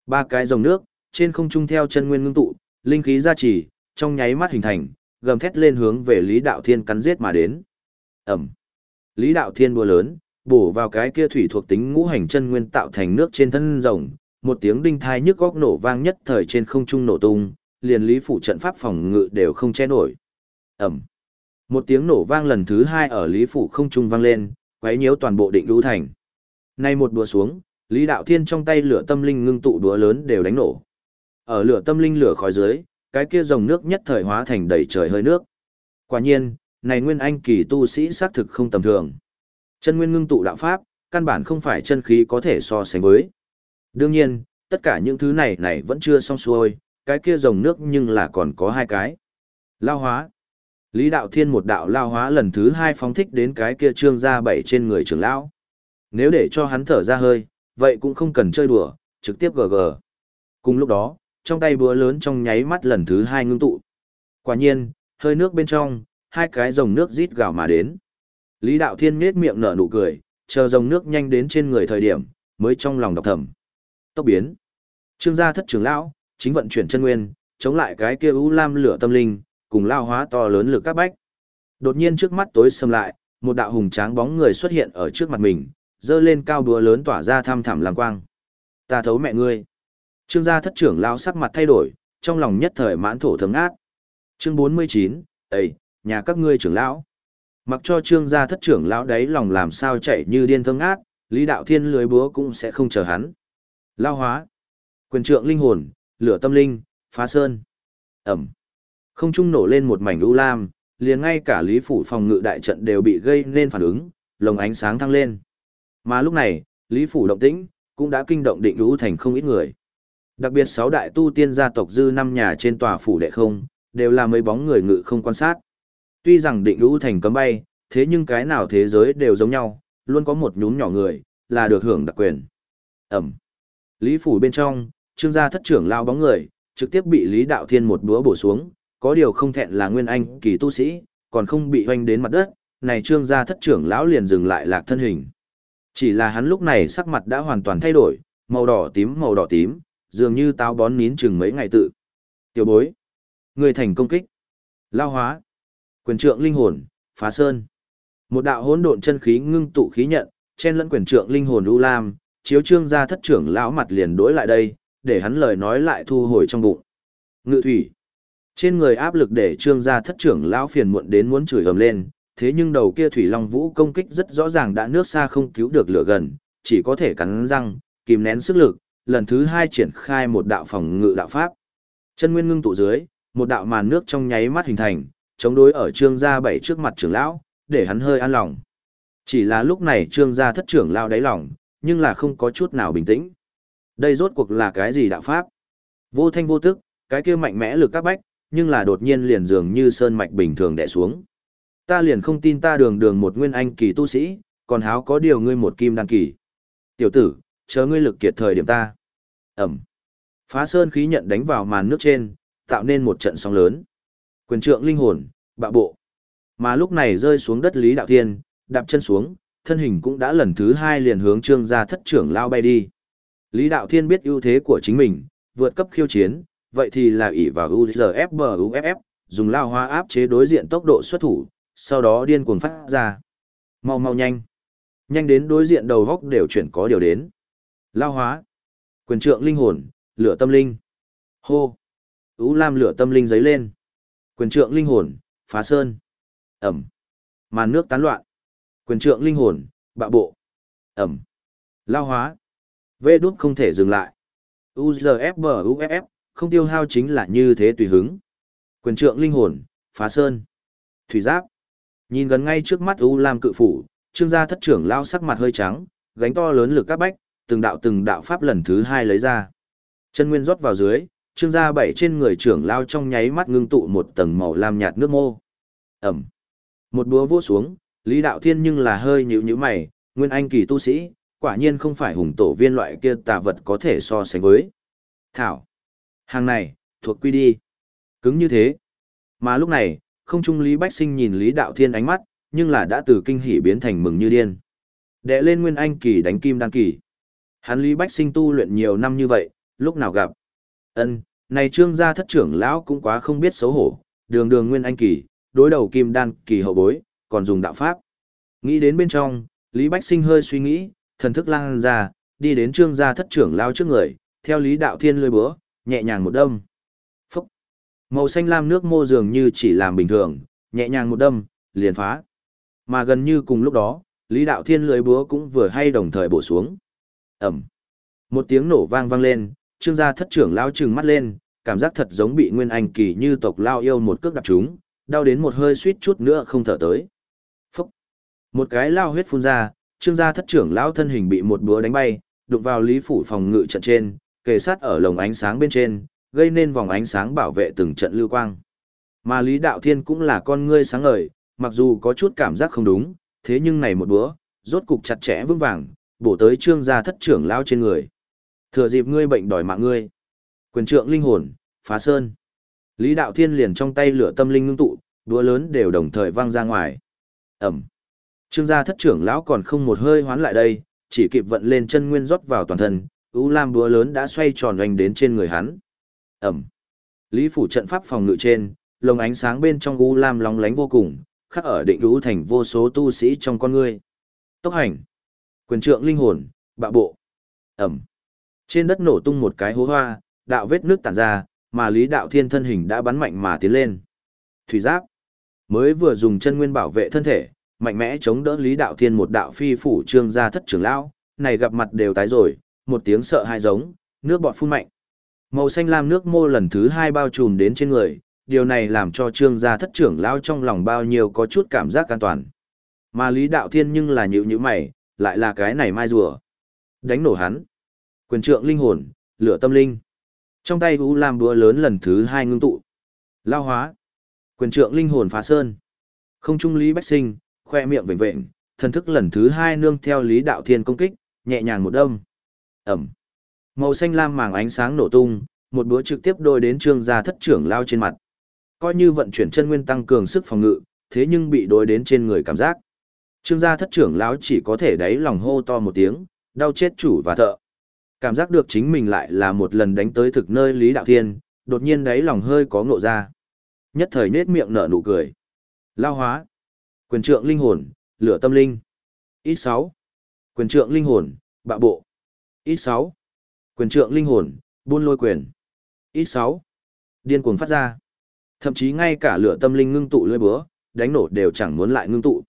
Ba cái dòng nước, trên không trung theo chân nguyên ngưng tụ, linh khí gia trì, trong nháy mắt hình thành, gầm thét lên hướng về Lý Đạo Thiên cắn giết mà đến. Ẩm. Lý Đạo Thiên búa lớn, bổ vào cái kia thủy thuộc tính ngũ hành chân nguyên tạo thành nước trên thân rồng, một tiếng đinh thai nhức góc nổ vang nhất thời trên không trung nổ tung, liền lý phủ trận pháp phòng ngự đều không che nổi. Ẩm. Một tiếng nổ vang lần thứ hai ở lý phủ không trung vang lên, quấy nhiễu toàn bộ định lũ thành. Nay một đùa xuống, Lý Đạo Thiên trong tay lửa tâm linh ngưng tụ đũa lớn đều đánh nổ. Ở lửa tâm linh lửa khói dưới, cái kia dòng nước nhất thời hóa thành đầy trời hơi nước. Quả nhiên, này nguyên anh kỳ tu sĩ xác thực không tầm thường. Chân nguyên ngưng tụ đạo pháp, căn bản không phải chân khí có thể so sánh với. Đương nhiên, tất cả những thứ này này vẫn chưa xong xuôi, cái kia dòng nước nhưng là còn có hai cái. Lao hóa. Lý đạo thiên một đạo lao hóa lần thứ hai phóng thích đến cái kia trương gia bảy trên người trưởng lão. Nếu để cho hắn thở ra hơi, vậy cũng không cần chơi đùa, trực tiếp gg. Cùng lúc đó, trong tay búa lớn trong nháy mắt lần thứ hai ngưng tụ. Quả nhiên, hơi nước bên trong, hai cái dòng nước rít gào mà đến. Lý Đạo Thiên nhếch miệng nở nụ cười, chờ dòng nước nhanh đến trên người thời điểm, mới trong lòng đọc thầm. Tốc biến. Trương gia thất trưởng lão, chính vận chuyển chân nguyên, chống lại cái kia u lam lửa tâm linh, cùng lao hóa to lớn lực các bách. Đột nhiên trước mắt tối sầm lại, một đạo hùng tráng bóng người xuất hiện ở trước mặt mình, dơ lên cao đùa lớn tỏa ra tham thẳm làm quang. Ta thấu mẹ ngươi. Trương gia thất trưởng lao sắc mặt thay đổi, trong lòng nhất thời mãn thổ thấm át. Chương 49, Ê, nhà các ngươi trưởng lão. Mặc cho trương gia thất trưởng lão đấy lòng làm sao chạy như điên thơm át, Lý Đạo Thiên lưới búa cũng sẽ không chờ hắn. Lao hóa. Quyền trượng linh hồn, lửa tâm linh, phá sơn. Ẩm. Không trung nổ lên một mảnh u lam, liền ngay cả Lý Phủ phòng ngự đại trận đều bị gây nên phản ứng, lồng ánh sáng thăng lên. Mà lúc này, Lý Phủ động tĩnh, cũng đã kinh động định lũ thành không ít người. Đặc biệt sáu đại tu tiên gia tộc dư năm nhà trên tòa phủ đệ không, đều là mấy bóng người ngự không quan sát. Tuy rằng định lũ thành cấm bay, thế nhưng cái nào thế giới đều giống nhau, luôn có một nhúm nhỏ người, là được hưởng đặc quyền. Ẩm. Lý phủ bên trong, trương gia thất trưởng lao bóng người, trực tiếp bị Lý Đạo Thiên một búa bổ xuống, có điều không thẹn là nguyên anh kỳ tu sĩ, còn không bị hoanh đến mặt đất, này trương gia thất trưởng lão liền dừng lại lạc thân hình. Chỉ là hắn lúc này sắc mặt đã hoàn toàn thay đổi, màu đỏ tím màu đỏ tím, dường như táo bón nín chừng mấy ngày tự. Tiểu bối. Người thành công kích. Lao hóa. Quyền trượng linh hồn, phá sơn. Một đạo hỗn độn chân khí ngưng tụ khí nhận, chen lẫn quyền trượng linh hồn u lam, chiếu trương ra thất trưởng lão mặt liền đối lại đây, để hắn lời nói lại thu hồi trong bụng. Ngự thủy. Trên người áp lực để trương gia thất trưởng lão phiền muộn đến muốn chửi ầm lên, thế nhưng đầu kia thủy long vũ công kích rất rõ ràng đã nước xa không cứu được lửa gần, chỉ có thể cắn răng, kìm nén sức lực, lần thứ hai triển khai một đạo phòng ngự đạo pháp. Chân nguyên ngưng tụ dưới, một đạo màn nước trong nháy mắt hình thành, chống đối ở trương gia bảy trước mặt trưởng lão, để hắn hơi an lòng. Chỉ là lúc này trương gia thất trưởng lão đáy lòng, nhưng là không có chút nào bình tĩnh. Đây rốt cuộc là cái gì đạo pháp? Vô thanh vô tức, cái kia mạnh mẽ lực các bách, nhưng là đột nhiên liền dường như sơn mạch bình thường đè xuống. Ta liền không tin ta đường đường một nguyên anh kỳ tu sĩ, còn háo có điều ngươi một kim đăng kỳ. Tiểu tử, chờ ngươi lực kiệt thời điểm ta. Ẩm. Phá sơn khí nhận đánh vào màn nước trên, tạo nên một trận sóng lớn. Quyền trượng linh hồn, bạo bộ. Mà lúc này rơi xuống đất Lý Đạo Thiên, đạp chân xuống, thân hình cũng đã lần thứ hai liền hướng trương gia thất trưởng lao bay đi. Lý Đạo Thiên biết ưu thế của chính mình, vượt cấp khiêu chiến, vậy thì là ỷ vào UZFBUFF, dùng lao hóa áp chế đối diện tốc độ xuất thủ, sau đó điên cuồng phát ra. Mau mau nhanh. Nhanh đến đối diện đầu góc đều chuyển có điều đến. Lao hóa. Quyền trượng linh hồn, lửa tâm linh. Hô. Ú Lam lửa tâm linh giấy lên. Quyền trượng linh hồn, phá sơn. Ẩm. Màn nước tán loạn. Quyền trượng linh hồn, bạo bộ. Ẩm. Lao hóa. Vê đút không thể dừng lại. UZFBUFF, không tiêu hao chính là như thế tùy hứng. Quyền trượng linh hồn, phá sơn. Thủy giáp. Nhìn gần ngay trước mắt U Lam cự phủ, trương gia thất trưởng lao sắc mặt hơi trắng, gánh to lớn lực các bách, từng đạo từng đạo pháp lần thứ hai lấy ra. Chân nguyên rót vào dưới, trương gia bảy trên người trưởng lao trong nháy mắt ngưng tụ một tầng màu lam nhạt nước mô. Ẩm. Một búa vỗ xuống, Lý Đạo Thiên nhưng là hơi nhíu nhíu mày, nguyên anh kỳ tu sĩ, quả nhiên không phải hùng tổ viên loại kia tà vật có thể so sánh với. Thảo. Hàng này, thuộc quy đi. Cứng như thế. Mà lúc này, không trung Lý Bách Sinh nhìn Lý Đạo Thiên ánh mắt, nhưng là đã từ kinh hỉ biến thành mừng như điên. Đệ lên nguyên anh kỳ đánh kim đan kỳ. Hắn Lý Bách Sinh tu luyện nhiều năm như vậy, lúc nào gặp. ân này trương gia thất trưởng lão cũng quá không biết xấu hổ, đường đường nguyên anh kỳ, đối đầu kim đan kỳ hậu bối, còn dùng đạo pháp. Nghĩ đến bên trong, Lý Bách Sinh hơi suy nghĩ, thần thức lan ra, đi đến trương gia thất trưởng lao trước người, theo Lý Đạo Thiên lươi búa, nhẹ nhàng một đâm. Phúc! Màu xanh lam nước mô dường như chỉ làm bình thường, nhẹ nhàng một đâm, liền phá. Mà gần như cùng lúc đó, Lý Đạo Thiên lưỡi búa cũng vừa hay đồng thời bổ xuống. Ẩm. Một tiếng nổ vang vang lên, trương gia thất trưởng lao trừng mắt lên, cảm giác thật giống bị nguyên anh kỳ như tộc lao yêu một cước đạp trúng, đau đến một hơi suýt chút nữa không thở tới. Phúc. Một cái lao huyết phun ra, trương gia thất trưởng lao thân hình bị một búa đánh bay, đụng vào lý phủ phòng ngự trận trên, kề sát ở lồng ánh sáng bên trên, gây nên vòng ánh sáng bảo vệ từng trận lưu quang. Mà Lý Đạo Thiên cũng là con ngươi sáng ngời, mặc dù có chút cảm giác không đúng, thế nhưng này một búa, rốt cục chặt chẽ vững vàng, bổ tới trương gia thất trưởng lao trên người. Thừa dịp ngươi bệnh đòi mạng ngươi. Quyền trượng linh hồn, phá sơn. Lý Đạo Thiên liền trong tay lửa tâm linh ngưng tụ, đũa lớn đều đồng thời văng ra ngoài. Ẩm. Trương gia thất trưởng lão còn không một hơi hoán lại đây, chỉ kịp vận lên chân nguyên rót vào toàn thân, U Lam đũa lớn đã xoay tròn oanh đến trên người hắn. Ẩm. Lý phủ trận pháp phòng ngự trên, lồng ánh sáng bên trong U Lam lóng lánh vô cùng, khắc ở định lũ thành vô số tu sĩ trong con ngươi. Tốc hành. Quyền trượng linh hồn, bạ bộ. Ẩm. Trên đất nổ tung một cái hố hoa, đạo vết nước tản ra, mà Lý Đạo Thiên thân hình đã bắn mạnh mà tiến lên. Thủy giáp. Mới vừa dùng chân nguyên bảo vệ thân thể, mạnh mẽ chống đỡ Lý Đạo Thiên một đạo phi phủ trương gia thất trưởng lão, này gặp mặt đều tái rồi, một tiếng sợ hai giống, nước bọt phun mạnh. Màu xanh lam nước mô lần thứ hai bao trùm đến trên người, điều này làm cho trương gia thất trưởng lão trong lòng bao nhiêu có chút cảm giác an toàn. Mà Lý Đạo Thiên nhưng là nhữ nhữ mày, lại là cái này mai rùa. Đánh nổ hắn. Quyền trượng linh hồn, lửa tâm linh. Trong tay U Lam đũa lớn lần thứ hai ngưng tụ. Lao hóa. Quyền trượng linh hồn phá sơn. Không trung Lý Bách Sinh, khoe miệng vệnh vệnh, thần thức lần thứ hai nương theo Lý Đạo Thiên công kích, nhẹ nhàng một đâm. Ẩm. Màu xanh lam màng ánh sáng nổ tung, một búa trực tiếp đôi đến trương gia thất trưởng lao trên mặt. Coi như vận chuyển chân nguyên tăng cường sức phòng ngự, thế nhưng bị đối đến trên người cảm giác. Trương gia thất trưởng lão chỉ có thể đáy lòng hô to một tiếng, đau chết chủ và thợ. Cảm giác được chính mình lại là một lần đánh tới thực nơi Lý Đạo Thiên, đột nhiên đáy lòng hơi có ngộ ra. Nhất thời nết miệng nở nụ cười. Lao hóa. Quyền trượng linh hồn, lửa tâm linh. Ít 6. Quyền trượng linh hồn, bạ bộ. Ít 6. Quyền trượng linh hồn, buôn lôi quyền. Ít 6. Điên cuồng phát ra. Thậm chí ngay cả lửa tâm linh ngưng tụ lưỡi búa, đánh nổ đều chẳng muốn lại ngưng tụ.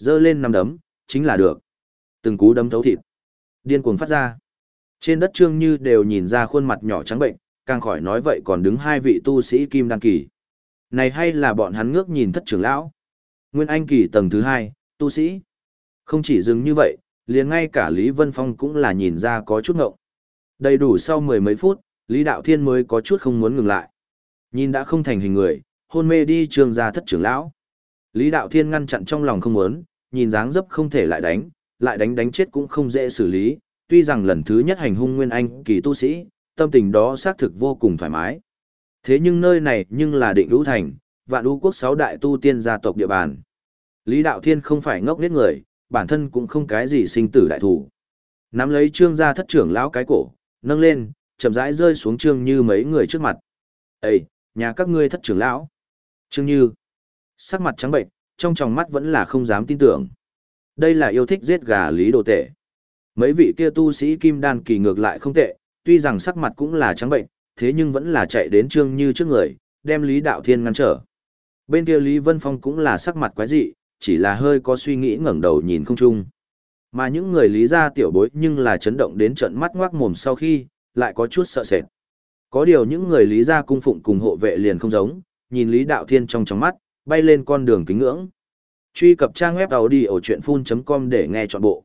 Dơ lên năm đấm, chính là được. Từng cú đấm thấu thịt. Điên cuồng phát ra. Trên đất trương như đều nhìn ra khuôn mặt nhỏ trắng bệnh, càng khỏi nói vậy còn đứng hai vị tu sĩ kim đan kỳ. Này hay là bọn hắn ngước nhìn thất trưởng lão? Nguyên Anh kỳ tầng thứ hai, tu sĩ. Không chỉ dừng như vậy, liền ngay cả Lý Vân Phong cũng là nhìn ra có chút ngộng. Đầy đủ sau mười mấy phút, Lý Đạo Thiên mới có chút không muốn ngừng lại. Nhìn đã không thành hình người, hôn mê đi trường ra thất trưởng lão. Lý Đạo Thiên ngăn chặn trong lòng không muốn, nhìn dáng dấp không thể lại đánh, lại đánh đánh chết cũng không dễ xử lý, tuy rằng lần thứ nhất hành hung Nguyên Anh kỳ tu sĩ, tâm tình đó xác thực vô cùng thoải mái. Thế nhưng nơi này nhưng là định lũ thành, vạn lũ quốc sáu đại tu tiên gia tộc địa bàn. Lý Đạo Thiên không phải ngốc nết người, bản thân cũng không cái gì sinh tử đại thủ. Nắm lấy trương gia thất trưởng lão cái cổ, nâng lên, chậm rãi rơi xuống trương như mấy người trước mặt. Ê, nhà các ngươi thất trưởng lão. Trương như, sắc mặt trắng bệnh, trong tròng mắt vẫn là không dám tin tưởng. Đây là yêu thích giết gà lý đồ tệ. Mấy vị kia tu sĩ kim đan kỳ ngược lại không tệ, tuy rằng sắc mặt cũng là trắng bệnh, thế nhưng vẫn là chạy đến trương như trước người, đem Lý Đạo Thiên ngăn trở. Bên kia Lý Vân Phong cũng là sắc mặt quái dị, chỉ là hơi có suy nghĩ ngẩng đầu nhìn không chung. Mà những người Lý gia tiểu bối nhưng là chấn động đến trận mắt ngoác mồm sau khi, lại có chút sợ sệt. Có điều những người Lý gia cung phụng cùng hộ vệ liền không giống, nhìn Lý Đạo Thiên trong trong mắt, bay lên con đường kính ngưỡng. Truy cập trang web đầu đi ở chuyện full.com để nghe trọn bộ.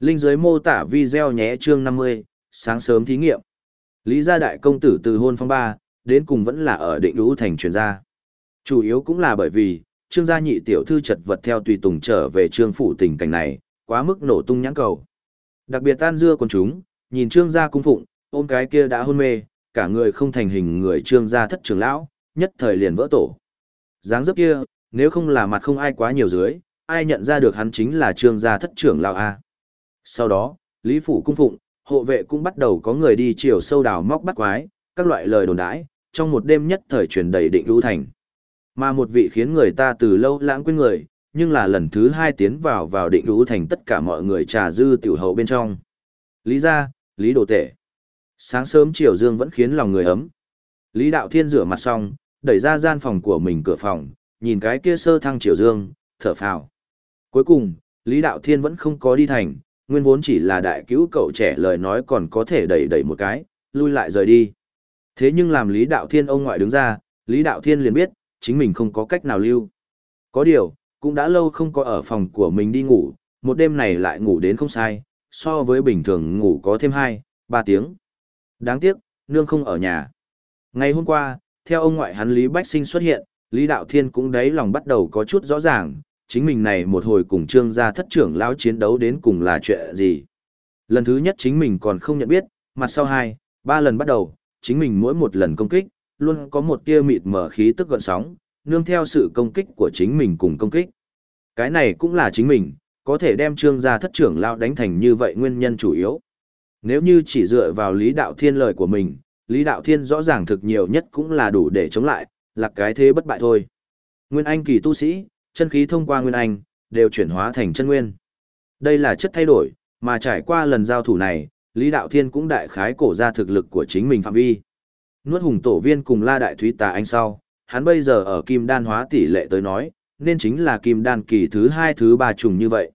Linh dưới mô tả video nhé chương 50, sáng sớm thí nghiệm. Lý gia đại công tử từ hôn phong ba, đến cùng vẫn là ở định lũ thành truyền gia. Chủ yếu cũng là bởi vì, trương gia nhị tiểu thư chật vật theo tùy tùng trở về trương phủ tình cảnh này, quá mức nổ tung nhãn cầu. Đặc biệt tan dưa con chúng, nhìn trương gia cung phụng, ôm cái kia đã hôn mê, cả người không thành hình người trương gia thất trưởng lão, nhất thời liền vỡ tổ dáng dấp kia, nếu không là mặt không ai quá nhiều dưới, ai nhận ra được hắn chính là trương gia thất trưởng lão A. Sau đó, Lý Phủ cung phụng, hộ vệ cũng bắt đầu có người đi chiều sâu đào móc bắt quái, các loại lời đồn đãi, trong một đêm nhất thời truyền đầy định lũ thành. Mà một vị khiến người ta từ lâu lãng quên người, nhưng là lần thứ hai tiến vào vào định lũ thành tất cả mọi người trà dư tiểu hậu bên trong. Lý gia, Lý Đồ Tể. Sáng sớm chiều dương vẫn khiến lòng người ấm. Lý Đạo Thiên rửa mặt xong, đẩy ra gian phòng của mình cửa phòng, nhìn cái kia sơ thăng chiều dương, thở phào. Cuối cùng, Lý Đạo Thiên vẫn không có đi thành, nguyên vốn chỉ là đại cứu cậu trẻ lời nói còn có thể đẩy đẩy một cái, lui lại rời đi. Thế nhưng làm Lý Đạo Thiên ông ngoại đứng ra, Lý Đạo Thiên liền biết, chính mình không có cách nào lưu. Có điều, cũng đã lâu không có ở phòng của mình đi ngủ, một đêm này lại ngủ đến không sai, so với bình thường ngủ có thêm 2, 3 tiếng. Đáng tiếc, nương không ở nhà. Ngày hôm qua, theo ông ngoại hắn Lý Bách Sinh xuất hiện, Lý Đạo Thiên cũng đấy lòng bắt đầu có chút rõ ràng, chính mình này một hồi cùng trương gia thất trưởng lão chiến đấu đến cùng là chuyện gì. Lần thứ nhất chính mình còn không nhận biết, mặt sau hai, ba lần bắt đầu, chính mình mỗi một lần công kích, luôn có một tia mịt mở khí tức gợn sóng, nương theo sự công kích của chính mình cùng công kích. Cái này cũng là chính mình, có thể đem trương gia thất trưởng lão đánh thành như vậy nguyên nhân chủ yếu. Nếu như chỉ dựa vào Lý Đạo Thiên lời của mình, Lý Đạo Thiên rõ ràng thực nhiều nhất cũng là đủ để chống lại, là cái thế bất bại thôi. Nguyên Anh kỳ tu sĩ, chân khí thông qua Nguyên Anh, đều chuyển hóa thành chân nguyên. Đây là chất thay đổi, mà trải qua lần giao thủ này, Lý Đạo Thiên cũng đại khái cổ ra thực lực của chính mình phạm vi. Nuốt hùng tổ viên cùng La Đại Thúy Tà Anh sau, hắn bây giờ ở kim đan hóa tỷ lệ tới nói, nên chính là kim đan kỳ thứ hai thứ ba trùng như vậy.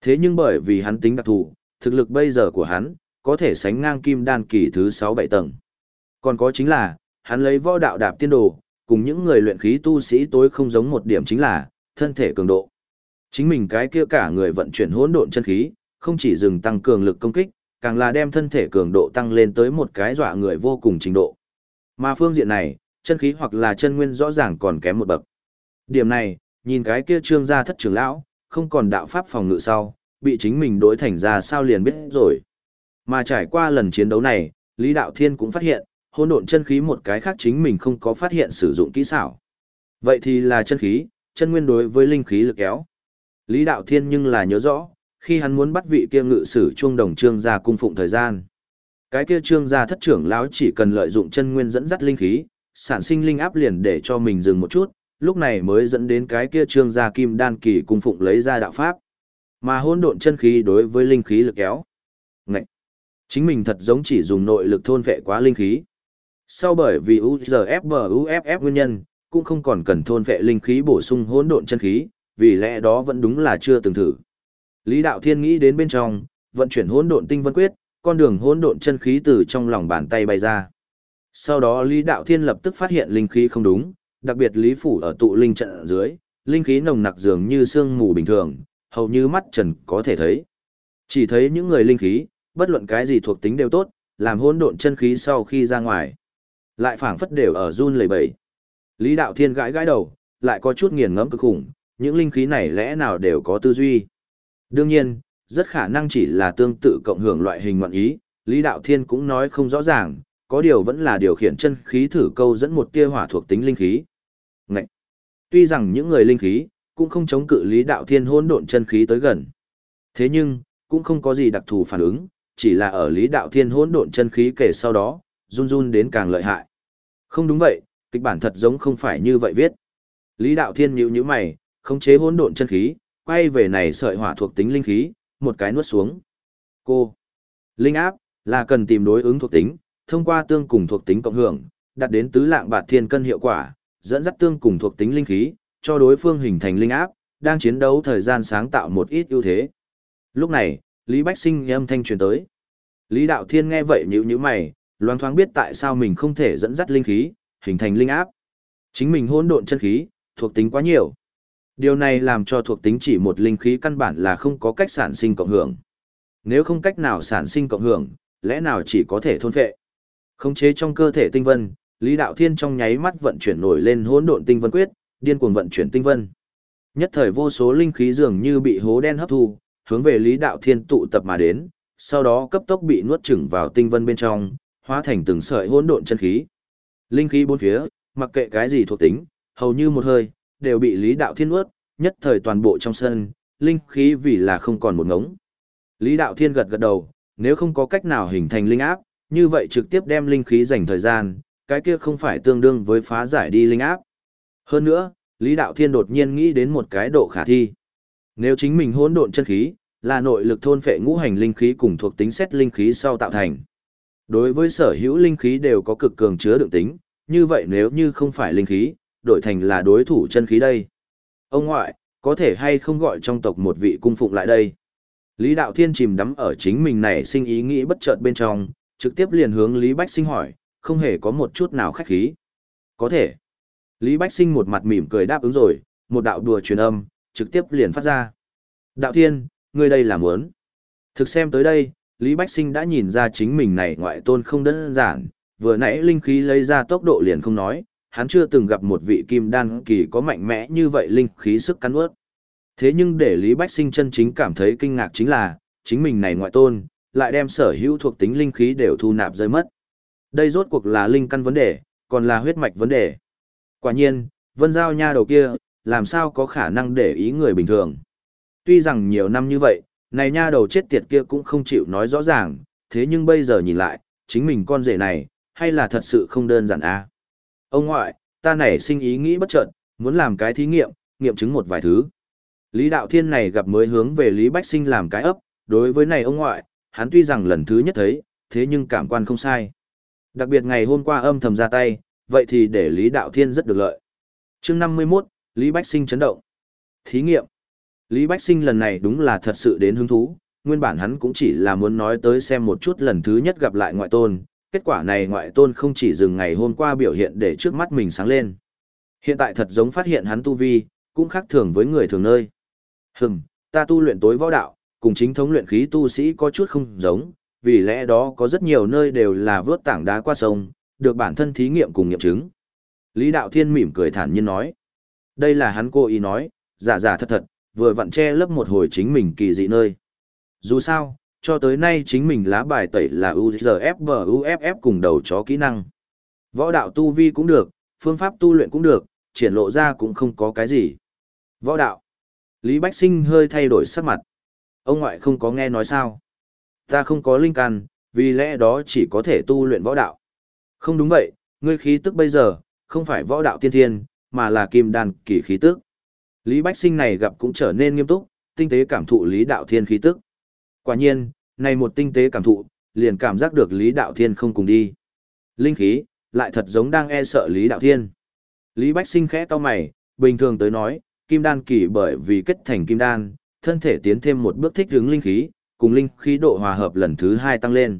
Thế nhưng bởi vì hắn tính đặc thù, thực lực bây giờ của hắn, có thể sánh ngang kim đan kỳ thứ sáu bảy tầng. Còn có chính là, hắn lấy võ đạo đạp tiên đồ, cùng những người luyện khí tu sĩ tối không giống một điểm chính là, thân thể cường độ. Chính mình cái kia cả người vận chuyển hỗn độn chân khí, không chỉ dừng tăng cường lực công kích, càng là đem thân thể cường độ tăng lên tới một cái dọa người vô cùng trình độ. Mà phương diện này, chân khí hoặc là chân nguyên rõ ràng còn kém một bậc. Điểm này, nhìn cái kia trương gia thất trưởng lão, không còn đạo pháp phòng ngự sau, bị chính mình đối thành ra sao liền biết rồi. Mà trải qua lần chiến đấu này, Lý Đạo Thiên cũng phát hiện, hỗn độn chân khí một cái khác chính mình không có phát hiện sử dụng kỹ xảo. Vậy thì là chân khí, chân nguyên đối với linh khí lực kéo. Lý Đạo Thiên nhưng là nhớ rõ, khi hắn muốn bắt vị kia ngự sử chuông đồng trương gia cung phụng thời gian. Cái kia trương gia thất trưởng lão chỉ cần lợi dụng chân nguyên dẫn dắt linh khí, sản sinh linh áp liền để cho mình dừng một chút, lúc này mới dẫn đến cái kia trương gia kim đan kỳ cung phụng lấy ra đạo pháp. Mà hỗn độn chân khí đối với linh khí lực kéo. Ngậy! Chính mình thật giống chỉ dùng nội lực thôn vệ quá linh khí. Sau bởi vì UZFBUFF nguyên nhân, cũng không còn cần thôn vệ linh khí bổ sung hỗn độn chân khí, vì lẽ đó vẫn đúng là chưa từng thử. Lý Đạo Thiên nghĩ đến bên trong, vận chuyển hỗn độn tinh vân quyết, con đường hỗn độn chân khí từ trong lòng bàn tay bay ra. Sau đó Lý Đạo Thiên lập tức phát hiện linh khí không đúng, đặc biệt Lý phủ ở tụ linh trận ở dưới, linh khí nồng nặc dường như sương mù bình thường, hầu như mắt trần có thể thấy. Chỉ thấy những người linh khí, bất luận cái gì thuộc tính đều tốt, làm hỗn độn chân khí sau khi ra ngoài, lại phảng phất đều ở run lẩy bẩy. Lý Đạo Thiên gãi gãi đầu, lại có chút nghiền ngẫm cực khủng, những linh khí này lẽ nào đều có tư duy. Đương nhiên, rất khả năng chỉ là tương tự cộng hưởng loại hình ngoạn ý, Lý Đạo Thiên cũng nói không rõ ràng, có điều vẫn là điều khiển chân khí thử câu dẫn một tia hỏa thuộc tính linh khí. Ngậy! Tuy rằng những người linh khí, cũng không chống cự Lý Đạo Thiên hỗn độn chân khí tới gần. Thế nhưng, cũng không có gì đặc thù phản ứng, chỉ là ở Lý Đạo Thiên hỗn độn chân khí kể sau đó, run run đến càng lợi hại. Không đúng vậy, kịch bản thật giống không phải như vậy viết. Lý Đạo Thiên nhíu nhíu mày, khống chế hỗn độn chân khí, quay về này sợi hỏa thuộc tính linh khí, một cái nuốt xuống. Cô. Linh áp là cần tìm đối ứng thuộc tính, thông qua tương cùng thuộc tính cộng hưởng, đạt đến tứ lạng bạt thiên cân hiệu quả, dẫn dắt tương cùng thuộc tính linh khí, cho đối phương hình thành linh áp, đang chiến đấu thời gian sáng tạo một ít ưu thế. Lúc này, Lý Bách Sinh âm thanh truyền tới. Lý Đạo Thiên nghe vậy nhíu nhíu mày, loáng thoáng biết tại sao mình không thể dẫn dắt linh khí, hình thành linh áp. Chính mình hỗn độn chân khí, thuộc tính quá nhiều. Điều này làm cho thuộc tính chỉ một linh khí căn bản là không có cách sản sinh cộng hưởng. Nếu không cách nào sản sinh cộng hưởng, lẽ nào chỉ có thể thôn phệ. Khống chế trong cơ thể tinh vân, Lý Đạo Thiên trong nháy mắt vận chuyển nổi lên hỗn độn tinh vân quyết, điên cuồng vận chuyển tinh vân. Nhất thời vô số linh khí dường như bị hố đen hấp thu, hướng về Lý Đạo Thiên tụ tập mà đến, sau đó cấp tốc bị nuốt chửng vào tinh vân bên trong, hóa thành từng sợi hỗn độn chân khí. Linh khí bốn phía, mặc kệ cái gì thuộc tính, hầu như một hơi, đều bị Lý Đạo Thiên nuốt, nhất thời toàn bộ trong sân, linh khí vì là không còn một ngống. Lý Đạo Thiên gật gật đầu, nếu không có cách nào hình thành linh áp, như vậy trực tiếp đem linh khí dành thời gian, cái kia không phải tương đương với phá giải đi linh áp. Hơn nữa, Lý Đạo Thiên đột nhiên nghĩ đến một cái độ khả thi. Nếu chính mình hỗn độn chân khí, là nội lực thôn phệ ngũ hành linh khí cùng thuộc tính xét linh khí sau tạo thành. Đối với sở hữu linh khí đều có cực cường chứa đựng tính, như vậy nếu như không phải linh khí, đổi thành là đối thủ chân khí đây. Ông ngoại, có thể hay không gọi trong tộc một vị cung phụng lại đây? Lý Đạo Thiên chìm đắm ở chính mình này sinh ý nghĩ bất chợt bên trong, trực tiếp liền hướng Lý Bách Sinh hỏi, không hề có một chút nào khách khí. Có thể. Lý Bách Sinh một mặt mỉm cười đáp ứng rồi, một đạo đùa truyền âm, trực tiếp liền phát ra. Đạo Thiên, ngươi đây là muốn. Thực xem tới đây, Lý Bách Sinh đã nhìn ra chính mình này ngoại tôn không đơn giản, vừa nãy linh khí lấy ra tốc độ liền không nói, hắn chưa từng gặp một vị kim đan kỳ có mạnh mẽ như vậy linh khí sức cắn ướt. Thế nhưng để Lý Bách Sinh chân chính cảm thấy kinh ngạc chính là, chính mình này ngoại tôn, lại đem sở hữu thuộc tính linh khí đều thu nạp rơi mất. Đây rốt cuộc là linh căn vấn đề, còn là huyết mạch vấn đề. Quả nhiên, vân giao nha đầu kia, làm sao có khả năng để ý người bình thường. Tuy rằng nhiều năm như vậy, này nha đầu chết tiệt kia cũng không chịu nói rõ ràng, thế nhưng bây giờ nhìn lại, chính mình con rể này, hay là thật sự không đơn giản a à? Ông ngoại, ta nảy sinh ý nghĩ bất chợt, muốn làm cái thí nghiệm, nghiệm chứng một vài thứ. Lý Đạo Thiên này gặp mới hướng về Lý Bách Sinh làm cái ấp, đối với này ông ngoại, hắn tuy rằng lần thứ nhất thấy, thế nhưng cảm quan không sai. Đặc biệt ngày hôm qua âm thầm ra tay, vậy thì để Lý Đạo Thiên rất được lợi. chương 51, Lý Bách Sinh chấn động. Thí nghiệm. Lý Bách Sinh lần này đúng là thật sự đến hứng thú, nguyên bản hắn cũng chỉ là muốn nói tới xem một chút lần thứ nhất gặp lại ngoại tôn, kết quả này ngoại tôn không chỉ dừng ngày hôm qua biểu hiện để trước mắt mình sáng lên. Hiện tại thật giống phát hiện hắn tu vi, cũng khác thường với người thường nơi. Hừm, ta tu luyện tối võ đạo, cùng chính thống luyện khí tu sĩ có chút không giống, vì lẽ đó có rất nhiều nơi đều là vớt tảng đá qua sông, được bản thân thí nghiệm cùng nghiệm chứng. Lý Đạo Thiên mỉm cười thản nhiên nói. Đây là hắn cô ý nói, giả giả thật thật, vừa vặn che lấp một hồi chính mình kỳ dị nơi. Dù sao, cho tới nay chính mình lá bài tẩy là UZFBUFF cùng đầu chó kỹ năng. Võ đạo tu vi cũng được, phương pháp tu luyện cũng được, triển lộ ra cũng không có cái gì. Võ đạo. Lý Bách Sinh hơi thay đổi sắc mặt. Ông ngoại không có nghe nói sao. Ta không có linh căn, vì lẽ đó chỉ có thể tu luyện võ đạo. Không đúng vậy, ngươi khí tức bây giờ, không phải võ đạo tiên thiên, mà là kim đàn kỳ khí tức. Lý Bách Sinh này gặp cũng trở nên nghiêm túc, tinh tế cảm thụ Lý Đạo Thiên khí tức. Quả nhiên, này một tinh tế cảm thụ, liền cảm giác được Lý Đạo Thiên không cùng đi. Linh khí, lại thật giống đang e sợ Lý Đạo Thiên. Lý Bách Sinh khẽ to mày, bình thường tới nói, kim đan kỳ bởi vì kết thành kim đan, thân thể tiến thêm một bước thích ứng linh khí, cùng linh khí độ hòa hợp lần thứ hai tăng lên.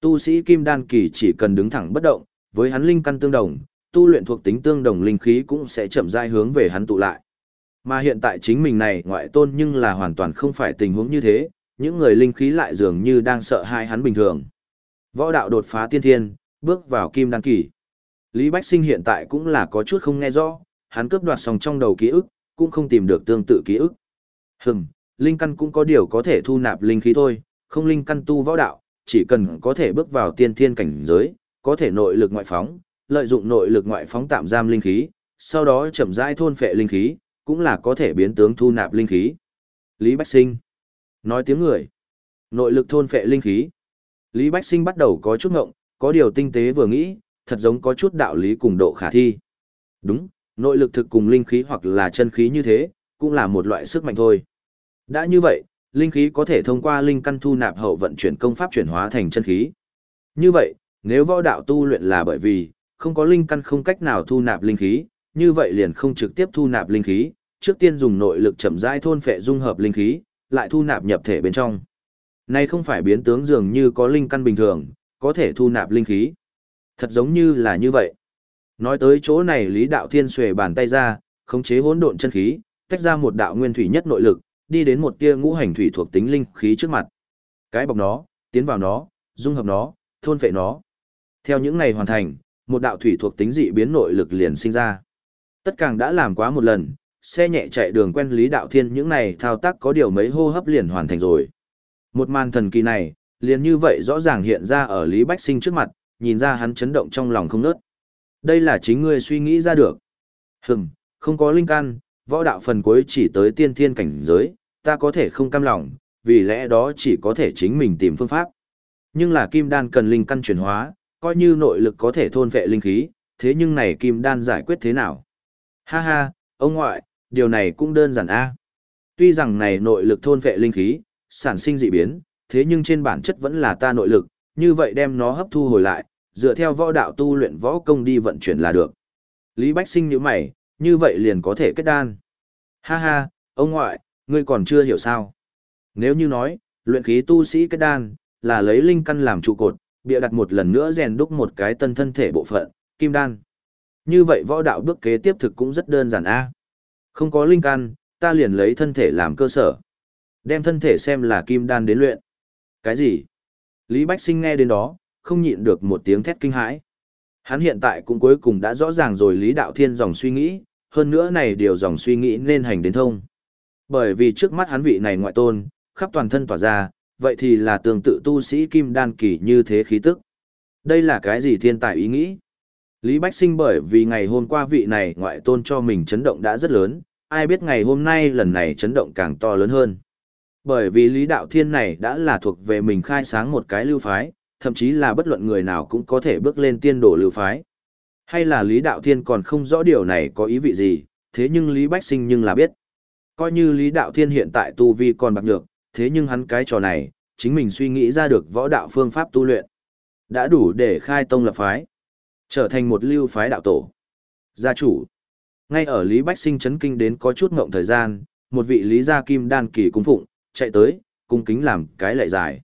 Tu sĩ kim đan kỳ chỉ cần đứng thẳng bất động, với hắn linh căn tương đồng, tu luyện thuộc tính tương đồng linh khí cũng sẽ chậm rãi hướng về hắn tụ lại. Mà hiện tại chính mình này ngoại tôn nhưng là hoàn toàn không phải tình huống như thế, những người linh khí lại dường như đang sợ hai hắn bình thường. Võ đạo đột phá tiên thiên, bước vào kim đan kỳ. Lý Bách Sinh hiện tại cũng là có chút không nghe rõ, hắn cướp đoạt xong trong đầu ký ức, cũng không tìm được tương tự ký ức. Hừm, linh căn cũng có điều có thể thu nạp linh khí thôi, không linh căn tu võ đạo, chỉ cần có thể bước vào tiên thiên cảnh giới, có thể nội lực ngoại phóng, lợi dụng nội lực ngoại phóng tạm giam linh khí, sau đó chậm rãi thôn phệ linh khí, cũng là có thể biến tướng thu nạp linh khí. Lý Bách Sinh Nói tiếng người. Nội lực thôn phệ linh khí. Lý Bách Sinh bắt đầu có chút ngộng, có điều tinh tế vừa nghĩ, thật giống có chút đạo lý cùng độ khả thi. Đúng, nội lực thực cùng linh khí hoặc là chân khí như thế, cũng là một loại sức mạnh thôi. Đã như vậy, linh khí có thể thông qua linh căn thu nạp hậu vận chuyển công pháp chuyển hóa thành chân khí. Như vậy, nếu võ đạo tu luyện là bởi vì không có linh căn không cách nào thu nạp linh khí, như vậy liền không trực tiếp thu nạp linh khí, trước tiên dùng nội lực chậm rãi thôn phệ dung hợp linh khí, lại thu nạp nhập thể bên trong. Này không phải biến tướng dường như có linh căn bình thường, có thể thu nạp linh khí. Thật giống như là như vậy. Nói tới chỗ này Lý Đạo Thiên xuề bàn tay ra, khống chế hỗn độn chân khí, tách ra một đạo nguyên thủy nhất nội lực, đi đến một tia ngũ hành thủy thuộc tính linh khí trước mặt. Cái bọc nó, tiến vào nó, dung hợp nó, thôn phệ nó. Theo những này hoàn thành, một đạo thủy thuộc tính dị biến nội lực liền sinh ra. Tất càng đã làm quá một lần, xe nhẹ chạy đường quen Lý Đạo Thiên những này thao tác có điều mấy hô hấp liền hoàn thành rồi. Một màn thần kỳ này, liền như vậy rõ ràng hiện ra ở Lý Bách Sinh trước mặt, nhìn ra hắn chấn động trong lòng không nớt. Đây là chính ngươi suy nghĩ ra được. Hừm, không có linh căn, võ đạo phần cuối chỉ tới tiên thiên cảnh giới, ta có thể không cam lòng, vì lẽ đó chỉ có thể chính mình tìm phương pháp. Nhưng là kim đan cần linh căn chuyển hóa, coi như nội lực có thể thôn vệ linh khí, thế nhưng này kim đan giải quyết thế nào? Ha ha, ông ngoại, điều này cũng đơn giản a. Tuy rằng này nội lực thôn vệ linh khí, sản sinh dị biến, thế nhưng trên bản chất vẫn là ta nội lực, như vậy đem nó hấp thu hồi lại, dựa theo võ đạo tu luyện võ công đi vận chuyển là được. Lý Bách Sinh như mày, như vậy liền có thể kết đan. Ha ha, ông ngoại, ngươi còn chưa hiểu sao. Nếu như nói, luyện khí tu sĩ kết đan, là lấy linh căn làm trụ cột, bịa đặt một lần nữa rèn đúc một cái tân thân thể bộ phận, kim đan. Như vậy võ đạo bước kế tiếp thực cũng rất đơn giản a. Không có linh căn, ta liền lấy thân thể làm cơ sở. Đem thân thể xem là kim đan đến luyện. Cái gì? Lý Bách Sinh nghe đến đó, không nhịn được một tiếng thét kinh hãi. Hắn hiện tại cũng cuối cùng đã rõ ràng rồi Lý Đạo Thiên dòng suy nghĩ, hơn nữa này điều dòng suy nghĩ nên hành đến thông. Bởi vì trước mắt hắn vị này ngoại tôn, khắp toàn thân tỏa ra, vậy thì là tương tự tu sĩ kim đan kỳ như thế khí tức. Đây là cái gì thiên tài ý nghĩ? Lý Bách Sinh bởi vì ngày hôm qua vị này ngoại tôn cho mình chấn động đã rất lớn, ai biết ngày hôm nay lần này chấn động càng to lớn hơn. Bởi vì Lý Đạo Thiên này đã là thuộc về mình khai sáng một cái lưu phái, thậm chí là bất luận người nào cũng có thể bước lên tiên đồ lưu phái. Hay là Lý Đạo Thiên còn không rõ điều này có ý vị gì, thế nhưng Lý Bách Sinh nhưng là biết. Coi như Lý Đạo Thiên hiện tại tu vi còn bạc nhược, thế nhưng hắn cái trò này, chính mình suy nghĩ ra được võ đạo phương pháp tu luyện. Đã đủ để khai tông lập phái, trở thành một lưu phái đạo tổ. Gia chủ. Ngay ở Lý Bách Sinh chấn kinh đến có chút ngộng thời gian, một vị Lý Gia Kim đan kỳ cung phụng, chạy tới, cung kính làm cái lệ dài.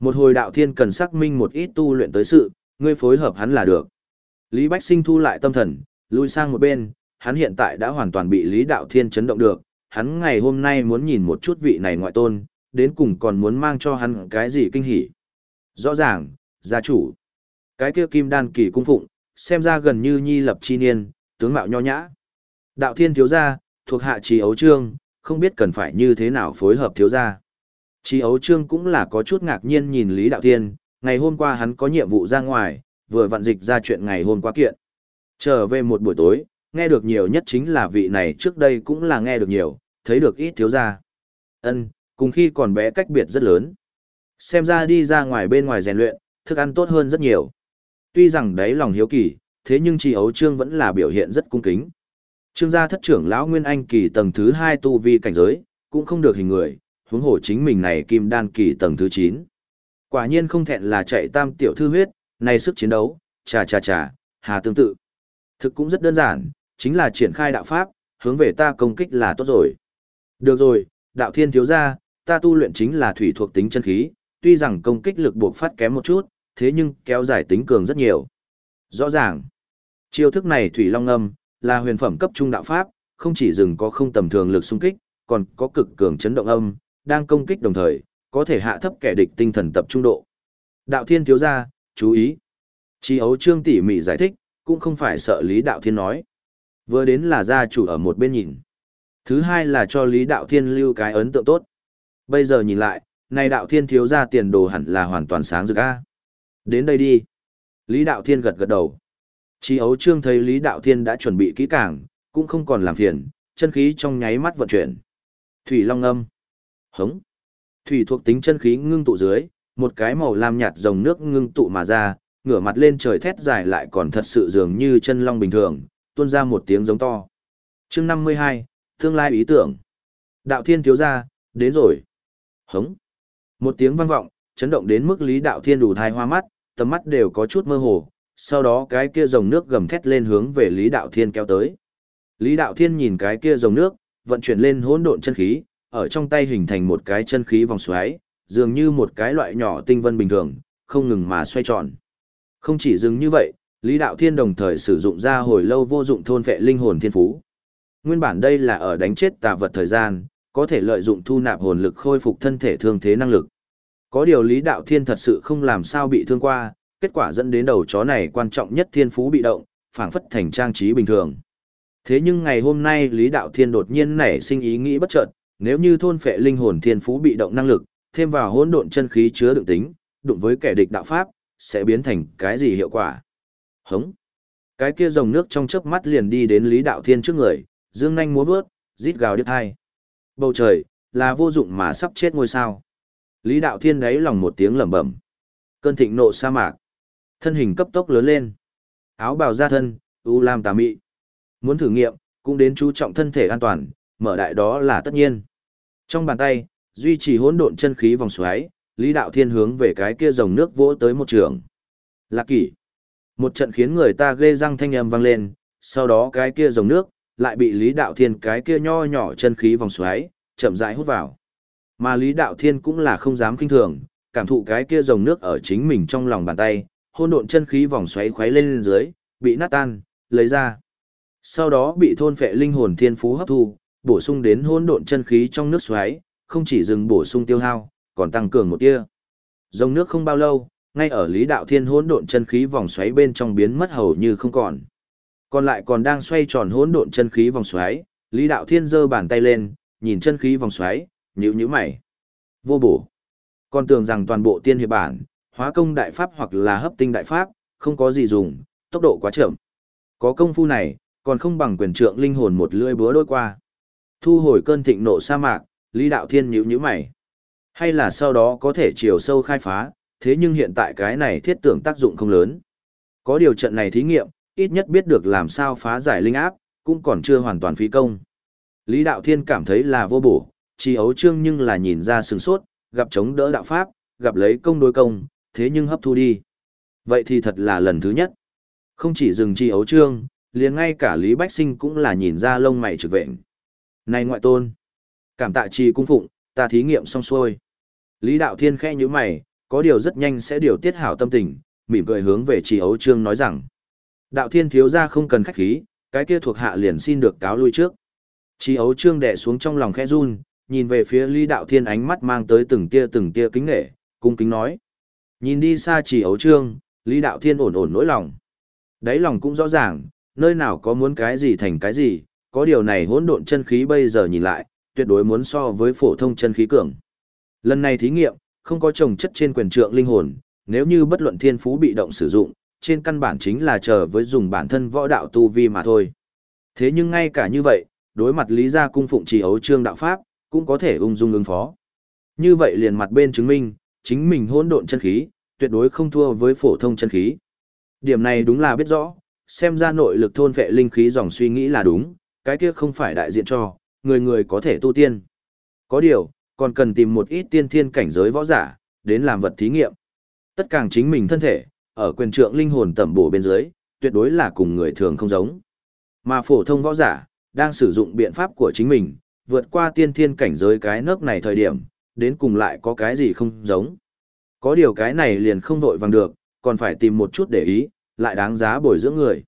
Một hồi đạo thiên cần xác minh một ít tu luyện tới sự, ngươi phối hợp hắn là được. Lý Bách Sinh thu lại tâm thần, lui sang một bên, hắn hiện tại đã hoàn toàn bị Lý Đạo Thiên chấn động được, hắn ngày hôm nay muốn nhìn một chút vị này ngoại tôn, đến cùng còn muốn mang cho hắn cái gì kinh hỉ. Rõ ràng, gia chủ. Cái kia kim đan kỳ cung phụng, xem ra gần như nhi lập chi niên, tướng mạo nho nhã. Đạo Thiên thiếu gia, thuộc hạ trí ấu trương, không biết cần phải như thế nào phối hợp thiếu gia. Trí ấu trương cũng là có chút ngạc nhiên nhìn Lý Đạo Thiên, ngày hôm qua hắn có nhiệm vụ ra ngoài, vừa vặn dịch ra chuyện ngày hôm qua kiện. Trở về một buổi tối, nghe được nhiều nhất chính là vị này trước đây cũng là nghe được nhiều, thấy được ít thiếu gia Ân, cùng khi còn bé cách biệt rất lớn. Xem ra đi ra ngoài bên ngoài rèn luyện, thức ăn tốt hơn rất nhiều. Tuy rằng đấy lòng hiếu kỳ, thế nhưng chị ấu trương vẫn là biểu hiện rất cung kính. Trương gia thất trưởng lão Nguyên Anh kỳ tầng thứ hai tu vi cảnh giới, cũng không được hình người, huống hồ chính mình này kim đan kỳ tầng thứ 9. Quả nhiên không thẹn là chạy tam tiểu thư huyết, này sức chiến đấu, chà chà chà, hà tương tự. Thực cũng rất đơn giản, chính là triển khai đạo pháp, hướng về ta công kích là tốt rồi. Được rồi, đạo thiên thiếu gia, ta tu luyện chính là thủy thuộc tính chân khí, tuy rằng công kích lực buộc phát kém một chút, thế nhưng kéo dài tính cường rất nhiều. Rõ ràng, chiêu thức này thủy long âm, là huyền phẩm cấp trung đạo pháp, không chỉ dừng có không tầm thường lực xung kích, còn có cực cường chấn động âm, đang công kích đồng thời, có thể hạ thấp kẻ địch tinh thần tập trung độ. Đạo Thiên thiếu gia, chú ý. Chi ấu trương tỉ mỉ giải thích, cũng không phải sợ Lý Đạo Thiên nói. Vừa đến là gia chủ ở một bên nhìn. Thứ hai là cho Lý Đạo Thiên lưu cái ấn tượng tốt. Bây giờ nhìn lại, này Đạo Thiên thiếu gia tiền đồ hẳn là hoàn toàn sáng rực a. Đến đây đi. Lý Đạo Thiên gật gật đầu. Chi ấu trương thấy Lý Đạo Thiên đã chuẩn bị kỹ càng, cũng không còn làm phiền, chân khí trong nháy mắt vận chuyển. Thủy Long âm. Hống. Thủy thuộc tính chân khí ngưng tụ dưới, một cái màu lam nhạt dòng nước ngưng tụ mà ra, ngửa mặt lên trời thét dài lại còn thật sự dường như chân long bình thường, tuôn ra một tiếng giống to. chương 52, tương lai ý tưởng. Đạo thiên thiếu gia, đến rồi. Hống. Một tiếng vang vọng, chấn động đến mức lý đạo thiên đủ thai hoa mắt, tầm mắt đều có chút mơ hồ, sau đó cái kia dòng nước gầm thét lên hướng về lý đạo thiên kéo tới. Lý đạo thiên nhìn cái kia dòng nước, vận chuyển lên hỗn độn chân khí, ở trong tay hình thành một cái chân khí vòng xoáy, dường như một cái loại nhỏ tinh vân bình thường, không ngừng mà xoay tròn. Không chỉ dừng như vậy, Lý Đạo Thiên đồng thời sử dụng ra hồi lâu vô dụng thôn vệ linh hồn thiên phú. Nguyên bản đây là ở đánh chết tà vật thời gian, có thể lợi dụng thu nạp hồn lực khôi phục thân thể thương thế năng lực. Có điều Lý Đạo Thiên thật sự không làm sao bị thương qua, kết quả dẫn đến đầu chó này quan trọng nhất thiên phú bị động, phảng phất thành trang trí bình thường. Thế nhưng ngày hôm nay Lý Đạo Thiên đột nhiên nảy sinh ý nghĩ bất chợt, nếu như thôn phệ linh hồn thiên phú bị động năng lực, thêm vào hỗn độn chân khí chứa đựng tính, đụng với kẻ địch đạo pháp, sẽ biến thành cái gì hiệu quả? Hống. Cái kia dòng nước trong chớp mắt liền đi đến Lý Đạo Thiên trước người, dương nhanh múa vớt, rít gào điếc hai. Bầu trời, là vô dụng mà sắp chết ngôi sao. Lý Đạo Thiên đáy lòng một tiếng lẩm bẩm. Cơn thịnh nộ sa mạc. Thân hình cấp tốc lớn lên. Áo bào da thân, u lam tà mị. Muốn thử nghiệm, cũng đến chú trọng thân thể an toàn, mở đại đó là tất nhiên. Trong bàn tay, duy trì hỗn độn chân khí vòng xoáy, Lý Đạo Thiên hướng về cái kia dòng nước vỗ tới một trường. Lạc kỷ. Một trận khiến người ta ghê răng thanh âm vang lên, sau đó cái kia dòng nước, lại bị Lý Đạo Thiên cái kia nho nhỏ chân khí vòng xoáy, chậm rãi hút vào. Mà Lý Đạo Thiên cũng là không dám kinh thường, cảm thụ cái kia dòng nước ở chính mình trong lòng bàn tay, hôn độn chân khí vòng xoáy khoáy lên, lên dưới, bị nát tan, lấy ra. Sau đó bị thôn phệ linh hồn thiên phú hấp thu, bổ sung đến hôn độn chân khí trong nước xoáy, không chỉ dừng bổ sung tiêu hao, còn tăng cường một tia. Dòng nước không bao lâu, ngay ở Lý Đạo Thiên hỗn độn chân khí vòng xoáy bên trong biến mất hầu như không còn. Còn lại còn đang xoay tròn hỗn độn chân khí vòng xoáy, Lý Đạo Thiên giơ bàn tay lên, nhìn chân khí vòng xoáy, nhữ nhữ mày. Vô bổ. Còn tưởng rằng toàn bộ tiên hiệp bản, hóa công đại pháp hoặc là hấp tinh đại pháp, không có gì dùng, tốc độ quá chậm. Có công phu này, còn không bằng quyền trượng linh hồn một lưỡi búa đôi qua. Thu hồi cơn thịnh nộ sa mạc, Lý Đạo Thiên nhíu nhíu mày. Hay là sau đó có thể chiều sâu khai phá, thế nhưng hiện tại cái này thiết tưởng tác dụng không lớn. Có điều trận này thí nghiệm, ít nhất biết được làm sao phá giải linh áp, cũng còn chưa hoàn toàn phí công. Lý Đạo Thiên cảm thấy là vô bổ, Chi ấu trương nhưng là nhìn ra sừng sốt, gặp chống đỡ đạo pháp, gặp lấy công đối công, thế nhưng hấp thu đi. Vậy thì thật là lần thứ nhất. Không chỉ dừng chi ấu trương, liền ngay cả Lý Bách Sinh cũng là nhìn ra lông mày trực vệnh. Này ngoại tôn, cảm tạ trì cung phụng, ta thí nghiệm xong xuôi. Lý Đạo Thiên khẽ như mày, có điều rất nhanh sẽ điều tiết hảo tâm tình, mỉm cười hướng về trì ấu trương nói rằng. Đạo Thiên thiếu ra không cần khách khí, cái kia thuộc hạ liền xin được cáo lui trước. Trì ấu trương đè xuống trong lòng khẽ run, nhìn về phía Lý Đạo Thiên ánh mắt mang tới từng tia từng tia kính nghệ, cung kính nói. Nhìn đi xa chỉ ấu trương, Lý Đạo Thiên ổn ổn nỗi lòng. Đấy lòng cũng rõ ràng, nơi nào có muốn cái gì thành cái gì, có điều này hỗn độn chân khí bây giờ nhìn lại, tuyệt đối muốn so với phổ thông chân khí cường. Lần này thí nghiệm, không có trồng chất trên quyền trượng linh hồn, nếu như bất luận thiên phú bị động sử dụng, trên căn bản chính là chờ với dùng bản thân võ đạo tu vi mà thôi. Thế nhưng ngay cả như vậy, đối mặt lý gia cung phụng trì ấu trương đạo pháp, cũng có thể ung dung ứng phó. Như vậy liền mặt bên chứng minh, chính mình hỗn độn chân khí, tuyệt đối không thua với phổ thông chân khí. Điểm này đúng là biết rõ, xem ra nội lực thôn vệ linh khí dòng suy nghĩ là đúng, cái kia không phải đại diện cho, người người có thể tu tiên. Có điều, còn cần tìm một ít tiên thiên cảnh giới võ giả, đến làm vật thí nghiệm. Tất cả chính mình thân thể, ở quyền trượng linh hồn tẩm bổ bên dưới, tuyệt đối là cùng người thường không giống. Mà phổ thông võ giả, đang sử dụng biện pháp của chính mình, vượt qua tiên thiên cảnh giới cái nước này thời điểm, đến cùng lại có cái gì không giống. Có điều cái này liền không vội vàng được, còn phải tìm một chút để ý, lại đáng giá bồi dưỡng người.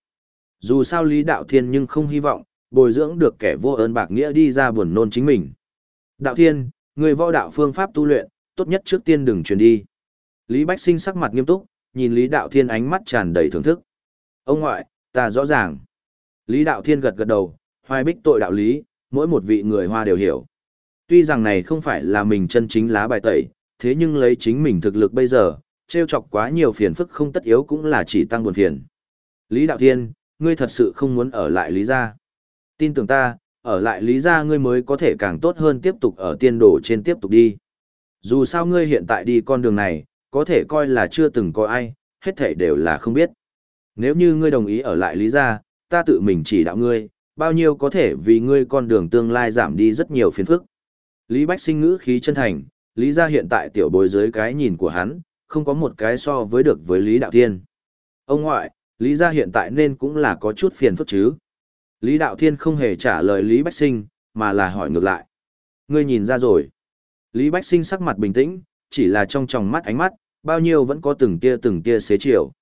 Dù sao Lý Đạo Thiên nhưng không hy vọng, bồi dưỡng được kẻ vô ơn bạc nghĩa đi ra buồn nôn chính mình. Đạo Thiên, người võ đạo phương pháp tu luyện, tốt nhất trước tiên đừng truyền đi. Lý Bách Sinh sắc mặt nghiêm túc, nhìn Lý Đạo Thiên ánh mắt tràn đầy thưởng thức. Ông ngoại, ta rõ ràng. Lý Đạo Thiên gật gật đầu, hoài bích tội đạo lý, mỗi một vị người hoa đều hiểu. Tuy rằng này không phải là mình chân chính lá bài tẩy, thế nhưng lấy chính mình thực lực bây giờ, treo chọc quá nhiều phiền phức không tất yếu cũng là chỉ tăng buồn phiền. Lý Đạo Thiên, ngươi thật sự không muốn ở lại Lý gia. Tin tưởng ta, ở lại Lý gia ngươi mới có thể càng tốt hơn tiếp tục ở tiên đồ trên tiếp tục đi. Dù sao ngươi hiện tại đi con đường này, có thể coi là chưa từng có ai, hết thảy đều là không biết. Nếu như ngươi đồng ý ở lại Lý gia, ta tự mình chỉ đạo ngươi, bao nhiêu có thể vì ngươi con đường tương lai giảm đi rất nhiều phiền phức. Lý Bách sinh ngữ khí chân thành, Lý gia hiện tại tiểu bối dưới cái nhìn của hắn, không có một cái so với được với Lý Đạo Thiên. Ông ngoại, Lý gia hiện tại nên cũng là có chút phiền phức chứ. Lý Đạo Thiên không hề trả lời Lý Bách sinh, mà là hỏi ngược lại. Ngươi nhìn ra rồi. Lý Bách sinh sắc mặt bình tĩnh, chỉ là trong tròng mắt ánh mắt, bao nhiêu vẫn có từng tia từng tia xế chiều.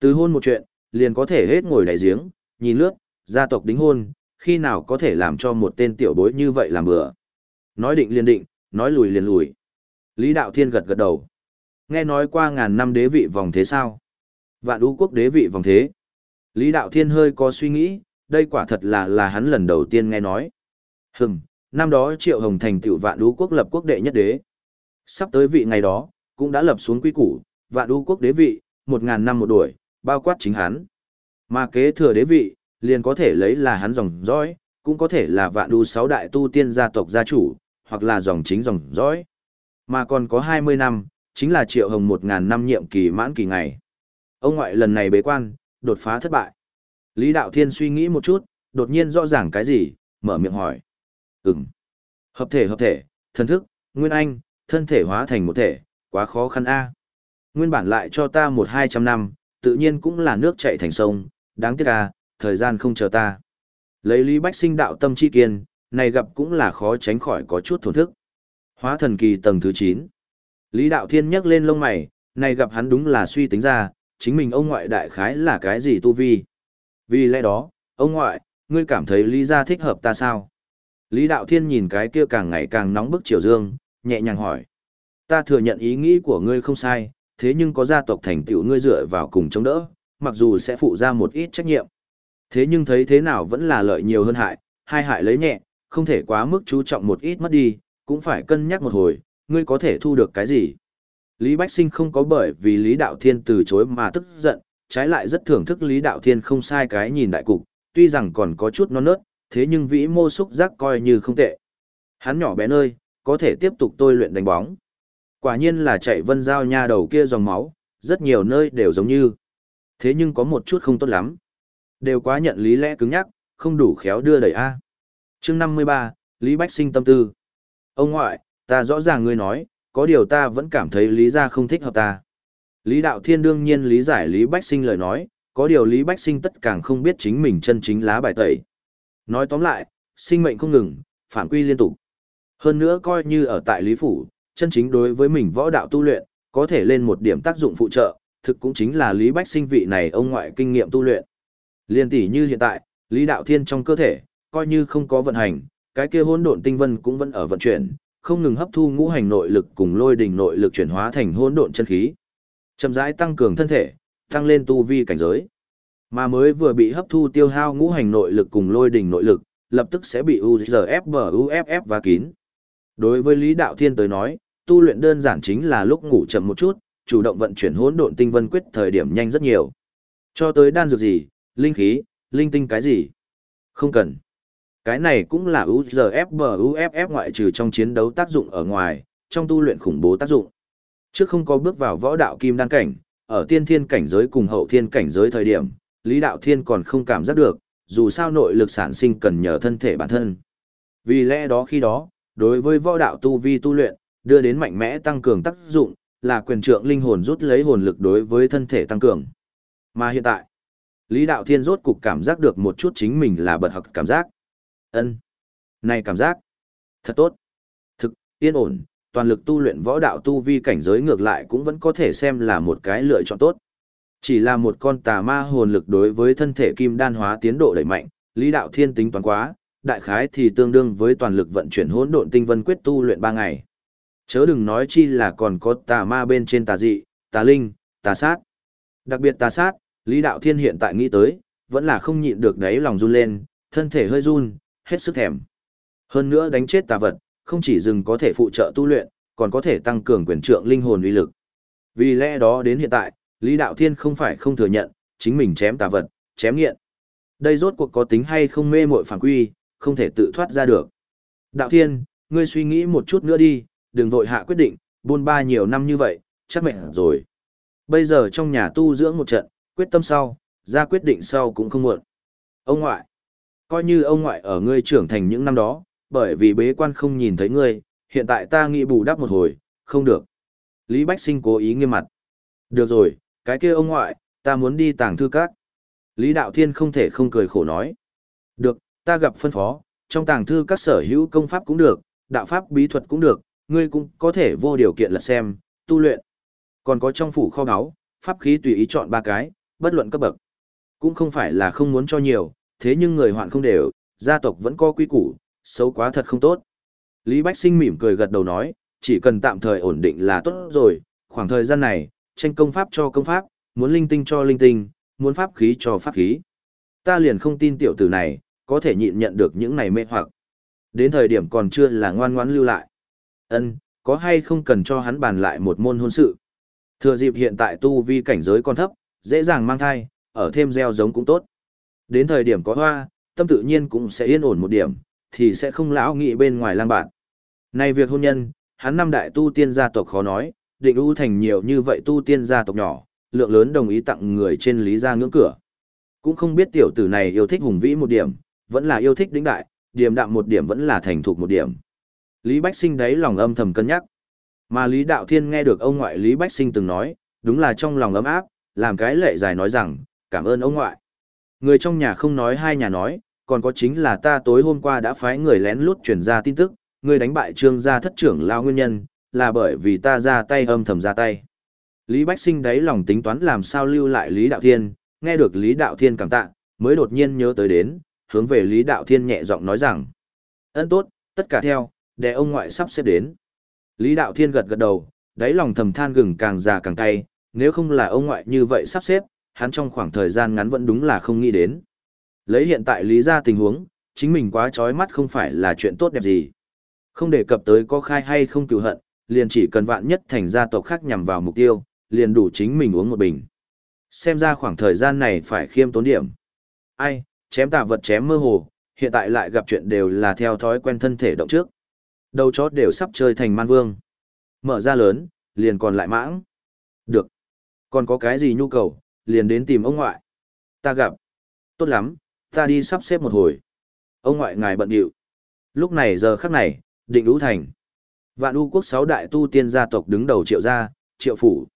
Từ hôn một chuyện, liền có thể hết ngồi đại giếng, nhìn lướt, gia tộc đính hôn, khi nào có thể làm cho một tên tiểu bối như vậy làm bừa? Nói định liền định, nói lùi liền lùi. Lý Đạo Thiên gật gật đầu. Nghe nói qua ngàn năm đế vị vòng thế sao? Vạn ú quốc đế vị vòng thế. Lý Đạo Thiên hơi có suy nghĩ, đây quả thật là là hắn lần đầu tiên nghe nói. Hừm, năm đó Triệu Hồng thành tựu vạn ú quốc lập quốc đệ nhất đế. Sắp tới vị ngày đó, cũng đã lập xuống quy củ, vạn ú quốc đế vị, một ngàn năm một đuổi, bao quát chính hắn. Mà kế thừa đế vị, liền có thể lấy là hắn dòng dõi, cũng có thể là vạn đu sáu đại tu tiên gia tộc gia chủ, hoặc là dòng chính dòng dõi. Mà còn có 20 năm, chính là triệu hồng 1.000 năm nhiệm kỳ mãn kỳ ngày. Ông ngoại lần này bế quan, đột phá thất bại. Lý Đạo Thiên suy nghĩ một chút, đột nhiên rõ ràng cái gì, mở miệng hỏi. Ừm. Hợp thể hợp thể, thần thức, nguyên anh, thân thể hóa thành một thể, quá khó khăn a. Nguyên bản lại cho ta một hai trăm năm, tự nhiên cũng là nước chảy thành sông, đáng tiếc a, thời gian không chờ ta. Lấy Lý Bách sinh đạo tâm chi kiên, này gặp cũng là khó tránh khỏi có chút thổn thức. Hóa thần kỳ tầng thứ 9. Lý Đạo Thiên nhấc lên lông mày, này gặp hắn đúng là suy tính ra, chính mình ông ngoại đại khái là cái gì tu vi. Vì lẽ đó, ông ngoại, ngươi cảm thấy Lý gia thích hợp ta sao? Lý Đạo Thiên nhìn cái kia càng ngày càng nóng bức chiều dương, nhẹ nhàng hỏi. Ta thừa nhận ý nghĩ của ngươi không sai, thế nhưng có gia tộc thành tựu ngươi dựa vào cùng chống đỡ, mặc dù sẽ phụ ra một ít trách nhiệm. Thế nhưng thấy thế nào vẫn là lợi nhiều hơn hại, hai hại lấy nhẹ, không thể quá mức chú trọng một ít mất đi, cũng phải cân nhắc một hồi, ngươi có thể thu được cái gì. Lý Bách Sinh không có bởi vì Lý Đạo Thiên từ chối mà tức giận, trái lại rất thưởng thức Lý Đạo Thiên không sai cái nhìn đại cục, tuy rằng còn có chút non nớt, thế nhưng vĩ mô xúc giác coi như không tệ. Hắn nhỏ bé nơi, có thể tiếp tục tôi luyện đánh bóng. Quả nhiên là chạy vân giao nha đầu kia dòng máu, rất nhiều nơi đều giống như. Thế nhưng có một chút không tốt lắm. Đều quá nhận lý lẽ cứng nhắc, không đủ khéo đưa đẩy A. chương 53, Lý Bách sinh tâm tư. Ông ngoại, ta rõ ràng ngươi nói, có điều ta vẫn cảm thấy lý gia không thích hợp ta. Lý Đạo Thiên đương nhiên lý giải Lý Bách sinh lời nói, có điều Lý Bách sinh tất càng không biết chính mình chân chính lá bài tẩy. Nói tóm lại, sinh mệnh không ngừng, phản quy liên tục. Hơn nữa coi như ở tại Lý Phủ, chân chính đối với mình võ đạo tu luyện, có thể lên một điểm tác dụng phụ trợ, thực cũng chính là Lý Bách sinh vị này ông ngoại kinh nghiệm tu luyện. Liên tỷ như hiện tại, Lý Đạo Thiên trong cơ thể, coi như không có vận hành, cái kia hỗn độn tinh vân cũng vẫn ở vận chuyển, không ngừng hấp thu ngũ hành nội lực cùng lôi đỉnh nội lực chuyển hóa thành hỗn độn chân khí. Chậm rãi tăng cường thân thể, tăng lên tu vi cảnh giới. Mà mới vừa bị hấp thu tiêu hao ngũ hành nội lực cùng lôi đỉnh nội lực, lập tức sẽ bị UZFBUFF và kín. Đối với Lý Đạo Thiên tới nói, tu luyện đơn giản chính là lúc ngủ chậm một chút, chủ động vận chuyển hỗn độn tinh vân quyết thời điểm nhanh rất nhiều. Cho tới đan dược gì, linh khí, linh tinh cái gì? Không cần. Cái này cũng là UZFBUFF ngoại trừ trong chiến đấu tác dụng ở ngoài, trong tu luyện khủng bố tác dụng. Trước không có bước vào võ đạo kim đan cảnh, ở tiên thiên cảnh giới cùng hậu thiên cảnh giới thời điểm, Lý Đạo Thiên còn không cảm giác được, dù sao nội lực sản sinh cần nhờ thân thể bản thân. Vì lẽ đó khi đó, đối với võ đạo tu vi tu luyện, đưa đến mạnh mẽ tăng cường tác dụng, là quyền trượng linh hồn rút lấy hồn lực đối với thân thể tăng cường. Mà hiện tại, Lý Đạo Thiên rốt cục cảm giác được một chút chính mình là bật học cảm giác. ân Này cảm giác. Thật tốt. Thực, yên ổn, toàn lực tu luyện võ đạo tu vi cảnh giới ngược lại cũng vẫn có thể xem là một cái lựa chọn tốt. Chỉ là một con tà ma hồn lực đối với thân thể kim đan hóa tiến độ đẩy mạnh, Lý Đạo Thiên tính toán quá, đại khái thì tương đương với toàn lực vận chuyển hỗn độn tinh vân quyết tu luyện 3 ngày. Chớ đừng nói chi là còn có tà ma bên trên tà dị, tà linh, tà sát. Đặc biệt tà sát, Lý Đạo Thiên hiện tại nghĩ tới, vẫn là không nhịn được đáy lòng run lên, thân thể hơi run, hết sức thèm. Hơn nữa đánh chết tà vật, không chỉ dừng có thể phụ trợ tu luyện, còn có thể tăng cường quyền trượng linh hồn uy lực. Vì lẽ đó đến hiện tại, Lý Đạo Thiên không phải không thừa nhận, chính mình chém tà vật, chém nghiện. Đây rốt cuộc có tính hay không mê muội phản quy, không thể tự thoát ra được. Đạo Thiên, ngươi suy nghĩ một chút nữa đi, đừng vội hạ quyết định, buôn ba nhiều năm như vậy, chắc mệt rồi. Bây giờ trong nhà tu dưỡng một trận, quyết tâm sau, ra quyết định sau cũng không muộn. Ông ngoại, coi như ông ngoại ở ngươi trưởng thành những năm đó, bởi vì bế quan không nhìn thấy ngươi, hiện tại ta nghĩ bù đắp một hồi, không được. Lý Bách Sinh cố ý nghiêm mặt. Được rồi, cái kia ông ngoại, ta muốn đi tàng thư các. Lý Đạo Thiên không thể không cười khổ nói. Được, ta gặp phân phó, trong tàng thư các sở hữu công pháp cũng được, đạo pháp bí thuật cũng được, ngươi cũng có thể vô điều kiện là xem, tu luyện. Còn có trong phủ kho báu, pháp khí tùy ý chọn ba cái, bất luận cấp bậc. Cũng không phải là không muốn cho nhiều, thế nhưng người hoạn không đều, gia tộc vẫn có quy củ, xấu quá thật không tốt. Lý Bách Sinh mỉm cười gật đầu nói, chỉ cần tạm thời ổn định là tốt rồi, khoảng thời gian này, tranh công pháp cho công pháp, muốn linh tinh cho linh tinh, muốn pháp khí cho pháp khí. Ta liền không tin tiểu tử này, có thể nhịn nhận được những này mê hoặc. Đến thời điểm còn chưa là ngoan ngoãn lưu lại. Ân, có hay không cần cho hắn bàn lại một môn hôn sự. Thừa dịp hiện tại tu vi cảnh giới còn thấp, dễ dàng mang thai, ở thêm gieo giống cũng tốt. Đến thời điểm có hoa, tâm tự nhiên cũng sẽ yên ổn một điểm, thì sẽ không lão nghị bên ngoài lang bạn. nay việc hôn nhân, hắn năm đại tu tiên gia tộc khó nói, định ưu thành nhiều như vậy tu tiên gia tộc nhỏ, lượng lớn đồng ý tặng người trên lý gia ngưỡng cửa. Cũng không biết tiểu tử này yêu thích hùng vĩ một điểm, vẫn là yêu thích đỉnh đại, điềm đạm một điểm vẫn là thành thục một điểm. Lý Bách Sinh đấy lòng âm thầm cân nhắc. Mà Lý Đạo Thiên nghe được ông ngoại Lý Bách Sinh từng nói, đúng là trong lòng ấm áp, làm cái lệ dài nói rằng, cảm ơn ông ngoại. Người trong nhà không nói hai nhà nói, còn có chính là ta tối hôm qua đã phái người lén lút truyền ra tin tức, người đánh bại trương gia thất trưởng lao nguyên nhân, là bởi vì ta ra tay âm thầm ra tay. Lý Bách Sinh đấy lòng tính toán làm sao lưu lại Lý Đạo Thiên, nghe được Lý Đạo Thiên cảm tạ, mới đột nhiên nhớ tới đến, hướng về Lý Đạo Thiên nhẹ giọng nói rằng, ân tốt, tất cả theo, để ông ngoại sắp xếp đến. Lý Đạo Thiên gật gật đầu, đáy lòng thầm than gừng càng già càng cay, nếu không là ông ngoại như vậy sắp xếp, hắn trong khoảng thời gian ngắn vẫn đúng là không nghĩ đến. Lấy hiện tại lý ra tình huống, chính mình quá trói mắt không phải là chuyện tốt đẹp gì. Không đề cập tới có khai hay không cựu hận, liền chỉ cần vạn nhất thành gia tộc khác nhằm vào mục tiêu, liền đủ chính mình uống một bình. Xem ra khoảng thời gian này phải khiêm tốn điểm. Ai, chém tạ vật chém mơ hồ, hiện tại lại gặp chuyện đều là theo thói quen thân thể động trước. Đầu chót đều sắp chơi thành man vương. Mở ra lớn, liền còn lại mãng. Được. Còn có cái gì nhu cầu, liền đến tìm ông ngoại. Ta gặp. Tốt lắm, ta đi sắp xếp một hồi. Ông ngoại ngài bận điệu. Lúc này giờ khắc này, định đũ thành. Vạn U quốc sáu đại tu tiên gia tộc đứng đầu triệu gia, triệu phủ.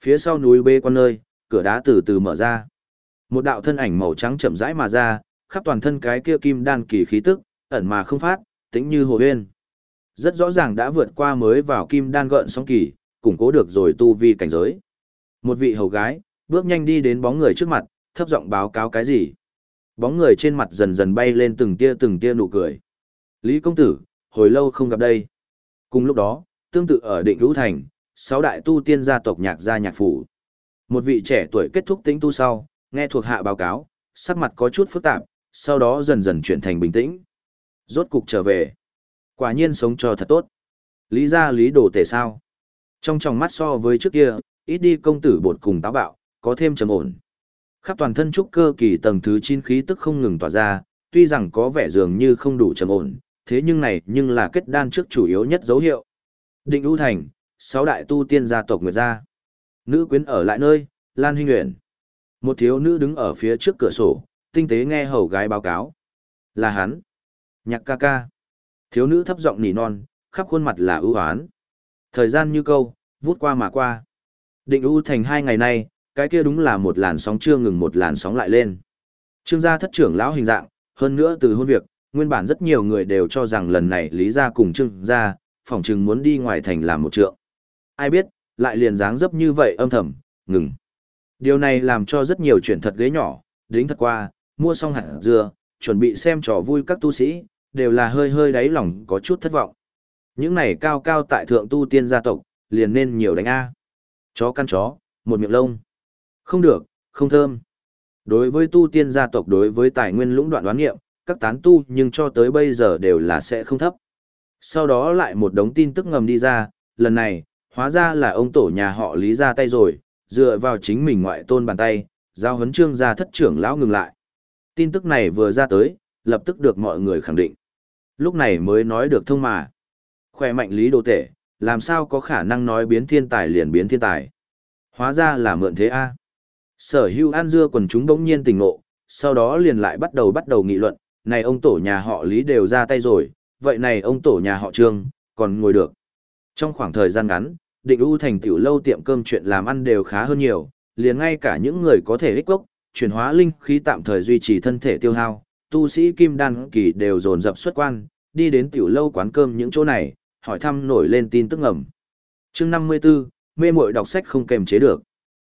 Phía sau núi bê quan nơi, cửa đá từ từ mở ra. Một đạo thân ảnh màu trắng chậm rãi mà ra, khắp toàn thân cái kia kim đan kỳ khí tức, ẩn mà không phát, tĩnh như hồ huyên. Rất rõ ràng đã vượt qua mới vào kim đan gợn sóng kỳ, củng cố được rồi tu vi cảnh giới. Một vị hầu gái, bước nhanh đi đến bóng người trước mặt, thấp giọng báo cáo cái gì. Bóng người trên mặt dần dần bay lên từng tia từng tia nụ cười. Lý công tử, hồi lâu không gặp đây. Cùng lúc đó, tương tự ở định lũ thành, sáu đại tu tiên gia tộc nhạc gia nhạc phủ. Một vị trẻ tuổi kết thúc tính tu sau, nghe thuộc hạ báo cáo, sắc mặt có chút phức tạp, sau đó dần dần chuyển thành bình tĩnh. Rốt cục trở về. Quả nhiên sống cho thật tốt. Lý ra lý đồ tể sao. Trong tròng mắt so với trước kia, ít đi công tử bột cùng táo bạo, có thêm trầm ổn. Khắp toàn thân trúc cơ kỳ tầng thứ 9 khí tức không ngừng tỏa ra, tuy rằng có vẻ dường như không đủ trầm ổn, thế nhưng này nhưng là kết đan trước chủ yếu nhất dấu hiệu. Định ưu thành, sáu đại tu tiên gia tộc Nguyệt gia. Nữ quyến ở lại nơi, Lan Hinh Uyển. Một thiếu nữ đứng ở phía trước cửa sổ, tinh tế nghe hầu gái báo cáo. Là hắn. Nhạc ca ca. Thiếu nữ thấp giọng nỉ non, khắp khuôn mặt là ưu hoán. Thời gian như câu, vút qua mà qua. Định ưu thành hai ngày nay, cái kia đúng là một làn sóng chưa ngừng một làn sóng lại lên. Trương gia thất trưởng lão hình dạng, hơn nữa từ hôn việc, nguyên bản rất nhiều người đều cho rằng lần này Lý gia cùng Trương gia, phỏng chừng muốn đi ngoài thành làm một trượng. Ai biết, lại liền dáng dấp như vậy âm thầm, ngừng. Điều này làm cho rất nhiều chuyện thật ghế nhỏ, đính thật qua, mua xong hạt dưa, chuẩn bị xem trò vui các tu sĩ, đều là hơi hơi đáy lòng có chút thất vọng. Những này cao cao tại thượng tu tiên gia tộc, liền nên nhiều đánh A. Chó căn chó, một miệng lông. Không được, không thơm. Đối với tu tiên gia tộc đối với tài nguyên lũng đoạn đoán nghiệm, các tán tu nhưng cho tới bây giờ đều là sẽ không thấp. Sau đó lại một đống tin tức ngầm đi ra, lần này, hóa ra là ông tổ nhà họ lý ra tay rồi, dựa vào chính mình ngoại tôn bàn tay, giao huấn trương gia thất trưởng lão ngừng lại. Tin tức này vừa ra tới, lập tức được mọi người khẳng định. Lúc này mới nói được thông mà. Khoe mạnh lý đồ tể, làm sao có khả năng nói biến thiên tài liền biến thiên tài. Hóa ra là mượn thế a. Sở hữu an dưa quần chúng bỗng nhiên tỉnh ngộ, sau đó liền lại bắt đầu bắt đầu nghị luận, này ông tổ nhà họ Lý đều ra tay rồi, vậy này ông tổ nhà họ Trương, còn ngồi được. Trong khoảng thời gian ngắn, định u thành tiểu lâu tiệm cơm chuyện làm ăn đều khá hơn nhiều, liền ngay cả những người có thể ích gốc, chuyển hóa linh khí tạm thời duy trì thân thể tiêu hao, tu sĩ kim đan kỳ đều dồn dập xuất quan, đi đến tiểu lâu quán cơm những chỗ này, hỏi thăm nổi lên tin tức ngầm. Chương 54, mê muội đọc sách không kềm chế được.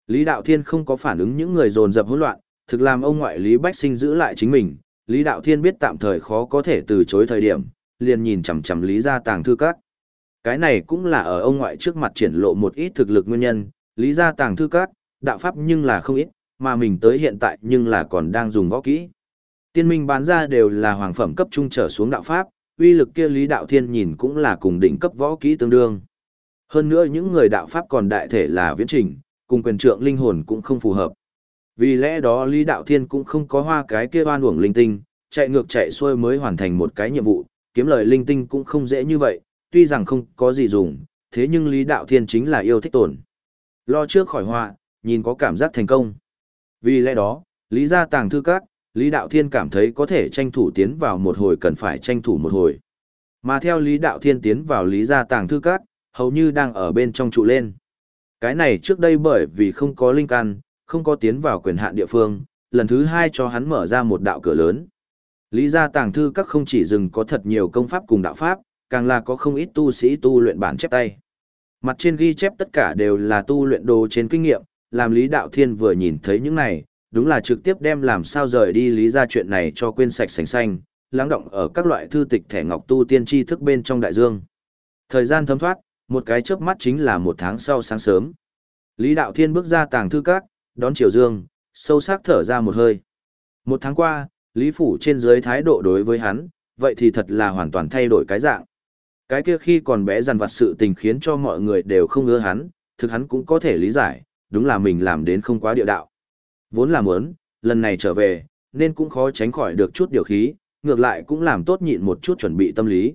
Lý Đạo Thiên không có phản ứng những người dồn dập hỗn loạn, thực làm ông ngoại Lý Bách Sinh giữ lại chính mình, Lý Đạo Thiên biết tạm thời khó có thể từ chối thời điểm, liền nhìn chằm chằm Lý gia tàng thư các. Cái này cũng là ở ông ngoại trước mặt triển lộ một ít thực lực nguyên nhân, Lý gia tàng thư các, đạo pháp nhưng là không ít, mà mình tới hiện tại nhưng là còn đang dùng võ kỹ. Tiên minh bán ra đều là hoàng phẩm cấp trung trở xuống đạo pháp, uy lực kia Lý Đạo Thiên nhìn cũng là cùng đỉnh cấp võ kỹ tương đương. Hơn nữa những người đạo pháp còn đại thể là viễn trình, cùng quyền trượng linh hồn cũng không phù hợp. Vì lẽ đó Lý Đạo Thiên cũng không có hoa cái kia oan uổng linh tinh, chạy ngược chạy xuôi mới hoàn thành một cái nhiệm vụ, kiếm lời linh tinh cũng không dễ như vậy, tuy rằng không có gì dùng, thế nhưng Lý Đạo Thiên chính là yêu thích tổn. Lo trước khỏi họa, nhìn có cảm giác thành công. Vì lẽ đó, Lý gia tàng thư các, Lý Đạo Thiên cảm thấy có thể tranh thủ tiến vào một hồi cần phải tranh thủ một hồi. Mà theo Lý Đạo Thiên tiến vào Lý gia tàng thư các, hầu như đang ở bên trong trụ lên. Cái này trước đây bởi vì không có linh căn, không có tiến vào quyền hạn địa phương, lần thứ hai cho hắn mở ra một đạo cửa lớn. Lý gia tàng thư các không chỉ dừng có thật nhiều công pháp cùng đạo pháp, càng là có không ít tu sĩ tu luyện bản chép tay. Mặt trên ghi chép tất cả đều là tu luyện đồ trên kinh nghiệm, làm Lý Đạo Thiên vừa nhìn thấy những này, đúng là trực tiếp đem làm sao rời đi Lý ra chuyện này cho quên sạch sành xanh, lắng động ở các loại thư tịch thẻ ngọc tu tiên tri thức bên trong đại dương. Thời gian thấm thoát, một cái chớp mắt chính là một tháng sau sáng sớm. Lý Đạo Thiên bước ra tàng thư các, đón chiều dương, sâu sắc thở ra một hơi. Một tháng qua, Lý Phủ trên dưới thái độ đối với hắn, vậy thì thật là hoàn toàn thay đổi cái dạng. Cái kia khi còn bé dằn vặt sự tình khiến cho mọi người đều không ưa hắn, thực hắn cũng có thể lý giải, đúng là mình làm đến không quá địa đạo. Vốn là muốn, lần này trở về, nên cũng khó tránh khỏi được chút điều khí, ngược lại cũng làm tốt nhịn một chút chuẩn bị tâm lý.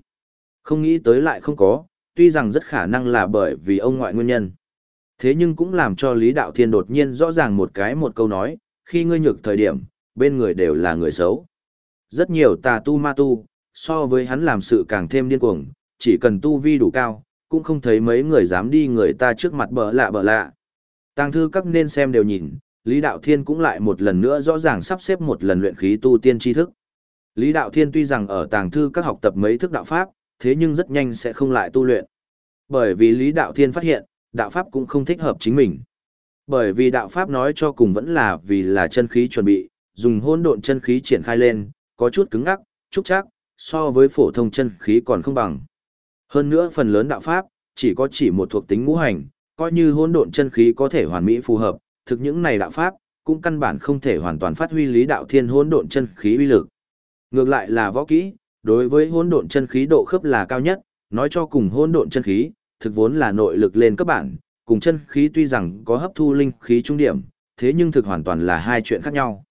Không nghĩ tới lại không có, tuy rằng rất khả năng là bởi vì ông ngoại nguyên nhân. Thế nhưng cũng làm cho Lý Đạo Thiên đột nhiên rõ ràng một cái một câu nói, khi ngươi nhược thời điểm, bên người đều là người xấu. Rất nhiều tà tu ma tu, so với hắn làm sự càng thêm điên cuồng, chỉ cần tu vi đủ cao, cũng không thấy mấy người dám đi người ta trước mặt bợ lạ bợ lạ. Tàng thư các nên xem đều nhìn, Lý Đạo Thiên cũng lại một lần nữa rõ ràng sắp xếp một lần luyện khí tu tiên tri thức. Lý Đạo Thiên tuy rằng ở tàng thư các học tập mấy thức đạo pháp, thế nhưng rất nhanh sẽ không lại tu luyện. Bởi vì Lý Đạo Thiên phát hiện, đạo pháp cũng không thích hợp chính mình. Bởi vì đạo pháp nói cho cùng vẫn là vì là chân khí chuẩn bị, dùng hôn độn chân khí triển khai lên, có chút cứng ngắc, trúc chắc, so với phổ thông chân khí còn không bằng. Hơn nữa phần lớn đạo pháp, chỉ có chỉ một thuộc tính ngũ hành, coi như hôn độn chân khí có thể hoàn mỹ phù hợp, thực những này đạo pháp, cũng căn bản không thể hoàn toàn phát huy lý đạo thiên hỗn độn chân khí uy lực. Ngược lại là võ kỹ, đối với hỗn độn chân khí độ khớp là cao nhất, nói cho cùng hỗn độn chân khí, thực vốn là nội lực lên cấp bản, cùng chân khí tuy rằng có hấp thu linh khí trung điểm, thế nhưng thực hoàn toàn là hai chuyện khác nhau.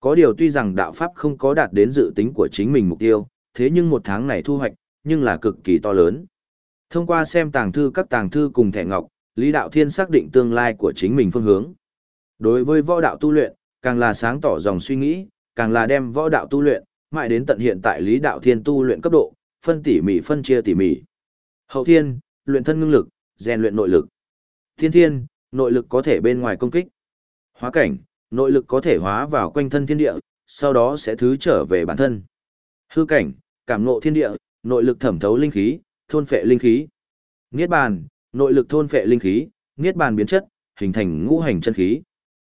Có điều tuy rằng đạo pháp không có đạt đến dự tính của chính mình mục tiêu, thế nhưng một tháng này thu hoạch, nhưng là cực kỳ to lớn. Thông qua xem tàng thư các tàng thư cùng thẻ ngọc, Lý Đạo Thiên xác định tương lai của chính mình phương hướng. Đối với võ đạo tu luyện, càng là sáng tỏ dòng suy nghĩ, càng là đem võ đạo tu luyện, mãi đến tận hiện tại Lý Đạo Thiên tu luyện cấp độ, phân tỉ mỉ phân chia tỉ mỉ. Hậu thiên, luyện thân ngưng lực, rèn luyện nội lực. Thiên thiên, nội lực có thể bên ngoài công kích. Hóa cảnh, nội lực có thể hóa vào quanh thân thiên địa, sau đó sẽ thứ trở về bản thân. Hư cảnh, cảm ngộ thiên địa, nội lực thẩm thấu linh khí, thôn phệ linh khí. Niết bàn, nội lực thôn phệ linh khí, niết bàn biến chất, hình thành ngũ hành chân khí.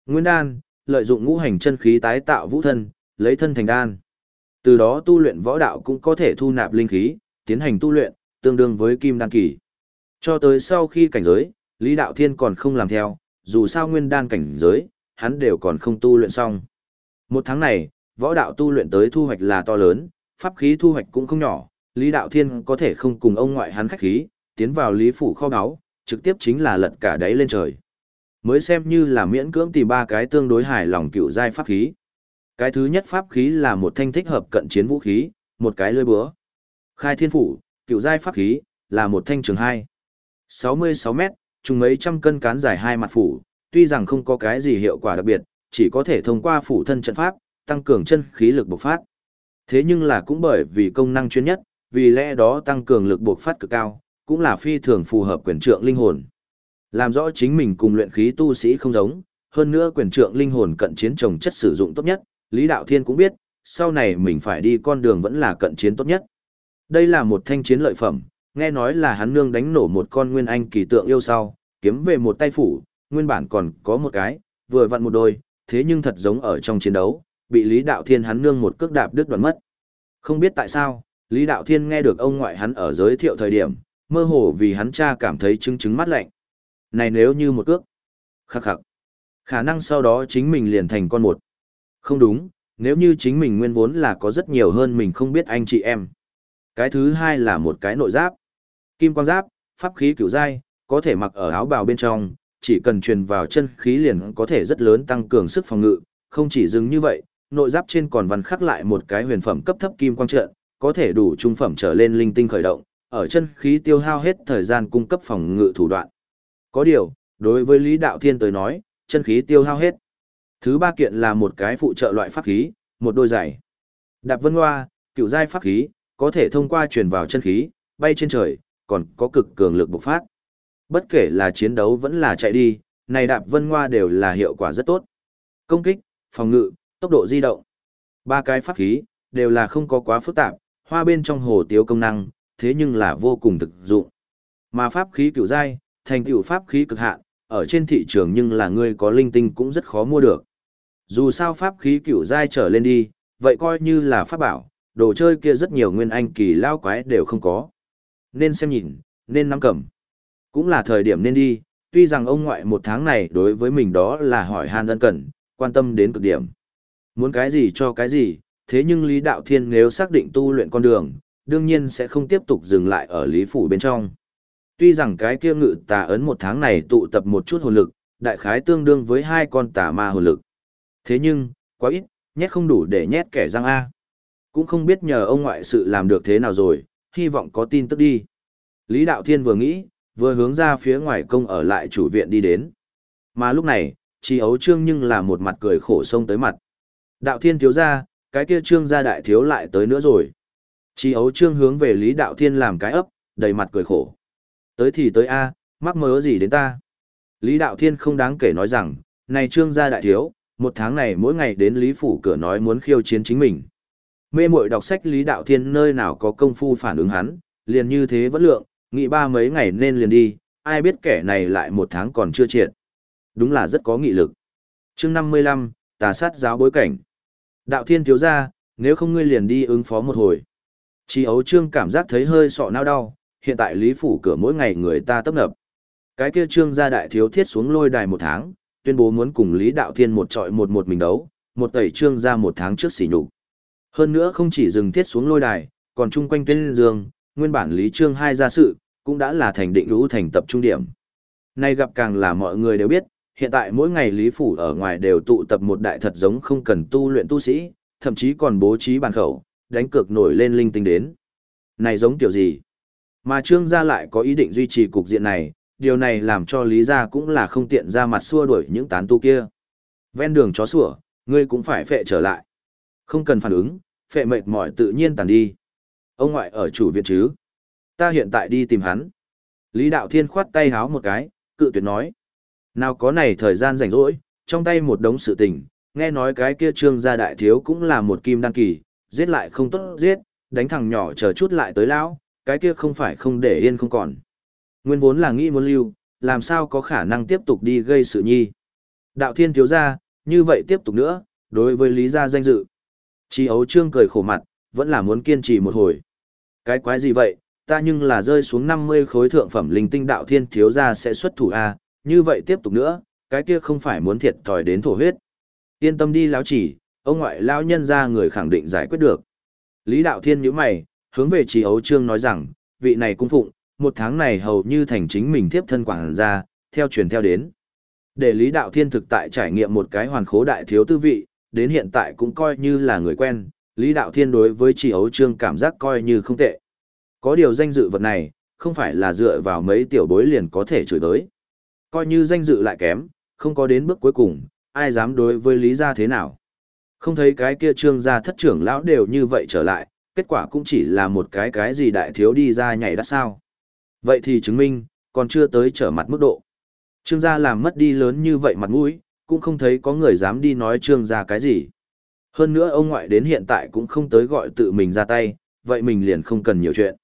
Nguyên đan, lợi dụng ngũ hành chân khí tái tạo vũ thân, lấy thân thành đan. Từ đó tu luyện võ đạo cũng có thể thu nạp linh khí, tiến hành tu luyện, tương đương với kim đan kỳ. Cho tới sau khi cảnh giới, Lý Đạo Thiên còn không làm theo, dù sao nguyên đan cảnh giới, hắn đều còn không tu luyện xong. Một tháng này, võ đạo tu luyện tới thu hoạch là to lớn, pháp khí thu hoạch cũng không nhỏ, Lý Đạo Thiên có thể không cùng ông ngoại hắn khách khí, tiến vào Lý Phủ kho báu, trực tiếp chính là lật cả đáy lên trời. Mới xem như là miễn cưỡng tìm ba cái tương đối hài lòng cựu giai pháp khí. Cái thứ nhất pháp khí là một thanh thích hợp cận chiến vũ khí, một cái lưỡi búa. Khai thiên phủ, cựu giai pháp khí, là một thanh trường hai. 66 mét, trùng mấy trăm cân cán dài hai mặt phủ, tuy rằng không có cái gì hiệu quả đặc biệt, chỉ có thể thông qua phủ thân trận pháp, tăng cường chân khí lực bộc phát. Thế nhưng là cũng bởi vì công năng chuyên nhất, vì lẽ đó tăng cường lực bộc phát cực cao, cũng là phi thường phù hợp quyền trượng linh hồn. Làm rõ chính mình cùng luyện khí tu sĩ không giống, hơn nữa quyền trượng linh hồn cận chiến trồng chất sử dụng tốt nhất, Lý Đạo Thiên cũng biết, sau này mình phải đi con đường vẫn là cận chiến tốt nhất. Đây là một thanh chiến lợi phẩm, nghe nói là hắn nương đánh nổ một con nguyên anh kỳ tượng yêu sau, kiếm về một tay phủ, nguyên bản còn có một cái, vừa vặn một đôi, thế nhưng thật giống ở trong chiến đấu, bị Lý Đạo Thiên hắn nương một cước đạp đứt đoạn mất. Không biết tại sao, Lý Đạo Thiên nghe được ông ngoại hắn ở giới thiệu thời điểm, mơ hồ vì hắn cha cảm thấy chứng chứng mắt lạnh. Này nếu như một cước. Khắc khắc. Khả năng sau đó chính mình liền thành con một. Không đúng, nếu như chính mình nguyên vốn là có rất nhiều hơn mình không biết anh chị em. Cái thứ hai là một cái nội giáp. Kim quang giáp, pháp khí cửu dai, có thể mặc ở áo bào bên trong, chỉ cần truyền vào chân khí liền có thể rất lớn tăng cường sức phòng ngự, không chỉ dừng như vậy, nội giáp trên còn văn khắc lại một cái huyền phẩm cấp thấp kim quang trận, có thể đủ trung phẩm trở lên linh tinh khởi động, ở chân khí tiêu hao hết thời gian cung cấp phòng ngự thủ đoạn. Có điều, đối với Lý Đạo Thiên tới nói, chân khí tiêu hao hết. Thứ ba kiện là một cái phụ trợ loại pháp khí, một đôi giày. Đạp vân hoa, cựu giai pháp khí, có thể thông qua truyền vào chân khí, bay trên trời, còn có cực cường lực bộc phát. Bất kể là chiến đấu vẫn là chạy đi, này đạp vân hoa đều là hiệu quả rất tốt. Công kích, phòng ngự, tốc độ di động. Ba cái pháp khí, đều là không có quá phức tạp, hoa bên trong hồ tiếu công năng, thế nhưng là vô cùng thực dụng. Mà pháp khí cựu giai, thành tựu pháp khí cực hạn, ở trên thị trường nhưng là người có linh tinh cũng rất khó mua được. Dù sao pháp khí cựu giai trở lên đi, vậy coi như là pháp bảo, đồ chơi kia rất nhiều nguyên anh kỳ lao quái đều không có. Nên xem nhìn, nên nắm cầm. Cũng là thời điểm nên đi, tuy rằng ông ngoại một tháng này đối với mình đó là hỏi han ân cần, quan tâm đến cực điểm. Muốn cái gì cho cái gì, thế nhưng Lý Đạo Thiên nếu xác định tu luyện con đường, đương nhiên sẽ không tiếp tục dừng lại ở Lý Phủ bên trong. Tuy rằng cái kia ngự tà ấn một tháng này tụ tập một chút hồn lực, đại khái tương đương với hai con tà ma hồn lực. Thế nhưng, quá ít, nhét không đủ để nhét kẻ răng A. Cũng không biết nhờ ông ngoại sự làm được thế nào rồi, hy vọng có tin tức đi. Lý Đạo Thiên vừa nghĩ, vừa hướng ra phía ngoài công ở lại chủ viện đi đến. Mà lúc này, chi ấu trương nhưng là một mặt cười khổ sông tới mặt. Đạo Thiên thiếu ra, cái kia trương gia đại thiếu lại tới nữa rồi. Chi ấu trương hướng về Lý Đạo Thiên làm cái ấp, đầy mặt cười khổ. Tới thì tới A, mắc mớ gì đến ta. Lý Đạo Thiên không đáng kể nói rằng, này trương gia đại thiếu, một tháng này mỗi ngày đến Lý Phủ cửa nói muốn khiêu chiến chính mình. Mê mội đọc sách Lý Đạo Thiên nơi nào có công phu phản ứng hắn, liền như thế vẫn lượng, nghĩ ba mấy ngày nên liền đi, ai biết kẻ này lại một tháng còn chưa triệt. Đúng là rất có nghị lực. chương 55, tà sát giáo bối cảnh. Đạo Thiên thiếu ra, nếu không ngươi liền đi ứng phó một hồi. Chỉ ấu trương cảm giác thấy hơi sọ nao đau, hiện tại Lý Phủ cửa mỗi ngày người ta tấp nập. Cái kia trương gia đại thiếu thiết xuống lôi đài một tháng, tuyên bố muốn cùng Lý Đạo Thiên một trọi một một mình đấu, một tẩy trương gia một tháng trước xỉ nhục. Hơn nữa không chỉ dừng thiết xuống lôi đài, còn chung quanh tên dương, nguyên bản Lý Trương hai gia sự, cũng đã là thành định lũ thành tập trung điểm. Nay gặp càng là mọi người đều biết, hiện tại mỗi ngày Lý Phủ ở ngoài đều tụ tập một đại thật giống không cần tu luyện tu sĩ, thậm chí còn bố trí bàn khẩu, đánh cược nổi lên linh tinh đến. Này giống kiểu gì? Mà Trương gia lại có ý định duy trì cục diện này, điều này làm cho Lý gia cũng là không tiện ra mặt xua đuổi những tán tu kia. Ven đường chó sủa, ngươi cũng phải phệ trở lại. Không cần phản ứng, phệ mệt mỏi tự nhiên tàn đi. Ông ngoại ở chủ viện chứ? Ta hiện tại đi tìm hắn. Lý Đạo Thiên khoát tay háo một cái, cự tuyệt nói. Nào có này thời gian rảnh rỗi, trong tay một đống sự tình, nghe nói cái kia trương gia đại thiếu cũng là một kim đăng kỳ, giết lại không tốt giết, đánh thằng nhỏ chờ chút lại tới lão, cái kia không phải không để yên không còn. Nguyên vốn là nghĩ muốn lưu, làm sao có khả năng tiếp tục đi gây sự nhi. Đạo thiên thiếu gia, như vậy tiếp tục nữa, đối với lý gia danh dự. Chi ấu trương cười khổ mặt, vẫn là muốn kiên trì một hồi. Cái quái gì vậy, ta nhưng là rơi xuống 50 khối thượng phẩm linh tinh đạo thiên thiếu gia sẽ xuất thủ A, như vậy tiếp tục nữa, cái kia không phải muốn thiệt thòi đến thổ huyết. Yên tâm đi lão chỉ, ông ngoại lão nhân ra người khẳng định giải quyết được. Lý đạo thiên nhíu mày, hướng về trí ấu trương nói rằng, vị này cung phụng, một tháng này hầu như thành chính mình tiếp thân quảng ra, theo truyền theo đến. Để Lý Đạo Thiên thực tại trải nghiệm một cái hoàn khố đại thiếu tư vị, đến hiện tại cũng coi như là người quen, Lý Đạo Thiên đối với chỉ ấu trương cảm giác coi như không tệ. Có điều danh dự vật này, không phải là dựa vào mấy tiểu bối liền có thể chửi tới. Coi như danh dự lại kém, không có đến bước cuối cùng, ai dám đối với lý gia thế nào. Không thấy cái kia trương gia thất trưởng lão đều như vậy trở lại, kết quả cũng chỉ là một cái cái gì đại thiếu đi ra nhảy đắt sao. Vậy thì chứng minh, còn chưa tới trở mặt mức độ. Trương gia làm mất đi lớn như vậy mặt mũi, cũng không thấy có người dám đi nói trương gia cái gì. Hơn nữa ông ngoại đến hiện tại cũng không tới gọi tự mình ra tay, vậy mình liền không cần nhiều chuyện.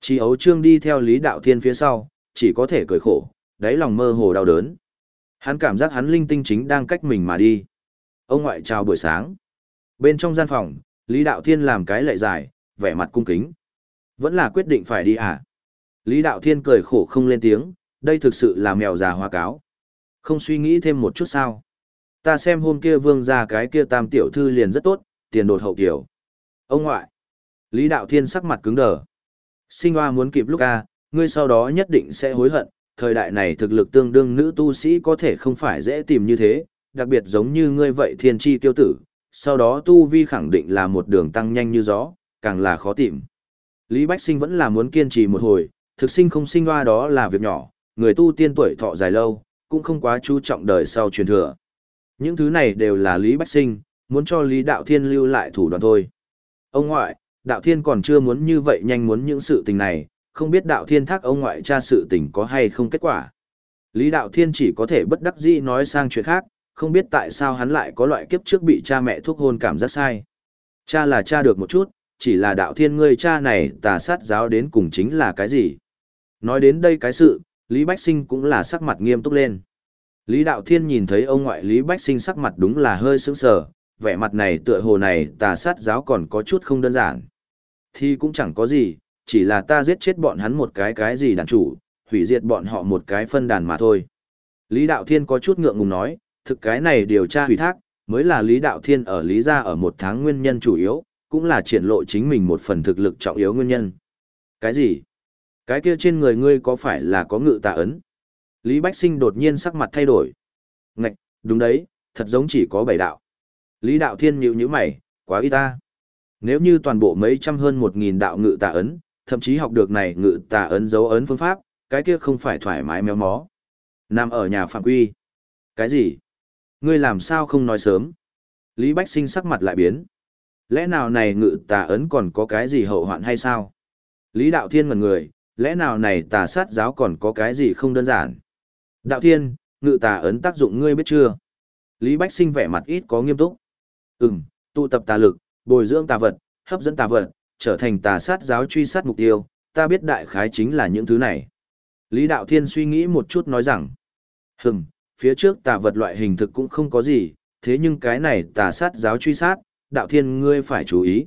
Chỉ ấu trương đi theo Lý Đạo Thiên phía sau, chỉ có thể cười khổ, đáy lòng mơ hồ đau đớn. Hắn cảm giác hắn linh tinh chính đang cách mình mà đi. Ông ngoại chào buổi sáng. Bên trong gian phòng, Lý Đạo Thiên làm cái lệ giải, vẻ mặt cung kính. Vẫn là quyết định phải đi à? Lý Đạo Thiên cười khổ không lên tiếng, đây thực sự là mèo già hoa cáo. Không suy nghĩ thêm một chút sao. Ta xem hôm kia vương ra cái kia tam tiểu thư liền rất tốt, tiền đột hậu kiểu. Ông ngoại. Lý Đạo Thiên sắc mặt cứng đờ. Sinh hoa muốn kịp lúc a, ngươi sau đó nhất định sẽ hối hận, thời đại này thực lực tương đương nữ tu sĩ có thể không phải dễ tìm như thế, đặc biệt giống như ngươi vậy thiên tri tiêu tử, sau đó tu vi khẳng định là một đường tăng nhanh như gió, càng là khó tìm. Lý Bách Sinh vẫn là muốn kiên trì một hồi, thực sinh không sinh hoa đó là việc nhỏ, người tu tiên tuổi thọ dài lâu, cũng không quá chú trọng đời sau truyền thừa. Những thứ này đều là Lý Bách Sinh, muốn cho Lý Đạo Thiên lưu lại thủ đoạn thôi. Ông ngoại, Đạo Thiên còn chưa muốn như vậy nhanh muốn những sự tình này, không biết Đạo Thiên thác ông ngoại cha sự tình có hay không kết quả. Lý Đạo Thiên chỉ có thể bất đắc dĩ nói sang chuyện khác, không biết tại sao hắn lại có loại kiếp trước bị cha mẹ thuốc hôn cảm giác sai. Cha là cha được một chút, chỉ là đạo thiên ngươi cha này tà sát giáo đến cùng chính là cái gì. Nói đến đây cái sự, Lý Bách Sinh cũng là sắc mặt nghiêm túc lên. Lý Đạo Thiên nhìn thấy ông ngoại Lý Bách Sinh sắc mặt đúng là hơi sững sờ, vẻ mặt này tựa hồ này tà sát giáo còn có chút không đơn giản. Thì cũng chẳng có gì, chỉ là ta giết chết bọn hắn một cái cái gì đàn chủ, hủy diệt bọn họ một cái phân đàn mà thôi. Lý Đạo Thiên có chút ngượng ngùng nói, thực cái này điều tra hủy thác, mới là Lý Đạo Thiên ở Lý Gia ở một tháng nguyên nhân chủ yếu, cũng là triển lộ chính mình một phần thực lực trọng yếu nguyên nhân. Cái gì? Cái kia trên người ngươi có phải là có ngự tà ấn? Lý Bách Sinh đột nhiên sắc mặt thay đổi. Ngạch, đúng đấy, thật giống chỉ có bảy đạo. Lý Đạo Thiên nhíu nhíu mày, quá ít ta. Nếu như toàn bộ mấy trăm hơn một nghìn đạo ngự tà ấn, thậm chí học được này ngự tà ấn dấu ấn phương pháp, cái kia không phải thoải mái méo mó. Nằm ở nhà phạm quy. Cái gì? Ngươi làm sao không nói sớm? Lý Bách Sinh sắc mặt lại biến. Lẽ nào này ngự tà ấn còn có cái gì hậu hoạn hay sao? Lý Đạo Thiên ngần người, lẽ nào này tà sát giáo còn có cái gì không đơn giản? Đạo Thiên, ngự tà ấn tác dụng ngươi biết chưa? Lý Bách Sinh vẻ mặt ít có nghiêm túc. Ừm, tụ tập tà lực, bồi dưỡng tà vật, hấp dẫn tà vật, trở thành tà sát giáo truy sát mục tiêu, ta biết đại khái chính là những thứ này. Lý Đạo Thiên suy nghĩ một chút nói rằng, hừm, phía trước tà vật loại hình thực cũng không có gì, thế nhưng cái này tà sát giáo truy sát, đạo thiên ngươi phải chú ý.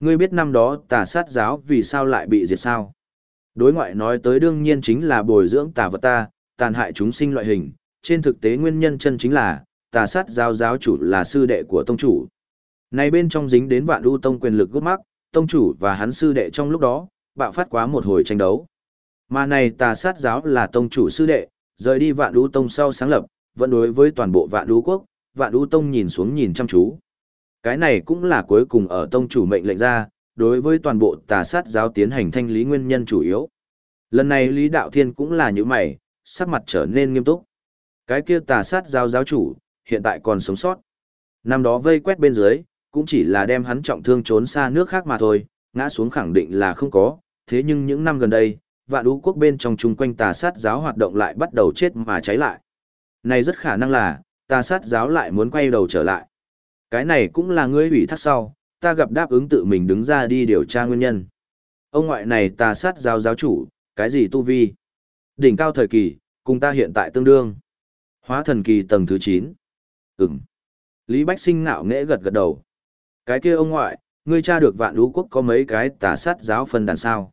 Ngươi biết năm đó tà sát giáo vì sao lại bị diệt sao? Đối ngoại nói tới đương nhiên chính là bồi dưỡng tà vật ta, tàn hại chúng sinh loại hình, trên thực tế nguyên nhân chân chính là, tà sát giáo giáo chủ là sư đệ của tông chủ. Này bên trong dính đến vạn ưu tông quyền lực gốc mắc, tông chủ và hắn sư đệ trong lúc đó, bạo phát quá một hồi tranh đấu. Mà này tà sát giáo là tông chủ sư đệ, rời đi vạn ưu tông sau sáng lập, vẫn đối với toàn bộ vạn ưu quốc, vạn ưu tông nhìn xuống nhìn chăm chú. Cái này cũng là cuối cùng ở tông chủ mệnh lệnh ra, đối với toàn bộ tà sát giáo tiến hành thanh lý nguyên nhân chủ yếu. Lần này Lý Đạo Thiên cũng là như mày, sắc mặt trở nên nghiêm túc. Cái kia tà sát giáo giáo chủ, hiện tại còn sống sót. Năm đó vây quét bên dưới, cũng chỉ là đem hắn trọng thương trốn xa nước khác mà thôi, ngã xuống khẳng định là không có, thế nhưng những năm gần đây, vạn ú quốc bên trong chung quanh tà sát giáo hoạt động lại bắt đầu chết mà cháy lại. Này rất khả năng là, tà sát giáo lại muốn quay đầu trở lại. Cái này cũng là ngươi ủy thác sau, ta gặp đáp ứng tự mình đứng ra đi điều tra nguyên nhân. Ông ngoại này tà sát giáo giáo chủ, cái gì tu vi? Đỉnh cao thời kỳ, cùng ta hiện tại tương đương. Hóa thần kỳ tầng thứ 9. Ừm. Lý Bách Sinh ngạo nghễ gật gật đầu. Cái kia ông ngoại, ngươi tra được vạn lũ quốc có mấy cái tà sát giáo phân đàn sao?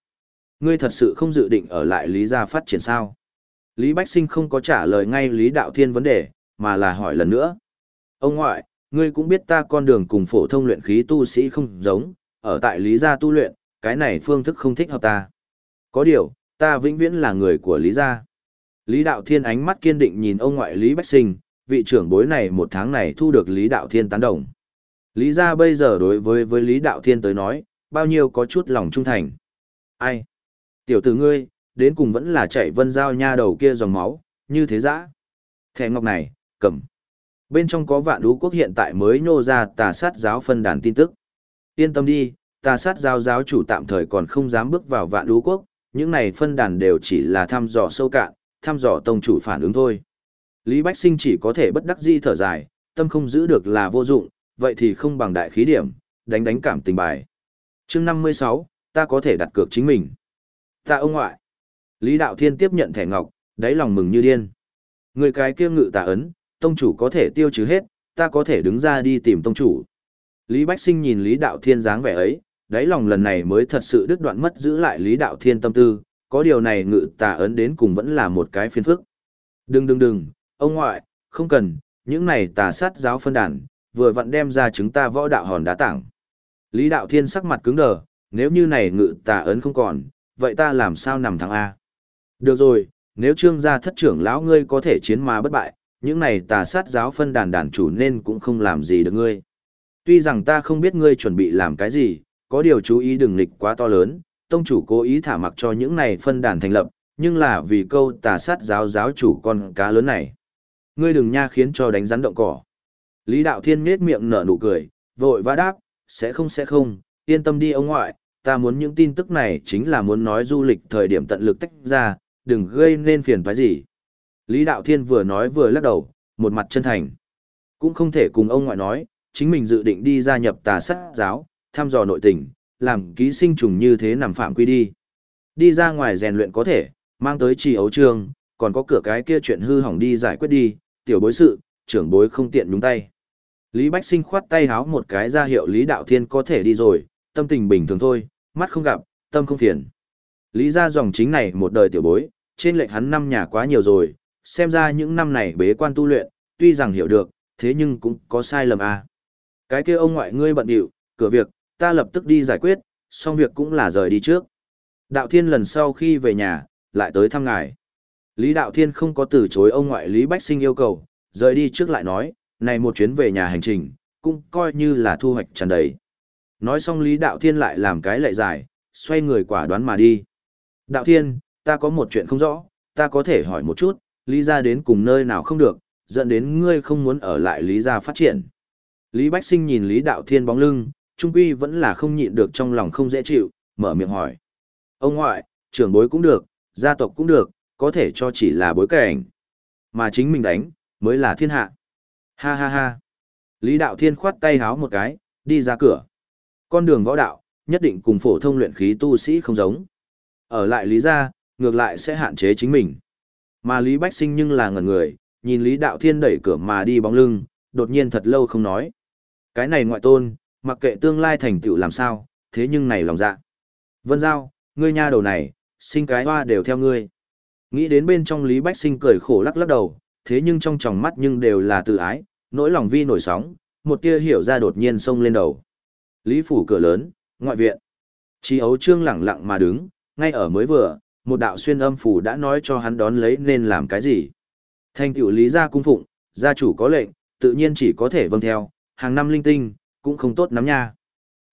Ngươi thật sự không dự định ở lại Lý gia phát triển sao? Lý Bách Sinh không có trả lời ngay Lý Đạo Thiên vấn đề, mà là hỏi lần nữa. Ông ngoại, ngươi cũng biết ta con đường cùng phổ thông luyện khí tu sĩ không giống, ở tại Lý gia tu luyện, cái này phương thức không thích hợp ta. Có điều, ta vĩnh viễn là người của Lý gia. Lý Đạo Thiên ánh mắt kiên định nhìn ông ngoại Lý Bách Sinh, vị trưởng bối này một tháng này thu được Lý Đạo Thiên tán đồng. Lý gia bây giờ đối với với Lý Đạo Thiên tới nói, bao nhiêu có chút lòng trung thành. Ai? Tiểu tử ngươi, đến cùng vẫn là chạy vân giao nha đầu kia dòng máu, như thế dã. Thẻ ngọc này, cầm. Bên trong có vạn đú quốc hiện tại mới nô ra tà sát giáo phân đàn tin tức. Yên tâm đi, tà sát giáo giáo chủ tạm thời còn không dám bước vào vạn đú quốc, những này phân đàn đều chỉ là thăm dò sâu cạn, thăm dò tông chủ phản ứng thôi. Lý Bách Sinh chỉ có thể bất đắc di thở dài, tâm không giữ được là vô dụng, vậy thì không bằng đại khí điểm, đánh đánh cảm tình bài. chương 56, ta có thể đặt cược chính mình. Ta ông ngoại. Lý Đạo Thiên tiếp nhận thẻ ngọc, đáy lòng mừng như điên. Người cái kia ngự tà ấn, tông chủ có thể tiêu trừ hết, ta có thể đứng ra đi tìm tông chủ. Lý Bách Sinh nhìn Lý Đạo Thiên dáng vẻ ấy, đáy lòng lần này mới thật sự đứt đoạn mất giữ lại Lý Đạo Thiên tâm tư, có điều này ngự tà ấn đến cùng vẫn là một cái phiên phức. Đừng đừng đừng, ông ngoại, không cần, những này tà sát giáo phân đàn, vừa vặn đem ra chúng ta võ đạo hòn đá tảng. Lý Đạo Thiên sắc mặt cứng đờ, nếu như này ngự tà ấn không còn, vậy ta làm sao nằm thắng A? Được rồi, nếu trương gia thất trưởng lão ngươi có thể chiến mà bất bại, những này tà sát giáo phân đàn đàn chủ nên cũng không làm gì được ngươi. Tuy rằng ta không biết ngươi chuẩn bị làm cái gì, có điều chú ý đừng nghịch quá to lớn, tông chủ cố ý thả mặc cho những này phân đàn thành lập, nhưng là vì câu tà sát giáo giáo chủ con cá lớn này. Ngươi đừng nha khiến cho đánh rắn động cỏ. Lý Đạo Thiên nết miệng nở nụ cười, vội vã đáp, sẽ không sẽ không, yên tâm đi ông ngoại, ta muốn những tin tức này chính là muốn nói du lịch thời điểm tận lực tách ra, đừng gây nên phiền toái gì. Lý Đạo Thiên vừa nói vừa lắc đầu, một mặt chân thành. Cũng không thể cùng ông ngoại nói, chính mình dự định đi gia nhập tà sát giáo, thăm dò nội tình, làm ký sinh trùng như thế nằm phạm quy đi. Đi ra ngoài rèn luyện có thể, mang tới trì ấu trương, còn có cửa cái kia chuyện hư hỏng đi giải quyết đi, tiểu bối sự, trưởng bối không tiện nhúng tay. Lý Bách Sinh khoát tay háo một cái ra hiệu Lý Đạo Thiên có thể đi rồi, tâm tình bình thường thôi, mắt không gặp, tâm không phiền. Lý ra dòng chính này một đời tiểu bối, trên lệch hắn năm nhà quá nhiều rồi, xem ra những năm này bế quan tu luyện, tuy rằng hiểu được, thế nhưng cũng có sai lầm à. Cái kia ông ngoại ngươi bận điệu, cửa việc, ta lập tức đi giải quyết, xong việc cũng là rời đi trước. Đạo Thiên lần sau khi về nhà, lại tới thăm ngài. Lý Đạo Thiên không có từ chối ông ngoại Lý Bách Sinh yêu cầu, rời đi trước lại nói, này một chuyến về nhà hành trình, cũng coi như là thu hoạch tràn đầy. Nói xong Lý Đạo Thiên lại làm cái lệ dài, xoay người quả đoán mà đi. Đạo Thiên, ta có một chuyện không rõ, ta có thể hỏi một chút, Lý gia đến cùng nơi nào không được, dẫn đến ngươi không muốn ở lại Lý gia phát triển. Lý Bách Sinh nhìn Lý Đạo Thiên bóng lưng, trung quy vẫn là không nhịn được trong lòng không dễ chịu, mở miệng hỏi. Ông ngoại, trưởng bối cũng được, gia tộc cũng được, có thể cho chỉ là bối cảnh. Mà chính mình đánh, mới là thiên hạ. Ha ha ha. Lý Đạo Thiên khoát tay háo một cái, đi ra cửa. Con đường võ đạo, nhất định cùng phổ thông luyện khí tu sĩ không giống. Ở lại Lý gia, ngược lại sẽ hạn chế chính mình. Mà Lý Bách Sinh nhưng là ngẩn người, nhìn Lý Đạo Thiên đẩy cửa mà đi bóng lưng, đột nhiên thật lâu không nói. Cái này ngoại tôn, mặc kệ tương lai thành tựu làm sao, thế nhưng này lòng dạ. Vân Giao, ngươi nha đầu này, sinh cái hoa đều theo ngươi. Nghĩ đến bên trong Lý Bách Sinh cười khổ lắc lắc đầu, thế nhưng trong tròng mắt nhưng đều là tự ái, nỗi lòng vi nổi sóng, một tia hiểu ra đột nhiên xông lên đầu. Lý phủ cửa lớn, ngoại viện. Chí ấu trương lặng lặng mà đứng, ngay ở mới vừa, một đạo xuyên âm phủ đã nói cho hắn đón lấy nên làm cái gì. Thanh tiểu lý gia cung phụng, gia chủ có lệnh, tự nhiên chỉ có thể vâng theo, hàng năm linh tinh, cũng không tốt lắm nha.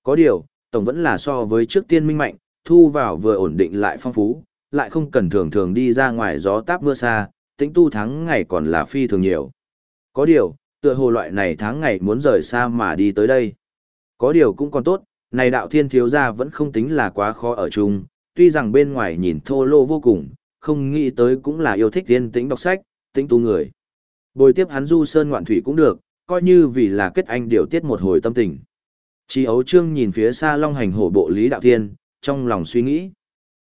Có điều, tổng vẫn là so với trước tiên minh mạnh, thu vào vừa ổn định lại phong phú, lại không cần thường thường đi ra ngoài gió táp mưa xa, tĩnh tu tháng ngày còn là phi thường nhiều. Có điều, tựa hồ loại này tháng ngày muốn rời xa mà đi tới đây. Có điều cũng còn tốt, này đạo thiên thiếu gia vẫn không tính là quá khó ở chung, tuy rằng bên ngoài nhìn thô lô vô cùng, không nghĩ tới cũng là yêu thích yên tĩnh đọc sách, tĩnh tu người. Bồi tiếp hắn du sơn ngoạn thủy cũng được, coi như vì là kết anh điều tiết một hồi tâm tình. Chí ấu trương nhìn phía xa long hành hổ bộ Lý Đạo Thiên, trong lòng suy nghĩ.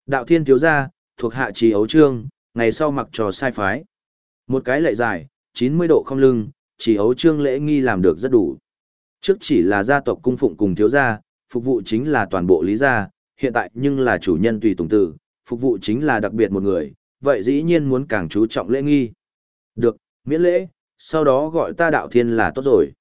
Đạo Thiên thiếu gia, thuộc hạ chí ấu trương, ngày sau mặc trò sai phái. Một cái lệ dài, 90 độ không lưng, chí ấu trương lễ nghi làm được rất đủ. Trước chỉ là gia tộc cung phụng cùng thiếu gia, phục vụ chính là toàn bộ lý gia, hiện tại nhưng là chủ nhân tùy tùng tử, phục vụ chính là đặc biệt một người, vậy dĩ nhiên muốn càng chú trọng lễ nghi. Được, miễn lễ, sau đó gọi ta đạo thiên là tốt rồi.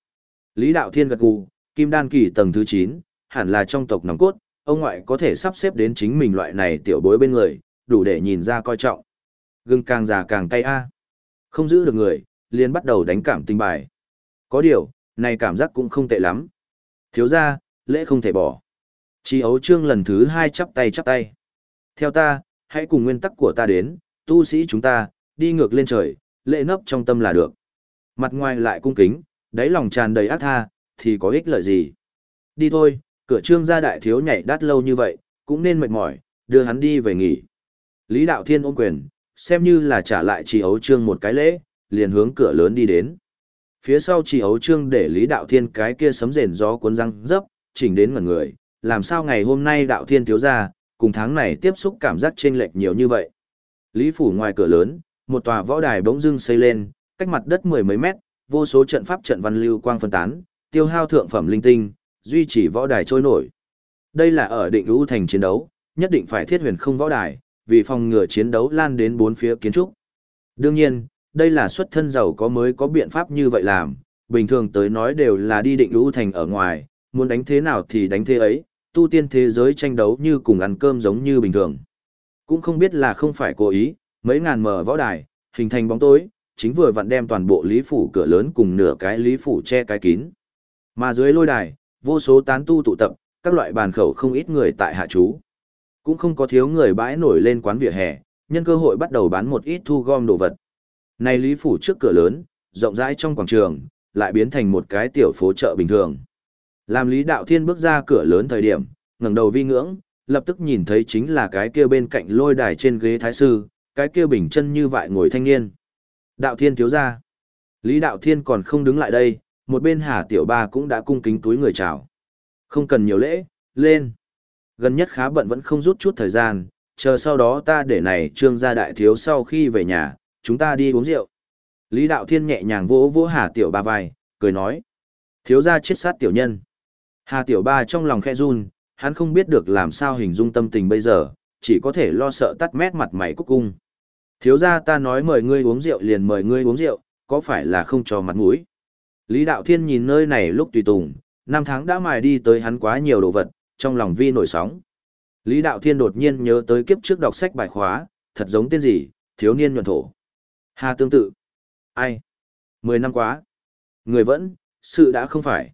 Lý đạo thiên gật gù, kim đan kỳ tầng thứ 9, hẳn là trong tộc nòng cốt, ông ngoại có thể sắp xếp đến chính mình loại này tiểu bối bên người, đủ để nhìn ra coi trọng. Gừng càng già càng cay a. Không giữ được người, liền bắt đầu đánh cảm tình bài. Có điều, này cảm giác cũng không tệ lắm. Thiếu ra, lễ không thể bỏ. Chi ấu trương lần thứ hai chắp tay chắp tay. Theo ta, hãy cùng nguyên tắc của ta đến, tu sĩ chúng ta, đi ngược lên trời, lễ nấp trong tâm là được. Mặt ngoài lại cung kính, đáy lòng tràn đầy ác tha, thì có ích lợi gì. Đi thôi, cửa trương gia đại thiếu nhảy đắt lâu như vậy, cũng nên mệt mỏi, đưa hắn đi về nghỉ. Lý Đạo Thiên ôm quyền, xem như là trả lại trì ấu trương một cái lễ, liền hướng cửa lớn đi đến. Phía sau chỉ ấu trương để Lý Đạo Thiên cái kia sấm rền gió cuốn răng dấp, chỉnh đến ngẩn người, làm sao ngày hôm nay Đạo Thiên thiếu ra, cùng tháng này tiếp xúc cảm giác chênh lệch nhiều như vậy. Lý Phủ ngoài cửa lớn, một tòa võ đài bỗng dưng xây lên, cách mặt đất mười mấy mét, vô số trận pháp trận văn lưu quang phân tán, tiêu hao thượng phẩm linh tinh, duy trì võ đài trôi nổi. Đây là ở định lũ thành chiến đấu, nhất định phải thiết huyền không võ đài, vì phòng ngừa chiến đấu lan đến bốn phía kiến trúc. Đương nhiên, đây là xuất thân giàu có mới có biện pháp như vậy làm, bình thường tới nói đều là đi định lũ thành ở ngoài, muốn đánh thế nào thì đánh thế ấy, tu tiên thế giới tranh đấu như cùng ăn cơm giống như bình thường. Cũng không biết là không phải cố ý, mấy ngàn mở võ đài, hình thành bóng tối, chính vừa vặn đem toàn bộ lý phủ cửa lớn cùng nửa cái lý phủ che cái kín. Mà dưới lôi đài, vô số tán tu tụ tập, các loại bàn khẩu không ít người tại hạ chú. Cũng không có thiếu người bãi nổi lên quán vỉa hè, nhân cơ hội bắt đầu bán một ít thu gom đồ vật. Này lý phủ trước cửa lớn, rộng rãi trong quảng trường, lại biến thành một cái tiểu phố chợ bình thường. Làm Lý Đạo Thiên bước ra cửa lớn thời điểm, ngẩng đầu vi ngưỡng, lập tức nhìn thấy chính là cái kia bên cạnh lôi đài trên ghế thái sư, cái kia bình chân như vại ngồi thanh niên. Đạo Thiên thiếu gia. Lý Đạo Thiên còn không đứng lại đây, một bên Hà Tiểu Ba cũng đã cung kính túi người chào. Không cần nhiều lễ, lên. Gần nhất khá bận vẫn không rút chút thời gian, chờ sau đó ta để này trương gia đại thiếu sau khi về nhà, chúng ta đi uống rượu. Lý Đạo Thiên nhẹ nhàng vỗ vỗ Hà Tiểu Ba vai, cười nói. Thiếu gia chết sát tiểu nhân. Hà Tiểu Ba trong lòng khe run, hắn không biết được làm sao hình dung tâm tình bây giờ, chỉ có thể lo sợ tắt mét mặt mày cúc cung. Thiếu gia ta nói mời ngươi uống rượu liền mời ngươi uống rượu, có phải là không cho mặt mũi? Lý Đạo Thiên nhìn nơi này lúc tùy tùng, năm tháng đã mài đi tới hắn quá nhiều đồ vật, trong lòng vi nổi sóng. Lý Đạo Thiên đột nhiên nhớ tới kiếp trước đọc sách bài khóa, thật giống tên gì, thiếu niên nhuận thổ. Hà tương tự. Ai? Mười năm quá. Người vẫn, sự đã không phải.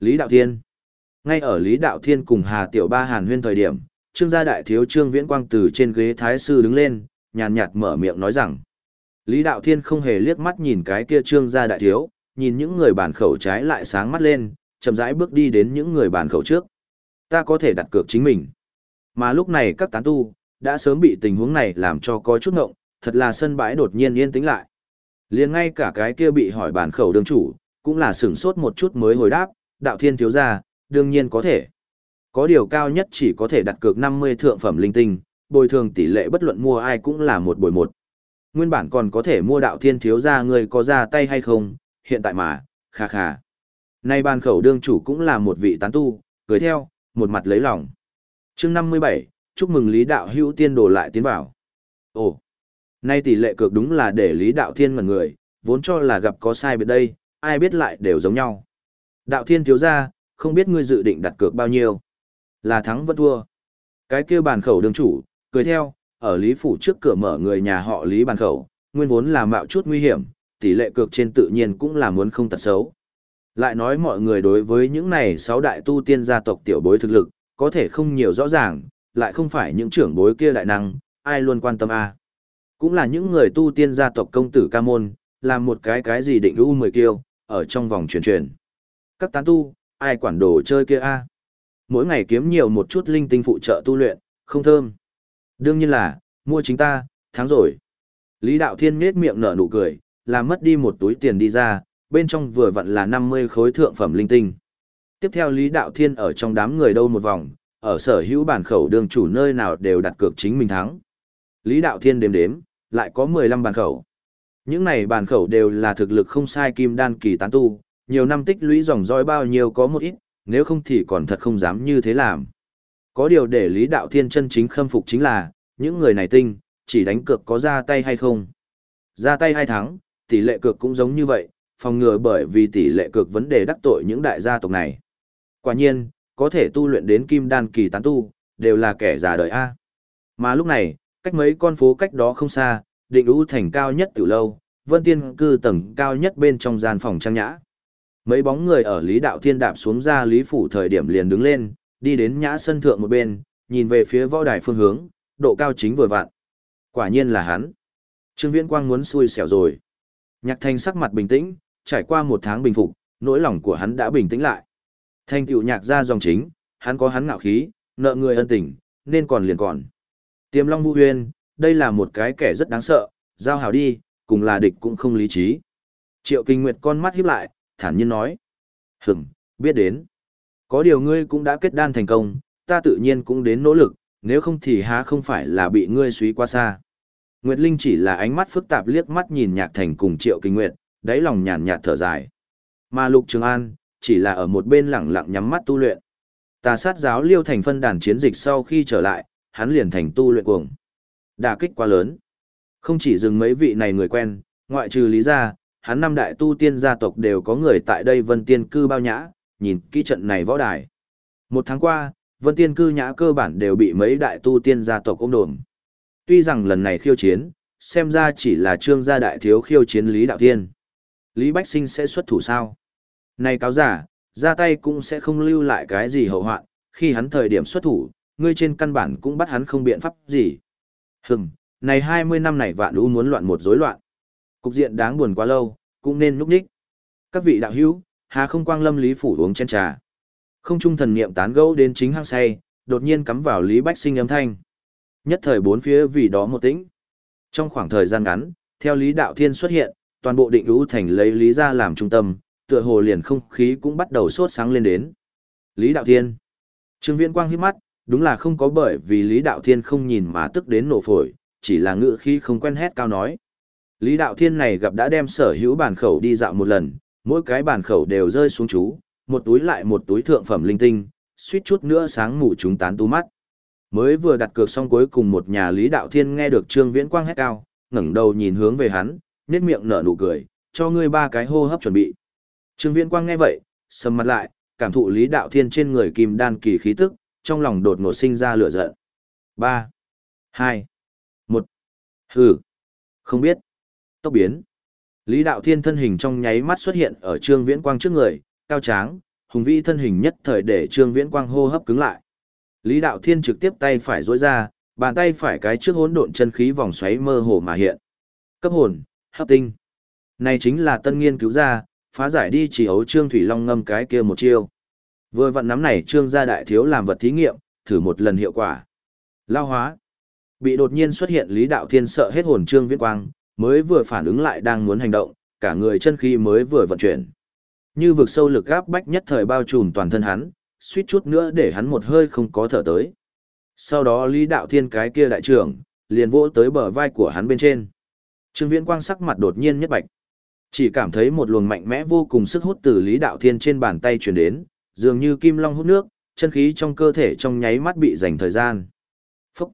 Lý Đạo Thiên. Ngay ở Lý Đạo Thiên cùng Hà Tiểu Ba Hàn huyên thời điểm, Trương gia đại thiếu Trương Viễn Quang từ trên ghế thái sư đứng lên, nhàn nhạt mở miệng nói rằng. Lý Đạo Thiên không hề liếc mắt nhìn cái kia Trương gia đại thiếu, nhìn những người bàn khẩu trái lại sáng mắt lên, chậm rãi bước đi đến những người bàn khẩu trước. Ta có thể đặt cược chính mình. Mà lúc này các tán tu, đã sớm bị tình huống này làm cho có chút ngộng, thật là sân bãi đột nhiên yên tĩnh lại. liền ngay cả cái kia bị hỏi bản khẩu đường chủ, cũng là sửng sốt một chút mới hồi đáp, đạo thiên thiếu gia, đương nhiên có thể. Có điều cao nhất chỉ có thể đặt cược 50 thượng phẩm linh tinh, bồi thường tỷ lệ bất luận mua ai cũng là một bồi một. Nguyên bản còn có thể mua đạo thiên thiếu gia người có ra tay hay không, hiện tại mà, kha kha. Nay ban khẩu đương chủ cũng là một vị tán tu, cười theo, một mặt lấy lòng. chương 57, chúc mừng Lý Đạo hữu tiên đồ lại tiến vào. Ồ, nay tỷ lệ cược đúng là để Lý Đạo Thiên ngẩn người, vốn cho là gặp có sai biệt đây, ai biết lại đều giống nhau. Đạo Thiên thiếu ra, không biết ngươi dự định đặt cược bao nhiêu. Là thắng vẫn thua. Cái kia bàn khẩu đương chủ, cười theo, ở Lý Phủ trước cửa mở người nhà họ Lý bàn khẩu, nguyên vốn là mạo chút nguy hiểm, tỷ lệ cược trên tự nhiên cũng là muốn không tật xấu. Lại nói mọi người đối với những này sáu đại tu tiên gia tộc tiểu bối thực lực, có thể không nhiều rõ ràng, lại không phải những trưởng bối kia đại năng, ai luôn quan tâm a cũng là những người tu tiên gia tộc công tử ca môn, làm một cái cái gì định u mười kiêu, ở trong vòng truyền truyền. Các tán tu, ai quản đồ chơi kia a Mỗi ngày kiếm nhiều một chút linh tinh phụ trợ tu luyện, không thơm. Đương nhiên là, mua chính ta, tháng rồi. Lý Đạo Thiên nết miệng nở nụ cười, làm mất đi một túi tiền đi ra, bên trong vừa vặn là 50 khối thượng phẩm linh tinh. Tiếp theo Lý Đạo Thiên ở trong đám người đâu một vòng, ở sở hữu bản khẩu đường chủ nơi nào đều đặt cược chính mình thắng. Lý Đạo Thiên đếm đếm, lại có 15 bàn khẩu. Những này bàn khẩu đều là thực lực không sai kim đan kỳ tán tu, nhiều năm tích lũy dòng dõi bao nhiêu có một ít, nếu không thì còn thật không dám như thế làm. Có điều để Lý Đạo Thiên chân chính khâm phục chính là, những người này tinh, chỉ đánh cược có ra tay hay không. Ra tay hai thắng, tỷ lệ cược cũng giống như vậy, phòng ngừa bởi vì tỷ lệ cược vấn đề đắc tội những đại gia tộc này. Quả nhiên, có thể tu luyện đến kim đan kỳ tán tu, đều là kẻ già đời A. Mà lúc này, cách mấy con phố cách đó không xa, định ưu thành cao nhất từ lâu, vân tiên cư tầng cao nhất bên trong gian phòng trang nhã. Mấy bóng người ở Lý Đạo Thiên đạp xuống ra Lý Phủ thời điểm liền đứng lên, đi đến nhã sân thượng một bên, nhìn về phía võ đài phương hướng, độ cao chính vừa vặn. Quả nhiên là hắn. Trương Viễn Quang muốn xui xẻo rồi. Nhạc thanh sắc mặt bình tĩnh, trải qua một tháng bình phục, nỗi lòng của hắn đã bình tĩnh lại. thanh tựu nhạc ra dòng chính, hắn có hắn ngạo khí, nợ người ân tình, nên còn liền còn. Tiềm Long Vũ Huyên, đây là một cái kẻ rất đáng sợ, giao hảo đi, cùng là địch cũng không lý trí. Triệu Kinh Nguyệt con mắt híp lại, thản nhiên nói. Hửm, biết đến. Có điều ngươi cũng đã kết đan thành công, ta tự nhiên cũng đến nỗ lực, nếu không thì há không phải là bị ngươi suý qua xa. Nguyệt Linh chỉ là ánh mắt phức tạp liếc mắt nhìn Nhạc Thành cùng Triệu Kinh Nguyệt, đáy lòng nhàn nhạt thở dài. Mà Lục Trường An, chỉ là ở một bên lẳng lặng nhắm mắt tu luyện. Tà sát giáo Liêu Thành phân đàn chiến dịch sau khi trở lại, hắn liền thành tu luyện cuồng. Đả kích quá lớn. Không chỉ dừng mấy vị này người quen, ngoại trừ lý gia, hắn năm đại tu tiên gia tộc đều có người tại đây Vân Tiên cư bao nhã, nhìn kỹ trận này võ đài. Một tháng qua, Vân Tiên cư nhã cơ bản đều bị mấy đại tu tiên gia tộc ôm đồn. Tuy rằng lần này khiêu chiến, xem ra chỉ là trương gia đại thiếu khiêu chiến Lý Đạo Tiên. Lý Bách Sinh sẽ xuất thủ sao? Này cáo giả, ra tay cũng sẽ không lưu lại cái gì hậu hoạn, khi hắn thời điểm xuất thủ, ngươi trên căn bản cũng bắt hắn không biện pháp gì. Hừm, này 20 năm này vạn lũ muốn loạn một rối loạn. Cục diện đáng buồn quá lâu, cũng nên núp ních. Các vị đạo hữu, hà không quang lâm lý phủ uống chén trà. Không trung thần niệm tán gẫu đến chính hang say, đột nhiên cắm vào Lý Bách Sinh âm thanh. Nhất thời bốn phía vì đó một tĩnh. Trong khoảng thời gian ngắn, theo Lý Đạo Thiên xuất hiện, toàn bộ định lũ thành lấy Lý ra làm trung tâm, tựa hồ liền không khí cũng bắt đầu sốt sáng lên đến. Lý Đạo Thiên. Trương Viễn Quang hít mắt, đúng là không có bởi vì Lý Đạo Thiên không nhìn mà tức đến nổ phổi, chỉ là ngữ khi không quen hét cao nói. Lý Đạo Thiên này gặp đã đem sở hữu bản khẩu đi dạo một lần, mỗi cái bản khẩu đều rơi xuống chú, một túi lại một túi thượng phẩm linh tinh, suýt chút nữa sáng ngủ chúng tán tu mắt. Mới vừa đặt cược xong cuối cùng một nhà Lý Đạo Thiên nghe được Trương Viễn Quang hét cao, ngẩng đầu nhìn hướng về hắn, nhếch miệng nở nụ cười, cho ngươi ba cái hô hấp chuẩn bị. Trương Viễn Quang nghe vậy, sầm mặt lại, cảm thụ Lý Đạo Thiên trên người kim đan kỳ khí tức, trong lòng đột ngột sinh ra lửa giận. 3 2 1 Hừ. Không biết. Tốc biến. Lý Đạo Thiên thân hình trong nháy mắt xuất hiện ở Trương Viễn Quang trước người, cao tráng, hùng vĩ thân hình nhất thời để Trương Viễn Quang hô hấp cứng lại. Lý Đạo Thiên trực tiếp tay phải duỗi ra, bàn tay phải cái trước hỗn độn chân khí vòng xoáy mơ hồ mà hiện. Cấp hồn, hấp tinh. Này chính là tân nghiên cứu ra, phá giải đi chỉ ấu Trương Thủy Long ngâm cái kia một chiêu. Vừa vận nắm này Trương gia đại thiếu làm vật thí nghiệm, thử một lần hiệu quả. Lao hóa. Bị đột nhiên xuất hiện Lý Đạo Thiên sợ hết hồn Trương Viễn Quang, mới vừa phản ứng lại đang muốn hành động, cả người chân khí mới vừa vận chuyển. Như vực sâu lực gáp bách nhất thời bao trùm toàn thân hắn, suýt chút nữa để hắn một hơi không có thở tới. Sau đó Lý Đạo Thiên cái kia đại trưởng, liền vỗ tới bờ vai của hắn bên trên. Trương Viễn Quang sắc mặt đột nhiên nhất bạch. Chỉ cảm thấy một luồng mạnh mẽ vô cùng sức hút từ Lý Đạo Thiên trên bàn tay truyền đến, dường như kim long hút nước, chân khí trong cơ thể trong nháy mắt bị dành thời gian. Phúc!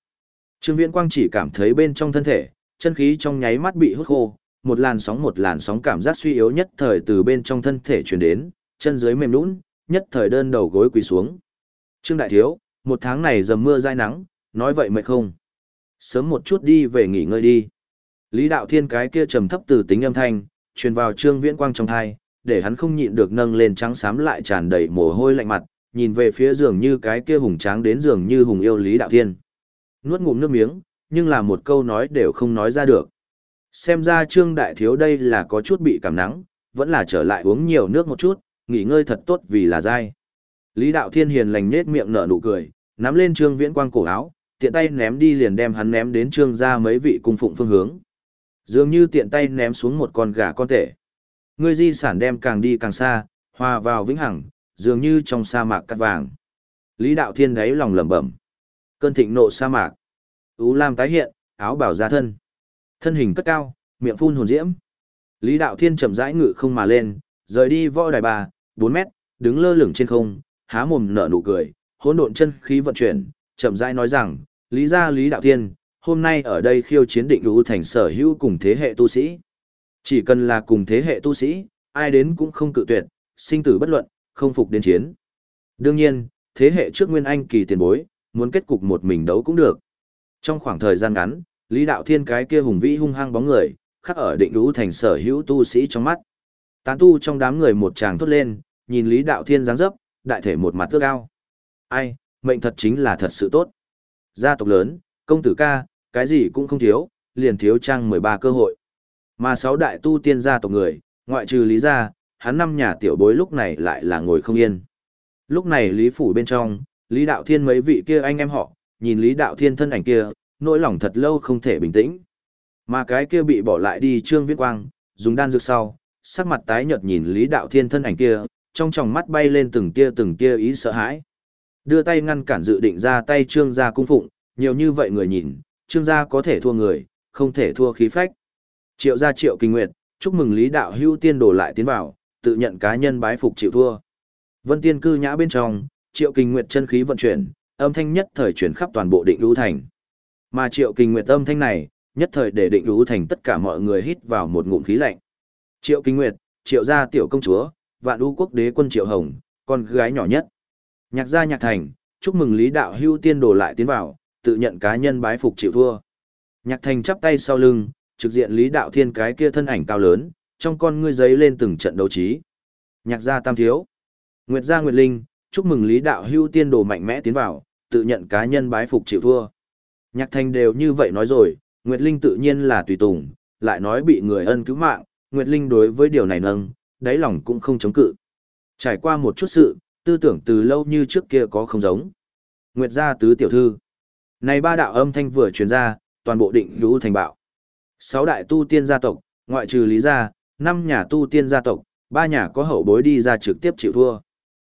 Trương Viễn Quang chỉ cảm thấy bên trong thân thể, chân khí trong nháy mắt bị hút khô, một làn sóng một làn sóng cảm giác suy yếu nhất thời từ bên trong thân thể truyền đến, chân dưới mềm nhũn, nhất thời đơn đầu gối quỳ xuống. Trương Đại Thiếu, một tháng này dầm mưa dai nắng, nói vậy mệt không? Sớm một chút đi về nghỉ ngơi đi. Lý Đạo Thiên cái kia trầm thấp từ tính âm thanh, truyền vào Trương Viễn Quang trong thai, để hắn không nhịn được nâng lên trắng xám lại tràn đầy mồ hôi lạnh mặt, nhìn về phía giường như cái kia hùng tráng đến giường như hùng yêu Lý Đạo Thiên. Nuốt ngụm nước miếng, nhưng là một câu nói đều không nói ra được. Xem ra Trương Đại Thiếu đây là có chút bị cảm nắng, vẫn là trở lại uống nhiều nước một chút, nghỉ ngơi thật tốt vì là dai. Lý Đạo Thiên hiền lành nết miệng nở nụ cười, nắm lên Trương Viễn Quang cổ áo, tiện tay ném đi liền đem hắn ném đến Trương gia mấy vị cung phụng phương hướng. Dường như tiện tay ném xuống một con gà con tể. Ngươi di sản đem càng đi càng xa, hòa vào vĩnh hằng, dường như trong sa mạc cát vàng. Lý Đạo Thiên đáy lòng lẩm bẩm. Cơn thịnh nộ sa mạc. Ú Lam tái hiện, áo bảo ra thân. Thân hình cất cao, miệng phun hồn diễm. Lý Đạo Thiên chậm rãi ngự không mà lên, rời đi võ đài bà, bốn mét, đứng lơ lửng trên không, há mồm nở nụ cười, hỗn độn chân khí vận chuyển, chậm rãi nói rằng, Lý gia Lý Đạo Thiên, hôm nay ở đây khiêu chiến định đủ thành sở hữu cùng thế hệ tu sĩ. Chỉ cần là cùng thế hệ tu sĩ, ai đến cũng không cự tuyệt, sinh tử bất luận, không phục đến chiến. Đương nhiên, thế hệ trước Nguyên Anh kỳ tiền bối, muốn kết cục một mình đấu cũng được. Trong khoảng thời gian ngắn, Lý Đạo Thiên cái kia hùng vĩ hung hăng bóng người, khắc ở định lũ thành sở hữu tu sĩ trong mắt. Tán tu trong đám người một tràng thốt lên, nhìn Lý Đạo Thiên dáng dấp, đại thể một mặt ước ao. Ai, mệnh thật chính là thật sự tốt. Gia tộc lớn, công tử ca, cái gì cũng không thiếu, liền thiếu trang 13 cơ hội. Mà sáu đại tu tiên gia tộc người, ngoại trừ Lý gia, hắn năm nhà tiểu bối lúc này lại là ngồi không yên. Lúc này Lý phủ bên trong, Lý Đạo Thiên mấy vị kia anh em họ, nhìn Lý Đạo Thiên thân ảnh kia, nỗi lòng thật lâu không thể bình tĩnh. Mà cái kia bị bỏ lại đi Trương Viễn Quang, dùng đan dược sau, sắc mặt tái nhợt nhìn Lý Đạo Thiên thân ảnh kia, trong tròng mắt bay lên từng tia từng tia ý sợ hãi. Đưa tay ngăn cản dự định ra tay Trương gia cung phụng, nhiều như vậy người nhìn, Trương gia có thể thua người, không thể thua khí phách. Triệu gia Triệu Kinh Nguyệt, chúc mừng Lý Đạo Hưu tiên đổ lại tiến vào, tự nhận cá nhân bái phục chịu thua. Vân Tiên cư nhã bên trong, Triệu Kinh Nguyệt chân khí vận chuyển, âm thanh nhất thời chuyển khắp toàn bộ Định Lũ thành. Mà Triệu Kinh Nguyệt âm thanh này, nhất thời để Định Lũ thành tất cả mọi người hít vào một ngụm khí lạnh. Triệu Kinh Nguyệt, Triệu gia tiểu công chúa, Vạn U quốc đế quân Triệu Hồng, con gái nhỏ nhất. Nhạc gia Nhạc Thành, chúc mừng Lý Đạo Hưu tiên đồ lại tiến vào, tự nhận cá nhân bái phục chịu thua. Nhạc Thành chắp tay sau lưng, trực diện Lý Đạo Thiên cái kia thân ảnh cao lớn, trong con ngươi giấy lên từng trận đấu trí. Nhạc gia Tam thiếu, Nguyệt gia Nguyệt Linh, chúc mừng Lý Đạo Hưu tiên đồ mạnh mẽ tiến vào, tự nhận cá nhân bái phục chịu thua. Nhạc Thành đều như vậy nói rồi, Nguyệt Linh tự nhiên là tùy tùng, lại nói bị người ân cứu mạng, Nguyệt Linh đối với điều này nâng, đáy lòng cũng không chống cự. Trải qua một chút sự, tư tưởng từ lâu như trước kia có không giống. Nguyệt gia tứ tiểu thư. Này ba đạo âm thanh vừa truyền ra, toàn bộ định lũ thành bạo. Sáu đại tu tiên gia tộc, ngoại trừ Lý gia, năm nhà tu tiên gia tộc, ba nhà có hậu bối đi ra trực tiếp chịu thua.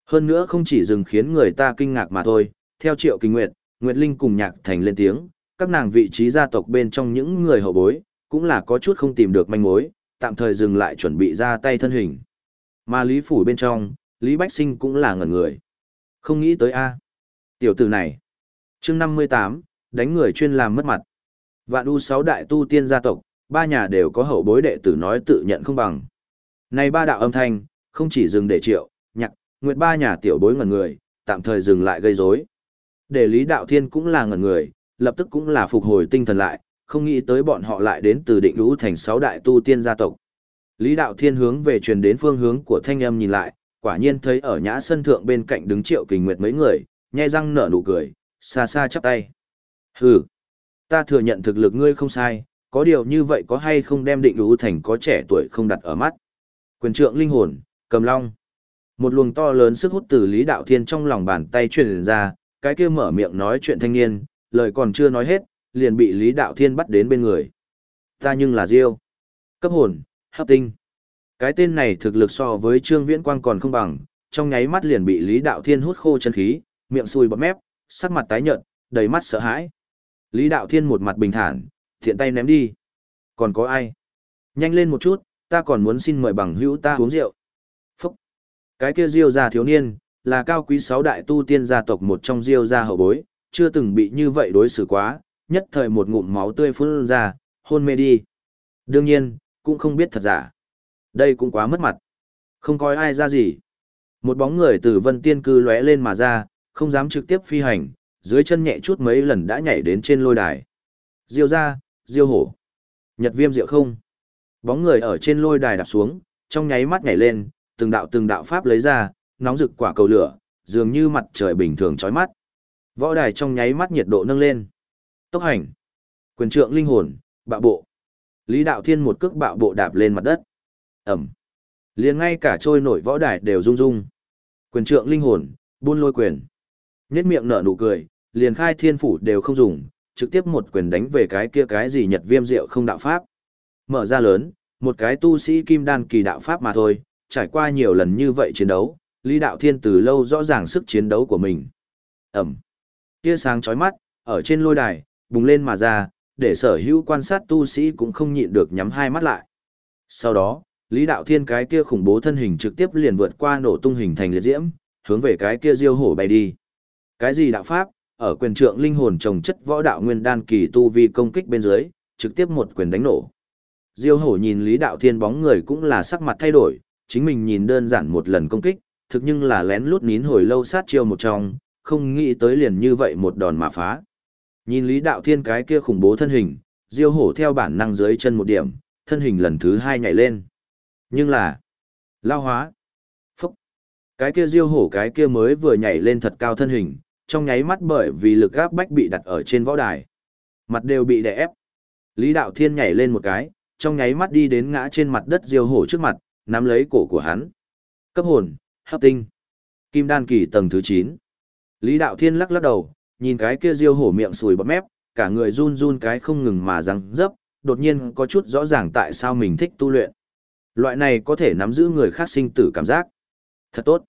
Hơn nữa không chỉ dừng khiến người ta kinh ngạc mà thôi, theo Triệu Kinh Nguyệt, Nguyệt Linh cùng Nhạc Thành lên tiếng, các nàng vị trí gia tộc bên trong những người hậu bối, cũng là có chút không tìm được manh mối, tạm thời dừng lại chuẩn bị ra tay thân hình. Mà Lý Phủ bên trong, Lý Bách Sinh cũng là ngẩn người. Không nghĩ tới A. Tiểu tử này. chương 58, đánh người chuyên làm mất mặt. Vạn U sáu đại tu tiên gia tộc, ba nhà đều có hậu bối đệ tử nói tự nhận không bằng. Này ba đạo âm thanh, không chỉ dừng để triệu, nhạc, nguyệt ba nhà tiểu bối ngẩn người, tạm thời dừng lại gây rối. Để Lý Đạo Thiên cũng là ngẩn người, lập tức cũng là phục hồi tinh thần lại, không nghĩ tới bọn họ lại đến từ định lũ thành sáu đại tu tiên gia tộc. Lý Đạo Thiên hướng về truyền đến phương hướng của thanh âm nhìn lại, quả nhiên thấy ở nhã sân thượng bên cạnh đứng triệu kình nguyệt mấy người, nhai răng nở nụ cười, xa xa chắp tay. Hừ, ta thừa nhận thực lực ngươi không sai, có điều như vậy có hay không đem định ưu thành có trẻ tuổi không đặt ở mắt. Quyền trượng linh hồn, cầm long. Một luồng to lớn sức hút từ Lý Đạo Thiên trong lòng bàn tay truyền ra, cái kia mở miệng nói chuyện thanh niên, lời còn chưa nói hết, liền bị Lý Đạo Thiên bắt đến bên người. Ta nhưng là Diêu. Cấp hồn, hấp tinh. Cái tên này thực lực so với Trương Viễn Quang còn không bằng, trong nháy mắt liền bị Lý Đạo Thiên hút khô chân khí, miệng sùi bọt mép, sắc mặt tái nhợt, đầy mắt sợ hãi. Lý Đạo Thiên một mặt bình thản, thiện tay ném đi. Còn có ai? Nhanh lên một chút, ta còn muốn xin mời bằng hữu ta uống rượu. Phúc! Cái kia Diêu gia thiếu niên, là cao quý sáu đại tu tiên gia tộc một trong Diêu gia hậu bối, chưa từng bị như vậy đối xử quá, nhất thời một ngụm máu tươi phun ra, hôn mê đi. Đương nhiên, cũng không biết thật giả. Đây cũng quá mất mặt. Không coi ai ra gì. Một bóng người từ vân tiên cư lóe lên mà ra, không dám trực tiếp phi hành, dưới chân nhẹ chút mấy lần đã nhảy đến trên lôi đài. Diêu ra, diêu hổ. Nhật viêm diệu không. Bóng người ở trên lôi đài đạp xuống, trong nháy mắt nhảy lên, từng đạo từng đạo pháp lấy ra, nóng rực quả cầu lửa, dường như mặt trời bình thường chói mắt. Võ đài trong nháy mắt nhiệt độ nâng lên. Tốc hành. Quyền trượng linh hồn, bạo bộ. Lý Đạo Thiên một cước bạo bộ đạp lên mặt đất. Ẩm. liền ngay cả trôi nổi võ đài đều rung rung. Quyền trượng linh hồn, buôn lôi quyền. Nhất miệng nở nụ cười, liền khai thiên phủ đều không dùng, trực tiếp một quyền đánh về cái kia cái gì nhật viêm diệu không đạo pháp. Mở ra lớn, một cái tu sĩ kim đan kỳ đạo pháp mà thôi, trải qua nhiều lần như vậy chiến đấu, Lý Đạo Thiên từ lâu rõ ràng sức chiến đấu của mình. Ẩm. Tia sáng chói mắt, ở trên lôi đài, bùng lên mà ra, để sở hữu quan sát tu sĩ cũng không nhịn được nhắm hai mắt lại. Sau đó, Lý Đạo Thiên cái kia khủng bố thân hình trực tiếp liền vượt qua nổ tung hình thành liệt diễm, hướng về cái kia diêu hổ bay đi. Cái gì đạo pháp, ở quyền trượng linh hồn trồng chất võ đạo nguyên đan kỳ tu vi công kích bên dưới, trực tiếp một quyền đánh nổ. Diêu hổ nhìn Lý Đạo Thiên bóng người cũng là sắc mặt thay đổi, chính mình nhìn đơn giản một lần công kích, thực nhưng là lén lút nín hồi lâu sát chiêu một trong, không nghĩ tới liền như vậy một đòn mà phá. Nhìn Lý Đạo Thiên cái kia khủng bố thân hình, Diêu hổ theo bản năng dưới chân một điểm, thân hình lần thứ hai nhảy lên. Nhưng là, lao hóa. Phúc. Cái kia Diêu hổ cái kia mới vừa nhảy lên thật cao thân hình, trong nháy mắt bởi vì lực áp bách bị đặt ở trên võ đài. Mặt đều bị đè ép. Lý Đạo Thiên nhảy lên một cái, trong nháy mắt đi đến ngã trên mặt đất diêu hổ trước mặt, nắm lấy cổ của hắn. Cấp hồn, hấp tinh. Kim đan kỳ tầng thứ 9. Lý Đạo Thiên lắc lắc đầu, nhìn cái kia diêu hổ miệng sùi bọt mép, cả người run run cái không ngừng mà răng dấp, đột nhiên có chút rõ ràng tại sao mình thích tu luyện. Loại này có thể nắm giữ người khác sinh tử cảm giác. Thật tốt.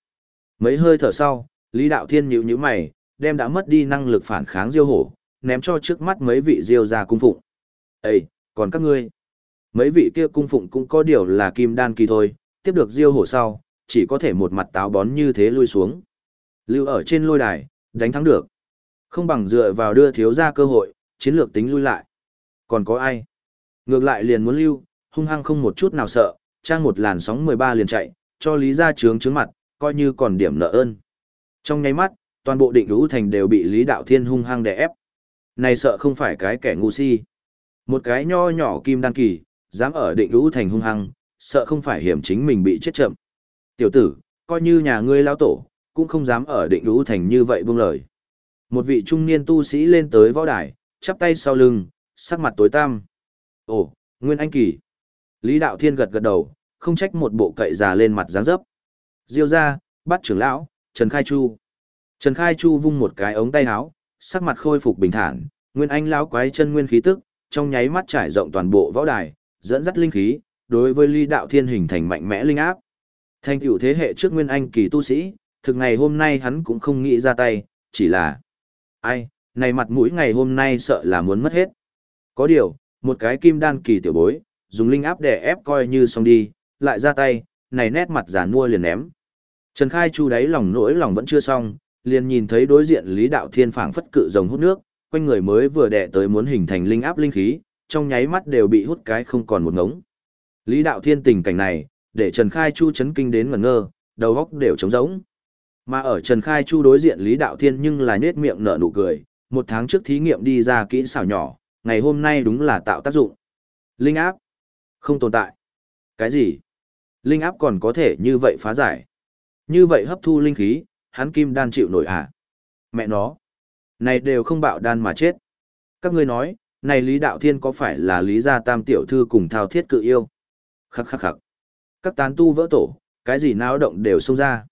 Mấy hơi thở sau, Lý Đạo Thiên nhíu nhíu mày, đem đã mất đi năng lực phản kháng diêu hổ, ném cho trước mắt mấy vị diêu ra cung phụng. Ê, còn các ngươi? Mấy vị kia cung phụng cũng có điều là kim đan kỳ thôi, tiếp được diêu hổ sau, chỉ có thể một mặt táo bón như thế lui xuống. Lưu ở trên lôi đài, đánh thắng được. Không bằng dựa vào đưa thiếu ra cơ hội, chiến lược tính lui lại. Còn có ai? Ngược lại liền muốn lưu, hung hăng không một chút nào sợ, trang một làn sóng 13 liền chạy, cho lý ra trướng trướng mặt, coi như còn điểm nợ ơn. Trong nháy mắt, toàn bộ định lũ thành đều bị Lý Đạo Thiên hung hăng đè ép. Này sợ không phải cái kẻ ngu si. Một cái nho nhỏ kim đan kỳ, dám ở định lũ thành hung hăng, sợ không phải hiểm chính mình bị chết chậm. Tiểu tử, coi như nhà ngươi lao tổ, cũng không dám ở định lũ thành như vậy buông lời. Một vị trung niên tu sĩ lên tới võ đài, chắp tay sau lưng, sắc mặt tối tăm. Ồ, Nguyên Anh Kỳ. Lý Đạo Thiên gật gật đầu, không trách một bộ cậy già lên mặt dáng dấp. Diêu ra, bắt trưởng lão, Trần Khai Chu. Trần Khai Chu vung một cái ống tay áo, sắc mặt khôi phục bình thản, Nguyên Anh lão quái chân nguyên khí tức, trong nháy mắt trải rộng toàn bộ võ đài, dẫn dắt linh khí, đối với Ly Đạo Thiên hình thành mạnh mẽ linh áp. Thành tựu thế hệ trước Nguyên Anh kỳ tu sĩ, thực ngày hôm nay hắn cũng không nghĩ ra tay, chỉ là ai, này mặt mũi ngày hôm nay sợ là muốn mất hết. Có điều, một cái kim đan kỳ tiểu bối, dùng linh áp để ép coi như xong đi, lại ra tay, này nét mặt giả mua liền ném. Trần Khai Chu đáy lòng nỗi lòng vẫn chưa xong, liền nhìn thấy đối diện Lý Đạo Thiên phảng phất cự rồng hút nước, quanh người mới vừa đè tới muốn hình thành linh áp linh khí, trong nháy mắt đều bị hút cái không còn một ngống. Lý Đạo Thiên tình cảnh này, để Trần Khai Chu chấn kinh đến ngẩn ngơ, đầu óc đều trống rỗng. Mà ở Trần Khai Chu đối diện Lý Đạo Thiên nhưng là nết miệng nở nụ cười, một tháng trước thí nghiệm đi ra kỹ xảo nhỏ, ngày hôm nay đúng là tạo tác dụng. Linh áp? Không tồn tại. Cái gì? Linh áp còn có thể như vậy phá giải. Như vậy hấp thu linh khí, hắn kim đan chịu nổi à? Mẹ nó. Này đều không bạo đan mà chết. Các ngươi nói, này Lý Đạo Thiên có phải là Lý Gia Tam Tiểu Thư cùng thao thiết cự yêu? Khắc khắc khắc. Các tán tu vỡ tổ, cái gì náo động đều xông ra.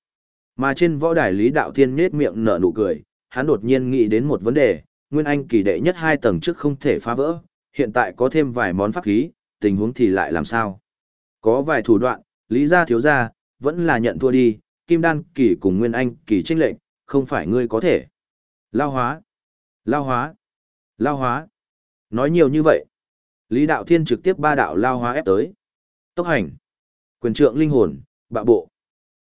Mà trên võ đài Lý Đạo Thiên nết miệng nở nụ cười, hắn đột nhiên nghĩ đến một vấn đề, Nguyên Anh kỳ đệ nhất hai tầng trước không thể phá vỡ, hiện tại có thêm vài món pháp khí, tình huống thì lại làm sao? Có vài thủ đoạn, Lý gia thiếu gia, vẫn là nhận thua đi, Kim Đan kỳ cùng Nguyên Anh kỳ tranh lệnh, không phải ngươi có thể. Lao hóa, lao hóa, lao hóa. Nói nhiều như vậy. Lý Đạo Thiên trực tiếp ba đạo lao hóa ép tới. Tốc hành, quyền trượng linh hồn, bạo bộ.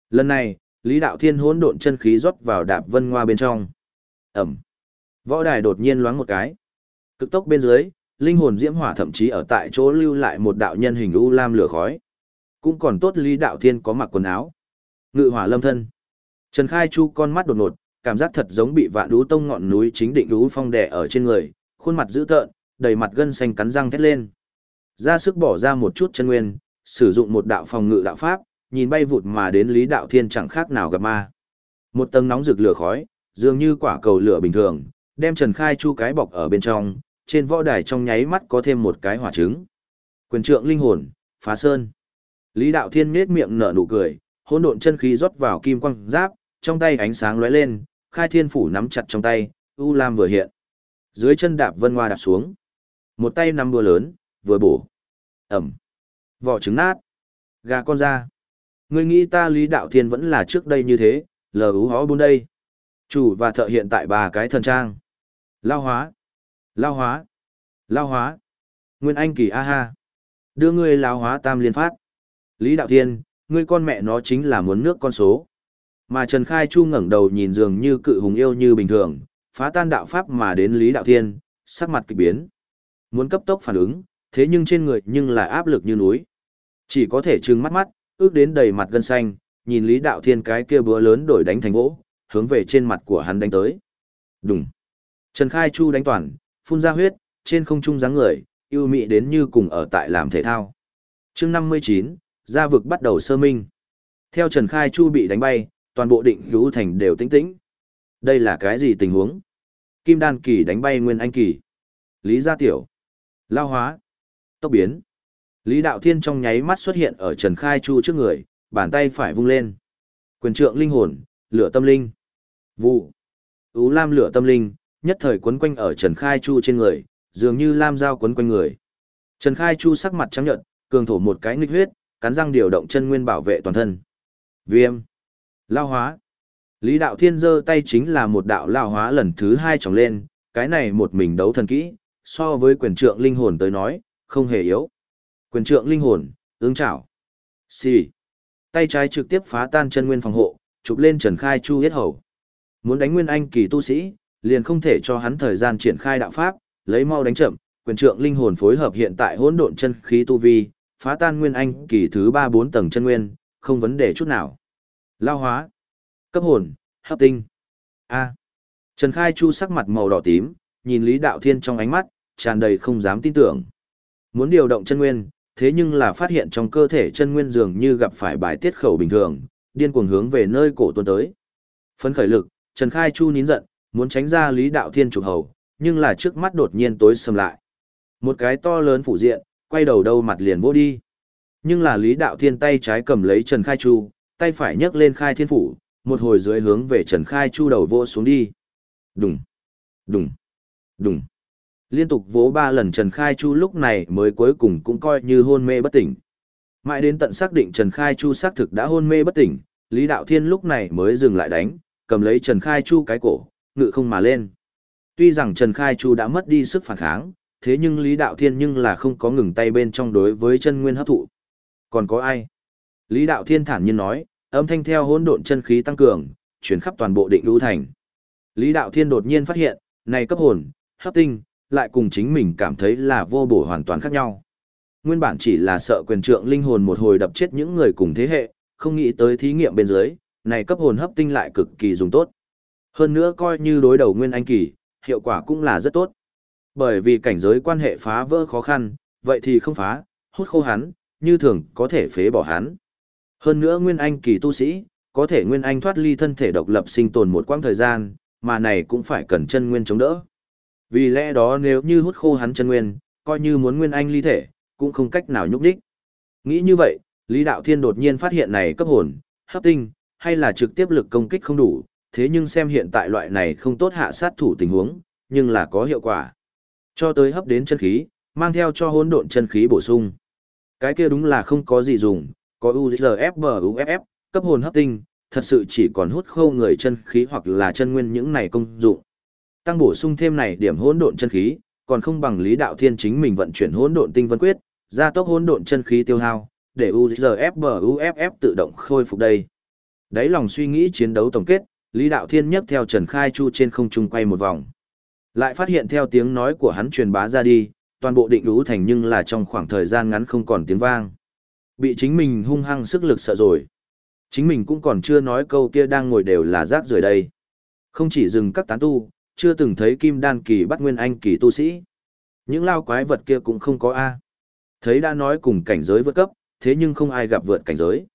Lần này, Lý Đạo Thiên hỗn độn chân khí rót vào đạp vân ngoa bên trong. Ẩm. Võ đài đột nhiên loáng một cái. Cực tốc bên dưới, linh hồn diễm hỏa thậm chí ở tại chỗ lưu lại một đạo nhân hình u lam lửa khói. Cũng còn tốt Lý Đạo Thiên có mặc quần áo. Ngự hỏa lâm thân. Trần Khai Chu con mắt đột ngột, cảm giác thật giống bị vạn đú tông ngọn núi chính định đú phong đè ở trên người, khuôn mặt dữ tợn, đầy mặt gân xanh cắn răng thét lên. Ra sức bỏ ra một chút chân nguyên, sử dụng một đạo phòng ngự đạo pháp, nhìn bay vụt mà đến Lý Đạo Thiên chẳng khác nào gặp ma. Một tầng nóng rực lửa khói, dường như quả cầu lửa bình thường, đem Trần Khai Chu cái bọc ở bên trong, trên võ đài trong nháy mắt có thêm một cái hỏa trứng. Quyền trượng linh hồn, phá sơn. Lý Đạo Thiên nhếch miệng nở nụ cười, hỗn độn chân khí rót vào kim quang giáp, trong tay ánh sáng lóe lên, khai thiên phủ nắm chặt trong tay, u lam vừa hiện. Dưới chân đạp vân hoa đạp xuống. Một tay nắm đua lớn, vừa bổ. Ẩm. Vỏ trứng nát. Gà con ra. Ngươi nghĩ ta Lý Đạo Thiên vẫn là trước đây như thế, lờ ú hó bốn đây. Chủ và thợ hiện tại bà cái thần trang. Lao hóa. Lao hóa. Lao hóa. Nguyên Anh kỳ a ha. Đưa ngươi lao hóa tam liên phát. Lý Đạo Thiên, ngươi con mẹ nó chính là muốn nước con số. Mà Trần Khai Chu ngẩng đầu nhìn dường như cự hùng yêu như bình thường, phá tan đạo pháp mà đến Lý Đạo Thiên, sắc mặt kịch biến. Muốn cấp tốc phản ứng, thế nhưng trên người nhưng lại áp lực như núi. Chỉ có thể trừng mắt mắt, ước đến đầy mặt gân xanh, nhìn Lý Đạo Thiên cái kia búa lớn đổi đánh thành gỗ, hướng về trên mặt của hắn đánh tới. Đùng. Trần Khai Chu đánh toàn, phun ra huyết, trên không trung dáng người, yêu mị đến như cùng ở tại làm thể thao. chương 59, gia vực bắt đầu sơ minh. Theo Trần Khai Chu bị đánh bay, toàn bộ định lũ thành đều tĩnh tĩnh. Đây là cái gì tình huống? Kim đan kỳ đánh bay nguyên anh kỳ. Lý Gia Tiểu. Lao hóa. Tốc biến. Lý Đạo Thiên trong nháy mắt xuất hiện ở Trần Khai Chu trước người, bàn tay phải vung lên. Quyền trượng linh hồn, lửa tâm linh. Vụ. Ú lam lửa tâm linh, nhất thời quấn quanh ở Trần Khai Chu trên người, dường như lam dao quấn quanh người. Trần Khai Chu sắc mặt trắng nhợt, cường thổ một cái nghịch huyết, cắn răng điều động chân nguyên bảo vệ toàn thân. Viêm. Lao hóa. Lý Đạo Thiên giơ tay chính là một đạo lao hóa lần thứ hai tròng lên, cái này một mình đấu thần kỹ, so với quyền trượng linh hồn tới nói, không hề yếu. Quyền trượng linh hồn, ứng chảo. Xì. Tay trái trực tiếp phá tan chân nguyên phòng hộ, chụp lên Trần Khai Chu hết hầu. Muốn đánh nguyên anh kỳ tu sĩ, liền không thể cho hắn thời gian triển khai đạo pháp, lấy mau đánh chậm, quyền trượng linh hồn phối hợp hiện tại hỗn độn chân khí tu vi, phá tan nguyên anh kỳ thứ 3 4 tầng chân nguyên, không vấn đề chút nào. Lao hóa, cấp hồn, hấp tinh. A. Trần Khai Chu sắc mặt màu đỏ tím, nhìn Lý Đạo Thiên trong ánh mắt, tràn đầy không dám tin tưởng. Muốn điều động chân nguyên, thế nhưng là phát hiện trong cơ thể chân nguyên dường như gặp phải bài tiết khẩu bình thường, điên cuồng hướng về nơi cổ tuôn tới. Phấn khởi lực, Trần Khai Chu nín giận, muốn tránh ra Lý Đạo Thiên trục hầu, nhưng là trước mắt đột nhiên tối sầm lại. Một cái to lớn phủ diện, quay đầu đâu mặt liền vô đi. Nhưng là Lý Đạo Thiên tay trái cầm lấy Trần Khai Chu, tay phải nhấc lên khai thiên phủ, một hồi dưới hướng về Trần Khai Chu đầu vô xuống đi. Đùng, đùng, đùng. Liên tục vỗ ba lần Trần Khai Chu lúc này mới cuối cùng cũng coi như hôn mê bất tỉnh. Mãi đến tận xác định Trần Khai Chu xác thực đã hôn mê bất tỉnh, Lý Đạo Thiên lúc này mới dừng lại đánh, cầm lấy Trần Khai Chu cái cổ, ngự không mà lên. Tuy rằng Trần Khai Chu đã mất đi sức phản kháng, thế nhưng Lý Đạo Thiên nhưng là không có ngừng tay bên trong đối với chân nguyên hấp thụ. Còn có ai? Lý Đạo Thiên thản nhiên nói, âm thanh theo hỗn độn chân khí tăng cường, chuyển khắp toàn bộ định lũ thành. Lý Đạo Thiên đột nhiên phát hiện, này cấp hồn, hấp tinh, lại cùng chính mình cảm thấy là vô bổ hoàn toàn khác nhau. Nguyên bản chỉ là sợ quyền trượng linh hồn một hồi đập chết những người cùng thế hệ, không nghĩ tới thí nghiệm bên dưới, này cấp hồn hấp tinh lại cực kỳ dùng tốt. Hơn nữa coi như đối đầu nguyên anh kỳ, hiệu quả cũng là rất tốt. Bởi vì cảnh giới quan hệ phá vỡ khó khăn, vậy thì không phá, hút khô hắn, như thường có thể phế bỏ hắn. Hơn nữa nguyên anh kỳ tu sĩ, có thể nguyên anh thoát ly thân thể độc lập sinh tồn một quãng thời gian, mà này cũng phải cần chân nguyên chống đỡ. Vì lẽ đó nếu như hút khô hắn chân nguyên, coi như muốn nguyên anh ly thể, cũng không cách nào nhúc đích. Nghĩ như vậy, Lý Đạo Thiên đột nhiên phát hiện này cấp hồn, hấp tinh, hay là trực tiếp lực công kích không đủ, thế nhưng xem hiện tại loại này không tốt hạ sát thủ tình huống, nhưng là có hiệu quả. Cho tới hấp đến chân khí, mang theo cho hỗn độn chân khí bổ sung. Cái kia đúng là không có gì dùng, có UZFBUFF, cấp hồn hấp tinh, thật sự chỉ còn hút khô người chân khí hoặc là chân nguyên những này công dụng. Tăng bổ sung thêm này điểm hỗn độn chân khí, còn không bằng Lý Đạo Thiên chính mình vận chuyển hỗn độn tinh vân quyết, gia tốc hỗn độn chân khí tiêu hao, để UZFBUFF tự động khôi phục đây. Đấy lòng suy nghĩ chiến đấu tổng kết, Lý Đạo Thiên nhấc theo Trần Khai Chu trên không trung quay một vòng. Lại phát hiện theo tiếng nói của hắn truyền bá ra đi, toàn bộ định lũ thành nhưng là trong khoảng thời gian ngắn không còn tiếng vang. Bị chính mình hung hăng sức lực sợ rồi. Chính mình cũng còn chưa nói câu kia đang ngồi đều là rác rưởi đây. Không chỉ dừng các tán tu, chưa từng thấy kim đan kỳ bắt nguyên anh kỳ tu sĩ. Những lao quái vật kia cũng không có A. Thấy đã nói cùng cảnh giới vượt cấp, thế nhưng không ai gặp vượt cảnh giới.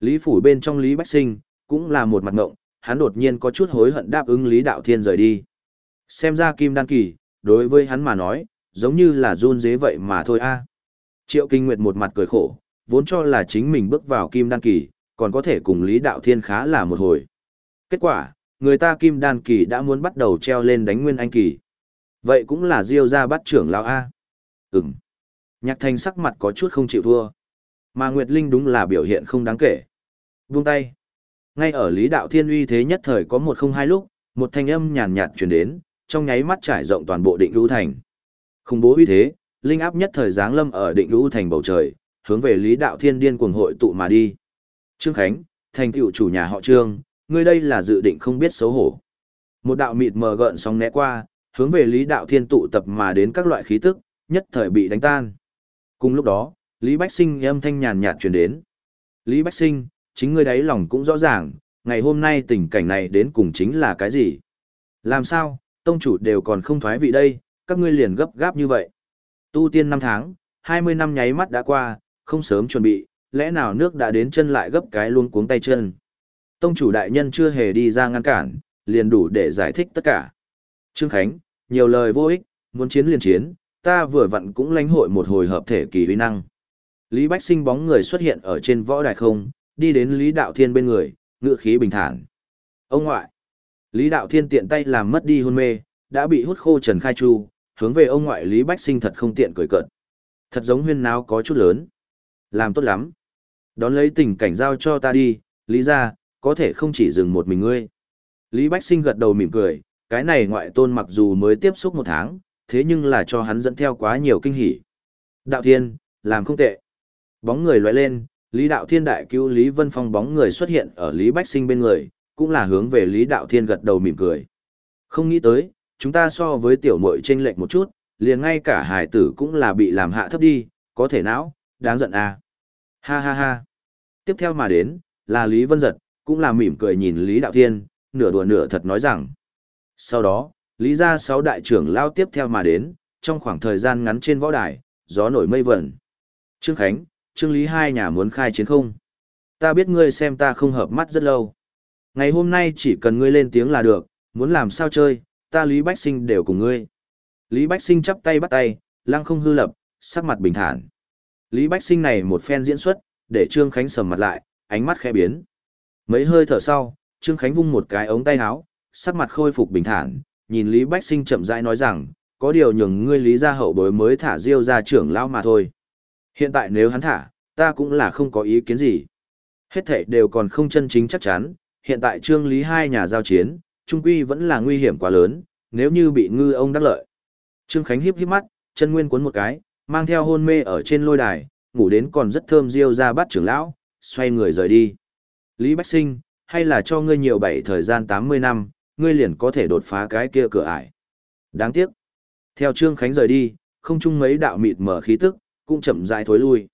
Lý phủ bên trong Lý Bách Sinh, cũng là một mặt ngộng, hắn đột nhiên có chút hối hận đáp ứng Lý Đạo Thiên rời đi. Xem ra kim đan kỳ, đối với hắn mà nói, giống như là run dế vậy mà thôi a. Triệu Kinh Nguyệt một mặt cười khổ, vốn cho là chính mình bước vào kim đan kỳ, còn có thể cùng Lý Đạo Thiên khá là một hồi. Kết quả, người ta kim đan kỳ đã muốn bắt đầu treo lên đánh nguyên anh kỳ. Vậy cũng là diêu ra bắt trưởng lão A. Ừm. Nhạc thanh sắc mặt có chút không chịu thua. Mà Nguyệt Linh đúng là biểu hiện không đáng kể. Vung tay. Ngay ở Lý Đạo Thiên uy thế nhất thời có một không hai lúc, một thanh âm nhàn nhạt truyền đến, trong nháy mắt trải rộng toàn bộ định lũ thành. Khủng bố uy thế, linh áp nhất thời giáng lâm ở định lũ thành bầu trời, hướng về Lý Đạo Thiên điên cuồng hội tụ mà đi. Trương Khánh, thành tựu chủ nhà họ Trương, ngươi đây là dự định không biết xấu hổ. Một đạo mịt mờ gợn sóng né qua, hướng về Lý Đạo Thiên tụ tập mà đến các loại khí tức, nhất thời bị đánh tan. Cùng lúc đó, Lý Bách Sinh âm thanh nhàn nhạt truyền đến. Lý Bách Sinh, chính ngươi đáy lòng cũng rõ ràng, ngày hôm nay tình cảnh này đến cùng chính là cái gì? Làm sao, tông chủ đều còn không thoái vị đây, các ngươi liền gấp gáp như vậy. Tu tiên năm tháng, 20 năm nháy mắt đã qua, không sớm chuẩn bị, lẽ nào nước đã đến chân lại gấp cái luôn cuống tay chân. Tông chủ đại nhân chưa hề đi ra ngăn cản, liền đủ để giải thích tất cả. Trương Khánh, nhiều lời vô ích, muốn chiến liền chiến, ta vừa vặn cũng lãnh hội một hồi hợp thể kỳ uy năng. Lý Bách Sinh bóng người xuất hiện ở trên võ đài không, đi đến Lý Đạo Thiên bên người, ngựa khí bình thản. Ông ngoại. Lý Đạo Thiên tiện tay làm mất đi hôn mê, đã bị hút khô Trần Khai Chu, hướng về ông ngoại Lý Bách Sinh thật không tiện cười cợt. Thật giống huyên náo có chút lớn. Làm tốt lắm. Đón lấy tình cảnh giao cho ta đi, Lý ra, có thể không chỉ dừng một mình ngươi. Lý Bách Sinh gật đầu mỉm cười, cái này ngoại tôn mặc dù mới tiếp xúc một tháng, thế nhưng là cho hắn dẫn theo quá nhiều kinh hỉ. Đạo Thiên, làm không tệ. Bóng người loại lên, Lý Đạo Thiên đại cứu Lý Vân Phong bóng người xuất hiện ở Lý Bách Sinh bên người, cũng là hướng về Lý Đạo Thiên gật đầu mỉm cười. Không nghĩ tới, chúng ta so với tiểu muội chênh lệch một chút, liền ngay cả hải tử cũng là bị làm hạ thấp đi, có thể não, đáng giận à. Ha ha ha. Tiếp theo mà đến, là Lý Vân Giật, cũng là mỉm cười nhìn Lý Đạo Thiên, nửa đùa nửa thật nói rằng. Sau đó, Lý gia sáu đại trưởng lao tiếp theo mà đến, trong khoảng thời gian ngắn trên võ đài, gió nổi mây vẩn. Trương Khánh, Trương Lý hai nhà muốn khai chiến không? Ta biết ngươi xem ta không hợp mắt rất lâu. Ngày hôm nay chỉ cần ngươi lên tiếng là được, muốn làm sao chơi, ta Lý Bách Sinh đều cùng ngươi. Lý Bách Sinh chắp tay bắt tay, lăng không hư lập, sắc mặt bình thản. Lý Bách Sinh này một phen diễn xuất, để Trương Khánh sầm mặt lại, ánh mắt khẽ biến. Mấy hơi thở sau, Trương Khánh vung một cái ống tay áo, sắc mặt khôi phục bình thản, nhìn Lý Bách Sinh chậm rãi nói rằng, có điều nhường ngươi Lý gia hậu bối mới thả Diêu gia trưởng lão mà thôi. Hiện tại nếu hắn thả, ta cũng là không có ý kiến gì. Hết thảy đều còn không chân chính chắc chắn, hiện tại Trương Lý hai nhà giao chiến, trung quy vẫn là nguy hiểm quá lớn, nếu như bị ngư ông đắc lợi. Trương Khánh híp híp mắt, chân nguyên cuốn một cái, mang theo hôn mê ở trên lôi đài, ngủ đến còn rất thơm Diêu ra bắt trưởng lão, xoay người rời đi. Lý Bách Sinh, hay là cho ngươi nhiều bảy thời gian 80 năm, ngươi liền có thể đột phá cái kia cửa ải. Đáng tiếc. Theo Trương Khánh rời đi, không chung mấy đạo mịt mở khí tức, cũng chậm rãi thối lui.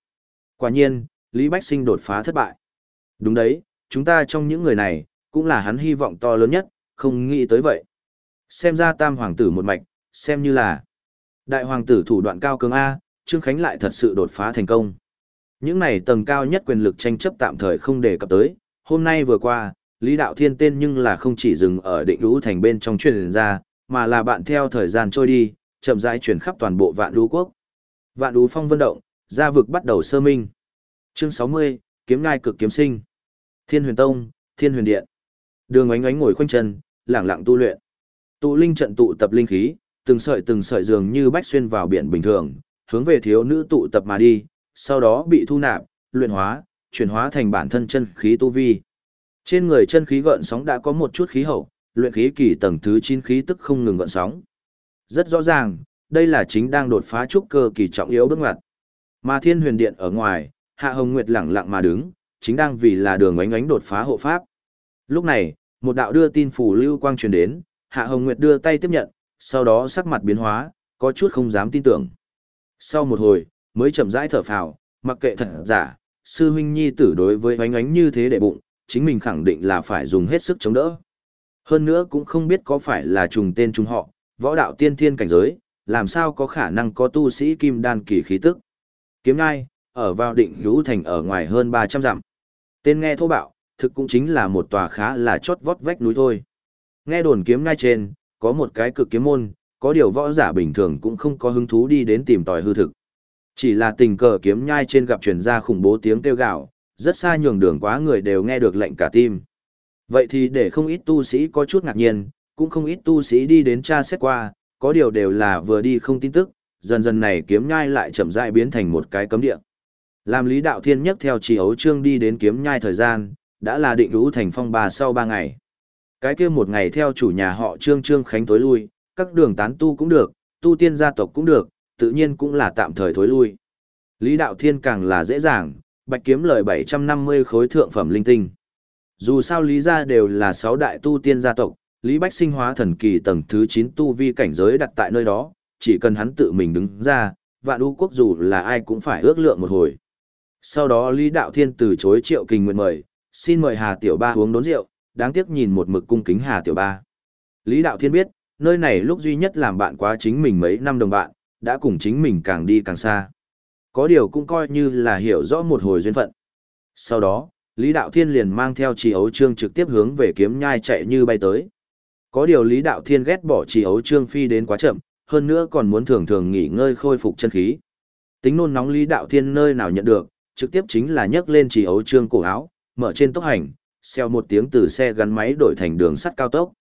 Quả nhiên, Lý Bách Sinh đột phá thất bại. Đúng đấy, chúng ta trong những người này, cũng là hắn hy vọng to lớn nhất, không nghĩ tới vậy. Xem ra tam hoàng tử một mạch, xem như là đại hoàng tử thủ đoạn cao cường A, Trương Khánh lại thật sự đột phá thành công. Những này tầng cao nhất quyền lực tranh chấp tạm thời không đề cập tới, hôm nay vừa qua, Lý Đạo Thiên tên nhưng là không chỉ dừng ở định lũ thành bên trong truyền ra, mà là bạn theo thời gian trôi đi, chậm rãi truyền khắp toàn bộ vạn lũ quốc. Vạn lũ phong vân động, gia vực bắt đầu sơ minh. Chương 60, kiếm ngai cực kiếm sinh. Thiên huyền tông, thiên huyền điện. Đường ánh ánh ngồi khoanh chân, lẳng lặng tu luyện. Tụ linh trận tụ tập linh khí, từng sợi từng sợi dường như bách xuyên vào biển bình thường, hướng về thiếu nữ tụ tập mà đi, sau đó bị thu nạp, luyện hóa, chuyển hóa thành bản thân chân khí tu vi. Trên người chân khí gợn sóng đã có một chút khí hậu, luyện khí kỳ tầng thứ 9 khí tức không ngừng gợn sóng. Rất rõ ràng, đây là chính đang đột phá trúc cơ kỳ trọng yếu bước ngoặt. Mà Thiên Huyền Điện ở ngoài, Hạ Hồng Nguyệt lẳng lặng mà đứng, chính đang vì là đường ánh ánh đột phá hộ pháp. Lúc này, một đạo đưa tin phủ lưu quang truyền đến, Hạ Hồng Nguyệt đưa tay tiếp nhận, sau đó sắc mặt biến hóa, có chút không dám tin tưởng. Sau một hồi, mới chậm rãi thở phào, mặc kệ thật giả, sư huynh nhi tử đối với ánh ánh như thế để bụng, chính mình khẳng định là phải dùng hết sức chống đỡ. Hơn nữa cũng không biết có phải là trùng tên trùng họ, võ đạo tiên thiên cảnh giới, làm sao có khả năng có tu sĩ kim đan kỳ khí tức. Kiếm ngai, ở vào định hữu thành ở ngoài hơn 300 dặm. Tên nghe thô bạo, thực cũng chính là một tòa khá là chót vót vách núi thôi. Nghe đồn kiếm ngay trên, có một cái cực kiếm môn, có điều võ giả bình thường cũng không có hứng thú đi đến tìm tòi hư thực. Chỉ là tình cờ kiếm nhai trên gặp truyền ra khủng bố tiếng kêu gạo, rất xa nhường đường quá người đều nghe được lệnh cả tim. Vậy thì để không ít tu sĩ có chút ngạc nhiên, cũng không ít tu sĩ đi đến tra xét qua, có điều đều là vừa đi không tin tức, dần dần này kiếm nhai lại chậm rãi biến thành một cái cấm địa. Làm Lý Đạo Thiên nhất theo chỉ ấu trương đi đến kiếm nhai thời gian, đã là định lũ thành phong bà sau ba ngày. Cái kia một ngày theo chủ nhà họ trương trương khánh tối lui, các đường tán tu cũng được, tu tiên gia tộc cũng được, tự nhiên cũng là tạm thời thối lui. Lý Đạo Thiên càng là dễ dàng, bạch kiếm lời 750 khối thượng phẩm linh tinh. Dù sao Lý gia đều là sáu đại tu tiên gia tộc, Lý Bách sinh hóa thần kỳ tầng thứ 9 tu vi cảnh giới đặt tại nơi đó, chỉ cần hắn tự mình đứng ra, vạn u quốc dù là ai cũng phải ước lượng một hồi. Sau đó Lý Đạo Thiên từ chối triệu kình nguyện mời, xin mời Hà Tiểu Ba uống đốn rượu, đáng tiếc nhìn một mực cung kính Hà Tiểu Ba. Lý Đạo Thiên biết, nơi này lúc duy nhất làm bạn quá chính mình mấy năm đồng bạn, đã cùng chính mình càng đi càng xa. Có điều cũng coi như là hiểu rõ một hồi duyên phận. Sau đó, Lý Đạo Thiên liền mang theo trì ấu trương trực tiếp hướng về kiếm nhai chạy như bay tới. Có điều Lý Đạo Thiên ghét bỏ trì ấu trương phi đến quá chậm, hơn nữa còn muốn thường thường nghỉ ngơi khôi phục chân khí. Tính nôn nóng Lý Đạo Thiên nơi nào nhận được, trực tiếp chính là nhấc lên chỉ ấu trương cổ áo, mở trên tốc hành, xeo một tiếng từ xe gắn máy đổi thành đường sắt cao tốc.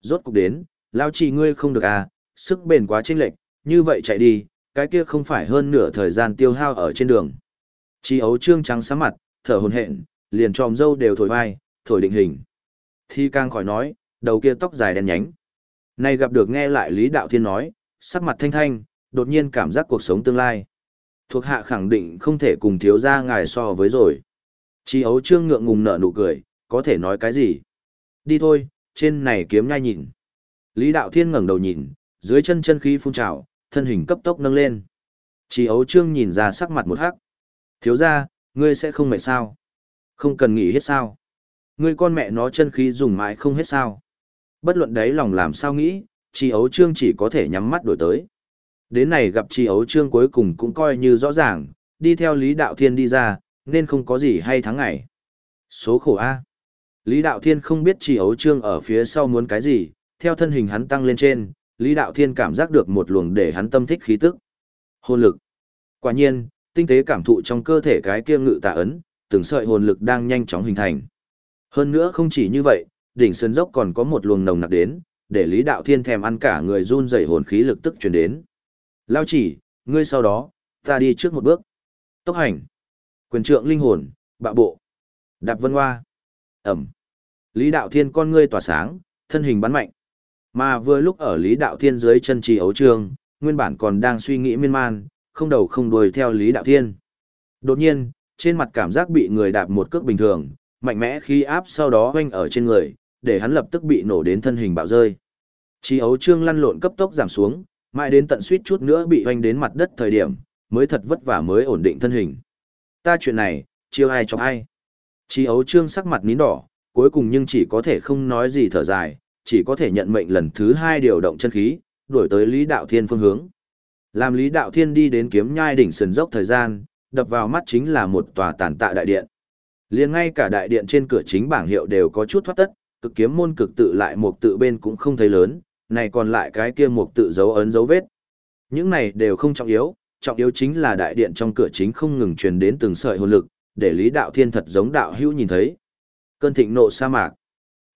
Rốt cục đến, lao trì ngươi không được à, sức bền quá chênh lệch, như vậy chạy đi, cái kia không phải hơn nửa thời gian tiêu hao ở trên đường. chỉ ấu trương trắng sáng mặt, thở hồn hện, liền tròm dâu đều thổi vai, thổi định hình. Thi càng khỏi nói, đầu kia tóc dài đen nhánh. Nay gặp được nghe lại Lý Đạo Thiên nói, sắc mặt thanh thanh, đột nhiên cảm giác cuộc sống tương lai. Thuộc hạ khẳng định không thể cùng thiếu gia ngài so với rồi. Chi ấu trương ngượng ngùng nở nụ cười, có thể nói cái gì? Đi thôi, trên này kiếm nhai nhìn. Lý Đạo Thiên ngẩng đầu nhìn, dưới chân chân khí phun trào, thân hình cấp tốc nâng lên. Chi ấu trương nhìn ra sắc mặt một hắc. Thiếu gia, ngươi sẽ không mệt sao? Không cần nghỉ hết sao? Ngươi con mẹ nó chân khí dùng mãi không hết sao? Bất luận đấy lòng làm sao nghĩ, chi ấu trương chỉ có thể nhắm mắt đổi tới. Đến này gặp chi ấu trương cuối cùng cũng coi như rõ ràng, đi theo Lý Đạo Thiên đi ra, nên không có gì hay thắng ngày. Số khổ A. Lý Đạo Thiên không biết chi ấu trương ở phía sau muốn cái gì, theo thân hình hắn tăng lên trên, Lý Đạo Thiên cảm giác được một luồng để hắn tâm thích khí tức. Hồn lực. Quả nhiên, tinh tế cảm thụ trong cơ thể cái kia ngự tạ ấn, từng sợi hồn lực đang nhanh chóng hình thành. Hơn nữa không chỉ như vậy, đỉnh sơn dốc còn có một luồng nồng nặc đến, để Lý Đạo Thiên thèm ăn cả người run rẩy hồn khí lực tức truyền đến. Lao chỉ, ngươi sau đó, ta đi trước một bước. Tốc hành. Quyền trượng linh hồn, bạo bộ. Đạp vân hoa. Ẩm. Lý Đạo Thiên con ngươi tỏa sáng, thân hình bắn mạnh. Mà vừa lúc ở Lý Đạo Thiên dưới chân trì ấu trường, nguyên bản còn đang suy nghĩ miên man, không đầu không đuôi theo Lý Đạo Thiên. Đột nhiên, trên mặt cảm giác bị người đạp một cước bình thường, mạnh mẽ khi áp sau đó hoanh ở trên người, để hắn lập tức bị nổ đến thân hình bạo rơi. Chi ấu trương lăn lộn cấp tốc giảm xuống, mãi đến tận suýt chút nữa bị hoành đến mặt đất thời điểm, mới thật vất vả mới ổn định thân hình. Ta chuyện này, chiêu ai cho ai. Chi ấu trương sắc mặt nín đỏ, cuối cùng nhưng chỉ có thể không nói gì thở dài, chỉ có thể nhận mệnh lần thứ hai điều động chân khí, đuổi tới Lý Đạo Thiên phương hướng. Làm Lý Đạo Thiên đi đến kiếm nhai đỉnh sườn dốc thời gian, đập vào mắt chính là một tòa tàn tạ đại điện. Liền ngay cả đại điện trên cửa chính bảng hiệu đều có chút thoát tất, cực kiếm môn cực tự lại một tự bên cũng không thấy lớn, này còn lại cái kia một tự dấu ấn dấu vết. Những này đều không trọng yếu, trọng yếu chính là đại điện trong cửa chính không ngừng truyền đến từng sợi hồn lực, để Lý Đạo Thiên thật giống đạo hữu nhìn thấy. Cơn thịnh nộ sa mạc.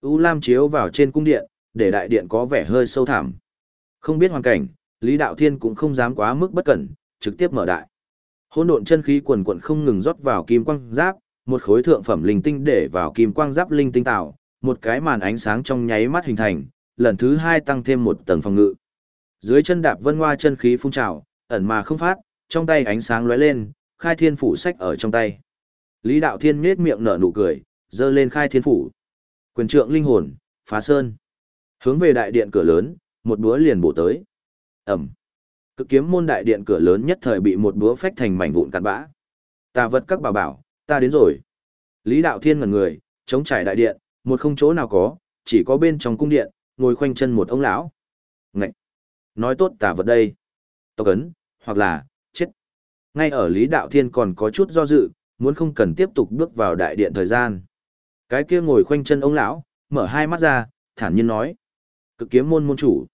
U Lam chiếu vào trên cung điện, để đại điện có vẻ hơi sâu thẳm. Không biết hoàn cảnh, Lý Đạo Thiên cũng không dám quá mức bất cẩn, trực tiếp mở đại. Hỗn độn chân khí quần quần không ngừng rót vào kim quang giáp, một khối thượng phẩm linh tinh để vào kim quang giáp linh tinh tạo, một cái màn ánh sáng trong nháy mắt hình thành, lần thứ hai tăng thêm một tầng phòng ngự. Dưới chân đạp vân hoa chân khí phun trào, ẩn mà không phát, trong tay ánh sáng lóe lên, khai thiên phủ sách ở trong tay. Lý Đạo Thiên nhếch miệng nở nụ cười, giơ lên khai thiên phủ. Quyền trượng linh hồn, phá sơn. Hướng về đại điện cửa lớn, một búa liền bổ tới. Ẩm. Cực kiếm môn đại điện cửa lớn nhất thời bị một búa phách thành mảnh vụn cạn bã. Ta vật các bảo bảo, ta đến rồi. Lý Đạo Thiên ngẩn người, chống trải đại điện, một không chỗ nào có, chỉ có bên trong cung điện, ngồi khoanh chân một ông lão. Ngậy! Nói tốt tà vật đây. Tộc ấn, hoặc là, chết. Ngay ở Lý Đạo Thiên còn có chút do dự, muốn không cần tiếp tục bước vào đại điện thời gian. Cái kia ngồi khoanh chân ông lão, mở hai mắt ra, thản nhiên nói. Cực kiếm môn môn chủ.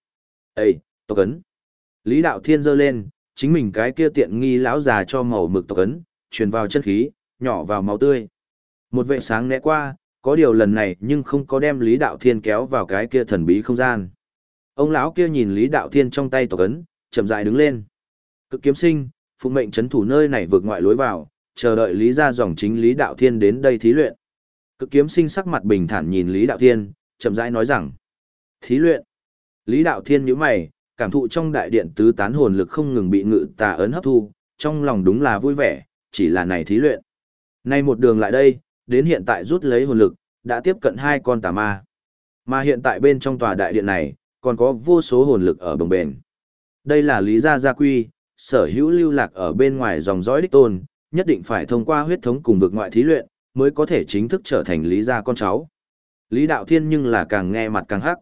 Ê, tộc ấn. Lý Đạo Thiên giơ lên, chính mình cái kia tiện nghi lão già cho màu mực tộc ấn, truyền vào chân khí, nhỏ vào máu tươi. Một vệ sáng né qua, có điều lần này nhưng không có đem Lý Đạo Thiên kéo vào cái kia thần bí không gian. Ông lão kia nhìn Lý Đạo Thiên trong tay tộc ấn, chậm rãi đứng lên. Cực kiếm sinh, phụ mệnh chấn thủ nơi này vượt ngoại lối vào, chờ đợi Lý gia dòng chính Lý Đạo Thiên đến đây thí luyện. Cực kiếm sinh sắc mặt bình thản nhìn Lý Đạo Thiên, chậm rãi nói rằng: "Thí luyện?" Lý Đạo Thiên nhữ mày, cảm thụ trong đại điện tứ tán hồn lực không ngừng bị ngự tà ấn hấp thu, trong lòng đúng là vui vẻ, chỉ là này thí luyện. Nay một đường lại đây, đến hiện tại rút lấy hồn lực, đã tiếp cận hai con tà ma. Mà hiện tại bên trong tòa đại điện này, còn có vô số hồn lực ở bồng bền. Đây là lý gia gia quy, sở hữu lưu lạc ở bên ngoài dòng dõi đích tôn, nhất định phải thông qua huyết thống cùng vực ngoại thí luyện, mới có thể chính thức trở thành lý gia con cháu. Lý đạo thiên nhưng là càng nghe mặt càng hắc.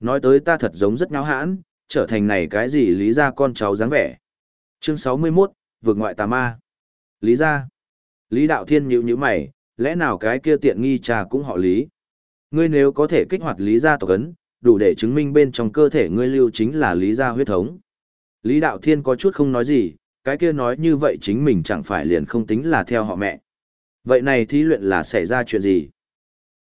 Nói tới ta thật giống rất nháo hãn, trở thành này cái gì lý gia con cháu dáng vẻ. Chương 61, vực ngoại tà ma. Lý gia. Lý đạo thiên nhíu nhíu mày, lẽ nào cái kia tiện nghi trà cũng họ lý. Ngươi nếu có thể kích hoạt lý gia tộc ấn, đủ để chứng minh bên trong cơ thể ngươi lưu chính là lý gia huyết thống. Lý Đạo Thiên có chút không nói gì, cái kia nói như vậy chính mình chẳng phải liền không tính là theo họ mẹ. Vậy này thí luyện là xảy ra chuyện gì?